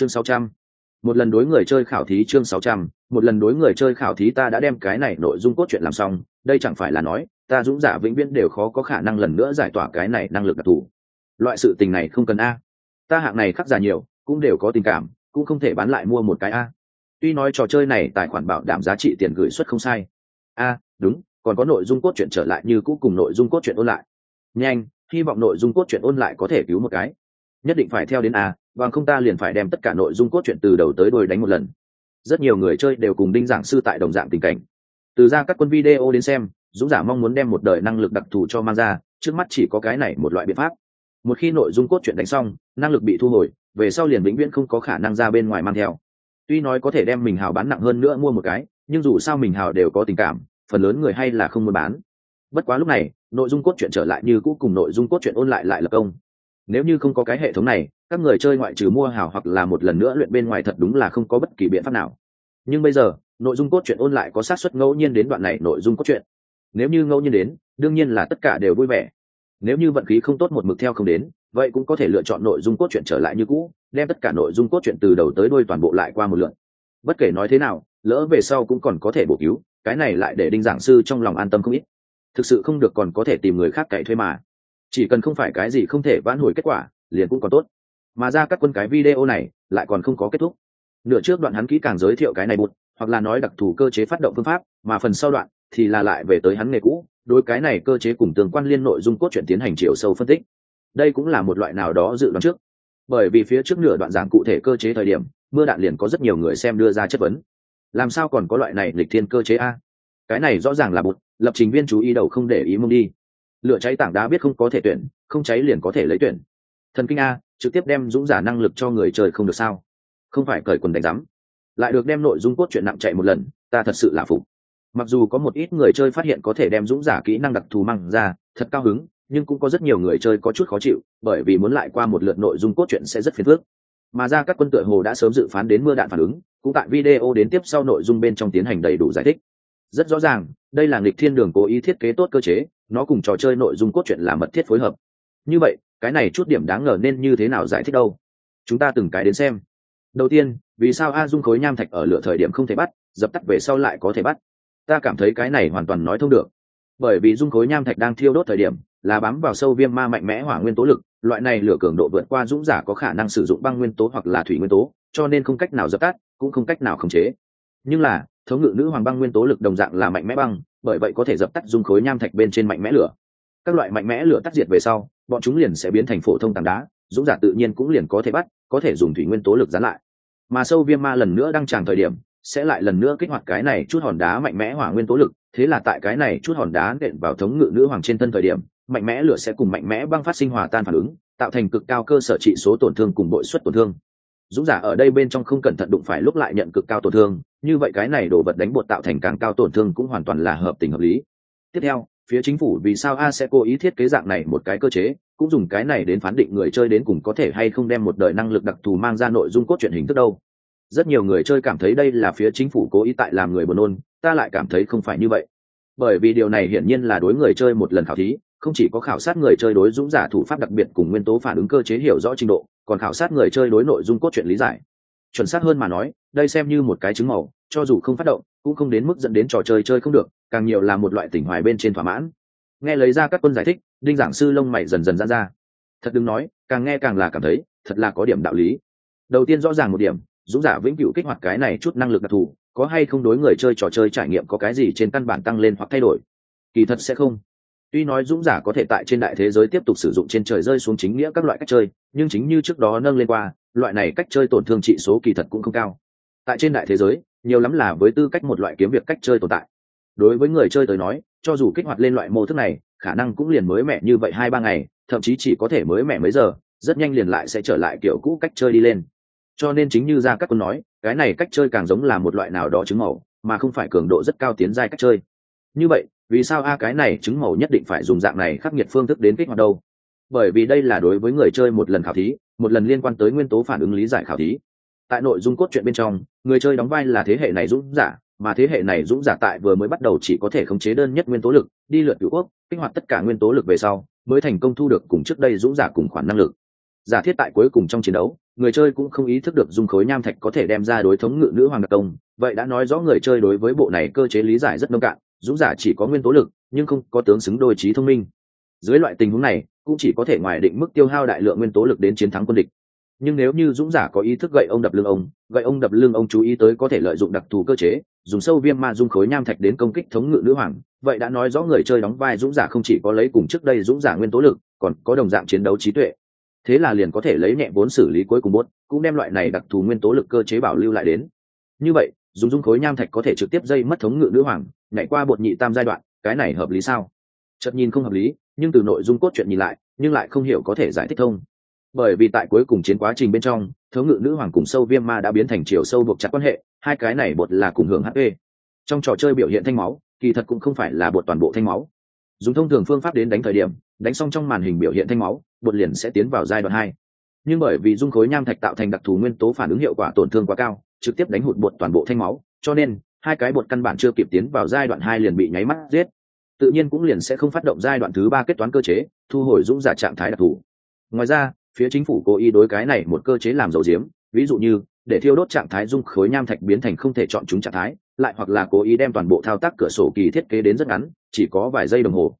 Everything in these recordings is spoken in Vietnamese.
chương sáu trăm. Một lần đối người chơi khảo thí chương sáu trăm, một lần đối người chơi khảo thí ta đã đem cái này nội dung cốt truyện làm xong, đây chẳng phải là nói, ta dũng giả vĩnh viễn đều khó có khả năng lần nữa giải tỏa cái này năng lực đặc thù. Loại sự tình này không cần a. Ta hạng này khắc giả nhiều, cũng đều có tình cảm, cũng không thể bán lại mua một cái a. Tuy nói trò chơi này tài khoản bảo đảm giá trị tiền gửi suất không sai. A, đúng, còn có nội dung cốt truyện trở lại như cũ cùng nội dung cốt truyện ôn lại. Nhanh, hy vọng nội dung cốt truyện ôn lại có thể cứu một cái nhất định phải theo đến a bằng không ta liền phải đem tất cả nội dung cốt truyện từ đầu tới đôi đánh một lần. Rất nhiều người chơi đều cùng đinh giảng sư tại đồng dạng tình cảnh. Từ ra các quân video đến xem, dũng giả mong muốn đem một đời năng lực đặc thù cho mang ra, trước mắt chỉ có cái này một loại biện pháp. Một khi nội dung cốt truyện đánh xong, năng lực bị thu hồi, về sau liền vĩnh viễn không có khả năng ra bên ngoài mang theo. Tuy nói có thể đem mình hào bán nặng hơn nữa mua một cái, nhưng dù sao mình hào đều có tình cảm, phần lớn người hay là không muốn bán. Bất quá lúc này, nội dung cốt truyện trở lại như cũ cùng nội dung cốt truyện ôn lại lại lập công nếu như không có cái hệ thống này, các người chơi ngoại trừ mua hào hoặc là một lần nữa luyện bên ngoài thật đúng là không có bất kỳ biện pháp nào. Nhưng bây giờ, nội dung cốt truyện ôn lại có sát xuất ngẫu nhiên đến đoạn này nội dung cốt truyện. Nếu như ngẫu nhiên đến, đương nhiên là tất cả đều vui vẻ. Nếu như vận khí không tốt một mực theo không đến, vậy cũng có thể lựa chọn nội dung cốt truyện trở lại như cũ, đem tất cả nội dung cốt truyện từ đầu tới đuôi toàn bộ lại qua một lượt. Bất kể nói thế nào, lỡ về sau cũng còn có thể bổ cứu, cái này lại để đinh giảng sư trong lòng an tâm không ít. Thực sự không được còn có thể tìm người khác cậy thuê mà chỉ cần không phải cái gì không thể vãn hồi kết quả, liền cũng còn tốt. Mà ra các quân cái video này lại còn không có kết thúc. Nửa trước đoạn hắn kỹ càng giới thiệu cái này bụt, hoặc là nói đặc thù cơ chế phát động phương pháp, mà phần sau đoạn thì là lại về tới hắn nghề cũ, đối cái này cơ chế cùng tương quan liên nội dung cốt truyện tiến hành chiều sâu phân tích. Đây cũng là một loại nào đó dự đoán trước. Bởi vì phía trước nửa đoạn giảng cụ thể cơ chế thời điểm, mưa đạn liền có rất nhiều người xem đưa ra chất vấn. Làm sao còn có loại này lịch thiên cơ chế a? Cái này rõ ràng là bụt, lập trình viên chú ý đầu không để ý mông đi lửa cháy tảng đá biết không có thể tuyển, không cháy liền có thể lấy tuyển. Thần kinh a, trực tiếp đem dũng giả năng lực cho người chơi không được sao? Không phải cởi quần đánh rắm lại được đem nội dung cốt truyện nặng chạy một lần, ta thật sự là phục. Mặc dù có một ít người chơi phát hiện có thể đem dũng giả kỹ năng đặc thù mang ra, thật cao hứng, nhưng cũng có rất nhiều người chơi có chút khó chịu, bởi vì muốn lại qua một lượt nội dung cốt truyện sẽ rất phiền phức. Mà ra các quân tựa hồ đã sớm dự phán đến mưa đạn phản ứng, cũng tại video đến tiếp sau nội dung bên trong tiến hành đầy đủ giải thích rất rõ ràng, đây là nghịch thiên đường cố ý thiết kế tốt cơ chế, nó cùng trò chơi nội dung cốt truyện là mật thiết phối hợp. Như vậy, cái này chút điểm đáng ngờ nên như thế nào giải thích đâu? Chúng ta từng cái đến xem. Đầu tiên, vì sao a dung khối nham thạch ở lửa thời điểm không thể bắt, dập tắt về sau lại có thể bắt? Ta cảm thấy cái này hoàn toàn nói thông được. Bởi vì dung khối nham thạch đang thiêu đốt thời điểm, là bám vào sâu viêm ma mạnh mẽ hỏa nguyên tố lực, loại này lửa cường độ vượt qua dũng giả có khả năng sử dụng băng nguyên tố hoặc là thủy nguyên tố, cho nên không cách nào dập tắt, cũng không cách nào khống chế. Nhưng là thống ngự nữ hoàng băng nguyên tố lực đồng dạng là mạnh mẽ băng, bởi vậy có thể dập tắt dung khối nham thạch bên trên mạnh mẽ lửa. Các loại mạnh mẽ lửa tắt diệt về sau, bọn chúng liền sẽ biến thành phổ thông tảng đá, dũng giả tự nhiên cũng liền có thể bắt, có thể dùng thủy nguyên tố lực gián lại. Mà sâu viêm ma lần nữa đang tràn thời điểm, sẽ lại lần nữa kích hoạt cái này chút hòn đá mạnh mẽ hỏa nguyên tố lực, thế là tại cái này chút hòn đá nện vào thống ngự nữ hoàng trên thân thời điểm, mạnh mẽ lửa sẽ cùng mạnh mẽ băng phát sinh hòa tan phản ứng, tạo thành cực cao cơ sở trị số tổn thương cùng bội suất tổn thương dũng giả ở đây bên trong không cẩn thận đụng phải lúc lại nhận cực cao tổn thương, như vậy cái này đổ vật đánh bột tạo thành càng cao tổn thương cũng hoàn toàn là hợp tình hợp lý. Tiếp theo, phía chính phủ vì sao a sẽ cố ý thiết kế dạng này một cái cơ chế, cũng dùng cái này đến phán định người chơi đến cùng có thể hay không đem một đời năng lực đặc thù mang ra nội dung cốt truyện hình thức đâu. Rất nhiều người chơi cảm thấy đây là phía chính phủ cố ý tại làm người buồn nôn, ta lại cảm thấy không phải như vậy. Bởi vì điều này hiển nhiên là đối người chơi một lần khảo thí không chỉ có khảo sát người chơi đối dũng giả thủ pháp đặc biệt cùng nguyên tố phản ứng cơ chế hiểu rõ trình độ, còn khảo sát người chơi đối nội dung cốt truyện lý giải. Chuẩn xác hơn mà nói, đây xem như một cái chứng màu, cho dù không phát động, cũng không đến mức dẫn đến trò chơi chơi không được, càng nhiều là một loại tỉnh hoài bên trên thỏa mãn. Nghe lấy ra các quân giải thích, đinh giảng sư lông mày dần dần ra ra. Thật đừng nói, càng nghe càng là cảm thấy, thật là có điểm đạo lý. Đầu tiên rõ ràng một điểm, dũng giả vĩnh cửu kích hoạt cái này chút năng lực đặc thù, có hay không đối người chơi trò chơi trải nghiệm có cái gì trên căn bản tăng lên hoặc thay đổi? Kỳ thật sẽ không tuy nói dũng giả có thể tại trên đại thế giới tiếp tục sử dụng trên trời rơi xuống chính nghĩa các loại cách chơi, nhưng chính như trước đó nâng lên qua, loại này cách chơi tổn thương trị số kỳ thật cũng không cao. Tại trên đại thế giới, nhiều lắm là với tư cách một loại kiếm việc cách chơi tồn tại. Đối với người chơi tới nói, cho dù kích hoạt lên loại mô thức này, khả năng cũng liền mới mẻ như vậy hai ba ngày, thậm chí chỉ có thể mới mẻ mấy giờ, rất nhanh liền lại sẽ trở lại kiểu cũ cách chơi đi lên. Cho nên chính như ra các quân nói, cái này cách chơi càng giống là một loại nào đó chứng màu, mà không phải cường độ rất cao tiến giai cách chơi. Như vậy vì sao a cái này chứng màu nhất định phải dùng dạng này khắc nghiệt phương thức đến kích hoạt đâu? Bởi vì đây là đối với người chơi một lần khảo thí, một lần liên quan tới nguyên tố phản ứng lý giải khảo thí. Tại nội dung cốt truyện bên trong, người chơi đóng vai là thế hệ này dũng giả, mà thế hệ này dũng giả tại vừa mới bắt đầu chỉ có thể khống chế đơn nhất nguyên tố lực, đi lượt cửu quốc, kích hoạt tất cả nguyên tố lực về sau, mới thành công thu được cùng trước đây dũng giả cùng khoản năng lực. Giả thiết tại cuối cùng trong chiến đấu, người chơi cũng không ý thức được dung khối nham thạch có thể đem ra đối thống ngự nữ hoàng đặc công, vậy đã nói rõ người chơi đối với bộ này cơ chế lý giải rất nông cạn dũng giả chỉ có nguyên tố lực, nhưng không có tướng xứng đôi trí thông minh. Dưới loại tình huống này, cũng chỉ có thể ngoài định mức tiêu hao đại lượng nguyên tố lực đến chiến thắng quân địch. Nhưng nếu như dũng giả có ý thức gậy ông đập lưng ông, gậy ông đập lưng ông chú ý tới có thể lợi dụng đặc thù cơ chế, dùng sâu viêm ma dung khối nham thạch đến công kích thống ngự nữ hoàng, vậy đã nói rõ người chơi đóng vai dũng giả không chỉ có lấy cùng trước đây dũng giả nguyên tố lực, còn có đồng dạng chiến đấu trí tuệ. Thế là liền có thể lấy nhẹ vốn xử lý cuối cùng bốt, cũng đem loại này đặc thù nguyên tố lực cơ chế bảo lưu lại đến. Như vậy, dùng dung khối nham thạch có thể trực tiếp dây mất thống ngự nữ hoàng nhảy qua bột nhị tam giai đoạn, cái này hợp lý sao? Chợt nhìn không hợp lý, nhưng từ nội dung cốt truyện nhìn lại, nhưng lại không hiểu có thể giải thích thông. Bởi vì tại cuối cùng chiến quá trình bên trong, thấu ngự nữ hoàng cùng sâu viêm ma đã biến thành chiều sâu buộc chặt quan hệ, hai cái này bột là cùng hưởng hp trong trò chơi biểu hiện thanh máu, kỳ thật cũng không phải là bột toàn bộ thanh máu. Dùng thông thường phương pháp đến đánh thời điểm, đánh xong trong màn hình biểu hiện thanh máu, bột liền sẽ tiến vào giai đoạn hai. Nhưng bởi vì dung khối nham thạch tạo thành đặc thù nguyên tố phản ứng hiệu quả tổn thương quá cao, trực tiếp đánh hụt bột toàn bộ thanh máu, cho nên hai cái bột căn bản chưa kịp tiến vào giai đoạn hai liền bị nháy mắt giết. Tự nhiên cũng liền sẽ không phát động giai đoạn thứ ba kết toán cơ chế, thu hồi dũng giả trạng thái đặc thù. Ngoài ra, phía chính phủ cố ý đối cái này một cơ chế làm dầu diếm ví dụ như, để thiêu đốt trạng thái dung khối nham thạch biến thành không thể chọn chúng trạng thái, lại hoặc là cố ý đem toàn bộ thao tác cửa sổ kỳ thiết kế đến rất ngắn, chỉ có vài giây đồng hồ.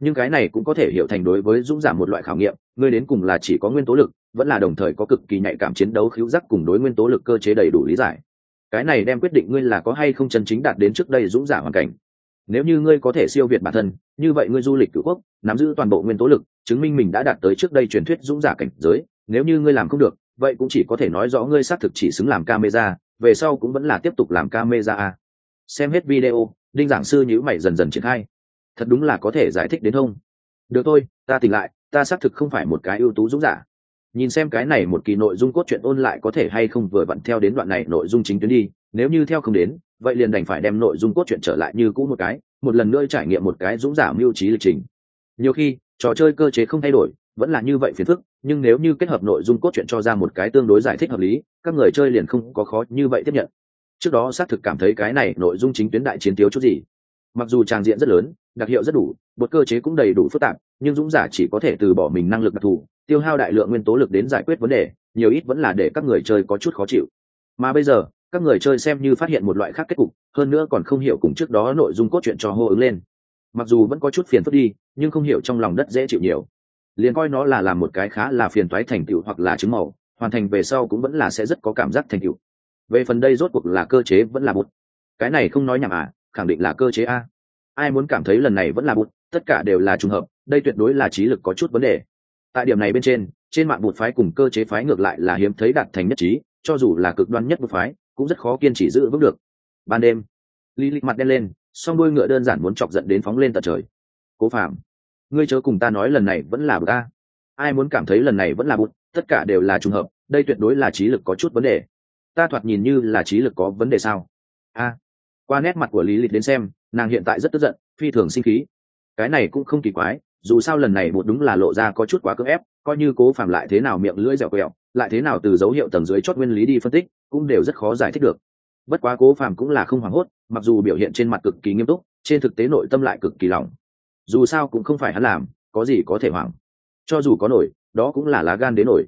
Nhưng cái này cũng có thể hiểu thành đối với dũng giảm một loại khảo nghiệm, ngươi đến cùng là chỉ có nguyên tố lực, vẫn là đồng thời có cực kỳ nhạy cảm chiến đấu khiếu giác cùng đối nguyên tố lực cơ chế đầy đủ lý giải cái này đem quyết định ngươi là có hay không chân chính đạt đến trước đây dũng giả hoàn cảnh. Nếu như ngươi có thể siêu việt bản thân, như vậy ngươi du lịch cửu quốc, nắm giữ toàn bộ nguyên tố lực, chứng minh mình đã đạt tới trước đây truyền thuyết dũng giả cảnh giới, nếu như ngươi làm không được, vậy cũng chỉ có thể nói rõ ngươi xác thực chỉ xứng làm camera, về sau cũng vẫn là tiếp tục làm camera xem hết video, đinh giảng sư nhữ mày dần dần triển khai. Thật đúng là có thể giải thích đến không? Được thôi, ta tỉnh lại, ta xác thực không phải một cái ưu tú dũng giả nhìn xem cái này một kỳ nội dung cốt truyện ôn lại có thể hay không vừa vặn theo đến đoạn này nội dung chính tuyến đi, nếu như theo không đến, vậy liền đành phải đem nội dung cốt truyện trở lại như cũ một cái, một lần nữa trải nghiệm một cái dũng giả mưu trí lịch trình. Nhiều khi, trò chơi cơ chế không thay đổi, vẫn là như vậy phiền phức, nhưng nếu như kết hợp nội dung cốt truyện cho ra một cái tương đối giải thích hợp lý, các người chơi liền không có khó như vậy tiếp nhận. Trước đó xác thực cảm thấy cái này nội dung chính tuyến đại chiến thiếu chút gì. Mặc dù tràng diện rất lớn, đặc hiệu rất đủ bột cơ chế cũng đầy đủ phức tạp, nhưng dũng giả chỉ có thể từ bỏ mình năng lực đặc thù tiêu hao đại lượng nguyên tố lực đến giải quyết vấn đề, nhiều ít vẫn là để các người chơi có chút khó chịu. Mà bây giờ, các người chơi xem như phát hiện một loại khác kết cục, hơn nữa còn không hiểu cùng trước đó nội dung cốt truyện cho hô ứng lên. Mặc dù vẫn có chút phiền phức đi, nhưng không hiểu trong lòng đất dễ chịu nhiều. Liền coi nó là làm một cái khá là phiền toái thành tựu hoặc là chứng màu, hoàn thành về sau cũng vẫn là sẽ rất có cảm giác thành tựu. Về phần đây rốt cuộc là cơ chế vẫn là bụt. Cái này không nói nhảm à khẳng định là cơ chế a. Ai muốn cảm thấy lần này vẫn là bụt, tất cả đều là trùng hợp, đây tuyệt đối là trí lực có chút vấn đề tại điểm này bên trên trên mạng bột phái cùng cơ chế phái ngược lại là hiếm thấy đạt thành nhất trí, cho dù là cực đoan nhất bột phái, cũng rất khó kiên trì giữ vững được. Ban đêm, lý lịch mặt đen lên, song đôi ngựa đơn giản muốn chọc giận đến phóng lên tận trời. Cố phạm ngươi chớ cùng ta nói lần này vẫn là bột ta ai muốn cảm thấy lần này vẫn là bột, tất cả đều là trùng hợp, đây tuyệt đối là trí lực có chút vấn đề. Ta thoạt nhìn như là trí lực có vấn đề sao? A. Qua nét mặt của lý lịch đến xem, nàng hiện tại rất tức giận, phi thường sinh khí. Cái này cũng không kỳ quái dù sao lần này bột đúng là lộ ra có chút quá cưỡng ép, coi như cố phạm lại thế nào miệng lưỡi dẻo quẹo, lại thế nào từ dấu hiệu tầng dưới chót nguyên lý đi phân tích, cũng đều rất khó giải thích được. Bất quá cố phạm cũng là không hoảng hốt, mặc dù biểu hiện trên mặt cực kỳ nghiêm túc, trên thực tế nội tâm lại cực kỳ lòng dù sao cũng không phải hắn làm, có gì có thể hoảng. Cho dù có nổi, đó cũng là lá gan đến nổi.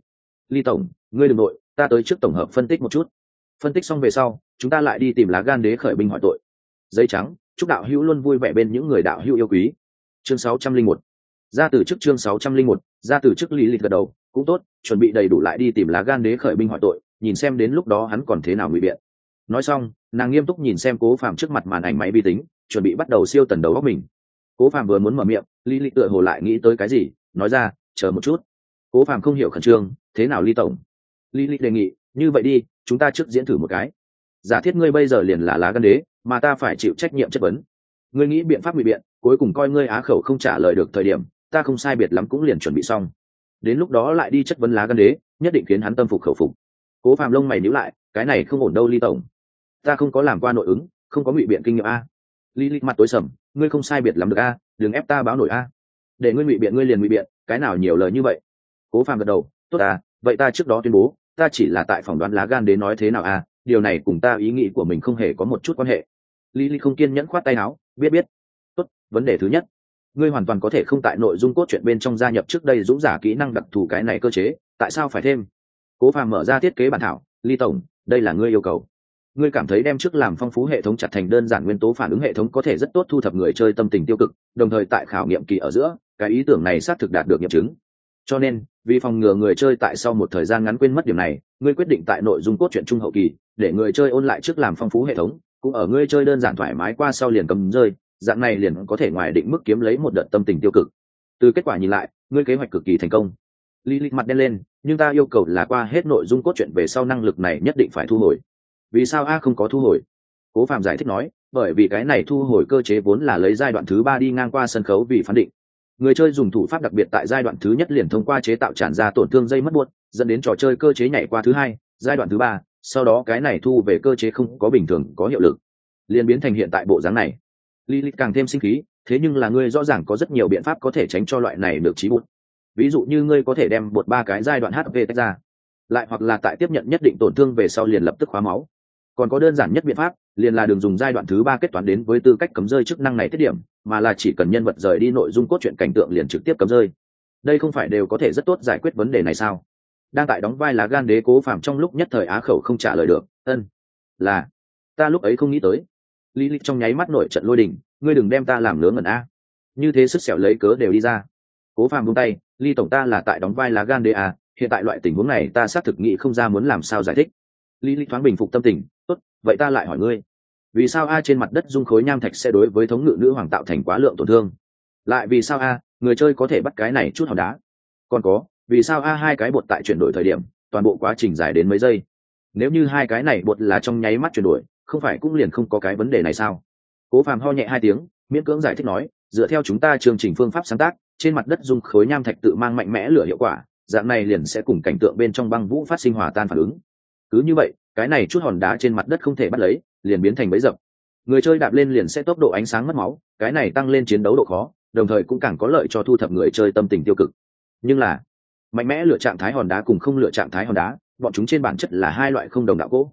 Ly tổng, ngươi đ ừ n g nội, ta tới trước tổng hợp phân tích một chút. Phân tích xong về sau, chúng ta lại đi tìm lá gan đế khởi binh hỏi tội. Giấy trắng, chúc đạo hữu luôn vui vẻ bên những người đạo hữu yêu quý. Chương sáu trăm linh một ra từ chức chương sáu trăm linh một, ra từ chức lý lịch gật đầu, cũng tốt, chuẩn bị đầy đủ lại đi tìm lá gan đế khởi binh hỏi tội, nhìn xem đến lúc đó hắn còn thế nào ngụy biện. Nói xong, nàng nghiêm túc nhìn xem cố phàm trước mặt màn ảnh máy vi tính, chuẩn bị bắt đầu siêu tần đầu góc mình. Cố phàm vừa muốn mở miệng, lý lịch tựa hồ lại nghĩ tới cái gì, nói ra, chờ một chút. Cố phàm không hiểu khẩn trương, thế nào ly tổng? Lý lịch đề nghị, như vậy đi, chúng ta trước diễn thử một cái. Giả thiết ngươi bây giờ liền là lá gan đế, mà ta phải chịu trách nhiệm chất vấn. Ngươi nghĩ biện pháp ngụy biện, cuối cùng coi ngươi á khẩu không trả lời được thời điểm ta không sai biệt lắm cũng liền chuẩn bị xong. Đến lúc đó lại đi chất vấn lá gan đế, nhất định khiến hắn tâm phục khẩu phục. Cố phàm lông mày níu lại, cái này không ổn đâu ly tổng. Ta không có làm qua nội ứng, không có ngụy biện kinh nghiệm a. Ly ly mặt tối sầm, ngươi không sai biệt lắm được a, đừng ép ta báo nổi a. Để ngươi ngụy biện, ngươi liền ngụy biện, cái nào nhiều lời như vậy? Cố phàm gật đầu, tốt à vậy ta trước đó tuyên bố, ta chỉ là tại phỏng đoán lá gan đến nói thế nào a, điều này cùng ta ý nghĩ của mình không hề có một chút quan hệ. Lý lý không kiên nhẫn khoát tay áo, biết biết. Tốt, vấn đề thứ nhất ngươi hoàn toàn có thể không tại nội dung cốt truyện bên trong gia nhập trước đây dũng giả kỹ năng đặc thù cái này cơ chế, tại sao phải thêm? Cố phàm mở ra thiết kế bản thảo, ly tổng, đây là ngươi yêu cầu. Ngươi cảm thấy đem trước làm phong phú hệ thống chặt thành đơn giản nguyên tố phản ứng hệ thống có thể rất tốt thu thập người chơi tâm tình tiêu cực, đồng thời tại khảo nghiệm kỳ ở giữa, cái ý tưởng này xác thực đạt được nghiệm chứng. Cho nên, vì phòng ngừa người chơi tại sau một thời gian ngắn quên mất điểm này, ngươi quyết định tại nội dung cốt truyện trung hậu kỳ, để người chơi ôn lại trước làm phong phú hệ thống, cũng ở ngươi chơi đơn giản thoải mái qua sau liền cầm rơi dạng này liền có thể ngoài định mức kiếm lấy một đợt tâm tình tiêu cực. Từ kết quả nhìn lại, ngươi kế hoạch cực kỳ thành công. Lý lịch mặt đen lên, nhưng ta yêu cầu là qua hết nội dung cốt truyện về sau năng lực này nhất định phải thu hồi. Vì sao a không có thu hồi? Cố phạm giải thích nói, bởi vì cái này thu hồi cơ chế vốn là lấy giai đoạn thứ ba đi ngang qua sân khấu vì phán định. Người chơi dùng thủ pháp đặc biệt tại giai đoạn thứ nhất liền thông qua chế tạo tràn ra tổn thương dây mất buốt, dẫn đến trò chơi cơ chế nhảy qua thứ hai, giai đoạn thứ ba, sau đó cái này thu về cơ chế không có bình thường, có hiệu lực, liền biến thành hiện tại bộ dáng này lý lịch càng thêm sinh khí, thế nhưng là ngươi rõ ràng có rất nhiều biện pháp có thể tránh cho loại này được trí bụt ví dụ như ngươi có thể đem bột ba cái giai đoạn hp tách ra, lại hoặc là tại tiếp nhận nhất định tổn thương về sau liền lập tức khóa máu. Còn có đơn giản nhất biện pháp, liền là đường dùng giai đoạn thứ ba kết toán đến với tư cách cấm rơi chức năng này tiết điểm, mà là chỉ cần nhân vật rời đi nội dung cốt truyện cảnh tượng liền trực tiếp cấm rơi. Đây không phải đều có thể rất tốt giải quyết vấn đề này sao? Đang tại đóng vai là gan đế cố phàm trong lúc nhất thời á khẩu không trả lời được, ân, là, ta lúc ấy không nghĩ tới lý lịch trong nháy mắt nổi trận lôi đình, ngươi đừng đem ta làm nướng ngẩn a. Như thế sức xẻo lấy cớ đều đi ra. Cố phàm vung tay ly tổng ta là tại đóng vai là gan đê a, hiện tại loại tình huống này ta xác thực nghĩ không ra muốn làm sao giải thích. Lý lịch thoáng bình phục tâm tình, tốt, vậy ta lại hỏi ngươi. Vì sao a trên mặt đất dung khối nham thạch sẽ đối với thống ngự nữ hoàng tạo thành quá lượng tổn thương? Lại vì sao a, người chơi có thể bắt cái này chút hòn đá? Còn có, vì sao a hai cái bột tại chuyển đổi thời điểm, toàn bộ quá trình dài đến mấy giây? Nếu như hai cái này bột là trong nháy mắt chuyển đổi không phải cũng liền không có cái vấn đề này sao? Cố phàm ho nhẹ hai tiếng, miễn cưỡng giải thích nói, dựa theo chúng ta chương trình phương pháp sáng tác, trên mặt đất dung khối nham thạch tự mang mạnh mẽ lửa hiệu quả, dạng này liền sẽ cùng cảnh tượng bên trong băng vũ phát sinh hòa tan phản ứng. Cứ như vậy, cái này chút hòn đá trên mặt đất không thể bắt lấy, liền biến thành bấy dập. Người chơi đạp lên liền sẽ tốc độ ánh sáng mất máu, cái này tăng lên chiến đấu độ khó, đồng thời cũng càng có lợi cho thu thập người chơi tâm tình tiêu cực. Nhưng là, mạnh mẽ lựa trạng thái hòn đá cùng không lựa trạng thái hòn đá, bọn chúng trên bản chất là hai loại không đồng đạo gỗ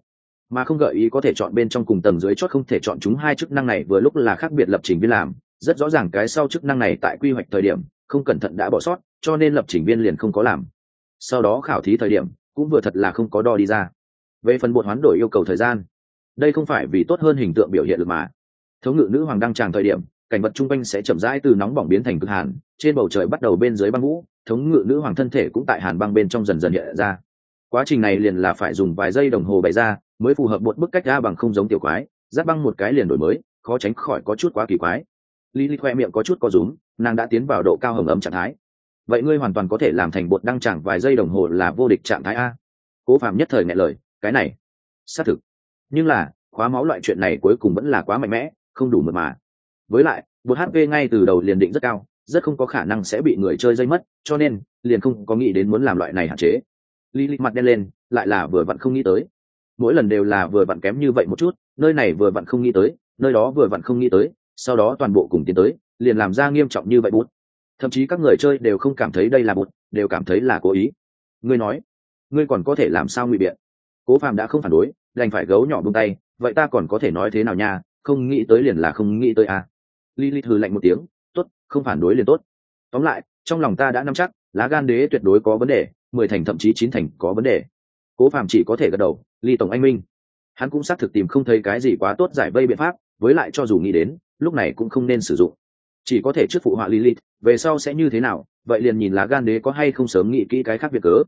mà không gợi ý có thể chọn bên trong cùng tầng dưới chót không thể chọn chúng hai chức năng này vừa lúc là khác biệt lập trình viên làm. Rất rõ ràng cái sau chức năng này tại quy hoạch thời điểm, không cẩn thận đã bỏ sót, cho nên lập trình viên liền không có làm. Sau đó khảo thí thời điểm, cũng vừa thật là không có đo đi ra. Về phần bột hoán đổi yêu cầu thời gian, đây không phải vì tốt hơn hình tượng biểu hiện được mà. Thống ngự nữ hoàng đăng tràng thời điểm, cảnh vật chung quanh sẽ chậm rãi từ nóng bỏng biến thành cực hàn, trên bầu trời bắt đầu bên dưới băng vũ thống ngự nữ hoàng thân thể cũng tại hàn băng bên trong dần dần hiện ra quá trình này liền là phải dùng vài giây đồng hồ bày ra, mới phù hợp một bức cách ra bằng không giống tiểu quái, giáp băng một cái liền đổi mới, khó tránh khỏi có chút quá kỳ quái. Lý lý khoe miệng có chút có rúm, nàng đã tiến vào độ cao hầm ấm trạng thái. Vậy ngươi hoàn toàn có thể làm thành bột đăng chẳng vài giây đồng hồ là vô địch trạng thái a. Cố phạm nhất thời ngại lời, cái này, xác thực. Nhưng là, khóa máu loại chuyện này cuối cùng vẫn là quá mạnh mẽ, không đủ mượt mà. Với lại, bột hp ngay từ đầu liền định rất cao, rất không có khả năng sẽ bị người chơi dây mất, cho nên, liền không có nghĩ đến muốn làm loại này hạn chế lý lịch mặt đen lên lại là vừa vặn không nghĩ tới mỗi lần đều là vừa vặn kém như vậy một chút nơi này vừa vặn không nghĩ tới nơi đó vừa vặn không nghĩ tới sau đó toàn bộ cùng tiến tới liền làm ra nghiêm trọng như vậy bút thậm chí các người chơi đều không cảm thấy đây là bút đều cảm thấy là cố ý ngươi nói ngươi còn có thể làm sao ngụy biện cố phàm đã không phản đối đành phải gấu nhỏ bông tay vậy ta còn có thể nói thế nào nha không nghĩ tới liền là không nghĩ tới à. Lilith hừ lạnh một tiếng, tốt, không phản đối liền tốt. Tóm lại, trong lòng ta đã nắm chắc, lá gan đế tuyệt đối có vấn đề, mười thành thậm chí chín thành có vấn đề. Cố Phạm chỉ có thể gật đầu, Ly tổng anh minh. Hắn cũng xác thực tìm không thấy cái gì quá tốt giải vây biện pháp, với lại cho dù nghĩ đến, lúc này cũng không nên sử dụng. Chỉ có thể trước phụ họa Lilith, về sau sẽ như thế nào, vậy liền nhìn lá gan đế có hay không sớm nghĩ kỹ cái khác việc cớ.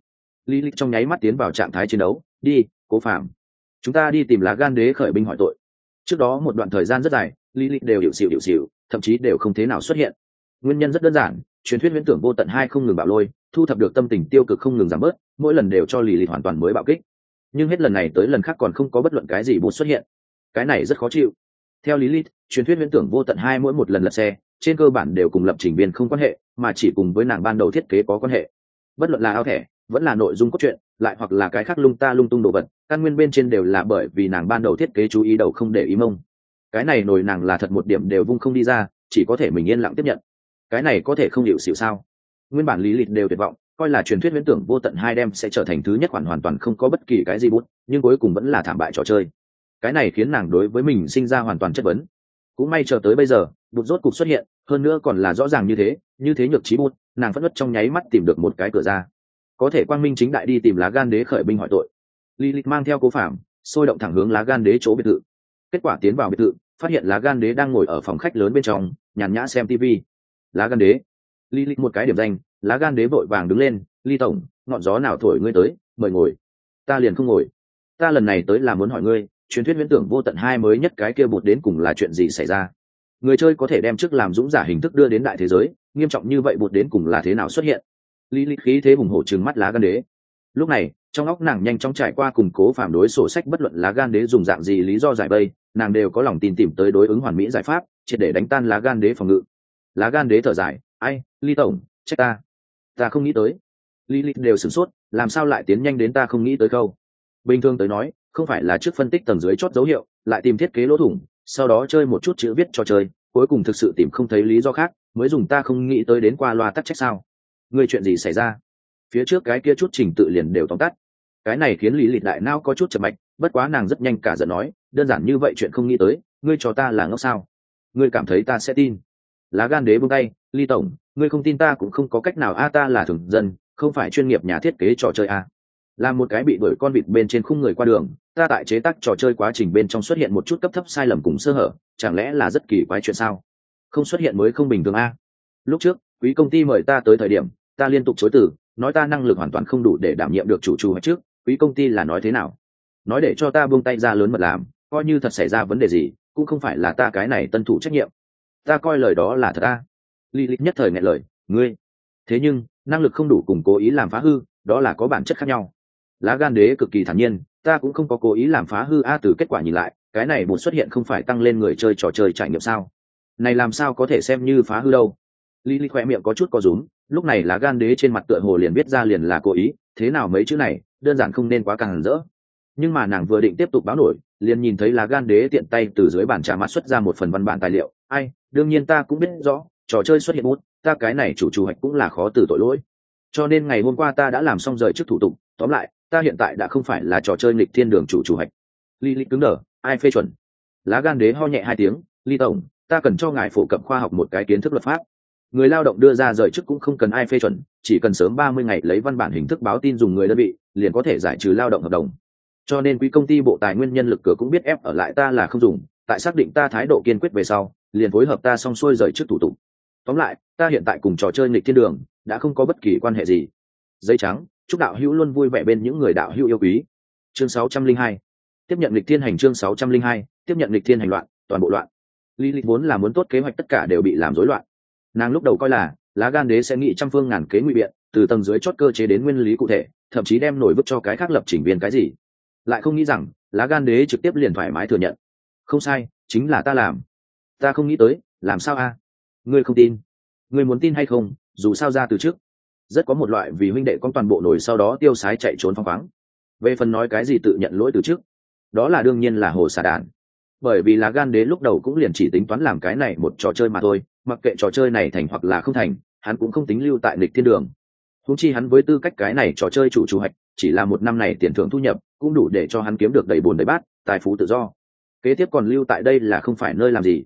Lilith trong nháy mắt tiến vào trạng thái chiến đấu, đi, Cố Phạm. Chúng ta đi tìm lá gan đế khởi binh hỏi tội trước đó một đoạn thời gian rất dài lilith đều hiệu xịu hiệu xịu thậm chí đều không thế nào xuất hiện nguyên nhân rất đơn giản truyền thuyết viễn tưởng vô tận hai không ngừng bạo lôi, thu thập được tâm tình tiêu cực không ngừng giảm bớt, mỗi lần đều cho lì lì hoàn toàn mới bạo kích. Nhưng hết lần này tới lần khác còn không có bất luận cái gì bột xuất hiện. Cái này rất khó chịu. Theo lý lịch, truyền thuyết viễn tưởng vô tận hai mỗi một lần lật xe, trên cơ bản đều cùng lập trình viên không quan hệ, mà chỉ cùng với nàng ban đầu thiết kế có quan hệ. Bất luận là ao thẻ, vẫn là nội dung cốt truyện, lại hoặc là cái khác lung ta lung tung đồ vật, căn nguyên bên trên đều là bởi vì nàng ban đầu thiết kế chú ý đầu không để ý mông. Cái này nổi nàng là thật một điểm đều vung không đi ra, chỉ có thể mình yên lặng tiếp nhận cái này có thể không hiểu xịu sao? Nguyên bản lý lịch đều tuyệt vọng, coi là truyền thuyết viễn tưởng vô tận hai đem sẽ trở thành thứ nhất khoản hoàn toàn không có bất kỳ cái gì bút, nhưng cuối cùng vẫn là thảm bại trò chơi. Cái này khiến nàng đối với mình sinh ra hoàn toàn chất vấn. Cũng may chờ tới bây giờ, bút rốt cục xuất hiện, hơn nữa còn là rõ ràng như thế như thế nhược trí bút, nàng phất ất trong nháy mắt tìm được một cái cửa ra. Có thể quang minh chính đại đi tìm lá gan đế khởi binh hỏi tội. Lý lịch mang theo cố phạm sôi động thẳng hướng lá gan đế chỗ biệt thự. Kết quả tiến vào biệt thự, phát hiện lá gan đế đang ngồi ở phòng khách lớn bên trong, nhàn nhã xem tv lá gan đế. Lý lịch một cái điểm danh, lá gan đế vội vàng đứng lên ly tổng, ngọn gió nào thổi ngươi tới? Mời ngồi. Ta liền không ngồi. Ta lần này tới là muốn hỏi ngươi, truyền thuyết viễn tưởng vô tận hai mới nhất cái kia bột đến cùng là chuyện gì xảy ra? Người chơi có thể đem trước làm dũng giả hình thức đưa đến đại thế giới, nghiêm trọng như vậy bột đến cùng là thế nào xuất hiện? Lý lịch khí thế hùng hổ trừng mắt lá gan đế. Lúc này, trong óc nàng nhanh chóng trải qua củng cố phản đối sổ sách bất luận lá gan đế dùng dạng gì lý do giải bây nàng đều có lòng tin tìm tới đối ứng hoàn mỹ giải pháp, triệt để đánh tan lá gan đế phòng ngự lá gan đế thở dài, ai, ly tổng, trách ta. Ta không nghĩ tới. Lý ly đều sửng sốt, làm sao lại tiến nhanh đến ta không nghĩ tới câu bình thường tới nói, không phải là trước phân tích tầng dưới chót dấu hiệu, lại tìm thiết kế lỗ thủng, sau đó chơi một chút chữ viết cho chơi, cuối cùng thực sự tìm không thấy lý do khác, mới dùng ta không nghĩ tới đến qua loa tắc trách sao? Người chuyện gì xảy ra? Phía trước cái kia chút trình tự liền đều tóm tắt. Cái này khiến lý lịch đại nao có chút chậm mạch, bất quá nàng rất nhanh cả giận nói, đơn giản như vậy chuyện không nghĩ tới, ngươi cho ta là ngốc sao? Ngươi cảm thấy ta sẽ tin lá gan đế buông tay, ly tổng, ngươi không tin ta cũng không có cách nào. A, ta là thường dân, không phải chuyên nghiệp nhà thiết kế trò chơi a. Là một cái bị đuổi con vịt bên trên khung người qua đường, ta tại chế tác trò chơi quá trình bên trong xuất hiện một chút cấp thấp sai lầm cùng sơ hở, chẳng lẽ là rất kỳ quái chuyện sao? Không xuất hiện mới không bình thường a. Lúc trước, quý công ty mời ta tới thời điểm, ta liên tục chối từ, nói ta năng lực hoàn toàn không đủ để đảm nhiệm được chủ chủ trước, quý công ty là nói thế nào? Nói để cho ta buông tay ra lớn mật làm, coi như thật xảy ra vấn đề gì, cũng không phải là ta cái này tân thủ trách nhiệm ta coi lời đó là thật ta li lịch nhất thời nghe lời, ngươi, thế nhưng, năng lực không đủ cùng cố ý làm phá hư, đó là có bản chất khác nhau. Lá gan đế cực kỳ thản nhiên, ta cũng không có cố ý làm phá hư a, từ kết quả nhìn lại, cái này một xuất hiện không phải tăng lên người chơi trò chơi trải nghiệm sao? Này làm sao có thể xem như phá hư đâu? Lý lý khoe miệng có chút có rúm, lúc này lá gan đế trên mặt tựa hồ liền biết ra liền là cố ý, thế nào mấy chữ này, đơn giản không nên quá càng rỡ nhưng mà nàng vừa định tiếp tục báo nổi, liền nhìn thấy lá gan đế tiện tay từ dưới bàn trà mắt xuất ra một phần văn bản tài liệu. Ai, đương nhiên ta cũng biết rõ, trò chơi xuất hiện bút, ta cái này chủ chủ hạch cũng là khó từ tội lỗi. Cho nên ngày hôm qua ta đã làm xong rời trước thủ tục, tóm lại, ta hiện tại đã không phải là trò chơi nghịch thiên đường chủ chủ hạch ly ly cứng đờ, ai phê chuẩn? Lá gan đế ho nhẹ hai tiếng ly tổng, ta cần cho ngài phổ cập khoa học một cái kiến thức luật pháp. Người lao động đưa ra rời chức cũng không cần ai phê chuẩn, chỉ cần sớm ba mươi ngày lấy văn bản hình thức báo tin dùng người đơn vị, liền có thể giải trừ lao động hợp đồng cho nên quý công ty bộ tài nguyên nhân lực cửa cũng biết ép ở lại ta là không dùng, tại xác định ta thái độ kiên quyết về sau, liền phối hợp ta xong xuôi rời trước thủ tục. Tóm lại, ta hiện tại cùng trò chơi nghịch thiên đường, đã không có bất kỳ quan hệ gì. Giấy trắng, chúc đạo hữu luôn vui vẻ bên những người đạo hữu yêu quý. Chương 602 tiếp nhận lịch thiên hành chương 602 tiếp nhận lịch thiên hành loạn, toàn bộ loạn. Lý lịch vốn là muốn tốt kế hoạch tất cả đều bị làm rối loạn. Nàng lúc đầu coi là, lá gan đế sẽ nghĩ trăm phương ngàn kế ngụy biện, từ tầng dưới chót cơ chế đến nguyên lý cụ thể, thậm chí đem nổi bức cho cái khác lập chỉnh viên cái gì lại không nghĩ rằng lá gan đế trực tiếp liền thoải mái thừa nhận. Không sai, chính là ta làm. Ta không nghĩ tới, làm sao a? Ngươi không tin. Ngươi muốn tin hay không, dù sao ra từ trước. Rất có một loại vì huynh đệ con toàn bộ nổi sau đó tiêu sái chạy trốn phong khoáng. Về phần nói cái gì tự nhận lỗi từ trước, đó là đương nhiên là hồ xà đàn. Bởi vì lá gan đế lúc đầu cũng liền chỉ tính toán làm cái này một trò chơi mà thôi, mặc kệ trò chơi này thành hoặc là không thành, hắn cũng không tính lưu tại lịch thiên đường. Húng chi hắn với tư cách cái này trò chơi chủ chủ hạch chỉ là một năm này tiền thưởng thu nhập, cũng đủ để cho hắn kiếm được đầy bồn đầy bát, tài phú tự do. Kế tiếp còn lưu tại đây là không phải nơi làm gì.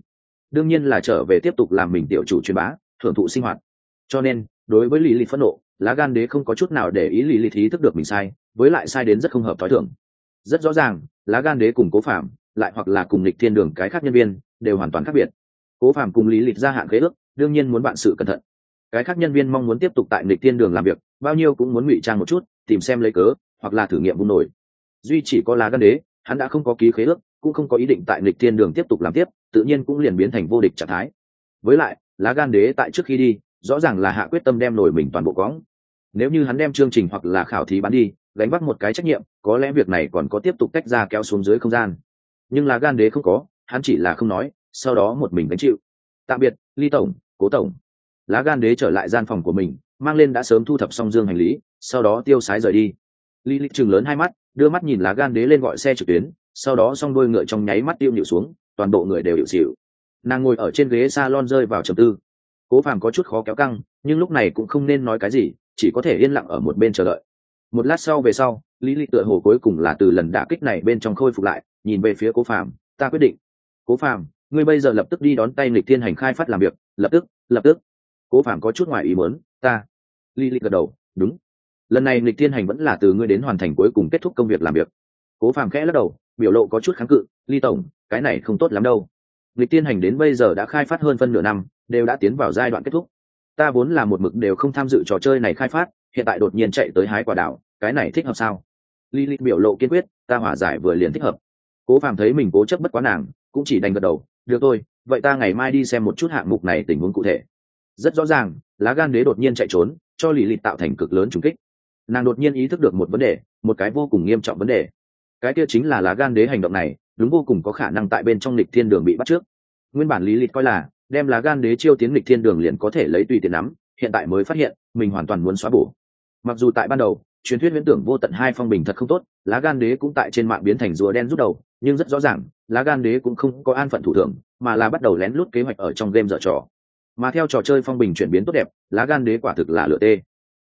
Đương nhiên là trở về tiếp tục làm mình tiểu chủ truyền bá, thưởng thụ sinh hoạt. Cho nên, đối với lý lịch phẫn nộ, lá gan đế không có chút nào để ý lý lịch ý thức được mình sai, với lại sai đến rất không hợp t h ó i thưởng rất rõ ràng, lá gan đế cùng cố phạm lại hoặc là cùng lịch thiên đường cái khác nhân viên, đều hoàn toàn khác biệt. Cố phạm cùng lý lịch gia hạn khế ước, đương nhiên muốn bạn sự cẩn thận. Cái khác nhân viên mong muốn tiếp tục tại lịch thiên đường làm việc bao nhiêu cũng muốn ngụy trang một chút, tìm xem lấy cớ, hoặc là thử nghiệm vung nổi duy chỉ có lá gan đế, hắn đã không có ký khế ước, cũng không có ý định tại lịch thiên đường tiếp tục làm tiếp, tự nhiên cũng liền biến thành vô địch trạng thái. Với lại, lá gan đế tại trước khi đi, rõ ràng là hạ quyết tâm đem nổi mình toàn bộ cóng nếu như hắn đem chương trình hoặc là khảo thí bán đi, gánh vác một cái trách nhiệm, có lẽ việc này còn có tiếp tục tách ra kéo xuống dưới không gian. Nhưng lá gan đế không có, hắn chỉ là không nói, sau đó một mình gánh chịu. Tạm biệt, ly tổng, cố tổng. Lá gan đế trở lại gian phòng của mình mang lên đã sớm thu thập xong dương hành lý, sau đó tiêu sái rời đi. Lý lịch chừng lớn hai mắt, đưa mắt nhìn lá gan đế lên gọi xe trực tuyến, sau đó xong đôi ngựa trong nháy mắt tiêu nhịu xuống, toàn bộ người đều hiệu xịu nàng ngồi ở trên ghế s a lon rơi vào trầm tư. Cố phàm có chút khó kéo căng, nhưng lúc này cũng không nên nói cái gì, chỉ có thể yên lặng ở một bên chờ đợi. Một lát sau về sau, lý lịch tựa hồ cuối cùng là từ lần đả kích này bên trong khôi phục lại, nhìn về phía cố phàm, ta quyết định. Cố phàm, ngươi bây giờ lập tức đi đón tay lịch thiên hành khai phát làm việc, lập tức lập tức. Cố phàm có chút ngoài ý muốn ta. Lý li gật đầu đúng. Lần này lịch Tiên hành vẫn là từ ngươi đến hoàn thành cuối cùng kết thúc công việc làm việc. Cố phàm khẽ lắc đầu biểu lộ có chút kháng cự ly tổng cái này không tốt lắm đâu. Lịch Tiên hành đến bây giờ đã khai phát hơn phân nửa năm đều đã tiến vào giai đoạn kết thúc. Ta vốn là một mực đều không tham dự trò chơi này khai phát hiện tại đột nhiên chạy tới hái quả đảo cái này thích hợp sao? Lý li biểu lộ kiên quyết, ta hỏa giải vừa liền thích hợp. Cố Phàm thấy mình cố chấp bất quá nàng, cũng chỉ đành gật đầu, được thôi, vậy ta ngày mai đi xem một chút hạng mục này tình huống cụ thể. Rất rõ ràng, lá gan đế đột nhiên chạy trốn, cho Lý Lịch tạo thành cực lớn trùng kích. Nàng đột nhiên ý thức được một vấn đề, một cái vô cùng nghiêm trọng vấn đề. Cái kia chính là lá gan đế hành động này, đúng vô cùng có khả năng tại bên trong lịch thiên đường bị bắt trước. Nguyên bản Lý Lịch coi là, đem lá gan đế chiêu tiến lịch thiên đường liền có thể lấy tùy tiền nắm, hiện tại mới phát hiện, mình hoàn toàn muốn xóa bổ. Mặc dù tại ban đầu, truyền thuyết viễn tưởng vô tận hai phong bình thật không tốt lá gan đế cũng tại trên mạng biến thành rùa đen rút đầu nhưng rất rõ ràng lá gan đế cũng không có an phận thủ thường mà là bắt đầu lén lút kế hoạch ở trong game dở trò mà theo trò chơi phong bình chuyển biến tốt đẹp, lá gan đế quả thực là lựa tê.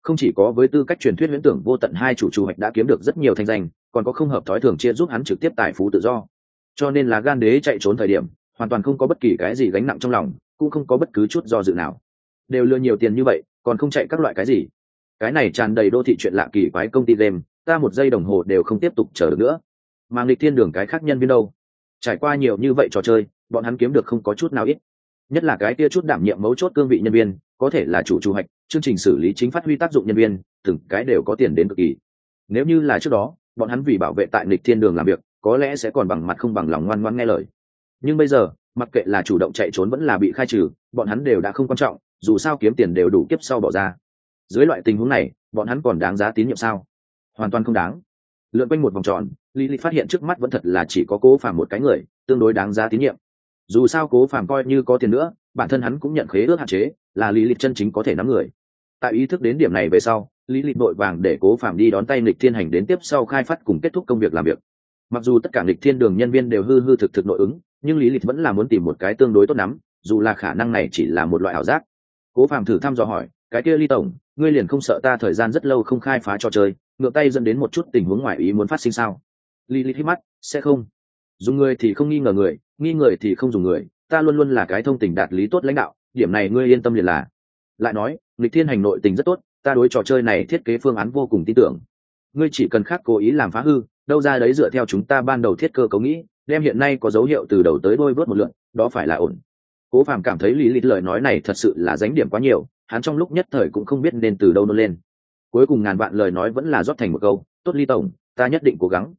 Không chỉ có với tư cách truyền thuyết huyễn tưởng vô tận hai chủ chủ hoạch đã kiếm được rất nhiều thanh danh, còn có không hợp thói thường chia giúp hắn trực tiếp tài phú tự do. Cho nên lá gan đế chạy trốn thời điểm, hoàn toàn không có bất kỳ cái gì gánh nặng trong lòng, cũng không có bất cứ chút do dự nào. Đều lừa nhiều tiền như vậy, còn không chạy các loại cái gì? Cái này tràn đầy đô thị chuyện lạ kỳ quái công ty game, ta một giây đồng hồ đều không tiếp tục chờ được nữa. Mà nghịch thiên đường cái khác nhân viên đâu? Trải qua nhiều như vậy trò chơi, bọn hắn kiếm được không có chút nào ít nhất là cái kia chút đảm nhiệm mấu chốt cương vị nhân viên, có thể là chủ chủ hạch, chương trình xử lý chính phát huy tác dụng nhân viên, từng cái đều có tiền đến cực kỳ. Nếu như là trước đó, bọn hắn vì bảo vệ tại nghịch thiên đường làm việc, có lẽ sẽ còn bằng mặt không bằng lòng ngoan ngoan nghe lời. Nhưng bây giờ, mặc kệ là chủ động chạy trốn vẫn là bị khai trừ, bọn hắn đều đã không quan trọng, dù sao kiếm tiền đều đủ kiếp sau bỏ ra. Dưới loại tình huống này, bọn hắn còn đáng giá tín nhiệm sao? Hoàn toàn không đáng. Lượn quanh một vòng tròn lý lịch phát hiện trước mắt vẫn thật là chỉ có cố phàm một cái người, tương đối đáng giá tín nhiệm dù sao cố phàm coi như có tiền nữa, bản thân hắn cũng nhận khế ước hạn chế, là lý lịch chân chính có thể nắm người. Tại ý thức đến điểm này về sau, lý lịch vội vàng để cố phàm đi đón tay lịch thiên hành đến tiếp sau khai phát cùng kết thúc công việc làm việc. Mặc dù tất cả lịch thiên đường nhân viên đều hư hư thực thực nội ứng, nhưng lý lịch vẫn là muốn tìm một cái tương đối tốt lắm dù là khả năng này chỉ là một loại ảo giác. Cố phàm thử thăm dò hỏi, cái kia ly tổng, ngươi liền không sợ ta thời gian rất lâu không khai phá trò chơi, ngược tay dẫn đến một chút tình huống ngoài ý muốn phát sinh sao? Lý lịch hít mắt, sẽ không. Dùng ngươi thì không nghi ngờ người nghi người thì không dùng người, ta luôn luôn là cái thông tình đạt lý tốt lãnh đạo, điểm này ngươi yên tâm liền là. Lại nói lịch thiên hành nội tình rất tốt, ta đối trò chơi này thiết kế phương án vô cùng tin tưởng. Ngươi chỉ cần khác cố ý làm phá hư, đâu ra đấy dựa theo chúng ta ban đầu thiết cơ cấu nghĩ, đem hiện nay có dấu hiệu từ đầu tới đôi vớt một lượn, đó phải là ổn. Cố phàm cảm thấy lý lịch lời nói này thật sự là dánh điểm quá nhiều, hắn trong lúc nhất thời cũng không biết nên từ đâu nôn lên. Cuối cùng ngàn vạn lời nói vẫn là rót thành một câu, tốt ly tổng, ta nhất định cố gắng.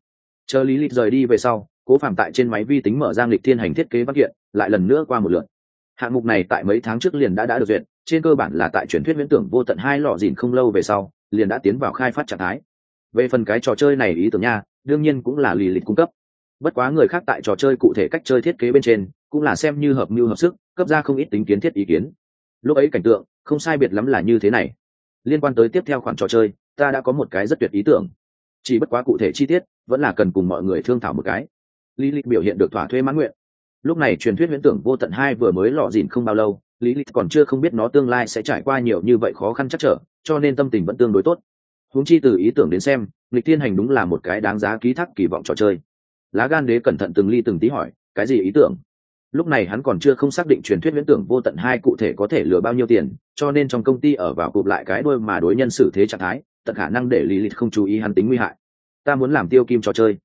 Chờ lý lịch rời đi về sau cố phạm tại trên máy vi tính mở ra lịch thiên hành thiết kế văn kiện, lại lần nữa qua một lượt. Hạng mục này tại mấy tháng trước liền đã đã được duyệt, trên cơ bản là tại truyền thuyết viễn tưởng vô tận hai lọ dìn không lâu về sau, liền đã tiến vào khai phát trạng thái. Về phần cái trò chơi này ý tưởng nha, đương nhiên cũng là lì lịch cung cấp. Bất quá người khác tại trò chơi cụ thể cách chơi thiết kế bên trên, cũng là xem như hợp mưu hợp sức, cấp ra không ít tính kiến thiết ý kiến. Lúc ấy cảnh tượng, không sai biệt lắm là như thế này. Liên quan tới tiếp theo khoản trò chơi, ta đã có một cái rất tuyệt ý tưởng. Chỉ bất quá cụ thể chi tiết, vẫn là cần cùng mọi người thương thảo một cái lý lịch biểu hiện được thỏa thuê mãn nguyện. Lúc này truyền thuyết viễn tưởng vô tận hai vừa mới lọ dìn không bao lâu, lý lịch còn chưa không biết nó tương lai sẽ trải qua nhiều như vậy khó khăn chắc trở, cho nên tâm tình vẫn tương đối tốt. Huống chi từ ý tưởng đến xem, lịch thiên hành đúng là một cái đáng giá ký thác kỳ vọng trò chơi. Lá gan đế cẩn thận từng ly từng tí hỏi, cái gì ý tưởng? Lúc này hắn còn chưa không xác định truyền thuyết viễn tưởng vô tận hai cụ thể có thể lừa bao nhiêu tiền, cho nên trong công ty ở vào cụp lại cái đôi mà đối nhân xử thế trạng thái, tận khả năng để lý lịch không chú ý hắn tính nguy hại. Ta muốn làm tiêu kim trò chơi.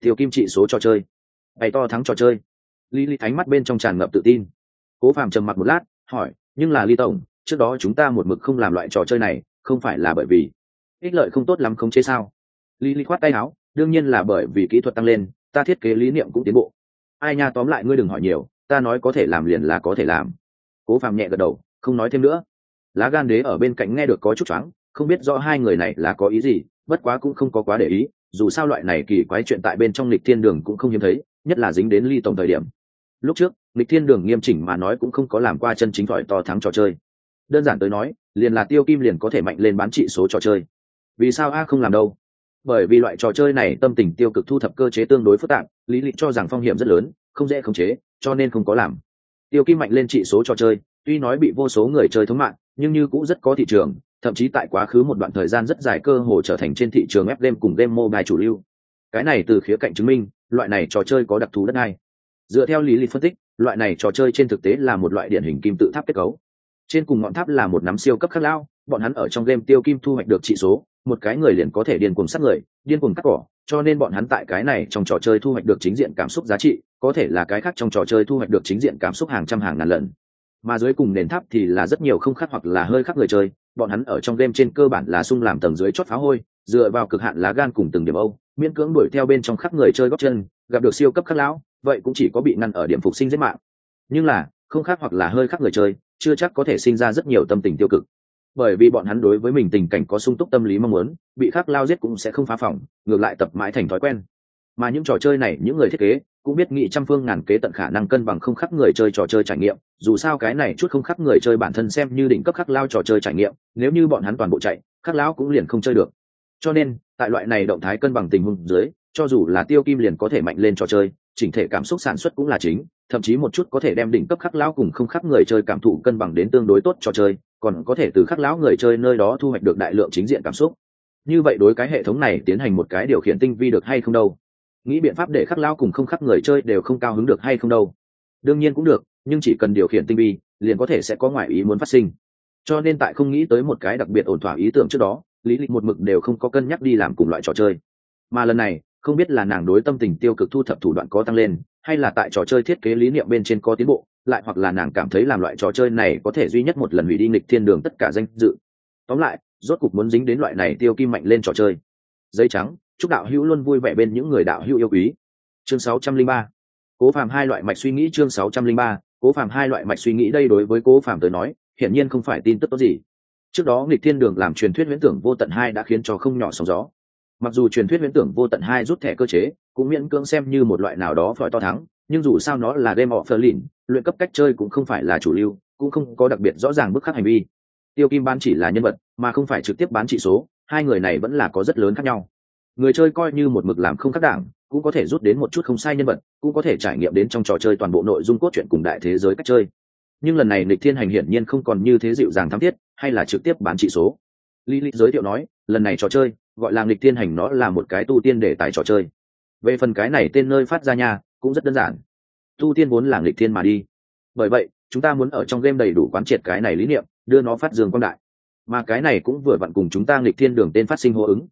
Tiêu kim trị số trò chơi bày to thắng trò chơi. Lý lịch thánh mắt bên trong tràn ngập tự tin. Cố phàm trầm mặt một lát, hỏi, nhưng là lý tổng, trước đó chúng ta một mực không làm loại trò chơi này, không phải là bởi vì ích lợi không tốt lắm không chế sao? Lý lịch khoát tay áo, đương nhiên là bởi vì kỹ thuật tăng lên, ta thiết kế lý niệm cũng tiến bộ. Ai nha, tóm lại ngươi đừng hỏi nhiều, ta nói có thể làm liền là có thể làm. Cố phàm nhẹ gật đầu, không nói thêm nữa. Lá gan đế ở bên cạnh nghe được có chút choáng, không biết rõ hai người này là có ý gì, bất quá cũng không có quá để ý, dù sao loại này kỳ quái chuyện tại bên trong lịch thiên đường cũng không hiếm thấy nhất là dính đến ly tổng thời điểm. Lúc trước lịch thiên đường nghiêm chỉnh mà nói cũng không có làm qua chân chính thỏi to thắng trò chơi. Đơn giản tới nói, liền là tiêu kim liền có thể mạnh lên bán trị số trò chơi. Vì sao a không làm đâu? Bởi vì loại trò chơi này tâm tình tiêu cực thu thập cơ chế tương đối phức tạp, lý lịch cho rằng phong hiểm rất lớn, không dễ khống chế, cho nên không có làm. Tiêu kim mạnh lên trị số trò chơi, tuy nói bị vô số người chơi thống mạng, nhưng như cũng rất có thị trường, thậm chí tại quá khứ một đoạn thời gian rất dài cơ hồ trở thành trên thị trường ép game cùng game mobile chủ lưu. Cái này từ khía cạnh chứng minh loại này trò chơi có đặc thù đất ai. dựa theo lý lịch phân tích, loại này trò chơi trên thực tế là một loại điển hình kim tự tháp kết cấu. Trên cùng ngọn tháp là một nắm siêu cấp khắc lao, bọn hắn ở trong game tiêu kim thu hoạch được trị số, một cái người liền có thể điên cuồng sát người, điên cuồng cắt cỏ, cho nên bọn hắn tại cái này trong trò chơi thu hoạch được chính diện cảm xúc giá trị, có thể là cái khác trong trò chơi thu hoạch được chính diện cảm xúc hàng trăm hàng ngàn lần. Mà dưới cùng nền tháp thì là rất nhiều không khác hoặc là hơi khác người chơi, bọn hắn ở trong game trên cơ bản là sung làm tầng dưới chót phá hôi, dựa vào cực hạn lá gan cùng từng điểm âu miễn cưỡng đuổi theo bên trong khắc người chơi góc chân, gặp được siêu cấp khắc lão, vậy cũng chỉ có bị ngăn ở điểm phục sinh giết mạng. Nhưng là, không khác hoặc là hơi khác người chơi, chưa chắc có thể sinh ra rất nhiều tâm tình tiêu cực. Bởi vì bọn hắn đối với mình tình cảnh có sung túc tâm lý mong muốn, bị khắc lao giết cũng sẽ không phá phỏng ngược lại tập mãi thành thói quen. Mà những trò chơi này, những người thiết kế, cũng biết nghĩ trăm phương ngàn kế tận khả năng cân bằng không khắc người chơi trò chơi trải nghiệm, dù sao cái này chút không khắc người chơi bản thân xem như đỉnh cấp khắc lao trò chơi trải nghiệm, nếu như bọn hắn toàn bộ chạy, khắc lão cũng liền không chơi được cho nên, tại loại này động thái cân bằng tình huống dưới, cho dù là tiêu kim liền có thể mạnh lên trò chơi, chỉnh thể cảm xúc sản xuất cũng là chính, thậm chí một chút có thể đem đỉnh cấp khắc lão cùng không khắc người chơi cảm thụ cân bằng đến tương đối tốt trò chơi, còn có thể từ khắc lão người chơi nơi đó thu hoạch được đại lượng chính diện cảm xúc. Như vậy đối cái hệ thống này tiến hành một cái điều khiển tinh vi được hay không đâu? Nghĩ biện pháp để khắc lão cùng không khắc người chơi đều không cao hứng được hay không đâu? Đương nhiên cũng được, nhưng chỉ cần điều khiển tinh vi, liền có thể sẽ có ngoại ý muốn phát sinh. Cho nên tại không nghĩ tới một cái đặc biệt ổn thỏa ý tưởng trước đó lý lịch một mực đều không có cân nhắc đi làm cùng loại trò chơi. Mà lần này, không biết là nàng đối tâm tình tiêu cực thu thập thủ đoạn có tăng lên, hay là tại trò chơi thiết kế lý niệm bên trên có tiến bộ, lại hoặc là nàng cảm thấy làm loại trò chơi này có thể duy nhất một lần hủy đi nghịch thiên đường tất cả danh dự. Tóm lại, rốt cục muốn dính đến loại này tiêu kim mạnh lên trò chơi. Giấy trắng, chúc đạo hữu luôn vui vẻ bên những người đạo hữu yêu quý. Chương 603 cố phàm hai loại mạch suy nghĩ chương 603 cố phàm hai loại mạch suy nghĩ đây đối với cố phàm tới nói, hiển nhiên không phải tin tức tốt gì trước đó nghịch thiên đường làm truyền thuyết viễn tưởng vô tận hai đã khiến cho không nhỏ sóng gió. Mặc dù truyền thuyết viễn tưởng vô tận hai rút thẻ cơ chế cũng miễn cưỡng xem như một loại nào đó phỏi to thắng nhưng dù sao nó là game of Berlin, luyện cấp cách chơi cũng không phải là chủ lưu cũng không có đặc biệt rõ ràng bức khắc hành vi. Tiêu kim bán chỉ là nhân vật mà không phải trực tiếp bán trị số hai người này vẫn là có rất lớn khác nhau. Người chơi coi như một mực làm không khác đảng cũng có thể rút đến một chút không sai nhân vật cũng có thể trải nghiệm đến trong trò chơi toàn bộ nội dung cốt truyện cùng đại thế giới cách chơi. Nhưng lần này nịch thiên hành hiển nhiên không còn như thế dịu dàng thắm thiết hay là trực tiếp bán trị số? Lý lý giới thiệu nói, lần này trò chơi, gọi là nghịch thiên hành nó là một cái tu tiên để tài trò chơi. Về phần cái này tên nơi phát ra nhà cũng rất đơn giản. Tu tiên vốn là nghịch thiên mà đi. Bởi vậy, chúng ta muốn ở trong game đầy đủ quán triệt cái này lý niệm, đưa nó phát dương quang đại. Mà cái này cũng vừa vặn cùng chúng ta nghịch thiên đường tên phát sinh hô ứng.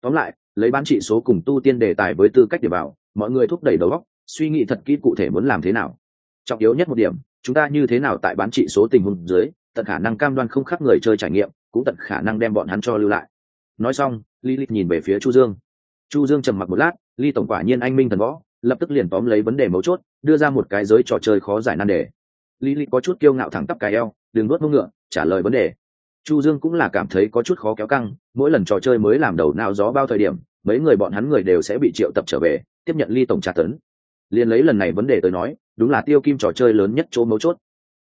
Tóm lại, lấy bán trị số cùng tu tiên đề tài với tư cách để bảo, mọi người thúc đẩy đầu óc, suy nghĩ thật kỹ cụ thể muốn làm thế nào. Trọng yếu nhất một điểm, chúng ta như thế nào tại bán trị số tình huống dưới tận khả năng cam đoan không khác người chơi trải nghiệm, cũng tận khả năng đem bọn hắn cho lưu lại. Nói xong lý lịch nhìn về phía chu dương. Chu dương trầm mặc một lát, ly tổng quả nhiên anh minh thần võ, lập tức liền tóm lấy vấn đề mấu chốt, đưa ra một cái giới trò chơi khó giải nan đề. Lý lịch có chút kiêu ngạo thẳng tắp cài eo, đừng nuốt mông ngựa, trả lời vấn đề. Chu dương cũng là cảm thấy có chút khó kéo căng, mỗi lần trò chơi mới làm đầu nào gió bao thời điểm, mấy người bọn hắn người đều sẽ bị triệu tập trở về, tiếp nhận ly tổng tra tấn. Liền lấy lần này vấn đề tới nói, đúng là tiêu kim trò chơi lớn nhất chỗ mấu chốt.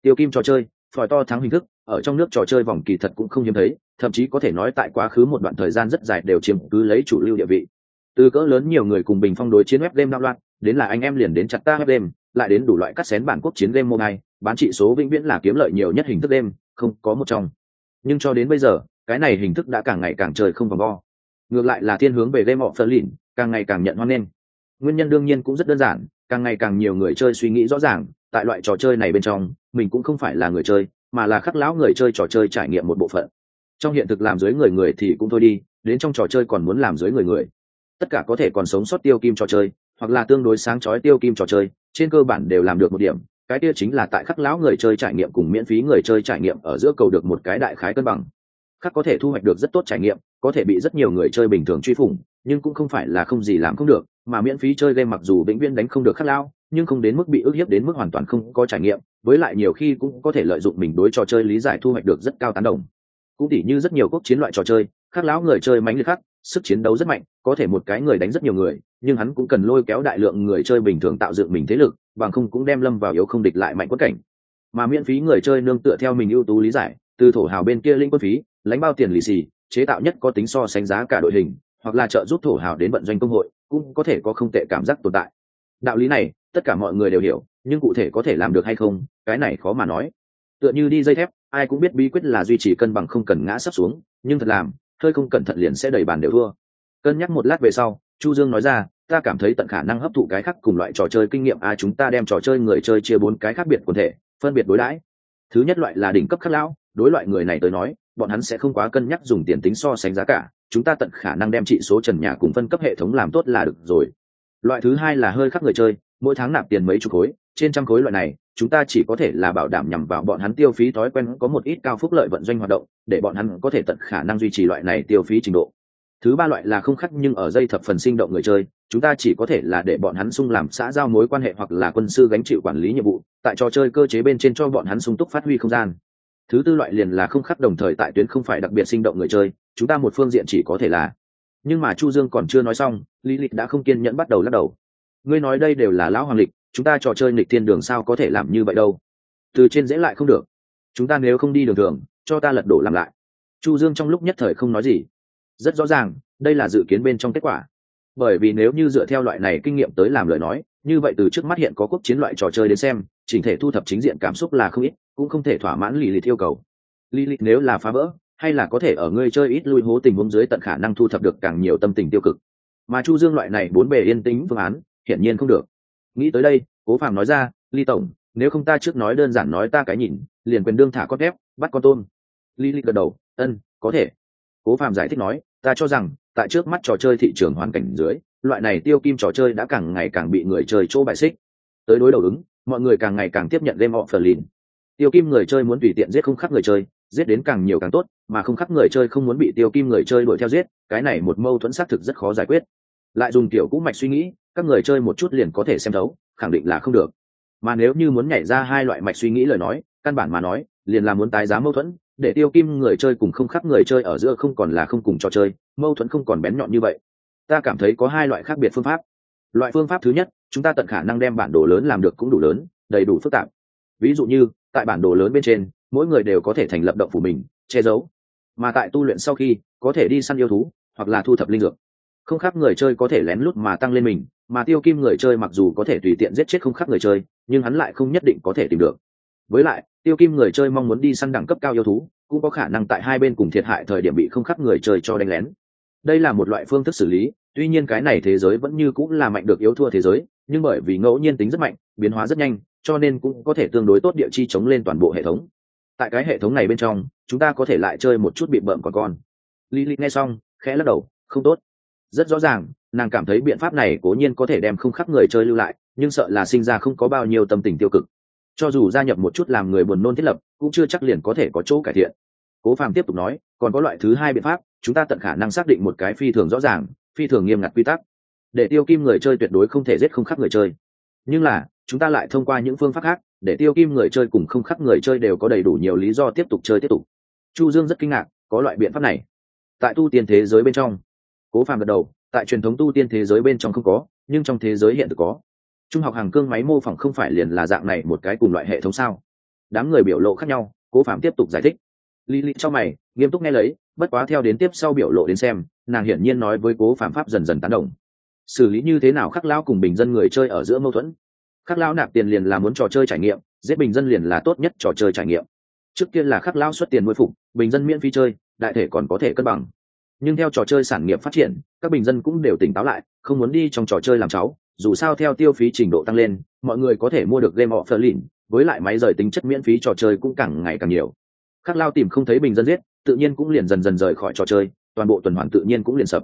Tiêu kim trò chơi phòi to thắng hình thức, ở trong nước trò chơi vòng kỳ thật cũng không hiếm thấy, thậm chí có thể nói tại quá khứ một đoạn thời gian rất dài đều chiếm cứ lấy chủ lưu địa vị. Từ cỡ lớn nhiều người cùng bình phong đối chiến web game đạo loạn, đến là anh em liền đến chặt ta web game, lại đến đủ loại cắt xén bản quốc chiến game mobile, bán trị số vĩnh viễn là kiếm lợi nhiều nhất hình thức game, không có một trong. Nhưng cho đến bây giờ, cái này hình thức đã càng ngày càng trời không vòng vo. Ngược lại là thiên hướng về game of lìn càng ngày càng nhận hoan nghênh. Nguyên nhân đương nhiên cũng rất đơn giản, càng ngày càng nhiều người chơi suy nghĩ rõ ràng tại loại trò chơi này bên trong, mình cũng không phải là người chơi, mà là khắc lão người chơi trò chơi trải nghiệm một bộ phận trong hiện thực làm dưới người người thì cũng thôi đi, đến trong trò chơi còn muốn làm dưới người người tất cả có thể còn sống sót tiêu kim trò chơi, hoặc là tương đối sáng chói tiêu kim trò chơi, trên cơ bản đều làm được một điểm, cái kia chính là tại khắc lão người chơi trải nghiệm cùng miễn phí người chơi trải nghiệm ở giữa cầu được một cái đại khái cân bằng khắc có thể thu hoạch được rất tốt trải nghiệm, có thể bị rất nhiều người chơi bình thường truy phủng, nhưng cũng không phải là không gì làm không được, mà miễn phí chơi game mặc dù vĩnh viễn đánh không được khắc lão nhưng không đến mức bị ức hiếp đến mức hoàn toàn không có trải nghiệm với lại nhiều khi cũng có thể lợi dụng mình đối trò chơi lý giải thu hoạch được rất cao tán đồng. Cũng tỉ như rất nhiều quốc chiến loại trò chơi khác lão người chơi mánh liệt khác, sức chiến đấu rất mạnh có thể một cái người đánh rất nhiều người nhưng hắn cũng cần lôi kéo đại lượng người chơi bình thường tạo dựng mình thế lực bằng không cũng đem lâm vào yếu không địch lại mạnh quất cảnh. Mà miễn phí người chơi nương tựa theo mình ưu tú lý giải từ thổ hào bên kia linh quân phí lãnh bao tiền lì xì chế tạo nhất có tính so sánh giá cả đội hình hoặc là trợ giúp thổ hào đến vận doanh công hội cũng có thể có không tệ cảm giác tồn tại. Đạo lý này tất cả mọi người đều hiểu, nhưng cụ thể có thể làm được hay không, cái này khó mà nói. Tựa như đi dây thép, ai cũng biết bí quyết là duy trì cân bằng không cần ngã sắp xuống, nhưng thật làm, hơi không cẩn thận liền sẽ đẩy bàn đều thua. Cân nhắc một lát về sau, chu dương nói ra, ta cảm thấy tận khả năng hấp thụ cái khác cùng loại trò chơi kinh nghiệm, a, chúng ta đem trò chơi người chơi chia bốn cái khác biệt quần thể, phân biệt đối đãi. Thứ nhất loại là đỉnh cấp khắc lão, đối loại người này tới nói, bọn hắn sẽ không quá cân nhắc dùng tiền tính so sánh giá cả, chúng ta tận khả năng đem trị số trần nhà cùng phân cấp hệ thống làm tốt là được rồi. Loại thứ hai là hơi khắc người chơi mỗi tháng nạp tiền mấy chục khối, trên trăm khối loại này, chúng ta chỉ có thể là bảo đảm nhằm vào bọn hắn tiêu phí thói quen có một ít cao phúc lợi vận doanh hoạt động, để bọn hắn có thể tận khả năng duy trì loại này tiêu phí trình độ. Thứ ba loại là không khắc nhưng ở dây thập phần sinh động người chơi, chúng ta chỉ có thể là để bọn hắn sung làm xã giao mối quan hệ hoặc là quân sư gánh chịu quản lý nhiệm vụ, tại trò chơi cơ chế bên trên cho bọn hắn sung túc phát huy không gian. Thứ tư loại liền là không khắc đồng thời tại tuyến không phải đặc biệt sinh động người chơi, chúng ta một phương diện chỉ có thể là. Nhưng mà chu dương còn chưa nói xong, lý lịch đã không kiên nhẫn bắt đầu lắc đầu ngươi nói đây đều là lão hoàng lịch, chúng ta trò chơi lịch thiên đường sao có thể làm như vậy đâu? Từ trên dễ lại không được. Chúng ta nếu không đi đường thường, cho ta lật đổ làm lại. Chu dương trong lúc nhất thời không nói gì. Rất rõ ràng, đây là dự kiến bên trong kết quả. Bởi vì nếu như dựa theo loại này kinh nghiệm tới làm lời nói, như vậy từ trước mắt hiện có quốc chiến loại trò chơi đến xem, chỉnh thể thu thập chính diện cảm xúc là không ít, cũng không thể thỏa mãn lì lịt yêu cầu. Lì lịt nếu là phá vỡ, hay là có thể ở ngươi chơi ít lui hố tình huống dưới tận khả năng thu thập được càng nhiều tâm tình tiêu cực. Mà chu dương loại này bốn bề yên tĩnh phương án hiển nhiên không được. Nghĩ tới đây, cố phàm nói ra, ly tổng, nếu không ta trước nói đơn giản nói ta cái nhìn, liền quyền đương thả con thép, bắt con tôm. Ly ly gật đầu, ân, có thể. Cố phàm giải thích nói, ta cho rằng, tại trước mắt trò chơi thị trường hoàn cảnh dưới, loại này tiêu kim trò chơi đã càng ngày càng bị người chơi chỗ bài xích. Tới đối đầu ứng, mọi người càng ngày càng tiếp nhận game offline tiêu kim người chơi muốn tùy tiện giết không khắc người chơi, giết đến càng nhiều càng tốt, mà không khắc người chơi không muốn bị tiêu kim người chơi đuổi theo giết, cái này một mâu thuẫn xác thực rất khó giải quyết. Lại dùng tiểu cũ mạch suy nghĩ các người chơi một chút liền có thể xem thấu, khẳng định là không được. Mà nếu như muốn nhảy ra hai loại mạch suy nghĩ lời nói, căn bản mà nói, liền là muốn tái giá mâu thuẫn, để tiêu kim người chơi cùng không khác người chơi ở giữa không còn là không cùng trò chơi, mâu thuẫn không còn bén nhọn như vậy. Ta cảm thấy có hai loại khác biệt phương pháp. Loại phương pháp thứ nhất, chúng ta tận khả năng đem bản đồ lớn làm được cũng đủ lớn, đầy đủ phức tạp. Ví dụ như, tại bản đồ lớn bên trên, mỗi người đều có thể thành lập động phủ mình, che giấu. Mà tại tu luyện sau khi, có thể đi săn yêu thú, hoặc là thu thập linh dược không khác người chơi có thể lén lút mà tăng lên mình, mà tiêu kim người chơi mặc dù có thể tùy tiện giết chết không khác người chơi, nhưng hắn lại không nhất định có thể tìm được. Với lại, tiêu kim người chơi mong muốn đi săn đẳng cấp cao yêu thú, cũng có khả năng tại hai bên cùng thiệt hại thời điểm bị không khác người chơi cho đánh lén. Đây là một loại phương thức xử lý, tuy nhiên cái này thế giới vẫn như cũng là mạnh được yếu thua thế giới, nhưng bởi vì ngẫu nhiên tính rất mạnh, biến hóa rất nhanh, cho nên cũng có thể tương đối tốt địa chi chống lên toàn bộ hệ thống. Tại cái hệ thống này bên trong, chúng ta có thể lại chơi một chút bị bợm còn con. Lý lý nghe xong, khẽ lắc đầu, không tốt rất rõ ràng, nàng cảm thấy biện pháp này cố nhiên có thể đem không khắc người chơi lưu lại, nhưng sợ là sinh ra không có bao nhiêu tâm tình tiêu cực. Cho dù gia nhập một chút làm người buồn nôn thiết lập, cũng chưa chắc liền có thể có chỗ cải thiện. Cố phàm tiếp tục nói, còn có loại thứ hai biện pháp, chúng ta tận khả năng xác định một cái phi thường rõ ràng, phi thường nghiêm ngặt quy tắc. Để tiêu kim người chơi tuyệt đối không thể giết không khắc người chơi. Nhưng là, chúng ta lại thông qua những phương pháp khác, để tiêu kim người chơi cùng không khắc người chơi đều có đầy đủ nhiều lý do tiếp tục chơi tiếp tục. Chu dương rất kinh ngạc, có loại biện pháp này. Tại tu tiên thế giới bên trong cố phàm gật đầu, tại truyền thống tu tiên thế giới bên trong không có, nhưng trong thế giới hiện thực có. Trung học hàng cương máy mô phỏng không phải liền là dạng này một cái cùng loại hệ thống sao? Đám người biểu lộ khác nhau, cố phạm tiếp tục giải thích. Lý lý cho mày, nghiêm túc nghe lấy, bất quá theo đến tiếp sau biểu lộ đến xem, nàng hiển nhiên nói với cố phạm pháp dần dần tán đồng. Xử lý như thế nào khắc lão cùng bình dân người chơi ở giữa mâu thuẫn? Khắc lão nạp tiền liền là muốn trò chơi trải nghiệm, giết bình dân liền là tốt nhất trò chơi trải nghiệm. Trước kia là khắc lão xuất tiền nuôi phục, bình dân miễn phí chơi, đại thể còn có thể cân bằng nhưng theo trò chơi sản nghiệp phát triển, các bình dân cũng đều tỉnh táo lại, không muốn đi trong trò chơi làm cháu, dù sao theo tiêu phí trình độ tăng lên, mọi người có thể mua được game of the với lại máy rời tính chất miễn phí trò chơi cũng càng ngày càng nhiều. Khắc lao tìm không thấy bình dân giết, tự nhiên cũng liền dần dần rời khỏi trò chơi, toàn bộ tuần hoàn tự nhiên cũng liền sập.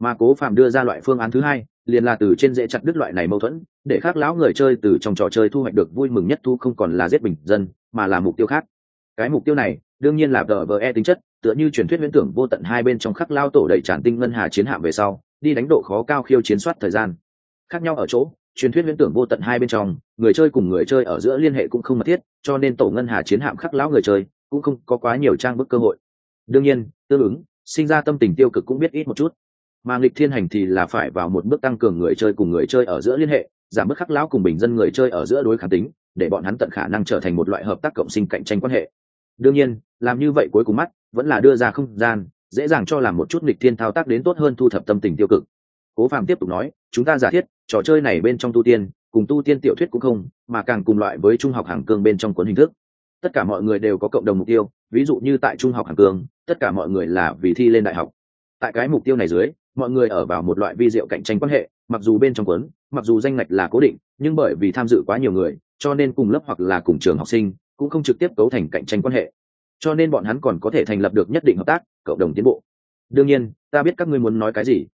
Mà cố phạm đưa ra loại phương án thứ hai, liền là từ trên dễ chặt đứt loại này mâu thuẫn, để khắc lão người chơi từ trong trò chơi thu hoạch được vui mừng nhất thu không còn là giết bình dân, mà là mục tiêu khác. Cái mục tiêu này, đương nhiên là tờ vờ e tính chất tựa như truyền thuyết huyễn tưởng vô tận hai bên trong khắc lao tổ đẩy tràn tinh ngân hà chiến hạm về sau, đi đánh độ khó cao khiêu chiến soát thời gian. Khác nhau ở chỗ, truyền thuyết huyễn tưởng vô tận hai bên trong, người chơi cùng người chơi ở giữa liên hệ cũng không mật thiết, cho nên tổ ngân hà chiến hạm khắc lão người chơi cũng không có quá nhiều trang bức cơ hội. Đương nhiên, tương ứng, sinh ra tâm tình tiêu cực cũng biết ít một chút. Mà nghịch thiên hành thì là phải vào một bước tăng cường người chơi cùng người chơi ở giữa liên hệ, giảm bớt khắc lão cùng bình dân người chơi ở giữa đối kháng tính, để bọn hắn tận khả năng trở thành một loại hợp tác cộng sinh cạnh tranh quan hệ. Đương nhiên, làm như vậy cuối cùng mắt vẫn là đưa ra không gian, dễ dàng cho làm một chút nghịch thiên thao tác đến tốt hơn thu thập tâm tình tiêu cực. Cố phạm tiếp tục nói, chúng ta giả thiết, trò chơi này bên trong tu tiên, cùng tu tiên tiểu thuyết cũng không, mà càng cùng loại với trung học hàng cương bên trong cuốn hình thức. Tất cả mọi người đều có cộng đồng mục tiêu, ví dụ như tại trung học hàng cương, tất cả mọi người là vì thi lên đại học. Tại cái mục tiêu này dưới, mọi người ở vào một loại vi diệu cạnh tranh quan hệ, mặc dù bên trong cuốn, mặc dù danh ngạch là cố định, nhưng bởi vì tham dự quá nhiều người, cho nên cùng lớp hoặc là cùng trường học sinh, cũng không trực tiếp cấu thành cạnh tranh quan hệ cho nên bọn hắn còn có thể thành lập được nhất định hợp tác, cộng đồng tiến bộ. Đương nhiên, ta biết các ngươi muốn nói cái gì.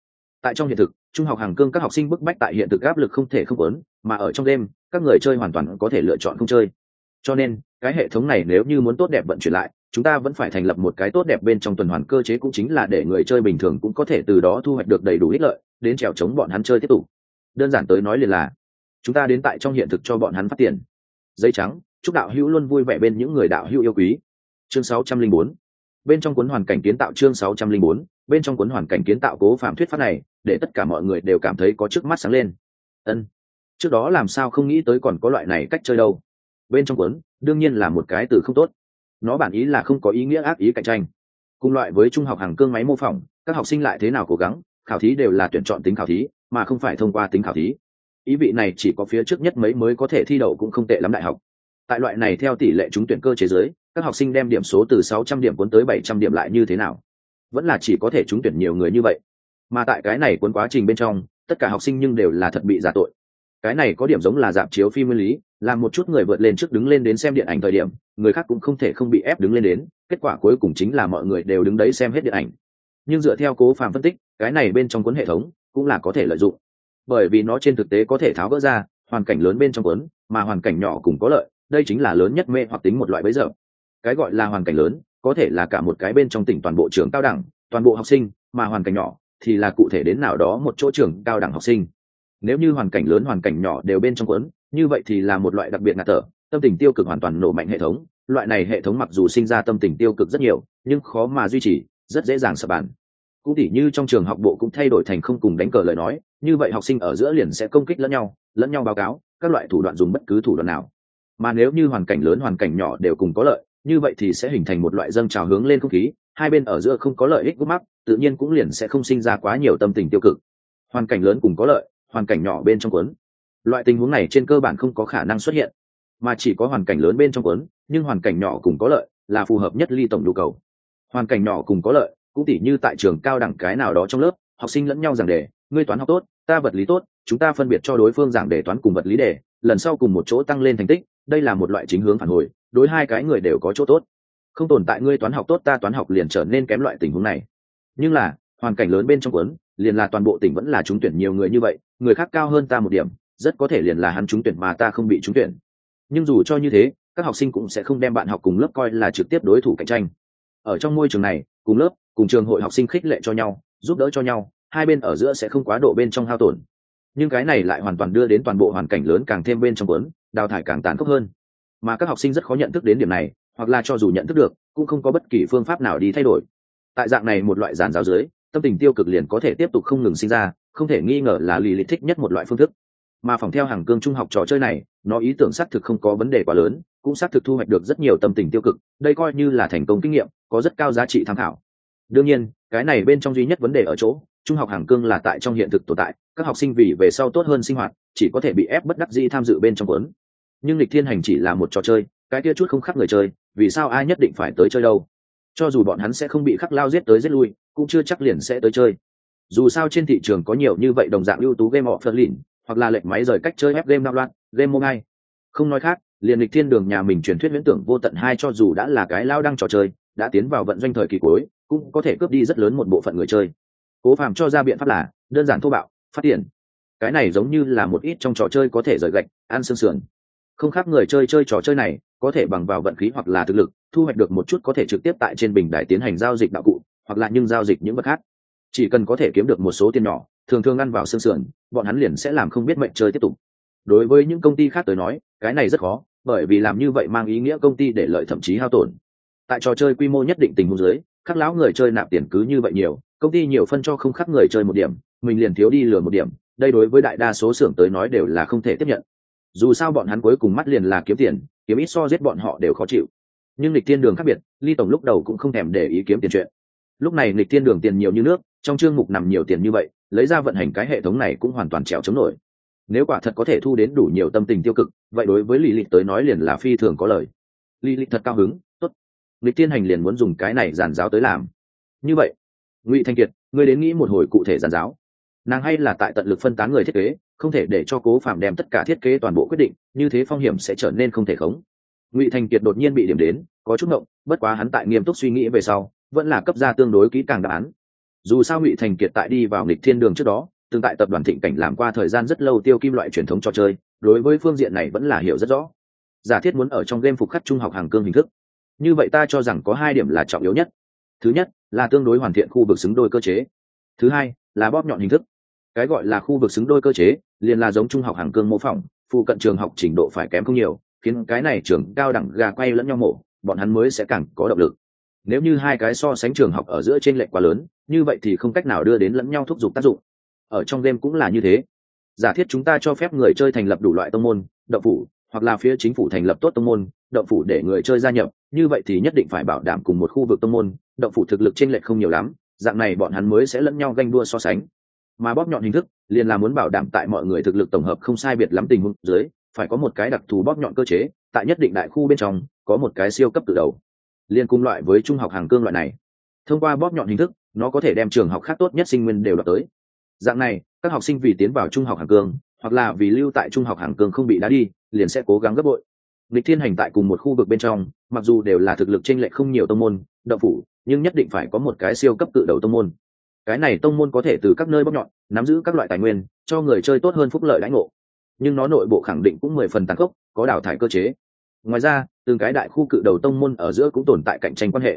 Tại trong hiện thực, trung học hàng cương các học sinh bức bách tại hiện thực áp lực không thể không lớn, mà ở trong đêm, các người chơi hoàn toàn có thể lựa chọn không chơi. Cho nên, cái hệ thống này nếu như muốn tốt đẹp vận chuyển lại, chúng ta vẫn phải thành lập một cái tốt đẹp bên trong tuần hoàn cơ chế cũng chính là để người chơi bình thường cũng có thể từ đó thu hoạch được đầy đủ ích lợi, đến trèo chống bọn hắn chơi tiếp tục. Đơn giản tới nói liền là, chúng ta đến tại trong hiện thực cho bọn hắn phát tiền. Dây trắng, chúc đạo hữu luôn vui vẻ bên những người đạo hữu yêu quý chương 604 bên trong cuốn hoàn cảnh kiến tạo chương 604 bên trong cuốn hoàn cảnh kiến tạo cố phạm thuyết pháp này, để tất cả mọi người đều cảm thấy có trước mắt sáng lên. Ân, trước đó làm sao không nghĩ tới còn có loại này cách chơi đâu. Bên trong cuốn, đương nhiên là một cái từ không tốt. Nó bản ý là không có ý nghĩa ác ý cạnh tranh. Cùng loại với trung học hàng cương máy mô phỏng, các học sinh lại thế nào cố gắng, khảo thí đều là tuyển chọn tính khảo thí, mà không phải thông qua tính khảo thí. Ý vị này chỉ có phía trước nhất mấy mới có thể thi đậu cũng không tệ lắm đại học tại loại này theo tỷ lệ trúng tuyển cơ chế giới các học sinh đem điểm số từ 600 điểm cuốn tới 700 điểm lại như thế nào? Vẫn là chỉ có thể trúng tuyển nhiều người như vậy. Mà tại cái này cuốn quá trình bên trong, tất cả học sinh nhưng đều là thật bị giả tội. Cái này có điểm giống là dạp chiếu phim nguyên lý, làm một chút người vượt lên trước đứng lên đến xem điện ảnh thời điểm, người khác cũng không thể không bị ép đứng lên đến, kết quả cuối cùng chính là mọi người đều đứng đấy xem hết điện ảnh. Nhưng dựa theo cố phàm phân tích, cái này bên trong cuốn hệ thống cũng là có thể lợi dụng. Bởi vì nó trên thực tế có thể tháo gỡ ra hoàn cảnh lớn bên trong cuốn, mà hoàn cảnh nhỏ cũng có lợi đây chính là lớn nhất mê hoặc tính một loại bấy giờ. Cái gọi là hoàn cảnh lớn, có thể là cả một cái bên trong tỉnh toàn bộ trường cao đẳng, toàn bộ học sinh, mà hoàn cảnh nhỏ thì là cụ thể đến nào đó một chỗ trường cao đẳng học sinh. Nếu như hoàn cảnh lớn, hoàn cảnh nhỏ đều bên trong cuốn như vậy thì là một loại đặc biệt ngạt thở, tâm tình tiêu cực hoàn toàn nổ mạnh hệ thống. Loại này hệ thống mặc dù sinh ra tâm tình tiêu cực rất nhiều, nhưng khó mà duy trì, rất dễ dàng sập bàn cũng tỉ như trong trường học bộ cũng thay đổi thành không cùng đánh cờ lời nói, như vậy học sinh ở giữa liền sẽ công kích lẫn nhau lẫn nhau báo cáo, các loại thủ đoạn dùng bất cứ thủ đoạn nào mà nếu như hoàn cảnh lớn, hoàn cảnh nhỏ đều cùng có lợi, như vậy thì sẽ hình thành một loại dâng trào hướng lên không khí, hai bên ở giữa không có lợi ích gút mắc, tự nhiên cũng liền sẽ không sinh ra quá nhiều tâm tình tiêu cực. Hoàn cảnh lớn cùng có lợi, hoàn cảnh nhỏ bên trong cuốn. Loại tình huống này trên cơ bản không có khả năng xuất hiện. Mà chỉ có hoàn cảnh lớn bên trong cuốn, nhưng hoàn cảnh nhỏ cùng có lợi là phù hợp nhất ly tổng nhu cầu. Hoàn cảnh nhỏ cùng có lợi cũng tỉ như tại trường cao đẳng cái nào đó trong lớp, học sinh lẫn nhau giảng đề, ngươi toán học tốt, ta vật lý tốt, chúng ta phân biệt cho đối phương giảng đề toán cùng vật lý đề, lần sau cùng một chỗ tăng lên thành tích đây là một loại chính hướng phản hồi, đối hai cái người đều có chỗ tốt. Không tồn tại ngươi toán học tốt ta toán học liền trở nên kém loại tình huống này. Nhưng là, hoàn cảnh lớn bên trong quấn liền là toàn bộ tỉnh vẫn là trúng tuyển nhiều người như vậy, người khác cao hơn ta một điểm, rất có thể liền là hắn trúng tuyển mà ta không bị trúng tuyển. Nhưng dù cho như thế, các học sinh cũng sẽ không đem bạn học cùng lớp coi là trực tiếp đối thủ cạnh tranh. Ở trong môi trường này, cùng lớp, cùng trường hội học sinh khích lệ cho nhau, giúp đỡ cho nhau, hai bên ở giữa sẽ không quá độ bên trong hao tổn nhưng cái này lại hoàn toàn đưa đến toàn bộ hoàn cảnh lớn càng thêm bên trong cuốn, đào thải càng tàn khốc hơn. Mà các học sinh rất khó nhận thức đến điểm này, hoặc là cho dù nhận thức được, cũng không có bất kỳ phương pháp nào đi thay đổi. Tại dạng này một loại giàn giáo dưới, tâm tình tiêu cực liền có thể tiếp tục không ngừng sinh ra, không thể nghi ngờ là lì lịch thích nhất một loại phương thức. Mà phòng theo hàng cương trung học trò chơi này, nó ý tưởng xác thực không có vấn đề quá lớn, cũng xác thực thu hoạch được rất nhiều tâm tình tiêu cực, đây coi như là thành công kinh nghiệm, có rất cao giá trị tham khảo. Đương nhiên, cái này bên trong duy nhất vấn đề ở chỗ trung học hàng cương là tại trong hiện thực tồn tại, các học sinh vì về sau tốt hơn sinh hoạt, chỉ có thể bị ép bất đắc di tham dự bên trong cuốn. Nhưng lịch thiên hành chỉ là một trò chơi, cái kia chút không khác người chơi, vì sao ai nhất định phải tới chơi đâu? Cho dù bọn hắn sẽ không bị khắc lao giết tới giết lui, cũng chưa chắc liền sẽ tới chơi. Dù sao trên thị trường có nhiều như vậy đồng dạng ưu tú game họ phật lìn hoặc là lệnh máy rời cách chơi ép game đạo loạn game mobile. Không nói khác, liền lịch thiên đường nhà mình truyền thuyết viễn tưởng vô tận hai cho dù đã là cái lao đang trò chơi, đã tiến vào vận doanh thời kỳ cuối, cũng có thể cướp đi rất lớn một bộ phận người chơi cố phàm cho ra biện pháp là, đơn giản thô bạo, phát tiền cái này giống như là một ít trong trò chơi có thể rời gạch, ăn xương sườn. Không khác người chơi chơi trò chơi này, có thể bằng vào vận khí hoặc là thực lực, thu hoạch được một chút có thể trực tiếp tại trên bình đài tiến hành giao dịch đạo cụ, hoặc là nhưng giao dịch những vật khác. Chỉ cần có thể kiếm được một số tiền nhỏ, thường thường ăn vào xương sườn, bọn hắn liền sẽ làm không biết mệnh chơi tiếp tục. Đối với những công ty khác tới nói, cái này rất khó, bởi vì làm như vậy mang ý nghĩa công ty để lợi thậm chí hao tổn. Tại trò chơi quy mô nhất định tình huống dưới khắc lão người chơi nạp tiền cứ như vậy nhiều, công ty nhiều phân cho không khắc người chơi một điểm, mình liền thiếu đi lừa một điểm, đây đối với đại đa số xưởng tới nói đều là không thể tiếp nhận. Dù sao bọn hắn cuối cùng mắt liền là kiếm tiền, kiếm ít so giết bọn họ đều khó chịu. Nhưng lịch thiên đường khác biệt, ly tổng lúc đầu cũng không thèm để ý kiếm tiền chuyện. Lúc này lịch thiên đường tiền nhiều như nước, trong chương mục nằm nhiều tiền như vậy, lấy ra vận hành cái hệ thống này cũng hoàn toàn trèo chống nổi. Nếu quả thật có thể thu đến đủ nhiều tâm tình tiêu cực, vậy đối với lì lịch tới nói liền là phi thường có lời lì lịch thật cao hứng lịch thiên hành liền muốn dùng cái này giàn giáo tới làm. Như vậy, ngụy thanh kiệt, ngươi đến nghĩ một hồi cụ thể giàn giáo. Nàng hay là tại tận lực phân tán người thiết kế, không thể để cho cố phạm đem tất cả thiết kế toàn bộ quyết định, như thế phong hiểm sẽ trở nên không thể khống. Ngụy thành kiệt đột nhiên bị điểm đến, có chút ngộng, bất quá hắn tại nghiêm túc suy nghĩ về sau, vẫn là cấp ra tương đối kỹ càng đáp án. Dù sao ngụy thành kiệt tại đi vào nghịch thiên đường trước đó, tương tại tập đoàn thịnh cảnh làm qua thời gian rất lâu tiêu kim loại truyền thống trò chơi, đối với phương diện này vẫn là hiểu rất rõ. Giả thiết muốn ở trong game phục khắc trung học hàng cương hình thức như vậy ta cho rằng có hai điểm là trọng yếu nhất. Thứ nhất, là tương đối hoàn thiện khu vực xứng đôi cơ chế. Thứ hai, là bóp nhọn hình thức. Cái gọi là khu vực xứng đôi cơ chế, liền là giống trung học hàng cương mô phỏng, phụ cận trường học trình độ phải kém không nhiều, khiến cái này trường cao đẳng gà quay lẫn nhau mổ, bọn hắn mới sẽ càng có động lực. Nếu như hai cái so sánh trường học ở giữa trên lệch quá lớn, như vậy thì không cách nào đưa đến lẫn nhau thúc giục tác dụng. Ở trong game cũng là như thế. Giả thiết chúng ta cho phép người chơi thành lập đủ loại tông môn, động phủ hoặc là phía chính phủ thành lập tốt tông môn, động phủ để người chơi gia nhập, như vậy thì nhất định phải bảo đảm cùng một khu vực tông môn, động phủ thực lực trên lệch không nhiều lắm, dạng này bọn hắn mới sẽ lẫn nhau ganh đua so sánh. Mà bóp nhọn hình thức, liền là muốn bảo đảm tại mọi người thực lực tổng hợp không sai biệt lắm tình huống dưới, phải có một cái đặc thù bóp nhọn cơ chế, tại nhất định đại khu bên trong, có một cái siêu cấp từ đầu. Liên cung loại với trung học hàng cương loại này. Thông qua bóp nhọn hình thức, nó có thể đem trường học khác tốt nhất sinh nguyên đều đọc tới. Dạng này, các học sinh vì tiến vào trung học hàng cương hoặc là vì lưu tại trung học hàng cường không bị đá đi, liền sẽ cố gắng gấp bội. Lịch thiên hành tại cùng một khu vực bên trong, mặc dù đều là thực lực t r ê n lệch không nhiều tông môn đậu phủ, nhưng nhất định phải có một cái siêu cấp tự đầu tông môn. Cái này tông môn có thể từ các nơi bóc nhọn, nắm giữ các loại tài nguyên, cho người chơi tốt hơn phúc lợi lãnh ngộ. Nhưng nó nội bộ khẳng định cũng mười phần tàn khốc, có đào thải cơ chế. Ngoài ra, từng cái đại khu cự đầu tông môn ở giữa cũng tồn tại cạnh tranh quan hệ.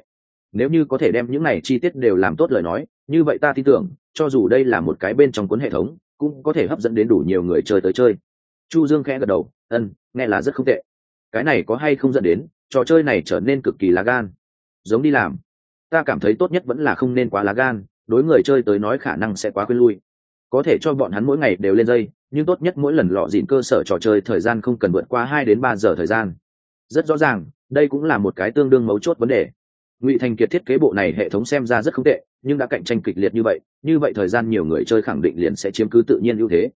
Nếu như có thể đem những này chi tiết đều làm tốt lời nói, như vậy ta tin tưởng, cho dù đây là một cái bên trong cuốn hệ thống cũng có thể hấp dẫn đến đủ nhiều người chơi tới chơi. Chu dương khẽ gật đầu ân nghe là rất không tệ. Cái này có hay không dẫn đến, trò chơi này trở nên cực kỳ lá gan. Giống đi làm. Ta cảm thấy tốt nhất vẫn là không nên quá lá gan, đối người chơi tới nói khả năng sẽ quá quên lui. Có thể cho bọn hắn mỗi ngày đều lên dây, nhưng tốt nhất mỗi lần lọ dịn cơ sở trò chơi thời gian không cần vượt qua hai đến ba giờ thời gian. Rất rõ ràng, đây cũng là một cái tương đương mấu chốt vấn đề ngụy thành kiệt thiết kế bộ này hệ thống xem ra rất không tệ, nhưng đã cạnh tranh kịch liệt như vậy như vậy thời gian nhiều người chơi khẳng định liền sẽ chiếm cứ tự nhiên ưu thế.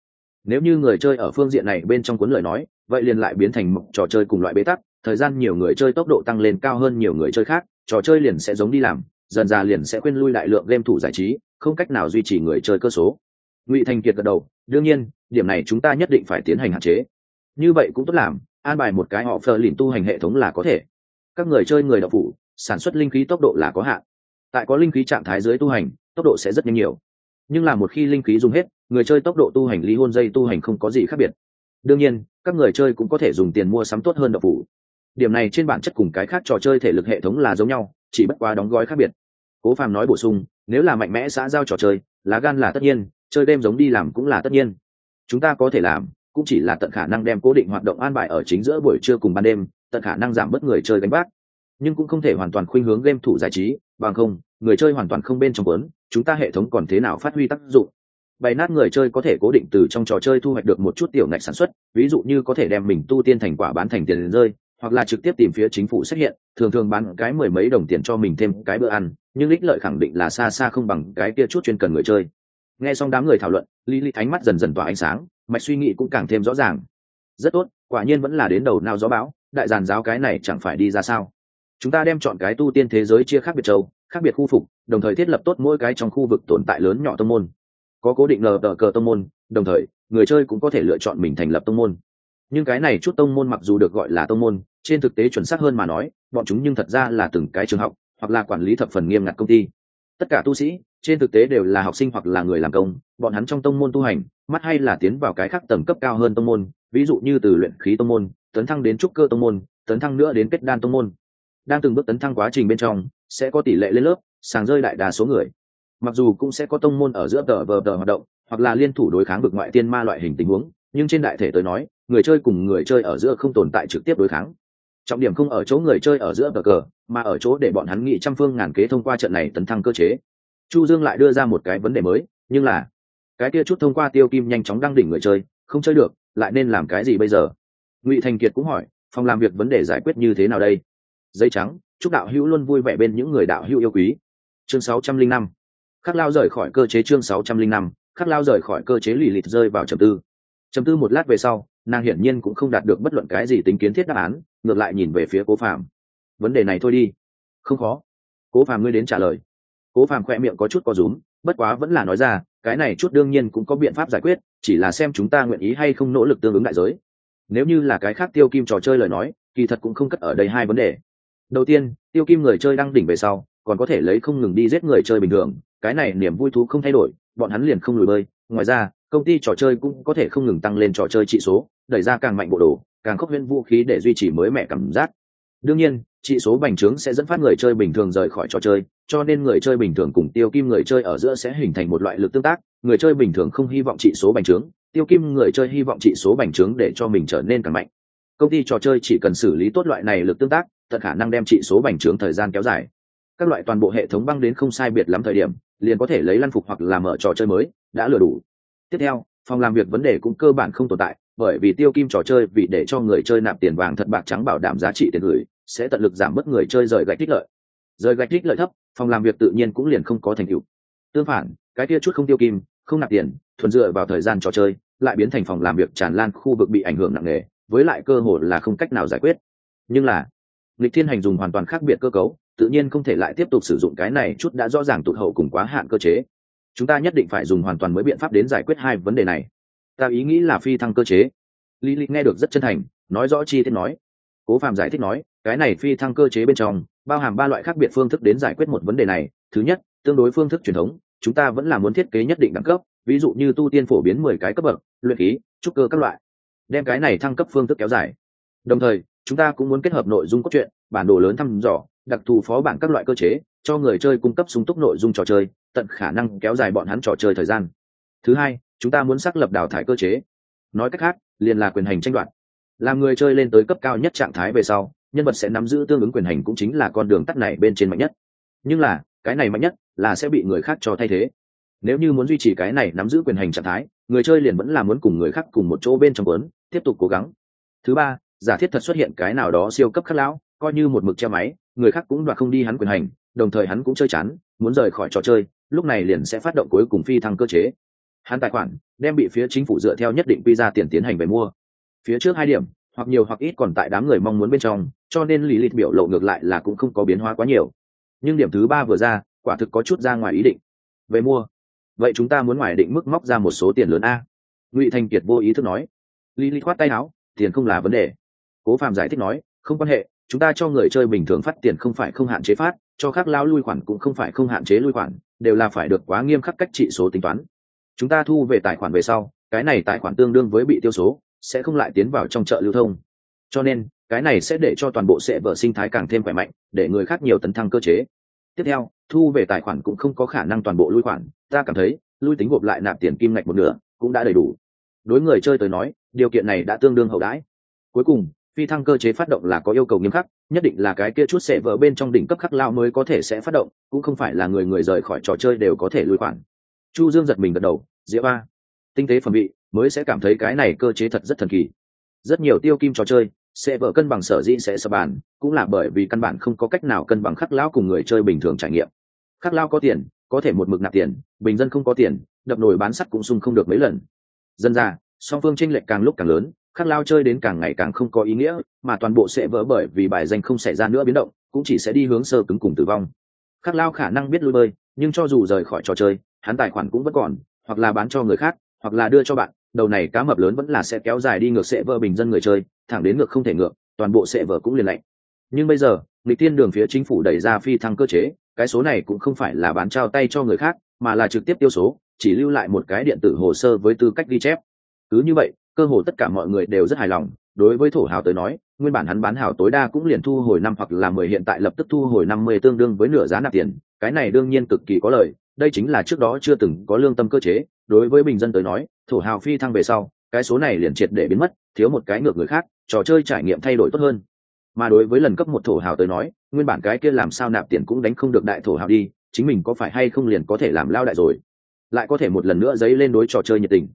Nếu như người chơi ở phương diện này bên trong cuốn lời nói, vậy liền lại biến thành một trò chơi cùng loại bế tắc, thời gian nhiều người chơi tốc độ tăng lên cao hơn nhiều người chơi khác, trò chơi liền sẽ giống đi làm, dần ra liền sẽ quên lui đại lượng game thủ giải trí, không cách nào duy trì người chơi cơ số. Ngụy thành kiệt gật đầu, đương nhiên, điểm này chúng ta nhất định phải tiến hành hạn chế. Như vậy cũng tốt làm, an bài một cái họ phờ lìn tu hành hệ thống là có thể. Các người chơi người đậu phủ sản xuất linh khí tốc độ là có hạn. Tại có linh khí trạng thái dưới tu hành, tốc độ sẽ rất nhanh nhiều. Nhưng là một khi linh khí dùng hết, người chơi tốc độ tu hành lý hôn dây tu hành không có gì khác biệt. Đương nhiên, các người chơi cũng có thể dùng tiền mua sắm tốt hơn độc phủ. Điểm này trên bản chất cùng cái khác trò chơi thể lực hệ thống là giống nhau, chỉ bất quá đóng gói khác biệt. Cố phàm nói bổ sung, nếu là mạnh mẽ xã giao trò chơi, lá gan là tất nhiên, chơi đêm giống đi làm cũng là tất nhiên. Chúng ta có thể làm, cũng chỉ là tận khả năng đem cố định hoạt động an bài ở chính giữa buổi trưa cùng ban đêm, tận khả năng giảm bớt người chơi đánh bác nhưng cũng không thể hoàn toàn khuynh hướng game thủ giải trí, bằng không, người chơi hoàn toàn không bên trong cuốn, chúng ta hệ thống còn thế nào phát huy tác dụng? Bày nát người chơi có thể cố định từ trong trò chơi thu hoạch được một chút tiểu ngạch sản xuất, ví dụ như có thể đem mình tu tiên thành quả bán thành tiền rơi, hoặc là trực tiếp tìm phía chính phủ xét hiện, thường thường bán cái mười mấy đồng tiền cho mình thêm cái bữa ăn, nhưng ích lợi khẳng định là xa xa không bằng cái kia chút chuyên cần người chơi. Nghe xong đám người thảo luận lý lý ánh mắt dần dần tỏa ánh sáng, mạch suy nghĩ cũng càng thêm rõ ràng. Rất tốt, quả nhiên vẫn là đến đầu nào gió bão, đại giàn giáo cái này chẳng phải đi ra sao? Chúng ta đem chọn cái tu tiên thế giới chia khác biệt châu, khác biệt khu phục, đồng thời thiết lập tốt mỗi cái trong khu vực tồn tại lớn nhỏ tông môn. Có cố định lờ tờ cờ tông môn, đồng thời, người chơi cũng có thể lựa chọn mình thành lập tông môn. Nhưng cái này chút tông môn mặc dù được gọi là tông môn, trên thực tế chuẩn xác hơn mà nói, bọn chúng nhưng thật ra là từng cái trường học, hoặc là quản lý thập phần nghiêm ngặt công ty. Tất cả tu sĩ, trên thực tế đều là học sinh hoặc là người làm công, bọn hắn trong tông môn tu hành, mắt hay là tiến vào cái khác tầng cấp cao hơn tông môn, ví dụ như từ luyện khí tông môn, tấn thăng đến trúc cơ tông môn, tấn thăng nữa đến kết đan tông môn đang từng bước tấn thăng quá trình bên trong, sẽ có tỷ lệ lên lớp, sàng rơi đại đa số người. Mặc dù cũng sẽ có tông môn ở giữa tờ vờ tờ hoạt động, hoặc là liên thủ đối kháng vực ngoại tiên ma loại hình tình huống, nhưng trên đại thể tới nói, người chơi cùng người chơi ở giữa không tồn tại trực tiếp đối kháng. Trọng điểm không ở chỗ người chơi ở giữa cờ cờ, mà ở chỗ để bọn hắn nghị trăm phương ngàn kế thông qua trận này tấn thăng cơ chế. Chu dương lại đưa ra một cái vấn đề mới, nhưng là, cái kia chút thông qua tiêu kim nhanh chóng đăng đỉnh người chơi, không chơi được, lại nên làm cái gì bây giờ? Ngụy thành kiệt cũng hỏi, phòng làm việc vấn đề giải quyết như thế nào đây? Dây trắng, chúc đạo hữu luôn vui vẻ bên những người đạo hữu yêu quý. Chương 605 khắc lao rời khỏi cơ chế chương 605 khắc lao rời khỏi cơ chế lì lịt rơi vào trầm tư. Trầm tư một lát về sau, nàng hiển nhiên cũng không đạt được bất luận cái gì tính kiến thiết đáp án, ngược lại nhìn về phía cố phạm vấn đề này thôi đi. Không khó. Cố phạm ngươi đến trả lời. Cố phạm khoe miệng có chút có rúm, bất quá vẫn là nói ra, cái này chút đương nhiên cũng có biện pháp giải quyết, chỉ là xem chúng ta nguyện ý hay không nỗ lực tương ứng đại giới. Nếu như là cái khác tiêu kim trò chơi lời nói, kỳ thật cũng không cất ở đây hai vấn đề đầu tiên, tiêu kim người chơi đang đỉnh về sau, còn có thể lấy không ngừng đi giết người chơi bình thường, cái này niềm vui thú không thay đổi, bọn hắn liền không lùi bơi. Ngoài ra, công ty trò chơi cũng có thể không ngừng tăng lên trò chơi trị số, đẩy ra càng mạnh bộ đồ, càng khốc huyễn vũ khí để duy trì mới mẻ cảm giác. Đương nhiên, trị số bành trướng sẽ dẫn phát người chơi bình thường rời khỏi trò chơi, cho nên người chơi bình thường cùng tiêu kim người chơi ở giữa sẽ hình thành một loại lực tương tác. Người chơi bình thường không hy vọng trị số bành trướng, tiêu kim người chơi hy vọng trị số bành trướng để cho mình trở nên càng mạnh. Công ty trò chơi chỉ cần xử lý tốt loại này lực tương tác tận khả năng đem trị số bành trướng thời gian kéo dài. Các loại toàn bộ hệ thống băng đến không sai biệt lắm thời điểm, liền có thể lấy lăn phục hoặc là mở trò chơi mới, đã lừa đủ. Tiếp theo, phòng làm việc vấn đề cũng cơ bản không tồn tại, bởi vì tiêu kim trò chơi vì để cho người chơi nạp tiền vàng thật bạc trắng bảo đảm giá trị tiền gửi, sẽ tận lực giảm bớt người chơi rời gạch tích lợi. Rời gạch tích lợi thấp, phòng làm việc tự nhiên cũng liền không có thành tựu. Tương phản, cái kia chút không tiêu kim, không nạp tiền, thuần dựa vào thời gian trò chơi, lại biến thành phòng làm việc tràn lan khu vực bị ảnh hưởng nặng nề, với lại cơ hội là không cách nào giải quyết. Nhưng là lịch thiên hành dùng hoàn toàn khác biệt cơ cấu, tự nhiên không thể lại tiếp tục sử dụng cái này chút đã rõ ràng tụt hậu cùng quá hạn cơ chế. Chúng ta nhất định phải dùng hoàn toàn mới biện pháp đến giải quyết hai vấn đề này. Ta ý nghĩ là phi thăng cơ chế. Lý lịch nghe được rất chân thành, nói rõ chi tiết nói. Cố phạm giải thích nói, cái này phi thăng cơ chế bên trong, bao hàm ba loại khác biệt phương thức đến giải quyết một vấn đề này. Thứ nhất, tương đối phương thức truyền thống, chúng ta vẫn là muốn thiết kế nhất định đẳng cấp, ví dụ như tu tiên phổ biến mười cái cấp bậc, luyện khí, trúc cơ các loại. Đem cái này thăng cấp phương thức kéo dài. Đồng thời chúng ta cũng muốn kết hợp nội dung cốt truyện, bản đồ lớn thăm dò, đặc thù phó bản các loại cơ chế, cho người chơi cung cấp sung túc nội dung trò chơi, tận khả năng kéo dài bọn hắn trò chơi thời gian. Thứ hai, chúng ta muốn xác lập đào thải cơ chế. Nói cách khác, liền là quyền hành tranh đoạt. Làm người chơi lên tới cấp cao nhất trạng thái về sau, nhân vật sẽ nắm giữ tương ứng quyền hành cũng chính là con đường tắt này bên trên mạnh nhất. Nhưng là, cái này mạnh nhất là sẽ bị người khác cho thay thế. Nếu như muốn duy trì cái này nắm giữ quyền hành trạng thái, người chơi liền vẫn là muốn cùng người khác cùng một chỗ bên trong quấn, tiếp tục cố gắng. Thứ ba giả thiết thật xuất hiện cái nào đó siêu cấp khắc lão, coi như một mực che máy, người khác cũng đoạt không đi hắn quyền hành, đồng thời hắn cũng chơi chán, muốn rời khỏi trò chơi, lúc này liền sẽ phát động cuối cùng phi thăng cơ chế. Hắn tài khoản đem bị phía chính phủ dựa theo nhất định quy ra tiền tiến hành về mua. Phía trước hai điểm, hoặc nhiều hoặc ít còn tại đám người mong muốn bên trong, cho nên lý lịch biểu lộ ngược lại là cũng không có biến hóa quá nhiều. Nhưng điểm thứ ba vừa ra, quả thực có chút ra ngoài ý định. Về mua. Vậy chúng ta muốn ngoài định mức móc ra một số tiền lớn a. Ngụy thành kiệt vô ý thức nói. Lý lịch khoát tay áo, tiền không là vấn đề cố phạm giải thích nói, không quan hệ, chúng ta cho người chơi bình thường phát tiền không phải không hạn chế phát, cho khác lao lui khoản cũng không phải không hạn chế lui khoản, đều là phải được quá nghiêm khắc cách trị số tính toán. Chúng ta thu về tài khoản về sau, cái này tài khoản tương đương với bị tiêu số, sẽ không lại tiến vào trong chợ lưu thông. Cho nên, cái này sẽ để cho toàn bộ sệ vở sinh thái càng thêm khỏe mạnh, để người khác nhiều tấn thăng cơ chế. Tiếp theo, thu về tài khoản cũng không có khả năng toàn bộ lui khoản, ta cảm thấy, lui tính gộp lại nạp tiền kim ngạch một nửa, cũng đã đầy đủ. Đối người chơi tới nói, điều kiện này đã tương đương hậu đãi. Cuối cùng phi thăng cơ chế phát động là có yêu cầu nghiêm khắc, nhất định là cái kia chút sẽ vỡ bên trong đỉnh cấp khắc lao mới có thể sẽ phát động, cũng không phải là người người rời khỏi trò chơi đều có thể lui khoản chu dương giật mình gật đầu diễm ba tinh tế phẩm vị, mới sẽ cảm thấy cái này cơ chế thật rất thần kỳ. Rất nhiều tiêu kim trò chơi sẽ vỡ cân bằng sở dĩ sẽ sập bàn, cũng là bởi vì căn bản không có cách nào cân bằng khắc lao cùng người chơi bình thường trải nghiệm. Khắc lao có tiền, có thể một mực nạp tiền, bình dân không có tiền, đập nồi bán sắt cũng sung không được mấy lần. Dân ra, song phương tranh lệch càng lúc càng lớn khắc lao chơi đến càng ngày càng không có ý nghĩa, mà toàn bộ sẽ vỡ bởi vì bài danh không xảy ra nữa biến động, cũng chỉ sẽ đi hướng sơ cứng cùng tử vong. Khắc lao khả năng biết lui bơi, nhưng cho dù rời khỏi trò chơi, hắn tài khoản cũng vẫn còn, hoặc là bán cho người khác, hoặc là đưa cho bạn. Đầu này cá mập lớn vẫn là sẽ kéo dài đi ngược sẽ vỡ bình dân người chơi, thẳng đến ngược không thể ngược, toàn bộ sẽ vỡ cũng liền lạnh. Nhưng bây giờ lịch tiên đường phía chính phủ đẩy ra phi thăng cơ chế, cái số này cũng không phải là bán trao tay cho người khác, mà là trực tiếp tiêu số, chỉ lưu lại một cái điện tử hồ sơ với tư cách ghi chép. Cứ như vậy cơ hồ tất cả mọi người đều rất hài lòng. Đối với thổ hào tới nói, nguyên bản hắn bán hào tối đa cũng liền thu hồi năm hoặc là mười hiện tại lập tức thu hồi năm mươi tương đương với nửa giá nạp tiền. Cái này đương nhiên cực kỳ có lợi, đây chính là trước đó chưa từng có lương tâm cơ chế. Đối với bình dân tới nói, thổ hào phi thăng về sau, cái số này liền triệt để biến mất, thiếu một cái ngược người khác, trò chơi trải nghiệm thay đổi tốt hơn. Mà đối với lần cấp một thổ hào tới nói, nguyên bản cái kia làm sao nạp tiền cũng đánh không được đại thổ hào đi, chính mình có phải hay không liền có thể làm lao đại rồi. Lại có thể một lần nữa dấy lên đối trò chơi nhiệt tình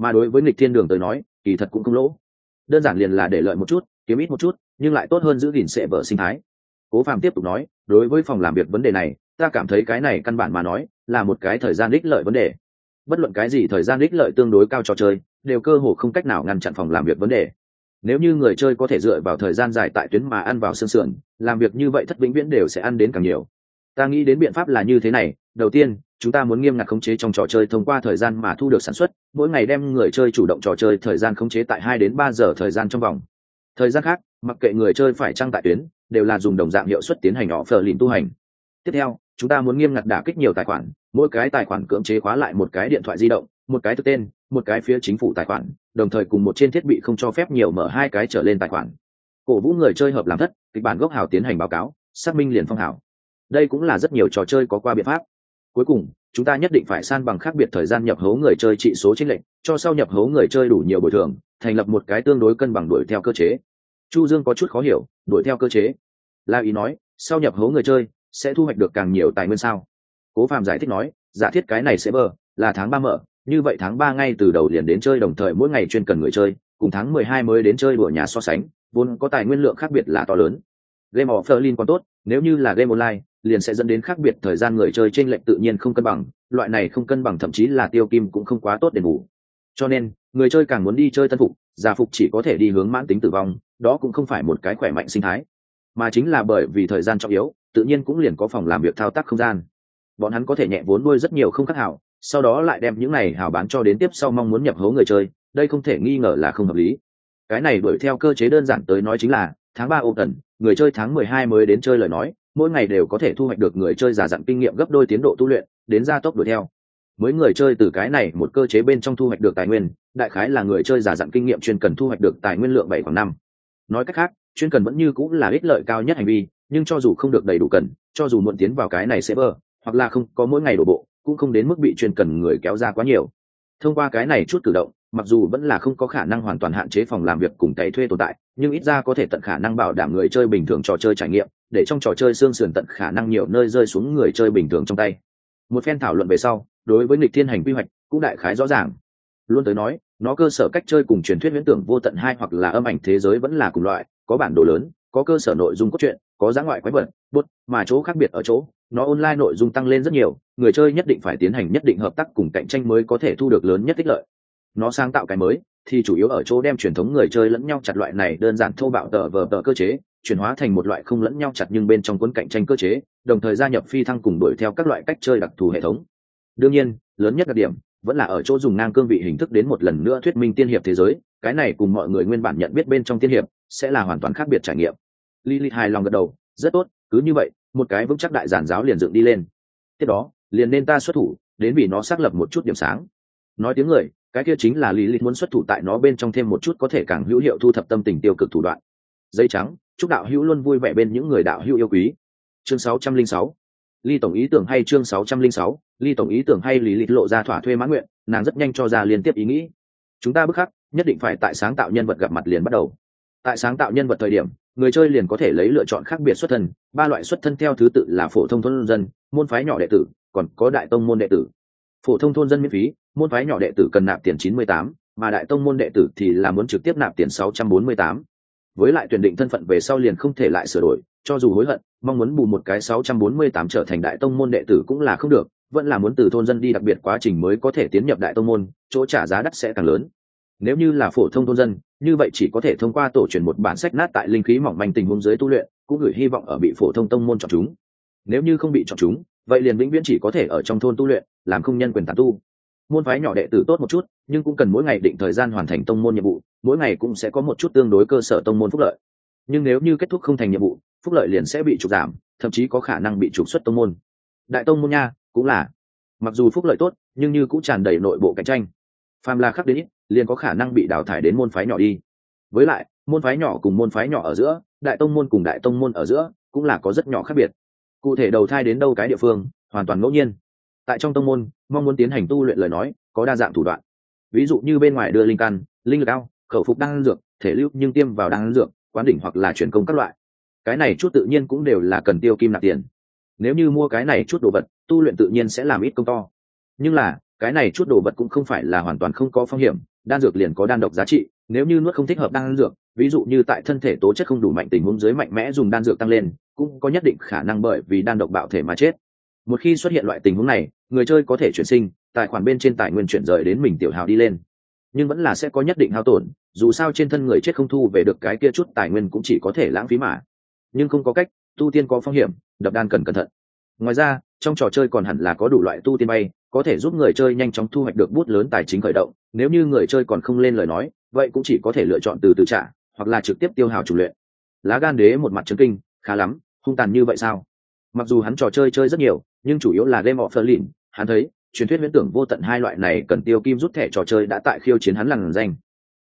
mà đối với nghịch thiên đường tới nói, kỳ thật cũng không lỗ. Đơn giản liền là để lợi một chút, kiếm ít một chút, nhưng lại tốt hơn giữ gìn sệ vợ sinh thái. Cố phạm tiếp tục nói, đối với phòng làm việc vấn đề này, ta cảm thấy cái này căn bản mà nói, là một cái thời gian đích lợi vấn đề. Bất luận cái gì thời gian đích lợi tương đối cao trò chơi, đều cơ hồ không cách nào ngăn chặn phòng làm việc vấn đề. Nếu như người chơi có thể dựa vào thời gian dài tại tuyến mà ăn vào sương sườn, làm việc như vậy thất vĩnh viễn đều sẽ ăn đến càng nhiều. Ta nghĩ đến biện pháp là như thế này, đầu tiên chúng ta muốn nghiêm ngặt khống chế trong trò chơi thông qua thời gian mà thu được sản xuất, mỗi ngày đem người chơi chủ động trò chơi thời gian khống chế tại hai đến ba giờ thời gian trong vòng. Thời gian khác, mặc kệ người chơi phải trăng tại tuyến, đều là dùng đồng dạng hiệu suất tiến hành họ phờ lìn tu hành. Tiếp theo, chúng ta muốn nghiêm ngặt đả kích nhiều tài khoản, mỗi cái tài khoản cưỡng chế khóa lại một cái điện thoại di động, một cái thực tên, một cái phía chính phủ tài khoản, đồng thời cùng một trên thiết bị không cho phép nhiều mở hai cái trở lên tài khoản. Cổ vũ người chơi hợp làm thất, kịch bản gốc hào tiến hành báo cáo, xác minh liền phong hảo đây cũng là rất nhiều trò chơi có qua biện pháp cuối cùng, chúng ta nhất định phải san bằng khác biệt thời gian nhập hố người chơi trị số chính lệnh cho sau nhập hố người chơi đủ nhiều bồi thường, thành lập một cái tương đối cân bằng đuổi theo cơ chế. Chu dương có chút khó hiểu, đuổi theo cơ chế. La ý nói, sau nhập hố người chơi, sẽ thu hoạch được càng nhiều tài nguyên sao? Cố phạm giải thích nói, giả thiết cái này sẽ bờ là tháng ba mở, như vậy tháng ba ngay từ đầu liền đến chơi đồng thời mỗi ngày chuyên cần người chơi, cùng tháng mười hai mới đến chơi đùa nhà so sánh, vốn có tài nguyên lượng khác biệt là to lớn. Game of Berlin còn tốt, nếu như là game online liền sẽ dẫn đến khác biệt thời gian người chơi trên lệch tự nhiên không cân bằng, loại này không cân bằng thậm chí là tiêu kim cũng không quá tốt để ngủ. Cho nên, người chơi càng muốn đi chơi tân phục giả phục chỉ có thể đi hướng mãn tính tử vong, đó cũng không phải một cái khỏe mạnh sinh thái. Mà chính là bởi vì thời gian trọng yếu, tự nhiên cũng liền có phòng làm việc thao tác không gian. Bọn hắn có thể nhẹ vốn nuôi rất nhiều không khắc hảo, sau đó lại đem những này hảo bán cho đến tiếp sau mong muốn nhập hố người chơi, đây không thể nghi ngờ là không hợp lý. Cái này đuổi theo cơ chế đơn giản tới nói chính là, tháng ba ô tần, người chơi tháng mười hai mới đến chơi lời nói mỗi ngày đều có thể thu hoạch được người chơi giả dặn kinh nghiệm gấp đôi tiến độ tu luyện, đến gia tốc đuổi theo. Mới người chơi từ cái này một cơ chế bên trong thu hoạch được tài nguyên, đại khái là người chơi giả dặn kinh nghiệm chuyên cần thu hoạch được tài nguyên lượng bảy khoảng năm. Nói cách khác, chuyên cần vẫn như cũng là ích lợi cao nhất hành vi, nhưng cho dù không được đầy đủ cần, cho dù muộn tiến vào cái này sẽ bơ, hoặc là không có mỗi ngày đổ bộ, cũng không đến mức bị chuyên cần người kéo ra quá nhiều. Thông qua cái này chút cử động, mặc dù vẫn là không có khả năng hoàn toàn hạn chế phòng làm việc cùng cày thuê tồn tại, nhưng ít ra có thể tận khả năng bảo đảm người chơi bình thường trò chơi trải nghiệm để trong trò chơi xương sườn tận khả năng nhiều nơi rơi xuống người chơi bình thường trong tay. Một phen thảo luận về sau, đối với nghịch thiên hành quy hoạch cũng đại khái rõ ràng. Luôn tới nói, nó cơ sở cách chơi cùng truyền thuyết viễn tưởng vô tận hai hoặc là âm ảnh thế giới vẫn là cùng loại, có bản đồ lớn, có cơ sở nội dung cốt truyện, có giá ngoại quái vật, bút, mà chỗ khác biệt ở chỗ, nó online nội dung tăng lên rất nhiều, người chơi nhất định phải tiến hành nhất định hợp tác cùng cạnh tranh mới có thể thu được lớn nhất tích lợi nó sáng tạo cái mới, thì chủ yếu ở chỗ đem truyền thống người chơi lẫn nhau chặt loại này đơn giản thô bạo tờ vờ tờ cơ chế, chuyển hóa thành một loại không lẫn nhau chặt nhưng bên trong cuốn cạnh tranh cơ chế, đồng thời gia nhập phi thăng cùng đuổi theo các loại cách chơi đặc thù hệ thống. Đương nhiên, lớn nhất đặc điểm vẫn là ở chỗ dùng ngang cương vị hình thức đến một lần nữa thuyết minh tiên hiệp thế giới, cái này cùng mọi người nguyên bản nhận biết bên trong tiên hiệp sẽ là hoàn toàn khác biệt trải nghiệm. Lilith hài lòng gật đầu, rất tốt, cứ như vậy, một cái vững chắc đại giản giáo liền dựng đi lên. Tiếp đó, liền nên ta xuất thủ, đến vì nó xác lập một chút điểm sáng. Nói tiếng người cái kia chính là lý lịch muốn xuất thủ tại nó bên trong thêm một chút có thể càng hữu hiệu thu thập tâm tình tiêu cực thủ đoạn. Dây trắng, chúc đạo hữu luôn vui vẻ bên những người đạo hữu yêu quý. Chương 606 ly tổng ý tưởng hay chương 606 ly tổng ý tưởng hay lý lịch lộ ra thỏa thuê mãn nguyện, nàng rất nhanh cho ra liên tiếp ý nghĩ. Chúng ta bức khắc, nhất định phải tại sáng tạo nhân vật gặp mặt liền bắt đầu. Tại sáng tạo nhân vật thời điểm, người chơi liền có thể lấy lựa chọn khác biệt xuất thân, ba loại xuất thân theo thứ tự là phổ thông thôn dân, môn phái nhỏ đệ tử, còn có đại tông môn đệ tử phổ thông thôn dân miễn phí, môn phái nhỏ đệ tử cần nạp tiền chín mươi tám, mà đại tông môn đệ tử thì là muốn trực tiếp nạp tiền sáu trăm bốn mươi tám. Với lại tuyển định thân phận về sau liền không thể lại sửa đổi, cho dù hối hận, mong muốn bù một cái sáu trăm bốn mươi tám trở thành đại tông môn đệ tử cũng là không được, vẫn là muốn từ thôn dân đi đặc biệt quá trình mới có thể tiến nhập đại tông môn, chỗ trả giá đắt sẽ càng lớn. Nếu như là phổ thông thôn dân, như vậy chỉ có thể thông qua tổ truyền một bản sách nát tại linh khí mỏng manh tình huống dưới tu luyện, cũng gửi hy vọng ở bị phổ thông tông môn chọn chúng. Nếu như không bị chọn chúng, vậy liền vĩnh viễn chỉ có thể ở trong thôn tu luyện làm không nhân quyền tán tu. Môn phái nhỏ đệ tử tốt một chút, nhưng cũng cần mỗi ngày định thời gian hoàn thành tông môn nhiệm vụ, mỗi ngày cũng sẽ có một chút tương đối cơ sở tông môn phúc lợi. Nhưng nếu như kết thúc không thành nhiệm vụ, phúc lợi liền sẽ bị trục giảm, thậm chí có khả năng bị trục xuất tông môn. Đại tông môn nha, cũng là. Mặc dù phúc lợi tốt, nhưng như cũng tràn đầy nội bộ cạnh tranh. Phàm là khắc đến ít, liền có khả năng bị đào thải đến môn phái nhỏ đi. Với lại, môn phái nhỏ cùng môn phái nhỏ ở giữa, đại tông môn cùng đại tông môn ở giữa, cũng là có rất nhỏ khác biệt. Cụ thể đầu thai đến đâu cái địa phương, hoàn toàn ngẫu nhiên tại trong tông môn, mong muốn tiến hành tu luyện lời nói, có đa dạng thủ đoạn. Ví dụ như bên ngoài đưa linh căn, linh lực cao khẩu phục đan dược, thể lưu nhưng tiêm vào đan dược, quán đỉnh hoặc là chuyển công các loại. Cái này chút tự nhiên cũng đều là cần tiêu kim nạp tiền. Nếu như mua cái này chút đồ vật, tu luyện tự nhiên sẽ làm ít công to. Nhưng là, cái này chút đồ vật cũng không phải là hoàn toàn không có phong hiểm, đan dược liền có đan độc giá trị, nếu như nuốt không thích hợp đan dược, ví dụ như tại thân thể tố chất không đủ mạnh tình huống dưới mạnh mẽ dùng đan dược tăng lên, cũng có nhất định khả năng bởi vì đan độc bạo thể mà chết một khi xuất hiện loại tình huống này, người chơi có thể chuyển sinh, tài khoản bên trên tài nguyên chuyển rời đến mình tiểu hào đi lên. Nhưng vẫn là sẽ có nhất định hao tổn, dù sao trên thân người chết không thu về được cái kia chút tài nguyên cũng chỉ có thể lãng phí mà. Nhưng không có cách, tu tiên có phong hiểm, đập đan cần cẩn thận. Ngoài ra, trong trò chơi còn hẳn là có đủ loại tu tiên bay, có thể giúp người chơi nhanh chóng thu hoạch được bút lớn tài chính khởi động. Nếu như người chơi còn không lên lời nói, vậy cũng chỉ có thể lựa chọn từ từ trả, hoặc là trực tiếp tiêu hào chủ luyện. Lá gan đế một mặt trấn kinh, khá lắm, hung tàn như vậy sao? Mặc dù hắn trò chơi chơi rất nhiều, nhưng chủ yếu là game of the lin hắn thấy, truyền thuyết viễn tưởng vô tận hai loại này cần tiêu kim rút thẻ trò chơi đã tại khiêu chiến hắn lằn danh.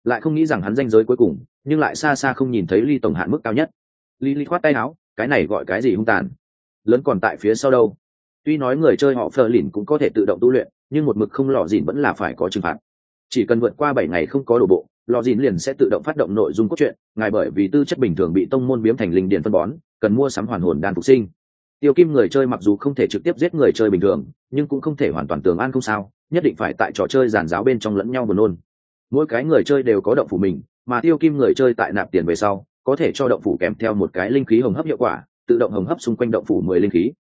Lại không nghĩ rằng hắn danh giới cuối cùng, nhưng lại xa xa không nhìn thấy ly tổng hạn mức cao nhất. Ly ly khoát tay áo, cái này gọi cái gì hung tàn? Lớn còn tại phía sau đâu? Tuy nói người chơi họ phờ lìn cũng có thể tự động tu luyện, nhưng một mực không lò dìn vẫn là phải có trừng phạt. Chỉ cần vượt qua bảy ngày không có đổ bộ, lò dìn liền sẽ tự động phát động nội dung cốt truyện, ngài bởi vì tư chất bình thường bị tông môn biếm thành linh điền phân bón, cần mua sắm hoàn hồn đan phục sinh tiêu kim người chơi mặc dù không thể trực tiếp giết người chơi bình thường, nhưng cũng không thể hoàn toàn tường an không sao, nhất định phải tại trò chơi giàn giáo bên trong lẫn nhau buồn nôn. Mỗi cái người chơi đều có động phủ mình, mà tiêu kim người chơi tại nạp tiền về sau, có thể cho động phủ kèm theo một cái linh khí hồng hấp hiệu quả, tự động hồng hấp xung quanh động phủ mười linh khí.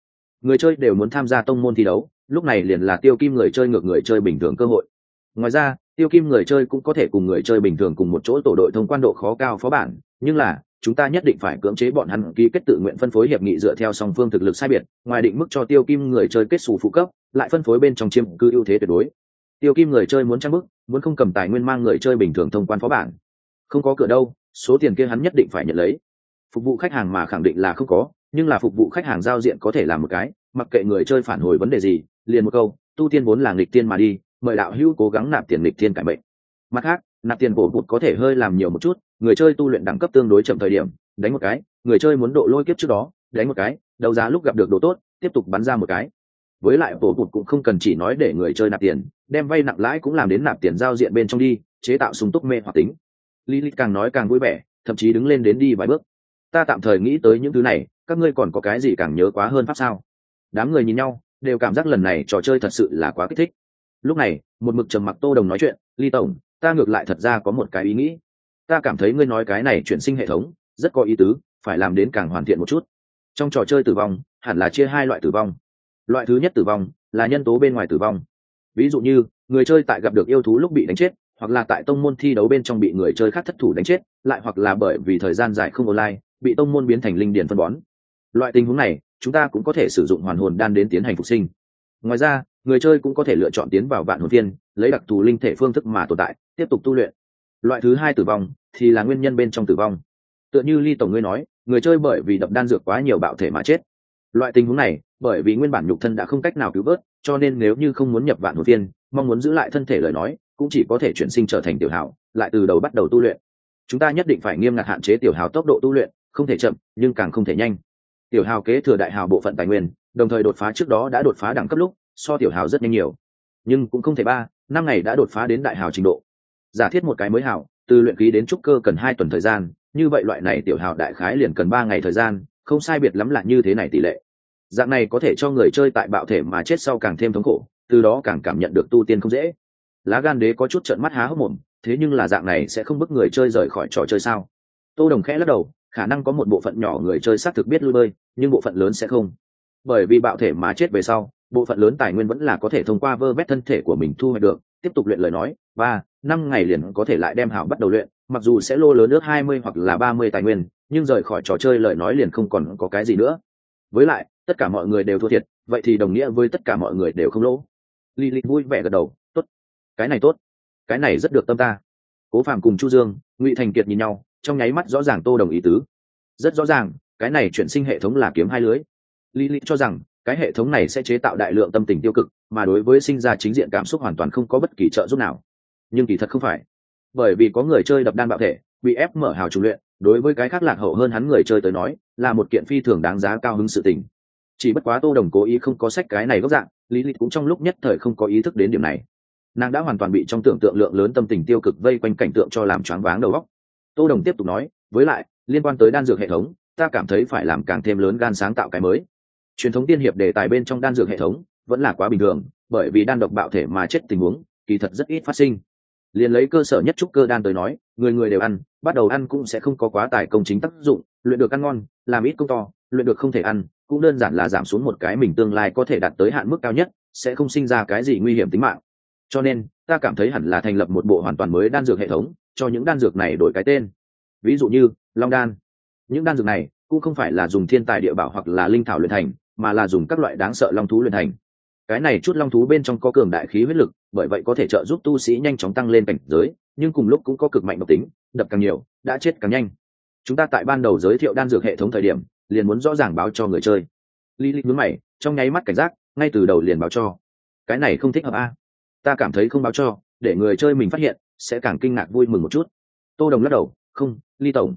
Người chơi đều muốn tham gia tông môn thi đấu, lúc này liền là tiêu kim người chơi ngược người chơi bình thường cơ hội. Ngoài ra, tiêu kim người chơi cũng có thể cùng người chơi bình thường cùng một chỗ tổ đội thông quan độ khó cao phó bản, nhưng là chúng ta nhất định phải cưỡng chế bọn hắn ký kết tự nguyện phân phối hiệp nghị dựa theo song phương thực lực sai biệt, ngoài định mức cho tiêu kim người chơi kết xù phụ cấp, lại phân phối bên trong chiêm cư ưu thế tuyệt đối. Tiêu kim người chơi muốn trang bức muốn không cầm tài nguyên mang người chơi bình thường thông quan phó bản. Không có cửa đâu, số tiền kia hắn nhất định phải nhận lấy. Phục vụ khách hàng mà khẳng định là không có, nhưng là phục vụ khách hàng giao diện có thể làm một cái, mặc kệ người chơi phản hồi vấn đề gì, liền một câu, tu tiên vốn là nghịch tiên mà đi, mời đạo hữu cố gắng nạp tiền nghịch tiên cải mệnh. mặt khác nạp tiền bổ bụt có thể hơi làm nhiều một chút, người chơi tu luyện đẳng cấp tương đối chậm thời điểm, đánh một cái, người chơi muốn độ lôi kiếp trước đó, đánh một cái, đấu giá lúc gặp được đồ tốt, tiếp tục bắn ra một cái. Với lại bổ bụt cũng không cần chỉ nói để người chơi nạp tiền, đem vay nặng lãi cũng làm đến nạp tiền giao diện bên trong đi, chế tạo sung túc mê hoặc tính. Lý lịch càng nói càng vui vẻ, thậm chí đứng lên đến đi vài bước. Ta tạm thời nghĩ tới những thứ này, các ngươi còn có cái gì càng nhớ quá hơn pháp sao? Đám người nhìn nhau, đều cảm giác lần này trò chơi thật sự là quá kích thích. Lúc này, một mực trầm mặc tô đồng nói chuyện, ly tổng ta ngược lại thật ra có một cái ý nghĩ. Ta cảm thấy ngươi nói cái này chuyển sinh hệ thống rất có ý tứ phải làm đến càng hoàn thiện một chút. Trong trò chơi tử vong hẳn là chia hai loại tử vong. Loại thứ nhất tử vong là nhân tố bên ngoài tử vong. Ví dụ như người chơi tại gặp được yêu thú lúc bị đánh chết hoặc là tại tông môn thi đấu bên trong bị người chơi khác thất thủ đánh chết lại hoặc là bởi vì thời gian dài không online bị tông môn biến thành linh điển phân bón. Loại tình huống này chúng ta cũng có thể sử dụng hoàn hồn đan đến tiến hành phục sinh. Ngoài ra người chơi cũng có thể lựa chọn tiến vào vạn hồn thiên, lấy đặc thù linh thể phương thức mà tồn tại tiếp tục tu luyện. Loại thứ hai tử vong thì là nguyên nhân bên trong tử vong. Tựa như ly tổng ngươi nói, người chơi bởi vì đập đan dược quá nhiều bạo thể mà chết. Loại tình huống này, bởi vì nguyên bản nhục thân đã không cách nào cứu vớt, cho nên nếu như không muốn nhập vạn hồn viên mong muốn giữ lại thân thể lời nói, cũng chỉ có thể chuyển sinh trở thành tiểu hào lại từ đầu bắt đầu tu luyện. Chúng ta nhất định phải nghiêm ngặt hạn chế tiểu hào tốc độ tu luyện, không thể chậm, nhưng càng không thể nhanh. Tiểu hào kế thừa đại hào bộ phận tài nguyên, đồng thời đột phá trước đó đã đột phá đẳng cấp lúc, so tiểu hào rất nhanh nhiều. Nhưng cũng không thể ba, năm ngày đã đột phá đến đại hào trình độ giả thiết một cái mới hảo, từ luyện khí đến trúc cơ cần hai tuần thời gian như vậy loại này tiểu hào đại khái liền cần ba ngày thời gian không sai biệt lắm là như thế này tỷ lệ. Dạng này có thể cho người chơi tại bạo thể mà chết sau càng thêm thống khổ từ đó càng cảm nhận được tu tiên không dễ. Lá gan đế có chút trợn mắt há hốc mồm thế nhưng là dạng này sẽ không bức người chơi rời khỏi trò chơi sao? Tô đồng khẽ lắc đầu khả năng có một bộ phận nhỏ người chơi xác thực biết lui bơi nhưng bộ phận lớn sẽ không. Bởi vì bạo thể mà chết về sau bộ phận lớn tài nguyên vẫn là có thể thông qua vơ vét thân thể của mình thu hoạch được. Tiếp tục luyện lời nói, ba, năm ngày liền có thể lại đem hảo bắt đầu luyện, mặc dù sẽ lô lớn nước hai mươi hoặc là ba mươi tài nguyên, nhưng rời khỏi trò chơi lời nói liền không còn có cái gì nữa. Với lại, tất cả mọi người đều thua thiệt, vậy thì đồng nghĩa với tất cả mọi người đều không lỗ. Li li vui vẻ gật đầu, tốt, cái này tốt, cái này rất được tâm ta. Cố phạm cùng chu dương, ngụy thành kiệt nhìn nhau, trong nháy mắt rõ ràng tô đồng ý tứ. Rất rõ ràng, cái này chuyển sinh hệ thống là kiếm hai lưới. Li li cho rằng cái hệ thống này sẽ chế tạo đại lượng tâm tình tiêu cực, mà đối với sinh ra chính diện cảm xúc hoàn toàn không có bất kỳ trợ giúp nào. Nhưng kỳ thật không phải. Bởi vì có người chơi đập đan bạo thể, bị ép mở hào trùng luyện, đối với cái khác lạc hậu hơn hắn người chơi tới nói, là một kiện phi thường đáng giá cao hứng sự tình. Chỉ bất quá tô đồng cố ý không có sách cái này gốc dạng, lý lịch cũng trong lúc nhất thời không có ý thức đến điểm này. Nàng đã hoàn toàn bị trong tưởng tượng lượng lớn tâm tình tiêu cực vây quanh cảnh tượng cho làm choáng váng đầu óc. Tô đồng tiếp tục nói, với lại, liên quan tới đan dược hệ thống, ta cảm thấy phải làm càng thêm lớn gan sáng tạo cái mới truyền thống tiên hiệp đề tài bên trong đan dược hệ thống vẫn là quá bình thường, bởi vì đan độc bạo thể mà chết tình huống kỳ thật rất ít phát sinh. Liền lấy cơ sở nhất trúc cơ đan tới nói, người người đều ăn, bắt đầu ăn cũng sẽ không có quá tài công chính tác dụng, luyện được ăn ngon, làm ít công to, luyện được không thể ăn, cũng đơn giản là giảm xuống một cái mình tương lai có thể đạt tới hạn mức cao nhất, sẽ không sinh ra cái gì nguy hiểm tính mạng. Cho nên, ta cảm thấy hẳn là thành lập một bộ hoàn toàn mới đan dược hệ thống, cho những đan dược này đổi cái tên. Ví dụ như long đan. Những đan dược này cũng không phải là dùng thiên tài địa bảo hoặc là linh thảo luyện thành mà là dùng các loại đáng sợ long thú luyện thành. Cái này chút long thú bên trong có cường đại khí huyết lực, bởi vậy có thể trợ giúp tu sĩ nhanh chóng tăng lên cảnh giới, nhưng cùng lúc cũng có cực mạnh độc tính, đập càng nhiều, đã chết càng nhanh. Chúng ta tại ban đầu giới thiệu đan dược hệ thống thời điểm, liền muốn rõ ràng báo cho người chơi. Lý lịch mướn mày, trong nháy mắt cảnh giác, ngay từ đầu liền báo cho. Cái này không thích hợp a. Ta cảm thấy không báo cho, để người chơi mình phát hiện, sẽ càng kinh ngạc vui mừng một chút. Tô đồng lắc đầu, không, ly tổng.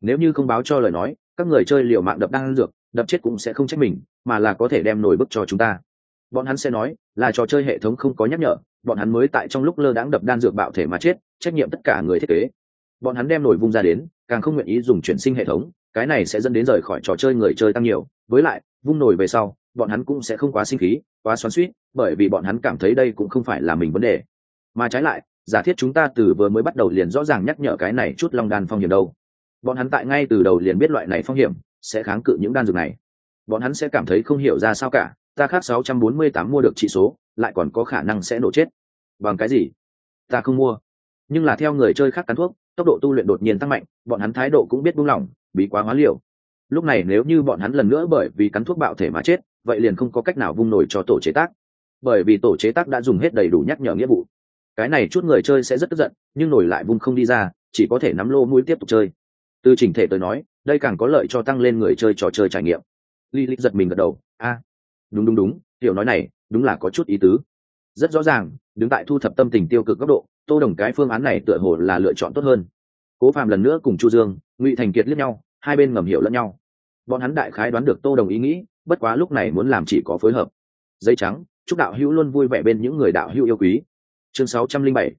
Nếu như không báo cho lời nói, các người chơi liệu mạng đập đan dược, đập chết cũng sẽ không trách mình mà là có thể đem nổi bức cho chúng ta. Bọn hắn sẽ nói là trò chơi hệ thống không có nhắc nhở, bọn hắn mới tại trong lúc lơ đãng đập đan dược bạo thể mà chết, trách nhiệm tất cả người thiết kế. Bọn hắn đem nổi vung ra đến, càng không nguyện ý dùng chuyển sinh hệ thống, cái này sẽ dẫn đến rời khỏi trò chơi người chơi tăng nhiều. Với lại, vung nổi về sau, bọn hắn cũng sẽ không quá sinh khí, quá xoắn suýt bởi vì bọn hắn cảm thấy đây cũng không phải là mình vấn đề. Mà trái lại, giả thiết chúng ta từ vừa mới bắt đầu liền rõ ràng nhắc nhở cái này chút long đan phong hiểm đâu. Bọn hắn tại ngay từ đầu liền biết loại này phong hiểm sẽ kháng cự những đan dược này bọn hắn sẽ cảm thấy không hiểu ra sao cả, ta khác 648 mua được trị số, lại còn có khả năng sẽ nổ chết. Bằng cái gì? Ta không mua. Nhưng là theo người chơi khác cắn thuốc, tốc độ tu luyện đột nhiên tăng mạnh, bọn hắn thái độ cũng biết buông lỏng, bí quá hóa liều. Lúc này nếu như bọn hắn lần nữa bởi vì cắn thuốc bạo thể mà chết, vậy liền không có cách nào vung nổi cho tổ chế tác. Bởi vì tổ chế tác đã dùng hết đầy đủ nhắc nhở nghĩa vụ. Cái này chút người chơi sẽ rất tức giận, nhưng nổi lại vung không đi ra, chỉ có thể nắm lô mũi tiếp tục chơi. Từ chỉnh thể tới nói, đây càng có lợi cho tăng lên người chơi trò chơi trải nghiệm li li giật mình gật đầu. A, đúng đúng đúng hiểu nói này, đúng là có chút ý tứ. Rất rõ ràng, đứng tại thu thập tâm tình tiêu cực góc độ, tô đồng cái phương án này tựa hồ là lựa chọn tốt hơn. Cố phạm lần nữa cùng chu dương, ngụy thành kiệt liếc nhau, hai bên ngầm hiểu lẫn nhau. Bọn hắn đại khái đoán được tô đồng ý nghĩ, bất quá lúc này muốn làm chỉ có phối hợp. Dây trắng, chúc đạo hữu luôn vui vẻ bên những người đạo hữu yêu quý. Chương 607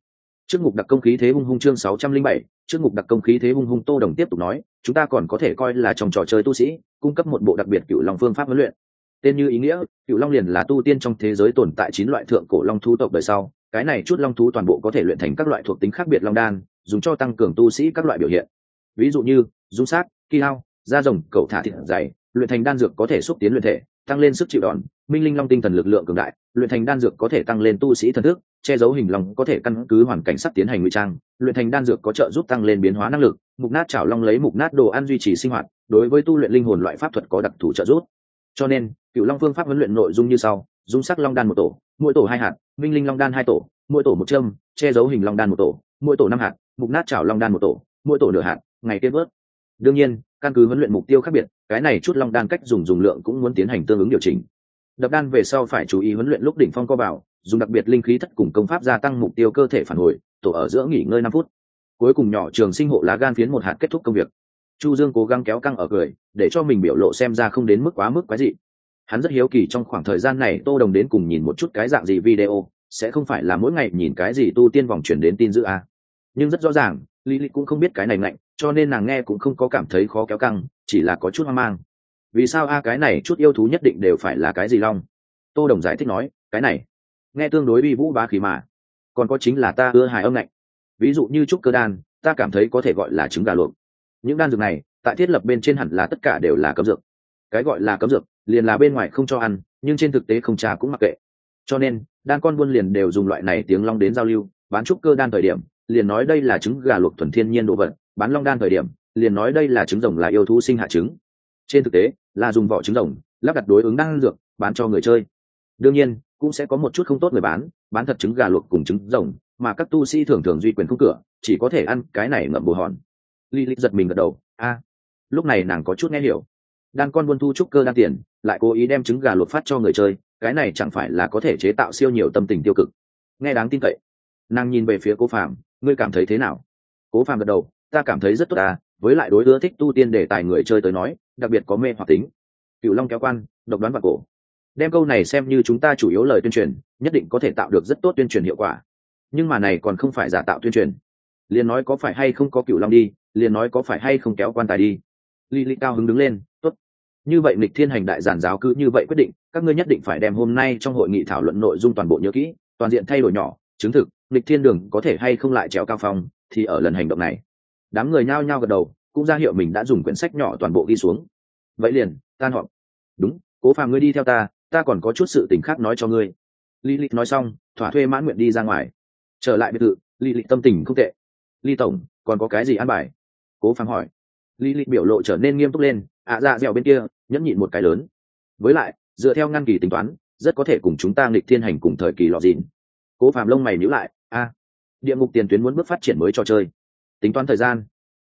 trước ngục đặc công khí thế hung hung chương 607 trước ngục đặc công khí thế hung hung tô đồng tiếp tục nói, chúng ta còn có thể coi là trong trò chơi tu sĩ, cung cấp một bộ đặc biệt cựu long phương pháp huấn luyện. Tên như ý nghĩa cựu long liền là tu tiên trong thế giới tồn tại chín loại thượng cổ long thú tộc đời sau. Cái này chút long thú toàn bộ có thể luyện thành các loại thuộc tính khác biệt long đan, dùng cho tăng cường tu sĩ các loại biểu hiện. Ví dụ như, dung sát, kỳ hao da rồng Cẩu thả thịt dày, luyện thành đan dược có thể xúc tiến luyện thể, tăng lên sức chịu đòn, minh linh long tinh thần lực lượng cường đại, luyện thành đan dược có thể tăng lên tu sĩ thần thức che giấu hình long có thể căn cứ hoàn cảnh sắp tiến hành ngụy trang, luyện thành đan dược có trợ giúp tăng lên biến hóa năng lực, mục nát chảo long lấy mục nát đồ ăn duy trì sinh hoạt, đối với tu luyện linh hồn loại pháp thuật có đặc thù trợ giúp. Cho nên cựu long phương pháp huấn luyện nội dung như sau, dung sắc long đan một tổ, mỗi tổ hai hạt, minh linh long đan hai tổ, mỗi tổ một châm, che giấu hình long đan một tổ, mỗi tổ năm hạt, mục nát chảo long đan một tổ, mỗi tổ nửa hạt, ngày kết vớt. Đương nhiên, căn cứ huấn luyện mục tiêu khác biệt, cái này chút long đan cách dùng dùng lượng cũng muốn tiến hành tương ứng điều chỉnh. Đập đan về sau phải chú ý huấn luyện lúc đỉnh phong co vào dùng đặc biệt linh khí thất cùng công pháp gia tăng mục tiêu cơ thể phản hồi, tổ ở giữa nghỉ ngơi năm phút. Cuối cùng nhỏ trường sinh hộ lá gan phiến một hạt kết thúc công việc. Chu dương cố gắng kéo căng ở cười, để cho mình biểu lộ xem ra không đến mức quá mức quái dị. Hắn rất hiếu kỳ trong khoảng thời gian này tô đồng đến cùng nhìn một chút cái dạng gì video, sẽ không phải là mỗi ngày nhìn cái gì tu tiên vòng chuyển đến tin dữ à. nhưng rất rõ ràng, lý lý cũng không biết cái này mạnh cho nên nàng nghe cũng không có cảm thấy khó kéo căng, chỉ là có chút hoang mang. Vì sao a, cái này chút yêu thú nhất định đều phải là cái gì long? Tô đồng giải thích nói, cái này nghe tương đối uy vũ bá khí mà. Còn có chính là ta ưa hài âm ngạnh. Ví dụ như trúc cơ đan, ta cảm thấy có thể gọi là trứng gà luộc. Những đan dược này, tại thiết lập bên trên hẳn là tất cả đều là cấm dược. Cái gọi là cấm dược, liền là bên ngoài không cho ăn, nhưng trên thực tế không trà cũng mặc kệ. Cho nên, đan con buôn liền đều dùng loại này tiếng long đến giao lưu, bán trúc cơ đan thời điểm, liền nói đây là trứng gà luộc thuần thiên nhiên đồ vật, bán long đan thời điểm, liền nói đây là trứng rồng là yêu thú sinh hạ trứng. Trên thực tế, là dùng vỏ trứng rồng, lắp đặt đối ứng đan dược, bán cho người chơi. Đương nhiên cũng sẽ có một chút không tốt người bán bán thật trứng gà luộc cùng trứng rồng, mà các tu sĩ thường thường duy quyền không cửa, chỉ có thể ăn cái này ngậm bồ hòn. Li li giật mình gật đầu, a, lúc này nàng có chút nghe hiểu. Đan con buôn thu trúc cơ đan tiền, lại cố ý đem trứng gà luộc phát cho người chơi, cái này chẳng phải là có thể chế tạo siêu nhiều tâm tình tiêu cực. Nghe đáng tin cậy. Nàng nhìn về phía cố phạm ngươi cảm thấy thế nào? Cố phạm gật đầu, ta cảm thấy rất tốt à với lại đối ưa thích tu tiên để tài người chơi tới nói, đặc biệt có mê hoặc tính. Cựu long kéo quan, độc đoán và cổ đem câu này xem như chúng ta chủ yếu lời tuyên truyền, nhất định có thể tạo được rất tốt tuyên truyền hiệu quả. Nhưng mà này còn không phải giả tạo tuyên truyền. Liền nói có phải hay không có cựu long đi, liền nói có phải hay không kéo quan tài đi. Ly ly cao hứng đứng lên, tốt. Như vậy lịch thiên hành đại giản giáo cứ như vậy quyết định, các ngươi nhất định phải đem hôm nay trong hội nghị thảo luận nội dung toàn bộ nhớ kỹ, toàn diện thay đổi nhỏ, chứng thực lịch thiên đường có thể hay không lại trèo cao phong, thì ở lần hành động này. Đám người nhao nhao gật đầu, cũng ra hiệu mình đã dùng quyển sách nhỏ toàn bộ ghi xuống. Vậy liền, tan họp. Đúng, cố phàm ngươi đi theo ta ta còn có chút sự tình khác nói cho ngươi. Lý lịch nói xong, thỏa thuê mãn nguyện đi ra ngoài. Trở lại biệt thự lý lịch tâm tình không tệ. Lý tổng, còn có cái gì ăn bài? Cố phàm hỏi. Lý lịch biểu lộ trở nên nghiêm túc lên, ạ à dạ dẻo bên kia, nhẫn nhịn một cái lớn. Với lại, dựa theo ngăn kỳ tính toán, rất có thể cùng chúng ta nghịch thiên hành cùng thời kỳ lọ dịn. Cố Phàm lông mày nhữ lại, a, địa ngục tiền tuyến muốn bước phát triển mới trò chơi. Tính toán thời gian.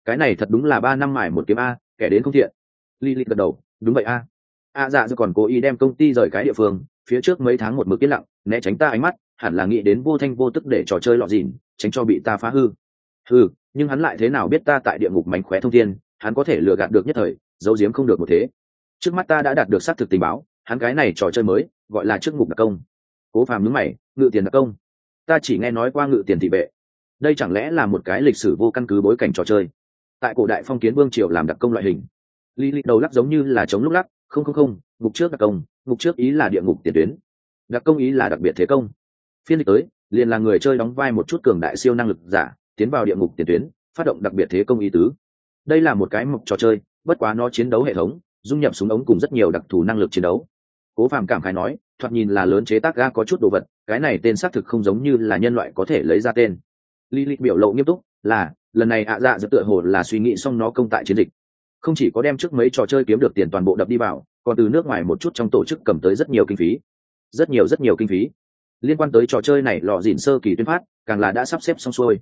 Cái này thật đúng là ba năm mải một kiếm a, kẻ đến không thiện. Li li gật đầu, đúng vậy a a dạ giờ còn cố ý đem công ty rời cái địa phương, phía trước mấy tháng một mực yên lặng, né tránh ta ánh mắt, hẳn là nghĩ đến vô thanh vô tức để trò chơi lọ dìn, tránh cho bị ta phá hư. Hư nhưng hắn lại thế nào biết ta tại địa ngục mánh khóe thông thiên, hắn có thể lừa gạt được nhất thời, giấu giếm không được một thế. Trước mắt ta đã đạt được xác thực tình báo, hắn cái này trò chơi mới, gọi là trước ngục đặc công. Cố phàm nhướng mày, ngự tiền đặc công? Ta chỉ nghe nói qua ngự tiền thị vệ. Đây chẳng lẽ là một cái lịch sử vô căn cứ bối cảnh trò chơi? Tại cổ đại phong kiến vương triều làm đặc công loại hình. Lý lịch đầu lắc giống như là chống lúc lắc không không không, ngục trước đặc công, ngục trước ý là địa ngục tiền tuyến. Đặc công ý là đặc biệt thế công. Phiên dịch tới, liền là người chơi đóng vai một chút cường đại siêu năng lực giả, tiến vào địa ngục tiền tuyến, phát động đặc biệt thế công ý tứ. Đây là một cái mục trò chơi, bất quá nó chiến đấu hệ thống, dung nhập súng ống cùng rất nhiều đặc thù năng lực chiến đấu. Cố phàm cảm khái nói, thoạt nhìn là lớn chế tác ga có chút đồ vật, cái này tên xác thực không giống như là nhân loại có thể lấy ra tên. Lý li biểu lộ nghiêm túc, là, lần này ạ dạ dập tựa hồ là suy nghĩ xong nó công tại chiến dịch không chỉ có đem trước mấy trò chơi kiếm được tiền toàn bộ đập đi vào, còn từ nước ngoài một chút trong tổ chức cầm tới rất nhiều kinh phí. Rất nhiều rất nhiều kinh phí. Liên quan tới trò chơi này lò dìn sơ kỳ tuyên phát, càng là đã sắp xếp xong xuôi.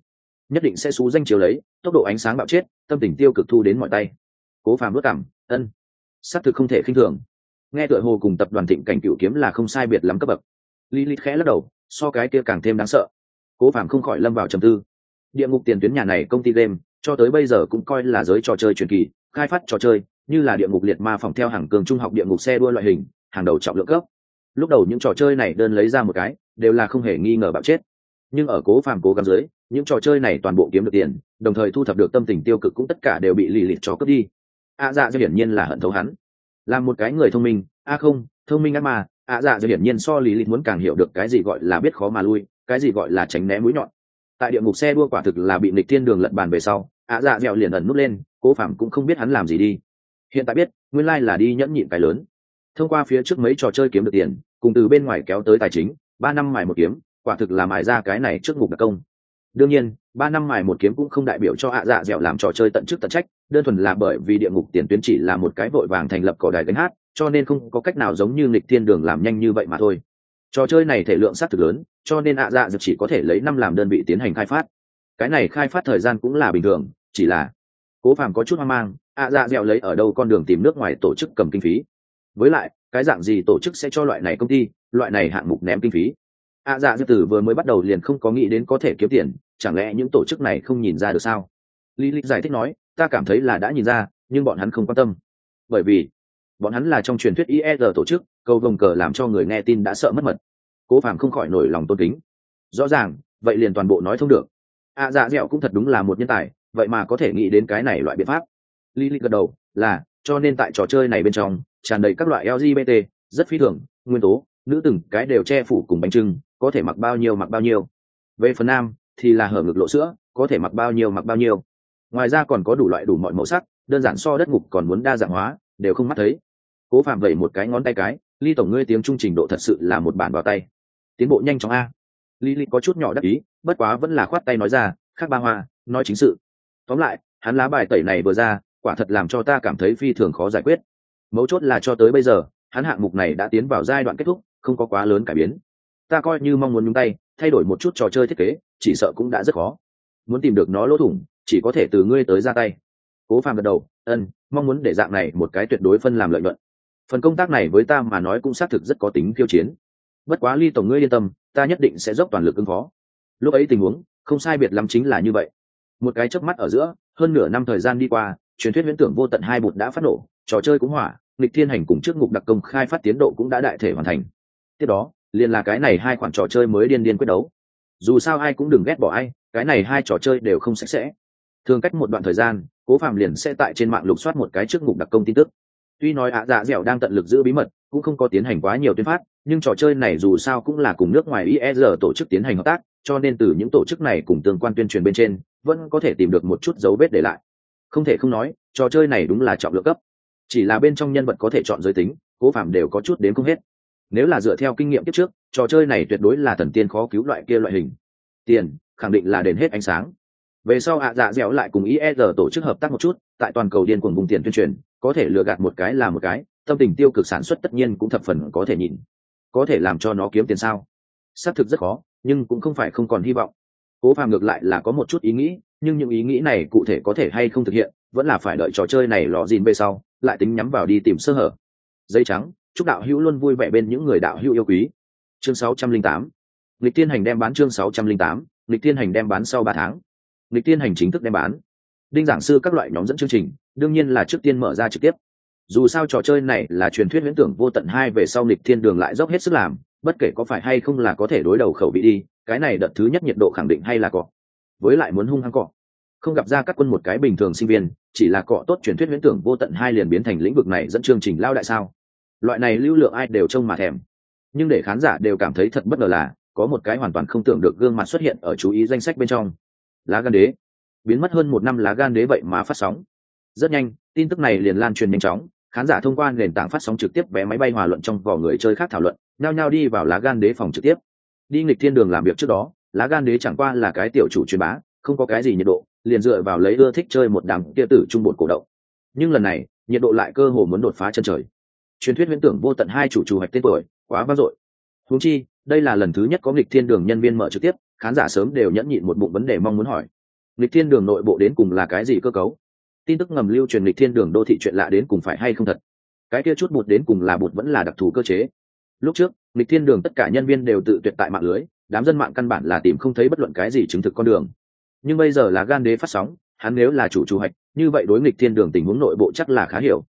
Nhất định sẽ xú danh chiều lấy, tốc độ ánh sáng bạo chết, tâm tình tiêu cực thu đến mọi tay. Cố phàm lướt cảm, ân. S thực không thể khinh thường. Nghe tựa hồ cùng tập đoàn thịnh cảnh cựu kiếm là không sai biệt lắm cấp bậc. Li li khẽ lắc đầu, so cái kia càng thêm đáng sợ. Cố phàm không khỏi lâm vào trầm tư. Địa ngục tiền tuyến nhà này công ty game, cho tới bây giờ cũng coi là giới trò chơi truyền kỳ khai phát trò chơi, như là địa ngục liệt ma phòng theo hàng cường trung học địa ngục xe đua loại hình, hàng đầu trọng lượng cấp. Lúc đầu những trò chơi này đơn lấy ra một cái, đều là không hề nghi ngờ bạo chết. Nhưng ở cố phàm cố gắng dưới, những trò chơi này toàn bộ kiếm được tiền, đồng thời thu thập được tâm tình tiêu cực cũng tất cả đều bị lì lịt cho cướp đi. A dạ do hiển nhiên là hận thấu hắn. Là một cái người thông minh. A không, thông minh ác mà a dạ do hiển nhiên so lì lịt muốn càng hiểu được cái gì gọi là biết khó mà lui, cái gì gọi là tránh né mũi nhọn. Tại địa ngục xe đua quả thực là bị nịch thiên đường lật bàn về sau a dạ dẻo liền ẩn nút lên, cố phạm cũng không biết hắn làm gì đi. Hiện tại biết, nguyên lai、like、là đi nhẫn nhịn cái lớn. Thông qua phía trước mấy trò chơi kiếm được tiền, cùng từ bên ngoài kéo tới tài chính, ba năm mài một kiếm, quả thực là mài ra cái này trước ngục đặc công. Đương nhiên, ba năm mài một kiếm cũng không đại biểu cho hạ dạ dẻo làm trò chơi tận chức tận trách, đơn thuần là bởi vì địa ngục tiền tuyến chỉ là một cái vội vàng thành lập cỏ đài gánh hát, cho nên không có cách nào giống như lịch thiên đường làm nhanh như vậy mà thôi. Trò chơi này thể lượng s á t thực lớn, cho nên hạ dạ dẻo chỉ có thể lấy năm làm đơn vị tiến hành khai phát. Cái này khai phát thời gian cũng là bình thường chỉ là cố phàm có chút hoang mang, ạ dạ dẻo lấy ở đâu con đường tìm nước ngoài tổ chức cầm kinh phí? Với lại, cái dạng gì tổ chức sẽ cho loại này công ty, loại này hạng mục ném kinh phí? Ạ dạ dẻo từ vừa mới bắt đầu liền không có nghĩ đến có thể kiếm tiền, chẳng lẽ những tổ chức này không nhìn ra được sao? Lý lịch giải thích nói, ta cảm thấy là đã nhìn ra, nhưng bọn hắn không quan tâm. Bởi vì, bọn hắn là trong truyền thuyết ir tổ chức, câu vồng cờ làm cho người nghe tin đã sợ mất mật. Cố phàm không khỏi nổi lòng tôn kính. Rõ ràng, vậy liền toàn bộ nói thông được. Ạ dạ dẻo cũng thật đúng là một nhân tài vậy mà có thể nghĩ đến cái này loại biện pháp. Lý lịch gật đầu, là, cho nên tại trò chơi này bên trong, tràn đầy các loại lgbt rất phi thường, nguyên tố, nữ từng cái đều che phủ cùng bánh trưng, có thể mặc bao nhiêu mặc bao nhiêu. Về phần nam, thì là hở ngực lộ sữa, có thể mặc bao nhiêu mặc bao nhiêu. Ngoài ra còn có đủ loại đủ mọi màu sắc, đơn giản so đất ngục còn muốn đa dạng hóa, đều không mắt thấy. Cố phạm vẩy một cái ngón tay cái, ly tổng ngươi tiếng trung trình độ thật sự là một bản vào tay. Tiến bộ nhanh chóng a. Ly ly có chút nhỏ đắc ý, bất quá vẫn là khoát tay nói ra khác ba hoa, nói chính sự tóm lại, hắn lá bài tẩy này vừa ra, quả thật làm cho ta cảm thấy phi thường khó giải quyết. Mấu chốt là cho tới bây giờ, hắn hạng mục này đã tiến vào giai đoạn kết thúc, không có quá lớn cải biến. Ta coi như mong muốn nhúng tay, thay đổi một chút trò chơi thiết kế, chỉ sợ cũng đã rất khó. Muốn tìm được nó lỗ thủng, chỉ có thể từ ngươi tới ra tay. Cố phàm gật đầu, ân, mong muốn để dạng này một cái tuyệt đối phân làm lợi nhuận. Phần công tác này với ta mà nói cũng xác thực rất có tính khiêu chiến. Bất quá ly tổng ngươi yên tâm, ta nhất định sẽ dốc toàn lực ứng phó. Lúc ấy tình huống, không sai biệt lắm chính là như vậy một cái chớp mắt ở giữa hơn nửa năm thời gian đi qua truyền thuyết huyễn tưởng vô tận hai bụt đã phát nổ trò chơi cũng hỏa nghịch thiên hành cùng trước ngục đặc công khai phát tiến độ cũng đã đại thể hoàn thành. Tiếp đó liền là cái này hai khoản trò chơi mới điên điên quyết đấu. Dù sao ai cũng đừng ghét bỏ ai cái này hai trò chơi đều không sạch sẽ. Thường cách một đoạn thời gian cố phạm liền sẽ tại trên mạng lục soát một cái trước ngục đặc công tin tức. Tuy nói ạ dạ dẻo đang tận lực giữ bí mật cũng không có tiến hành quá nhiều tuyên phát nhưng trò chơi này dù sao cũng là cùng nước ngoài IER tổ chức tiến hành hợp tác, cho nên từ những tổ chức này cùng tương quan tuyên truyền bên trên, vẫn có thể tìm được một chút dấu vết để lại. Không thể không nói, trò chơi này đúng là trọng lượng cấp. Chỉ là bên trong nhân vật có thể chọn giới tính, cố phạm đều có chút đến không hết. Nếu là dựa theo kinh nghiệm tiếp trước, trò chơi này tuyệt đối là thần tiên khó cứu loại kia loại hình. Tiền, khẳng định là đền hết ánh sáng. Về sau ạ dạ dẻo lại cùng IER tổ chức hợp tác một chút, tại toàn cầu điên cuồng vùng tiền tuyên truyền, có thể lừa gạt một cái là một cái, tâm tình tiêu cực sản xuất tất nhiên cũng thập phần có thể nhìn có thể làm cho nó kiếm tiền sao xác thực rất khó nhưng cũng không phải không còn hy vọng cố phàm ngược lại là có một chút ý nghĩ, nhưng những ý nghĩ này cụ thể có thể hay không thực hiện, vẫn là phải đợi trò chơi này lò dìn về sau, lại tính nhắm vào đi tìm sơ hở. Dây trắng, chúc đạo hữu luôn vui vẻ bên những người đạo hữu yêu quý. Chương 608 lịch tiên hành đem bán chương 608 lịch tiên hành đem bán sau ba tháng. Lịch tiên hành chính thức đem bán. Đinh giảng sư các loại nhóm dẫn chương trình, đương nhiên là trước tiên mở ra trực tiếp. Dù sao trò chơi này là truyền thuyết huyễn tưởng vô tận hai về sau lịch thiên đường lại dốc hết sức làm bất kể có phải hay không là có thể đối đầu khẩu vị đi, cái này đợt thứ nhất nhiệt độ khẳng định hay là cọ. Với lại muốn hung hăng cọ. Không gặp ra các quân một cái bình thường sinh viên, chỉ là cọ tốt truyền thuyết viễn tưởng vô tận hai liền biến thành lĩnh vực này dẫn chương trình lao đại sao. Loại này lưu lượng ai đều trông mà thèm. Nhưng để khán giả đều cảm thấy thật bất ngờ là, có một cái hoàn toàn không tưởng được gương mặt xuất hiện ở chú ý danh sách bên trong. Lá gan đế. Biến mất hơn một năm lá gan đế vậy mà phát sóng. Rất nhanh, tin tức này liền lan truyền nhanh chóng khán giả thông qua nền tảng phát sóng trực tiếp vé máy bay hòa luận trong vỏ người chơi khác thảo luận, nhao nhao đi vào lá gan đế phòng trực tiếp. Đi nghịch thiên đường làm việc trước đó, lá gan đế chẳng qua là cái tiểu chủ truyền bá, không có cái gì nhiệt độ, liền dựa vào lấy ưa thích chơi một đám tia tử trung bột cổ động. Nhưng lần này, nhiệt độ lại cơ hồ muốn đột phá chân trời. Truyền thuyết viễn tưởng vô tận hai chủ chủ hoạch tên tuổi, quá vang dội. Huống chi, đây là lần thứ nhất có nghịch thiên đường nhân viên mở trực tiếp, khán giả sớm đều nhẫn nhịn một bụng vấn đề mong muốn hỏi. Nghịch thiên đường nội bộ đến cùng là cái gì cơ cấu? Tin tức ngầm lưu truyền lịch thiên đường đô thị chuyện lạ đến cùng phải hay không thật? Cái kia chút bụt đến cùng là bụt vẫn là đặc thù cơ chế. Lúc trước lịch thiên đường tất cả nhân viên đều tự tuyệt tại mạng lưới, đám dân mạng căn bản là tìm không thấy bất luận cái gì chứng thực con đường. Nhưng bây giờ là gan đế phát sóng, hắn nếu là chủ chủ hạch, như vậy đối nghịch thiên đường tình huống nội bộ chắc là khá hiểu.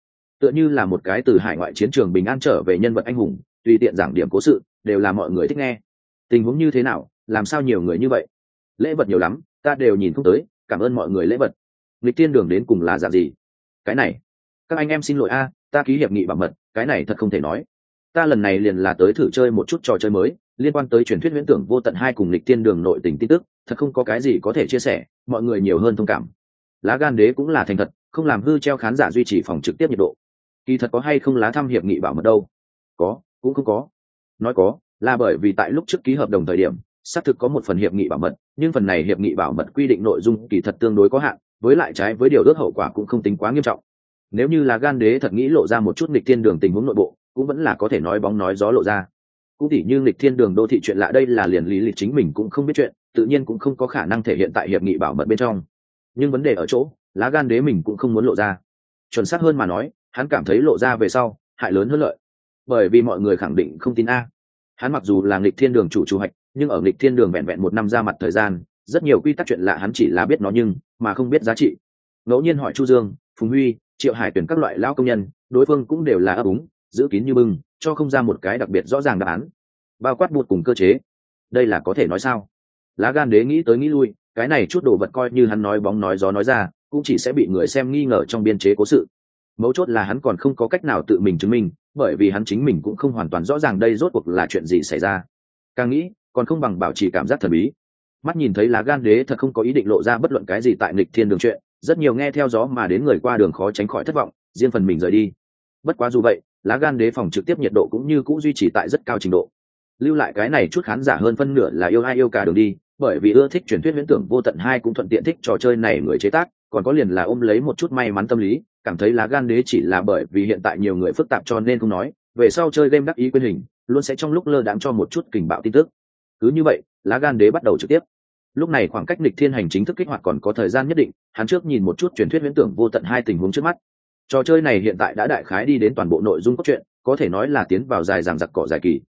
Tựa như là một cái từ hải ngoại chiến trường bình an trở về nhân vật anh hùng, tùy tiện giảng điểm cố sự, đều là mọi người thích nghe. Tình huống như thế nào, làm sao nhiều người như vậy? Lễ vật nhiều lắm, ta đều nhìn không tới, cảm ơn mọi người lễ vật nghịch thiên đường đến cùng là dạng gì? Cái này, các anh em xin lỗi a, ta ký hiệp nghị bảo mật, cái này thật không thể nói. Ta lần này liền là tới thử chơi một chút trò chơi mới, liên quan tới truyền thuyết huyễn tưởng vô tận hai cùng lịch tiên đường nội tình tin tức, thật không có cái gì có thể chia sẻ, mọi người nhiều hơn thông cảm. Lá gan đế cũng là thành thật, không làm hư treo khán giả duy trì phòng trực tiếp nhiệt độ. Kỳ thật có hay không lá thăm hiệp nghị bảo mật đâu? Có, cũng không có. Nói có, là bởi vì tại lúc trước ký hợp đồng thời điểm, xác thực có một phần hiệp nghị bảo mật, nhưng phần này hiệp nghị bảo mật quy định nội dung kỳ thật tương đối có hạn với lại trái với điều ước hậu quả cũng không tính quá nghiêm trọng. Nếu như là gan đế thật nghĩ lộ ra một chút nghịch thiên đường tình huống nội bộ, cũng vẫn là có thể nói bóng nói gió lộ ra. Cũng tỉ như nghịch thiên đường đô thị chuyện lạ đây là liền lý lịch chính mình cũng không biết chuyện, tự nhiên cũng không có khả năng thể hiện tại hiệp nghị bảo mật bên trong. Nhưng vấn đề ở chỗ, lá gan đế mình cũng không muốn lộ ra. Chuẩn xác hơn mà nói, hắn cảm thấy lộ ra về sau, hại lớn hơn lợi. Bởi vì mọi người khẳng định không tin a. Hắn mặc dù là nghịch thiên đường chủ chủ hạch, nhưng ở nghịch thiên đường vẹn vẹn một năm ra mặt thời gian, rất nhiều quy tắc chuyện lạ hắn chỉ là biết nó nhưng mà không biết giá trị. Ngẫu nhiên hỏi chu dương, phùng huy, triệu hải tuyển các loại lao công nhân, đối phương cũng đều là ấp úng, giữ kín như bưng, cho không ra một cái đặc biệt rõ ràng đáp án. Bao quát buộc cùng cơ chế. Đây là có thể nói sao? Lá gan đế nghĩ tới nghĩ lui, cái này chút đồ vật coi như hắn nói bóng nói gió nói ra, cũng chỉ sẽ bị người xem nghi ngờ trong biên chế cố sự. Mấu chốt là hắn còn không có cách nào tự mình chứng minh, bởi vì hắn chính mình cũng không hoàn toàn rõ ràng đây rốt cuộc là chuyện gì xảy ra. Càng nghĩ, còn không bằng bảo trì cảm giác thần bí mắt nhìn thấy lá gan đế thật không có ý định lộ ra bất luận cái gì tại nghịch thiên đường chuyện, rất nhiều nghe theo gió mà đến người qua đường khó tránh khỏi thất vọng, riêng phần mình rời đi. Bất quá dù vậy, lá gan đế phòng trực tiếp nhiệt độ cũng như cũng duy trì tại rất cao trình độ. Lưu lại cái này chút khán giả hơn phân nửa là yêu ai yêu cả đường đi, bởi vì ưa thích truyền thuyết viễn tưởng vô tận hai cũng thuận tiện thích trò chơi này người chế tác, còn có liền là ôm lấy một chút may mắn tâm lý, cảm thấy lá gan đế chỉ là bởi vì hiện tại nhiều người phức tạp cho nên không nói, về sau chơi game đắc ý quyên hình, luôn sẽ trong lúc lơ đáng cho một chút kình bạo tin tức. Cứ như vậy lá gan đế bắt đầu trực tiếp. Lúc này khoảng cách lịch thiên hành chính thức kích hoạt còn có thời gian nhất định, hắn trước nhìn một chút truyền thuyết viễn tưởng vô tận hai tình huống trước mắt. Trò chơi này hiện tại đã đại khái đi đến toàn bộ nội dung cốt truyện, có thể nói là tiến vào dài dàng giặc cỏ dài kỳ.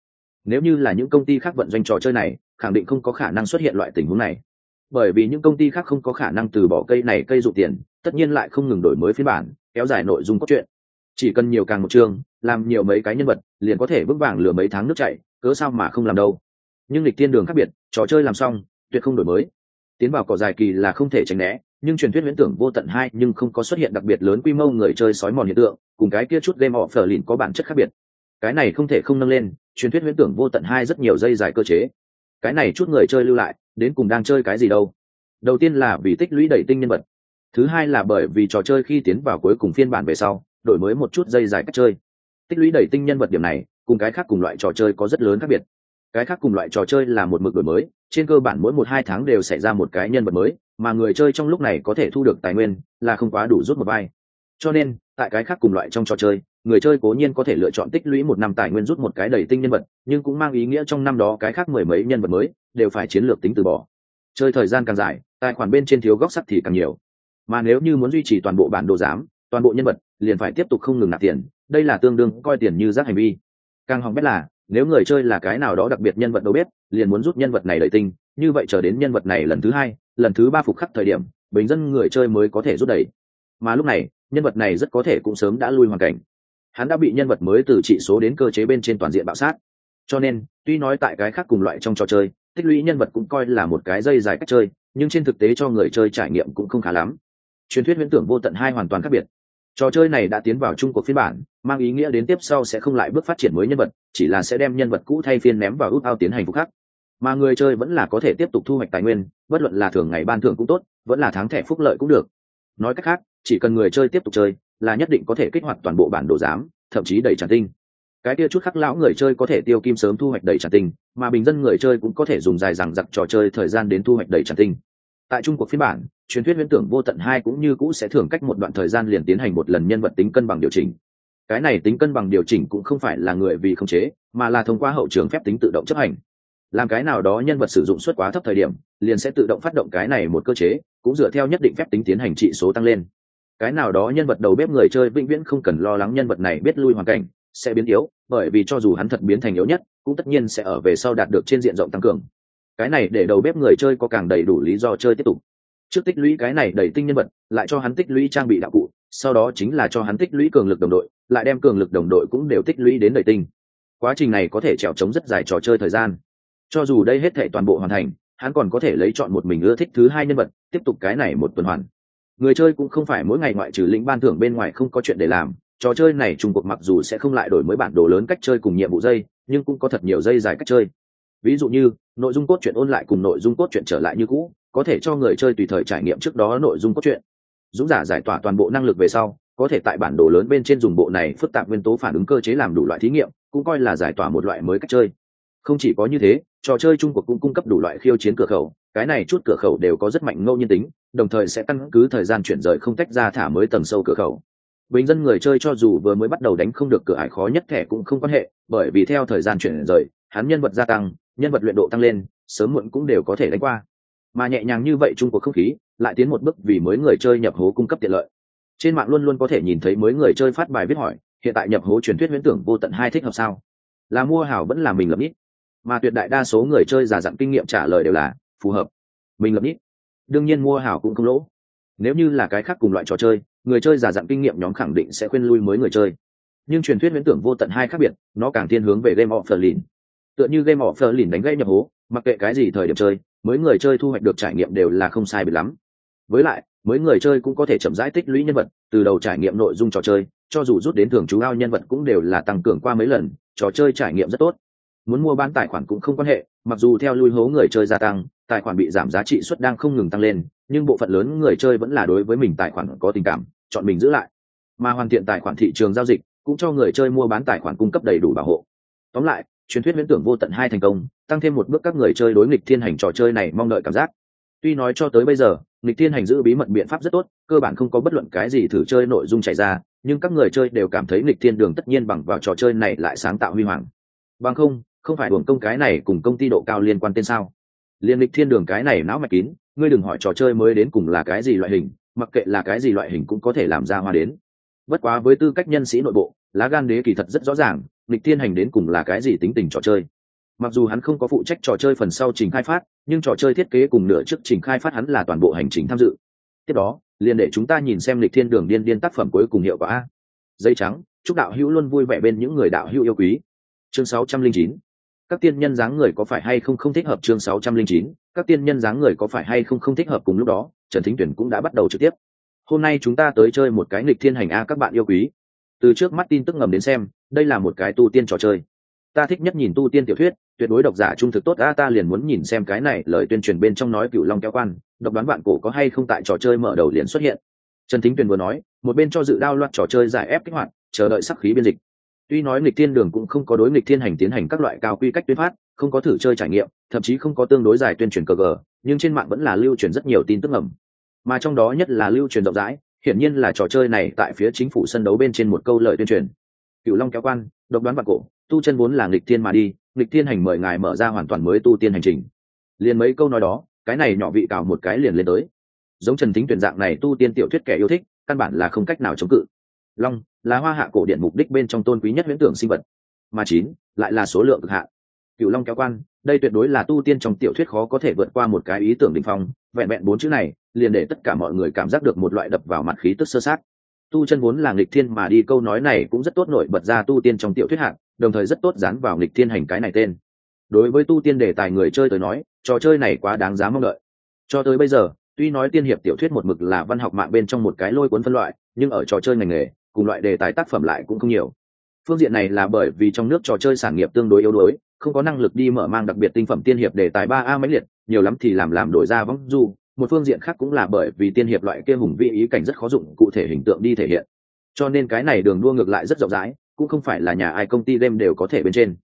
Nếu như là những công ty khác vận doanh trò chơi này, khẳng định không có khả năng xuất hiện loại tình huống này. Bởi vì những công ty khác không có khả năng từ bỏ cây này cây dụ tiền, tất nhiên lại không ngừng đổi mới phiên bản, kéo dài nội dung cốt truyện. Chỉ cần nhiều càng một chương, làm nhiều mấy cái nhân vật, liền có thể vững vàng lừa mấy tháng nước chảy, cớ sao mà không làm đâu? Nhưng lịch tiên đường khác biệt, trò chơi làm xong, tuyệt không đổi mới. Tiến vào cỏ dài kỳ là không thể tránh né, nhưng truyền thuyết huyễn tưởng vô tận hai nhưng không có xuất hiện đặc biệt lớn quy mô người chơi sói mòn hiện tượng, cùng cái kia chút game họ phở lìn có bản chất khác biệt. Cái này không thể không nâng lên, truyền thuyết huyễn tưởng vô tận hai rất nhiều dây dài cơ chế. Cái này chút người chơi lưu lại, đến cùng đang chơi cái gì đâu? Đầu tiên là vì tích lũy đẩy tinh nhân vật. Thứ hai là bởi vì trò chơi khi tiến vào cuối cùng phiên bản về sau, đổi mới một chút dây dài cách chơi. Tích lũy đẩy tinh nhân vật điểm này, cùng cái khác cùng loại trò chơi có rất lớn khác biệt cái khác cùng loại trò chơi là một mực đổi mới, trên cơ bản mỗi một hai tháng đều xảy ra một cái nhân vật mới, mà người chơi trong lúc này có thể thu được tài nguyên là không quá đủ rút một vai. Cho nên, tại cái khác cùng loại trong trò chơi, người chơi cố nhiên có thể lựa chọn tích lũy một năm tài nguyên rút một cái đầy tinh nhân vật, nhưng cũng mang ý nghĩa trong năm đó cái khác mười mấy nhân vật mới đều phải chiến lược tính từ bỏ. Chơi thời gian càng dài, tài khoản bên trên thiếu góc sắt thì càng nhiều. Mà nếu như muốn duy trì toàn bộ bản đồ giám, toàn bộ nhân vật, liền phải tiếp tục không ngừng nạp tiền, đây là tương đương coi tiền như rác hành vi. Càng hỏng bét là nếu người chơi là cái nào đó đặc biệt nhân vật đâu biết, liền muốn rút nhân vật này đẩy tinh, như vậy chờ đến nhân vật này lần thứ hai, lần thứ ba phục khắc thời điểm, bình dân người chơi mới có thể rút đẩy mà lúc này, nhân vật này rất có thể cũng sớm đã lui hoàn cảnh. Hắn đã bị nhân vật mới từ trị số đến cơ chế bên trên toàn diện bạo sát. Cho nên, tuy nói tại cái khác cùng loại trong trò chơi, tích lũy nhân vật cũng coi là một cái dây dài cách chơi, nhưng trên thực tế cho người chơi trải nghiệm cũng không khá lắm. Truyền thuyết viễn tưởng vô tận hai hoàn toàn khác biệt trò chơi này đã tiến vào trung cuộc phiên bản, mang ý nghĩa đến tiếp sau sẽ không lại bước phát triển mới nhân vật, chỉ là sẽ đem nhân vật cũ thay phiên ném vào út ao tiến hành phục khắc. Mà người chơi vẫn là có thể tiếp tục thu hoạch tài nguyên, bất luận là thường ngày ban thưởng cũng tốt, vẫn là tháng thẻ phúc lợi cũng được. Nói cách khác, chỉ cần người chơi tiếp tục chơi, là nhất định có thể kích hoạt toàn bộ bản đồ giám, thậm chí đầy tràn tinh. Cái kia chút khắc lão người chơi có thể tiêu kim sớm thu hoạch đầy tràn tinh, mà bình dân người chơi cũng có thể dùng dài rằng giặc trò chơi thời gian đến thu hoạch đầy tràn tinh tại trung quốc phiên bản, truyền thuyết viễn tưởng vô tận hai cũng như cũ sẽ thường cách một đoạn thời gian liền tiến hành một lần nhân vật tính cân bằng điều chỉnh. Cái này tính cân bằng điều chỉnh cũng không phải là người vì không chế, mà là thông qua hậu trường phép tính tự động chấp hành. Làm cái nào đó nhân vật sử dụng suất quá thấp thời điểm, liền sẽ tự động phát động cái này một cơ chế, cũng dựa theo nhất định phép tính tiến hành trị số tăng lên. Cái nào đó nhân vật đầu bếp người chơi vĩnh viễn không cần lo lắng nhân vật này biết lui hoàn cảnh, sẽ biến yếu, bởi vì cho dù hắn thật biến thành yếu nhất, cũng tất nhiên sẽ ở về sau đạt được trên diện rộng tăng cường cái này để đầu bếp người chơi có càng đầy đủ lý do chơi tiếp tục. Trước tích lũy cái này đầy tinh nhân vật, lại cho hắn tích lũy trang bị đạo cụ, sau đó chính là cho hắn tích lũy cường lực đồng đội, lại đem cường lực đồng đội cũng đều tích lũy đến đầy tinh. Quá trình này có thể trèo trống rất dài trò chơi thời gian. Cho dù đây hết thể toàn bộ hoàn thành, hắn còn có thể lấy chọn một mình ưa thích thứ hai nhân vật, tiếp tục cái này một tuần hoàn. Người chơi cũng không phải mỗi ngày ngoại trừ lĩnh ban thưởng bên ngoài không có chuyện để làm, trò chơi này trùng cuộc mặc dù sẽ không lại đổi mới bản đồ lớn cách chơi cùng nhiệm vụ dây, nhưng cũng có thật nhiều dây dài cách chơi ví dụ như, nội dung cốt truyện ôn lại cùng nội dung cốt truyện trở lại như cũ, có thể cho người chơi tùy thời trải nghiệm trước đó nội dung cốt truyện. Dũng giả giải tỏa toàn bộ năng lực về sau, có thể tại bản đồ lớn bên trên dùng bộ này phức tạp nguyên tố phản ứng cơ chế làm đủ loại thí nghiệm, cũng coi là giải tỏa một loại mới cách chơi. Không chỉ có như thế, trò chơi trung cuộc cũng cung cấp đủ loại khiêu chiến cửa khẩu, cái này chút cửa khẩu đều có rất mạnh ngẫu nhiên tính, đồng thời sẽ căn cứ thời gian chuyển rời không tách ra thả mới tầng sâu cửa khẩu. Bình dân người chơi cho dù vừa mới bắt đầu đánh không được cửa ải khó nhất thẻ cũng không quan hệ, bởi vì theo thời gian chuyển rời, hắn nhân vật gia tăng nhân vật luyện độ tăng lên, sớm muộn cũng đều có thể đánh qua. Mà nhẹ nhàng như vậy chung cuộc không khí, lại tiến một bước vì mới người chơi nhập hố cung cấp tiện lợi. Trên mạng luôn luôn có thể nhìn thấy mới người chơi phát bài viết hỏi, hiện tại nhập hố truyền thuyết viễn tưởng vô tận hai thích hợp sao? Là mua hảo vẫn là mình lập ít mà tuyệt đại đa số người chơi giả dặn kinh nghiệm trả lời đều là, phù hợp. Mình lập ít đương nhiên mua hảo cũng không lỗ. Nếu như là cái khác cùng loại trò chơi, người chơi giả dặn kinh nghiệm nhóm khẳng định sẽ khuyên lui mới người chơi. Nhưng truyền thuyết viễn tưởng vô tận hai khác biệt, nó càng thiên hướng về game of the tựa như game of the đánh gây nhập hố, mặc kệ cái gì thời điểm chơi mới người chơi thu hoạch được trải nghiệm đều là không sai biệt lắm. Với lại mới người chơi cũng có thể chậm rãi tích lũy nhân vật, từ đầu trải nghiệm nội dung trò chơi, cho dù rút đến thường chú ao nhân vật cũng đều là tăng cường qua mấy lần, trò chơi trải nghiệm rất tốt. Muốn mua bán tài khoản cũng không quan hệ, mặc dù theo lui hố người chơi gia tăng, tài khoản bị giảm giá trị suất đang không ngừng tăng lên, nhưng bộ phận lớn người chơi vẫn là đối với mình tài khoản có tình cảm, chọn mình giữ lại. Mà hoàn thiện tài khoản thị trường giao dịch cũng cho người chơi mua bán tài khoản cung cấp đầy đủ bảo hộ. Tóm lại truyền thuyết viễn tưởng vô tận hai thành công, tăng thêm một bước các người chơi đối nghịch thiên hành trò chơi này mong đợi cảm giác. Tuy nói cho tới bây giờ, nghịch thiên hành giữ bí mật biện pháp rất tốt, cơ bản không có bất luận cái gì thử chơi nội dung chạy ra, nhưng các người chơi đều cảm thấy nghịch thiên đường tất nhiên bằng vào trò chơi này lại sáng tạo huy hoàng. Bằng không không phải hưởng công cái này cùng công ty độ cao liên quan tên sao? Liên lịch thiên đường cái này não mạch kín, ngươi đừng hỏi trò chơi mới đến cùng là cái gì loại hình, mặc kệ là cái gì loại hình cũng có thể làm ra hoa đến. Bất quá với tư cách nhân sĩ nội bộ lá gan đế kỳ thật rất rõ ràng lịch thiên hành đến cùng là cái gì tính tình trò chơi. Mặc dù hắn không có phụ trách trò chơi phần sau trình khai phát, nhưng trò chơi thiết kế cùng nửa trước trình khai phát hắn là toàn bộ hành trình tham dự. Tiếp đó, liền để chúng ta nhìn xem lịch thiên đường điên điên tác phẩm cuối cùng hiệu quả. Dây trắng, chúc đạo hữu luôn vui vẻ bên những người đạo hữu yêu quý. Chương 609 các tiên nhân dáng người có phải hay không không thích hợp? Chương 609 các tiên nhân dáng người có phải hay không không thích hợp? Cùng lúc đó, trần thính tuyển cũng đã bắt đầu trực tiếp. Hôm nay chúng ta tới chơi một cái nghịch thiên hành a, các bạn yêu quý từ trước mắt tin tức ngầm đến xem, đây là một cái tu tiên trò chơi. Ta thích nhất nhìn tu tiên tiểu thuyết, tuyệt đối độc giả trung thực tốt, a, ta liền muốn nhìn xem cái này, lời tuyên truyền bên trong nói cựu long kéo quan, độc đoán bạn cổ có hay không tại trò chơi mở đầu liền xuất hiện. Trần thính tuyền vừa nói, một bên cho dự đao loạt trò chơi giải ép kích hoạt, chờ đợi sắc khí biên dịch. Tuy nói nghịch thiên đường cũng không có đối nghịch thiên hành tiến hành các loại cao quy cách tuyên phát, không có thử chơi trải nghiệm, thậm chí không có tương đối giải tuyên truyền cờ gờ, nhưng trên mạng vẫn là lưu truyền rất nhiều tin tức ngầm. Mà trong đó nhất là lưu truyền rộng rãi hiển nhiên là trò chơi này tại phía chính phủ sân đấu bên trên một câu lời tuyên truyền. Cựu long kéo quan, độc đoán vạn cổ, tu chân vốn là nghịch thiên mà đi, nghịch thiên hành mời ngài mở ra hoàn toàn mới tu tiên hành trình. Liền mấy câu nói đó, cái này nhỏ vị cào một cái liền lên tới. Giống trần thính tuyển dạng này tu tiên tiểu thuyết kẻ yêu thích, căn bản là không cách nào chống cự. Long, là hoa hạ cổ điện mục đích bên trong tôn quý nhất huyễn tưởng sinh vật. Mà chín, lại là số lượng cực hạ cựu long kéo quan, đây tuyệt đối là tu tiên trong tiểu thuyết khó có thể vượt qua một cái ý tưởng đỉnh phong, vẹn vẹn bốn chữ này liền để tất cả mọi người cảm giác được một loại đập vào mặt khí tức sơ sát. Tu chân vốn là nghịch thiên mà đi, câu nói này cũng rất tốt nổi bật ra tu tiên trong tiểu thuyết hạng, đồng thời rất tốt dán vào nghịch thiên hành cái này tên. Đối với tu tiên đề tài người chơi tới nói, trò chơi này quá đáng giá mong đợi. Cho tới bây giờ, tuy nói tiên hiệp tiểu thuyết một mực là văn học mạng bên trong một cái lôi cuốn phân loại, nhưng ở trò chơi ngành nghề, cùng loại đề tài tác phẩm lại cũng không nhiều. Phương diện này là bởi vì trong nước trò chơi sản nghiệp tương đối yếu đuối, không có năng lực đi mở mang đặc biệt tinh phẩm tiên hiệp đề tài ba a mấy liệt, nhiều lắm thì làm làm đổi ra vắng du một phương diện khác cũng là bởi vì tiên hiệp loại kia hùng vị ý cảnh rất khó dụng, cụ thể hình tượng đi thể hiện. Cho nên cái này đường đua ngược lại rất rộng rãi, cũng không phải là nhà ai công ty game đều có thể bên trên.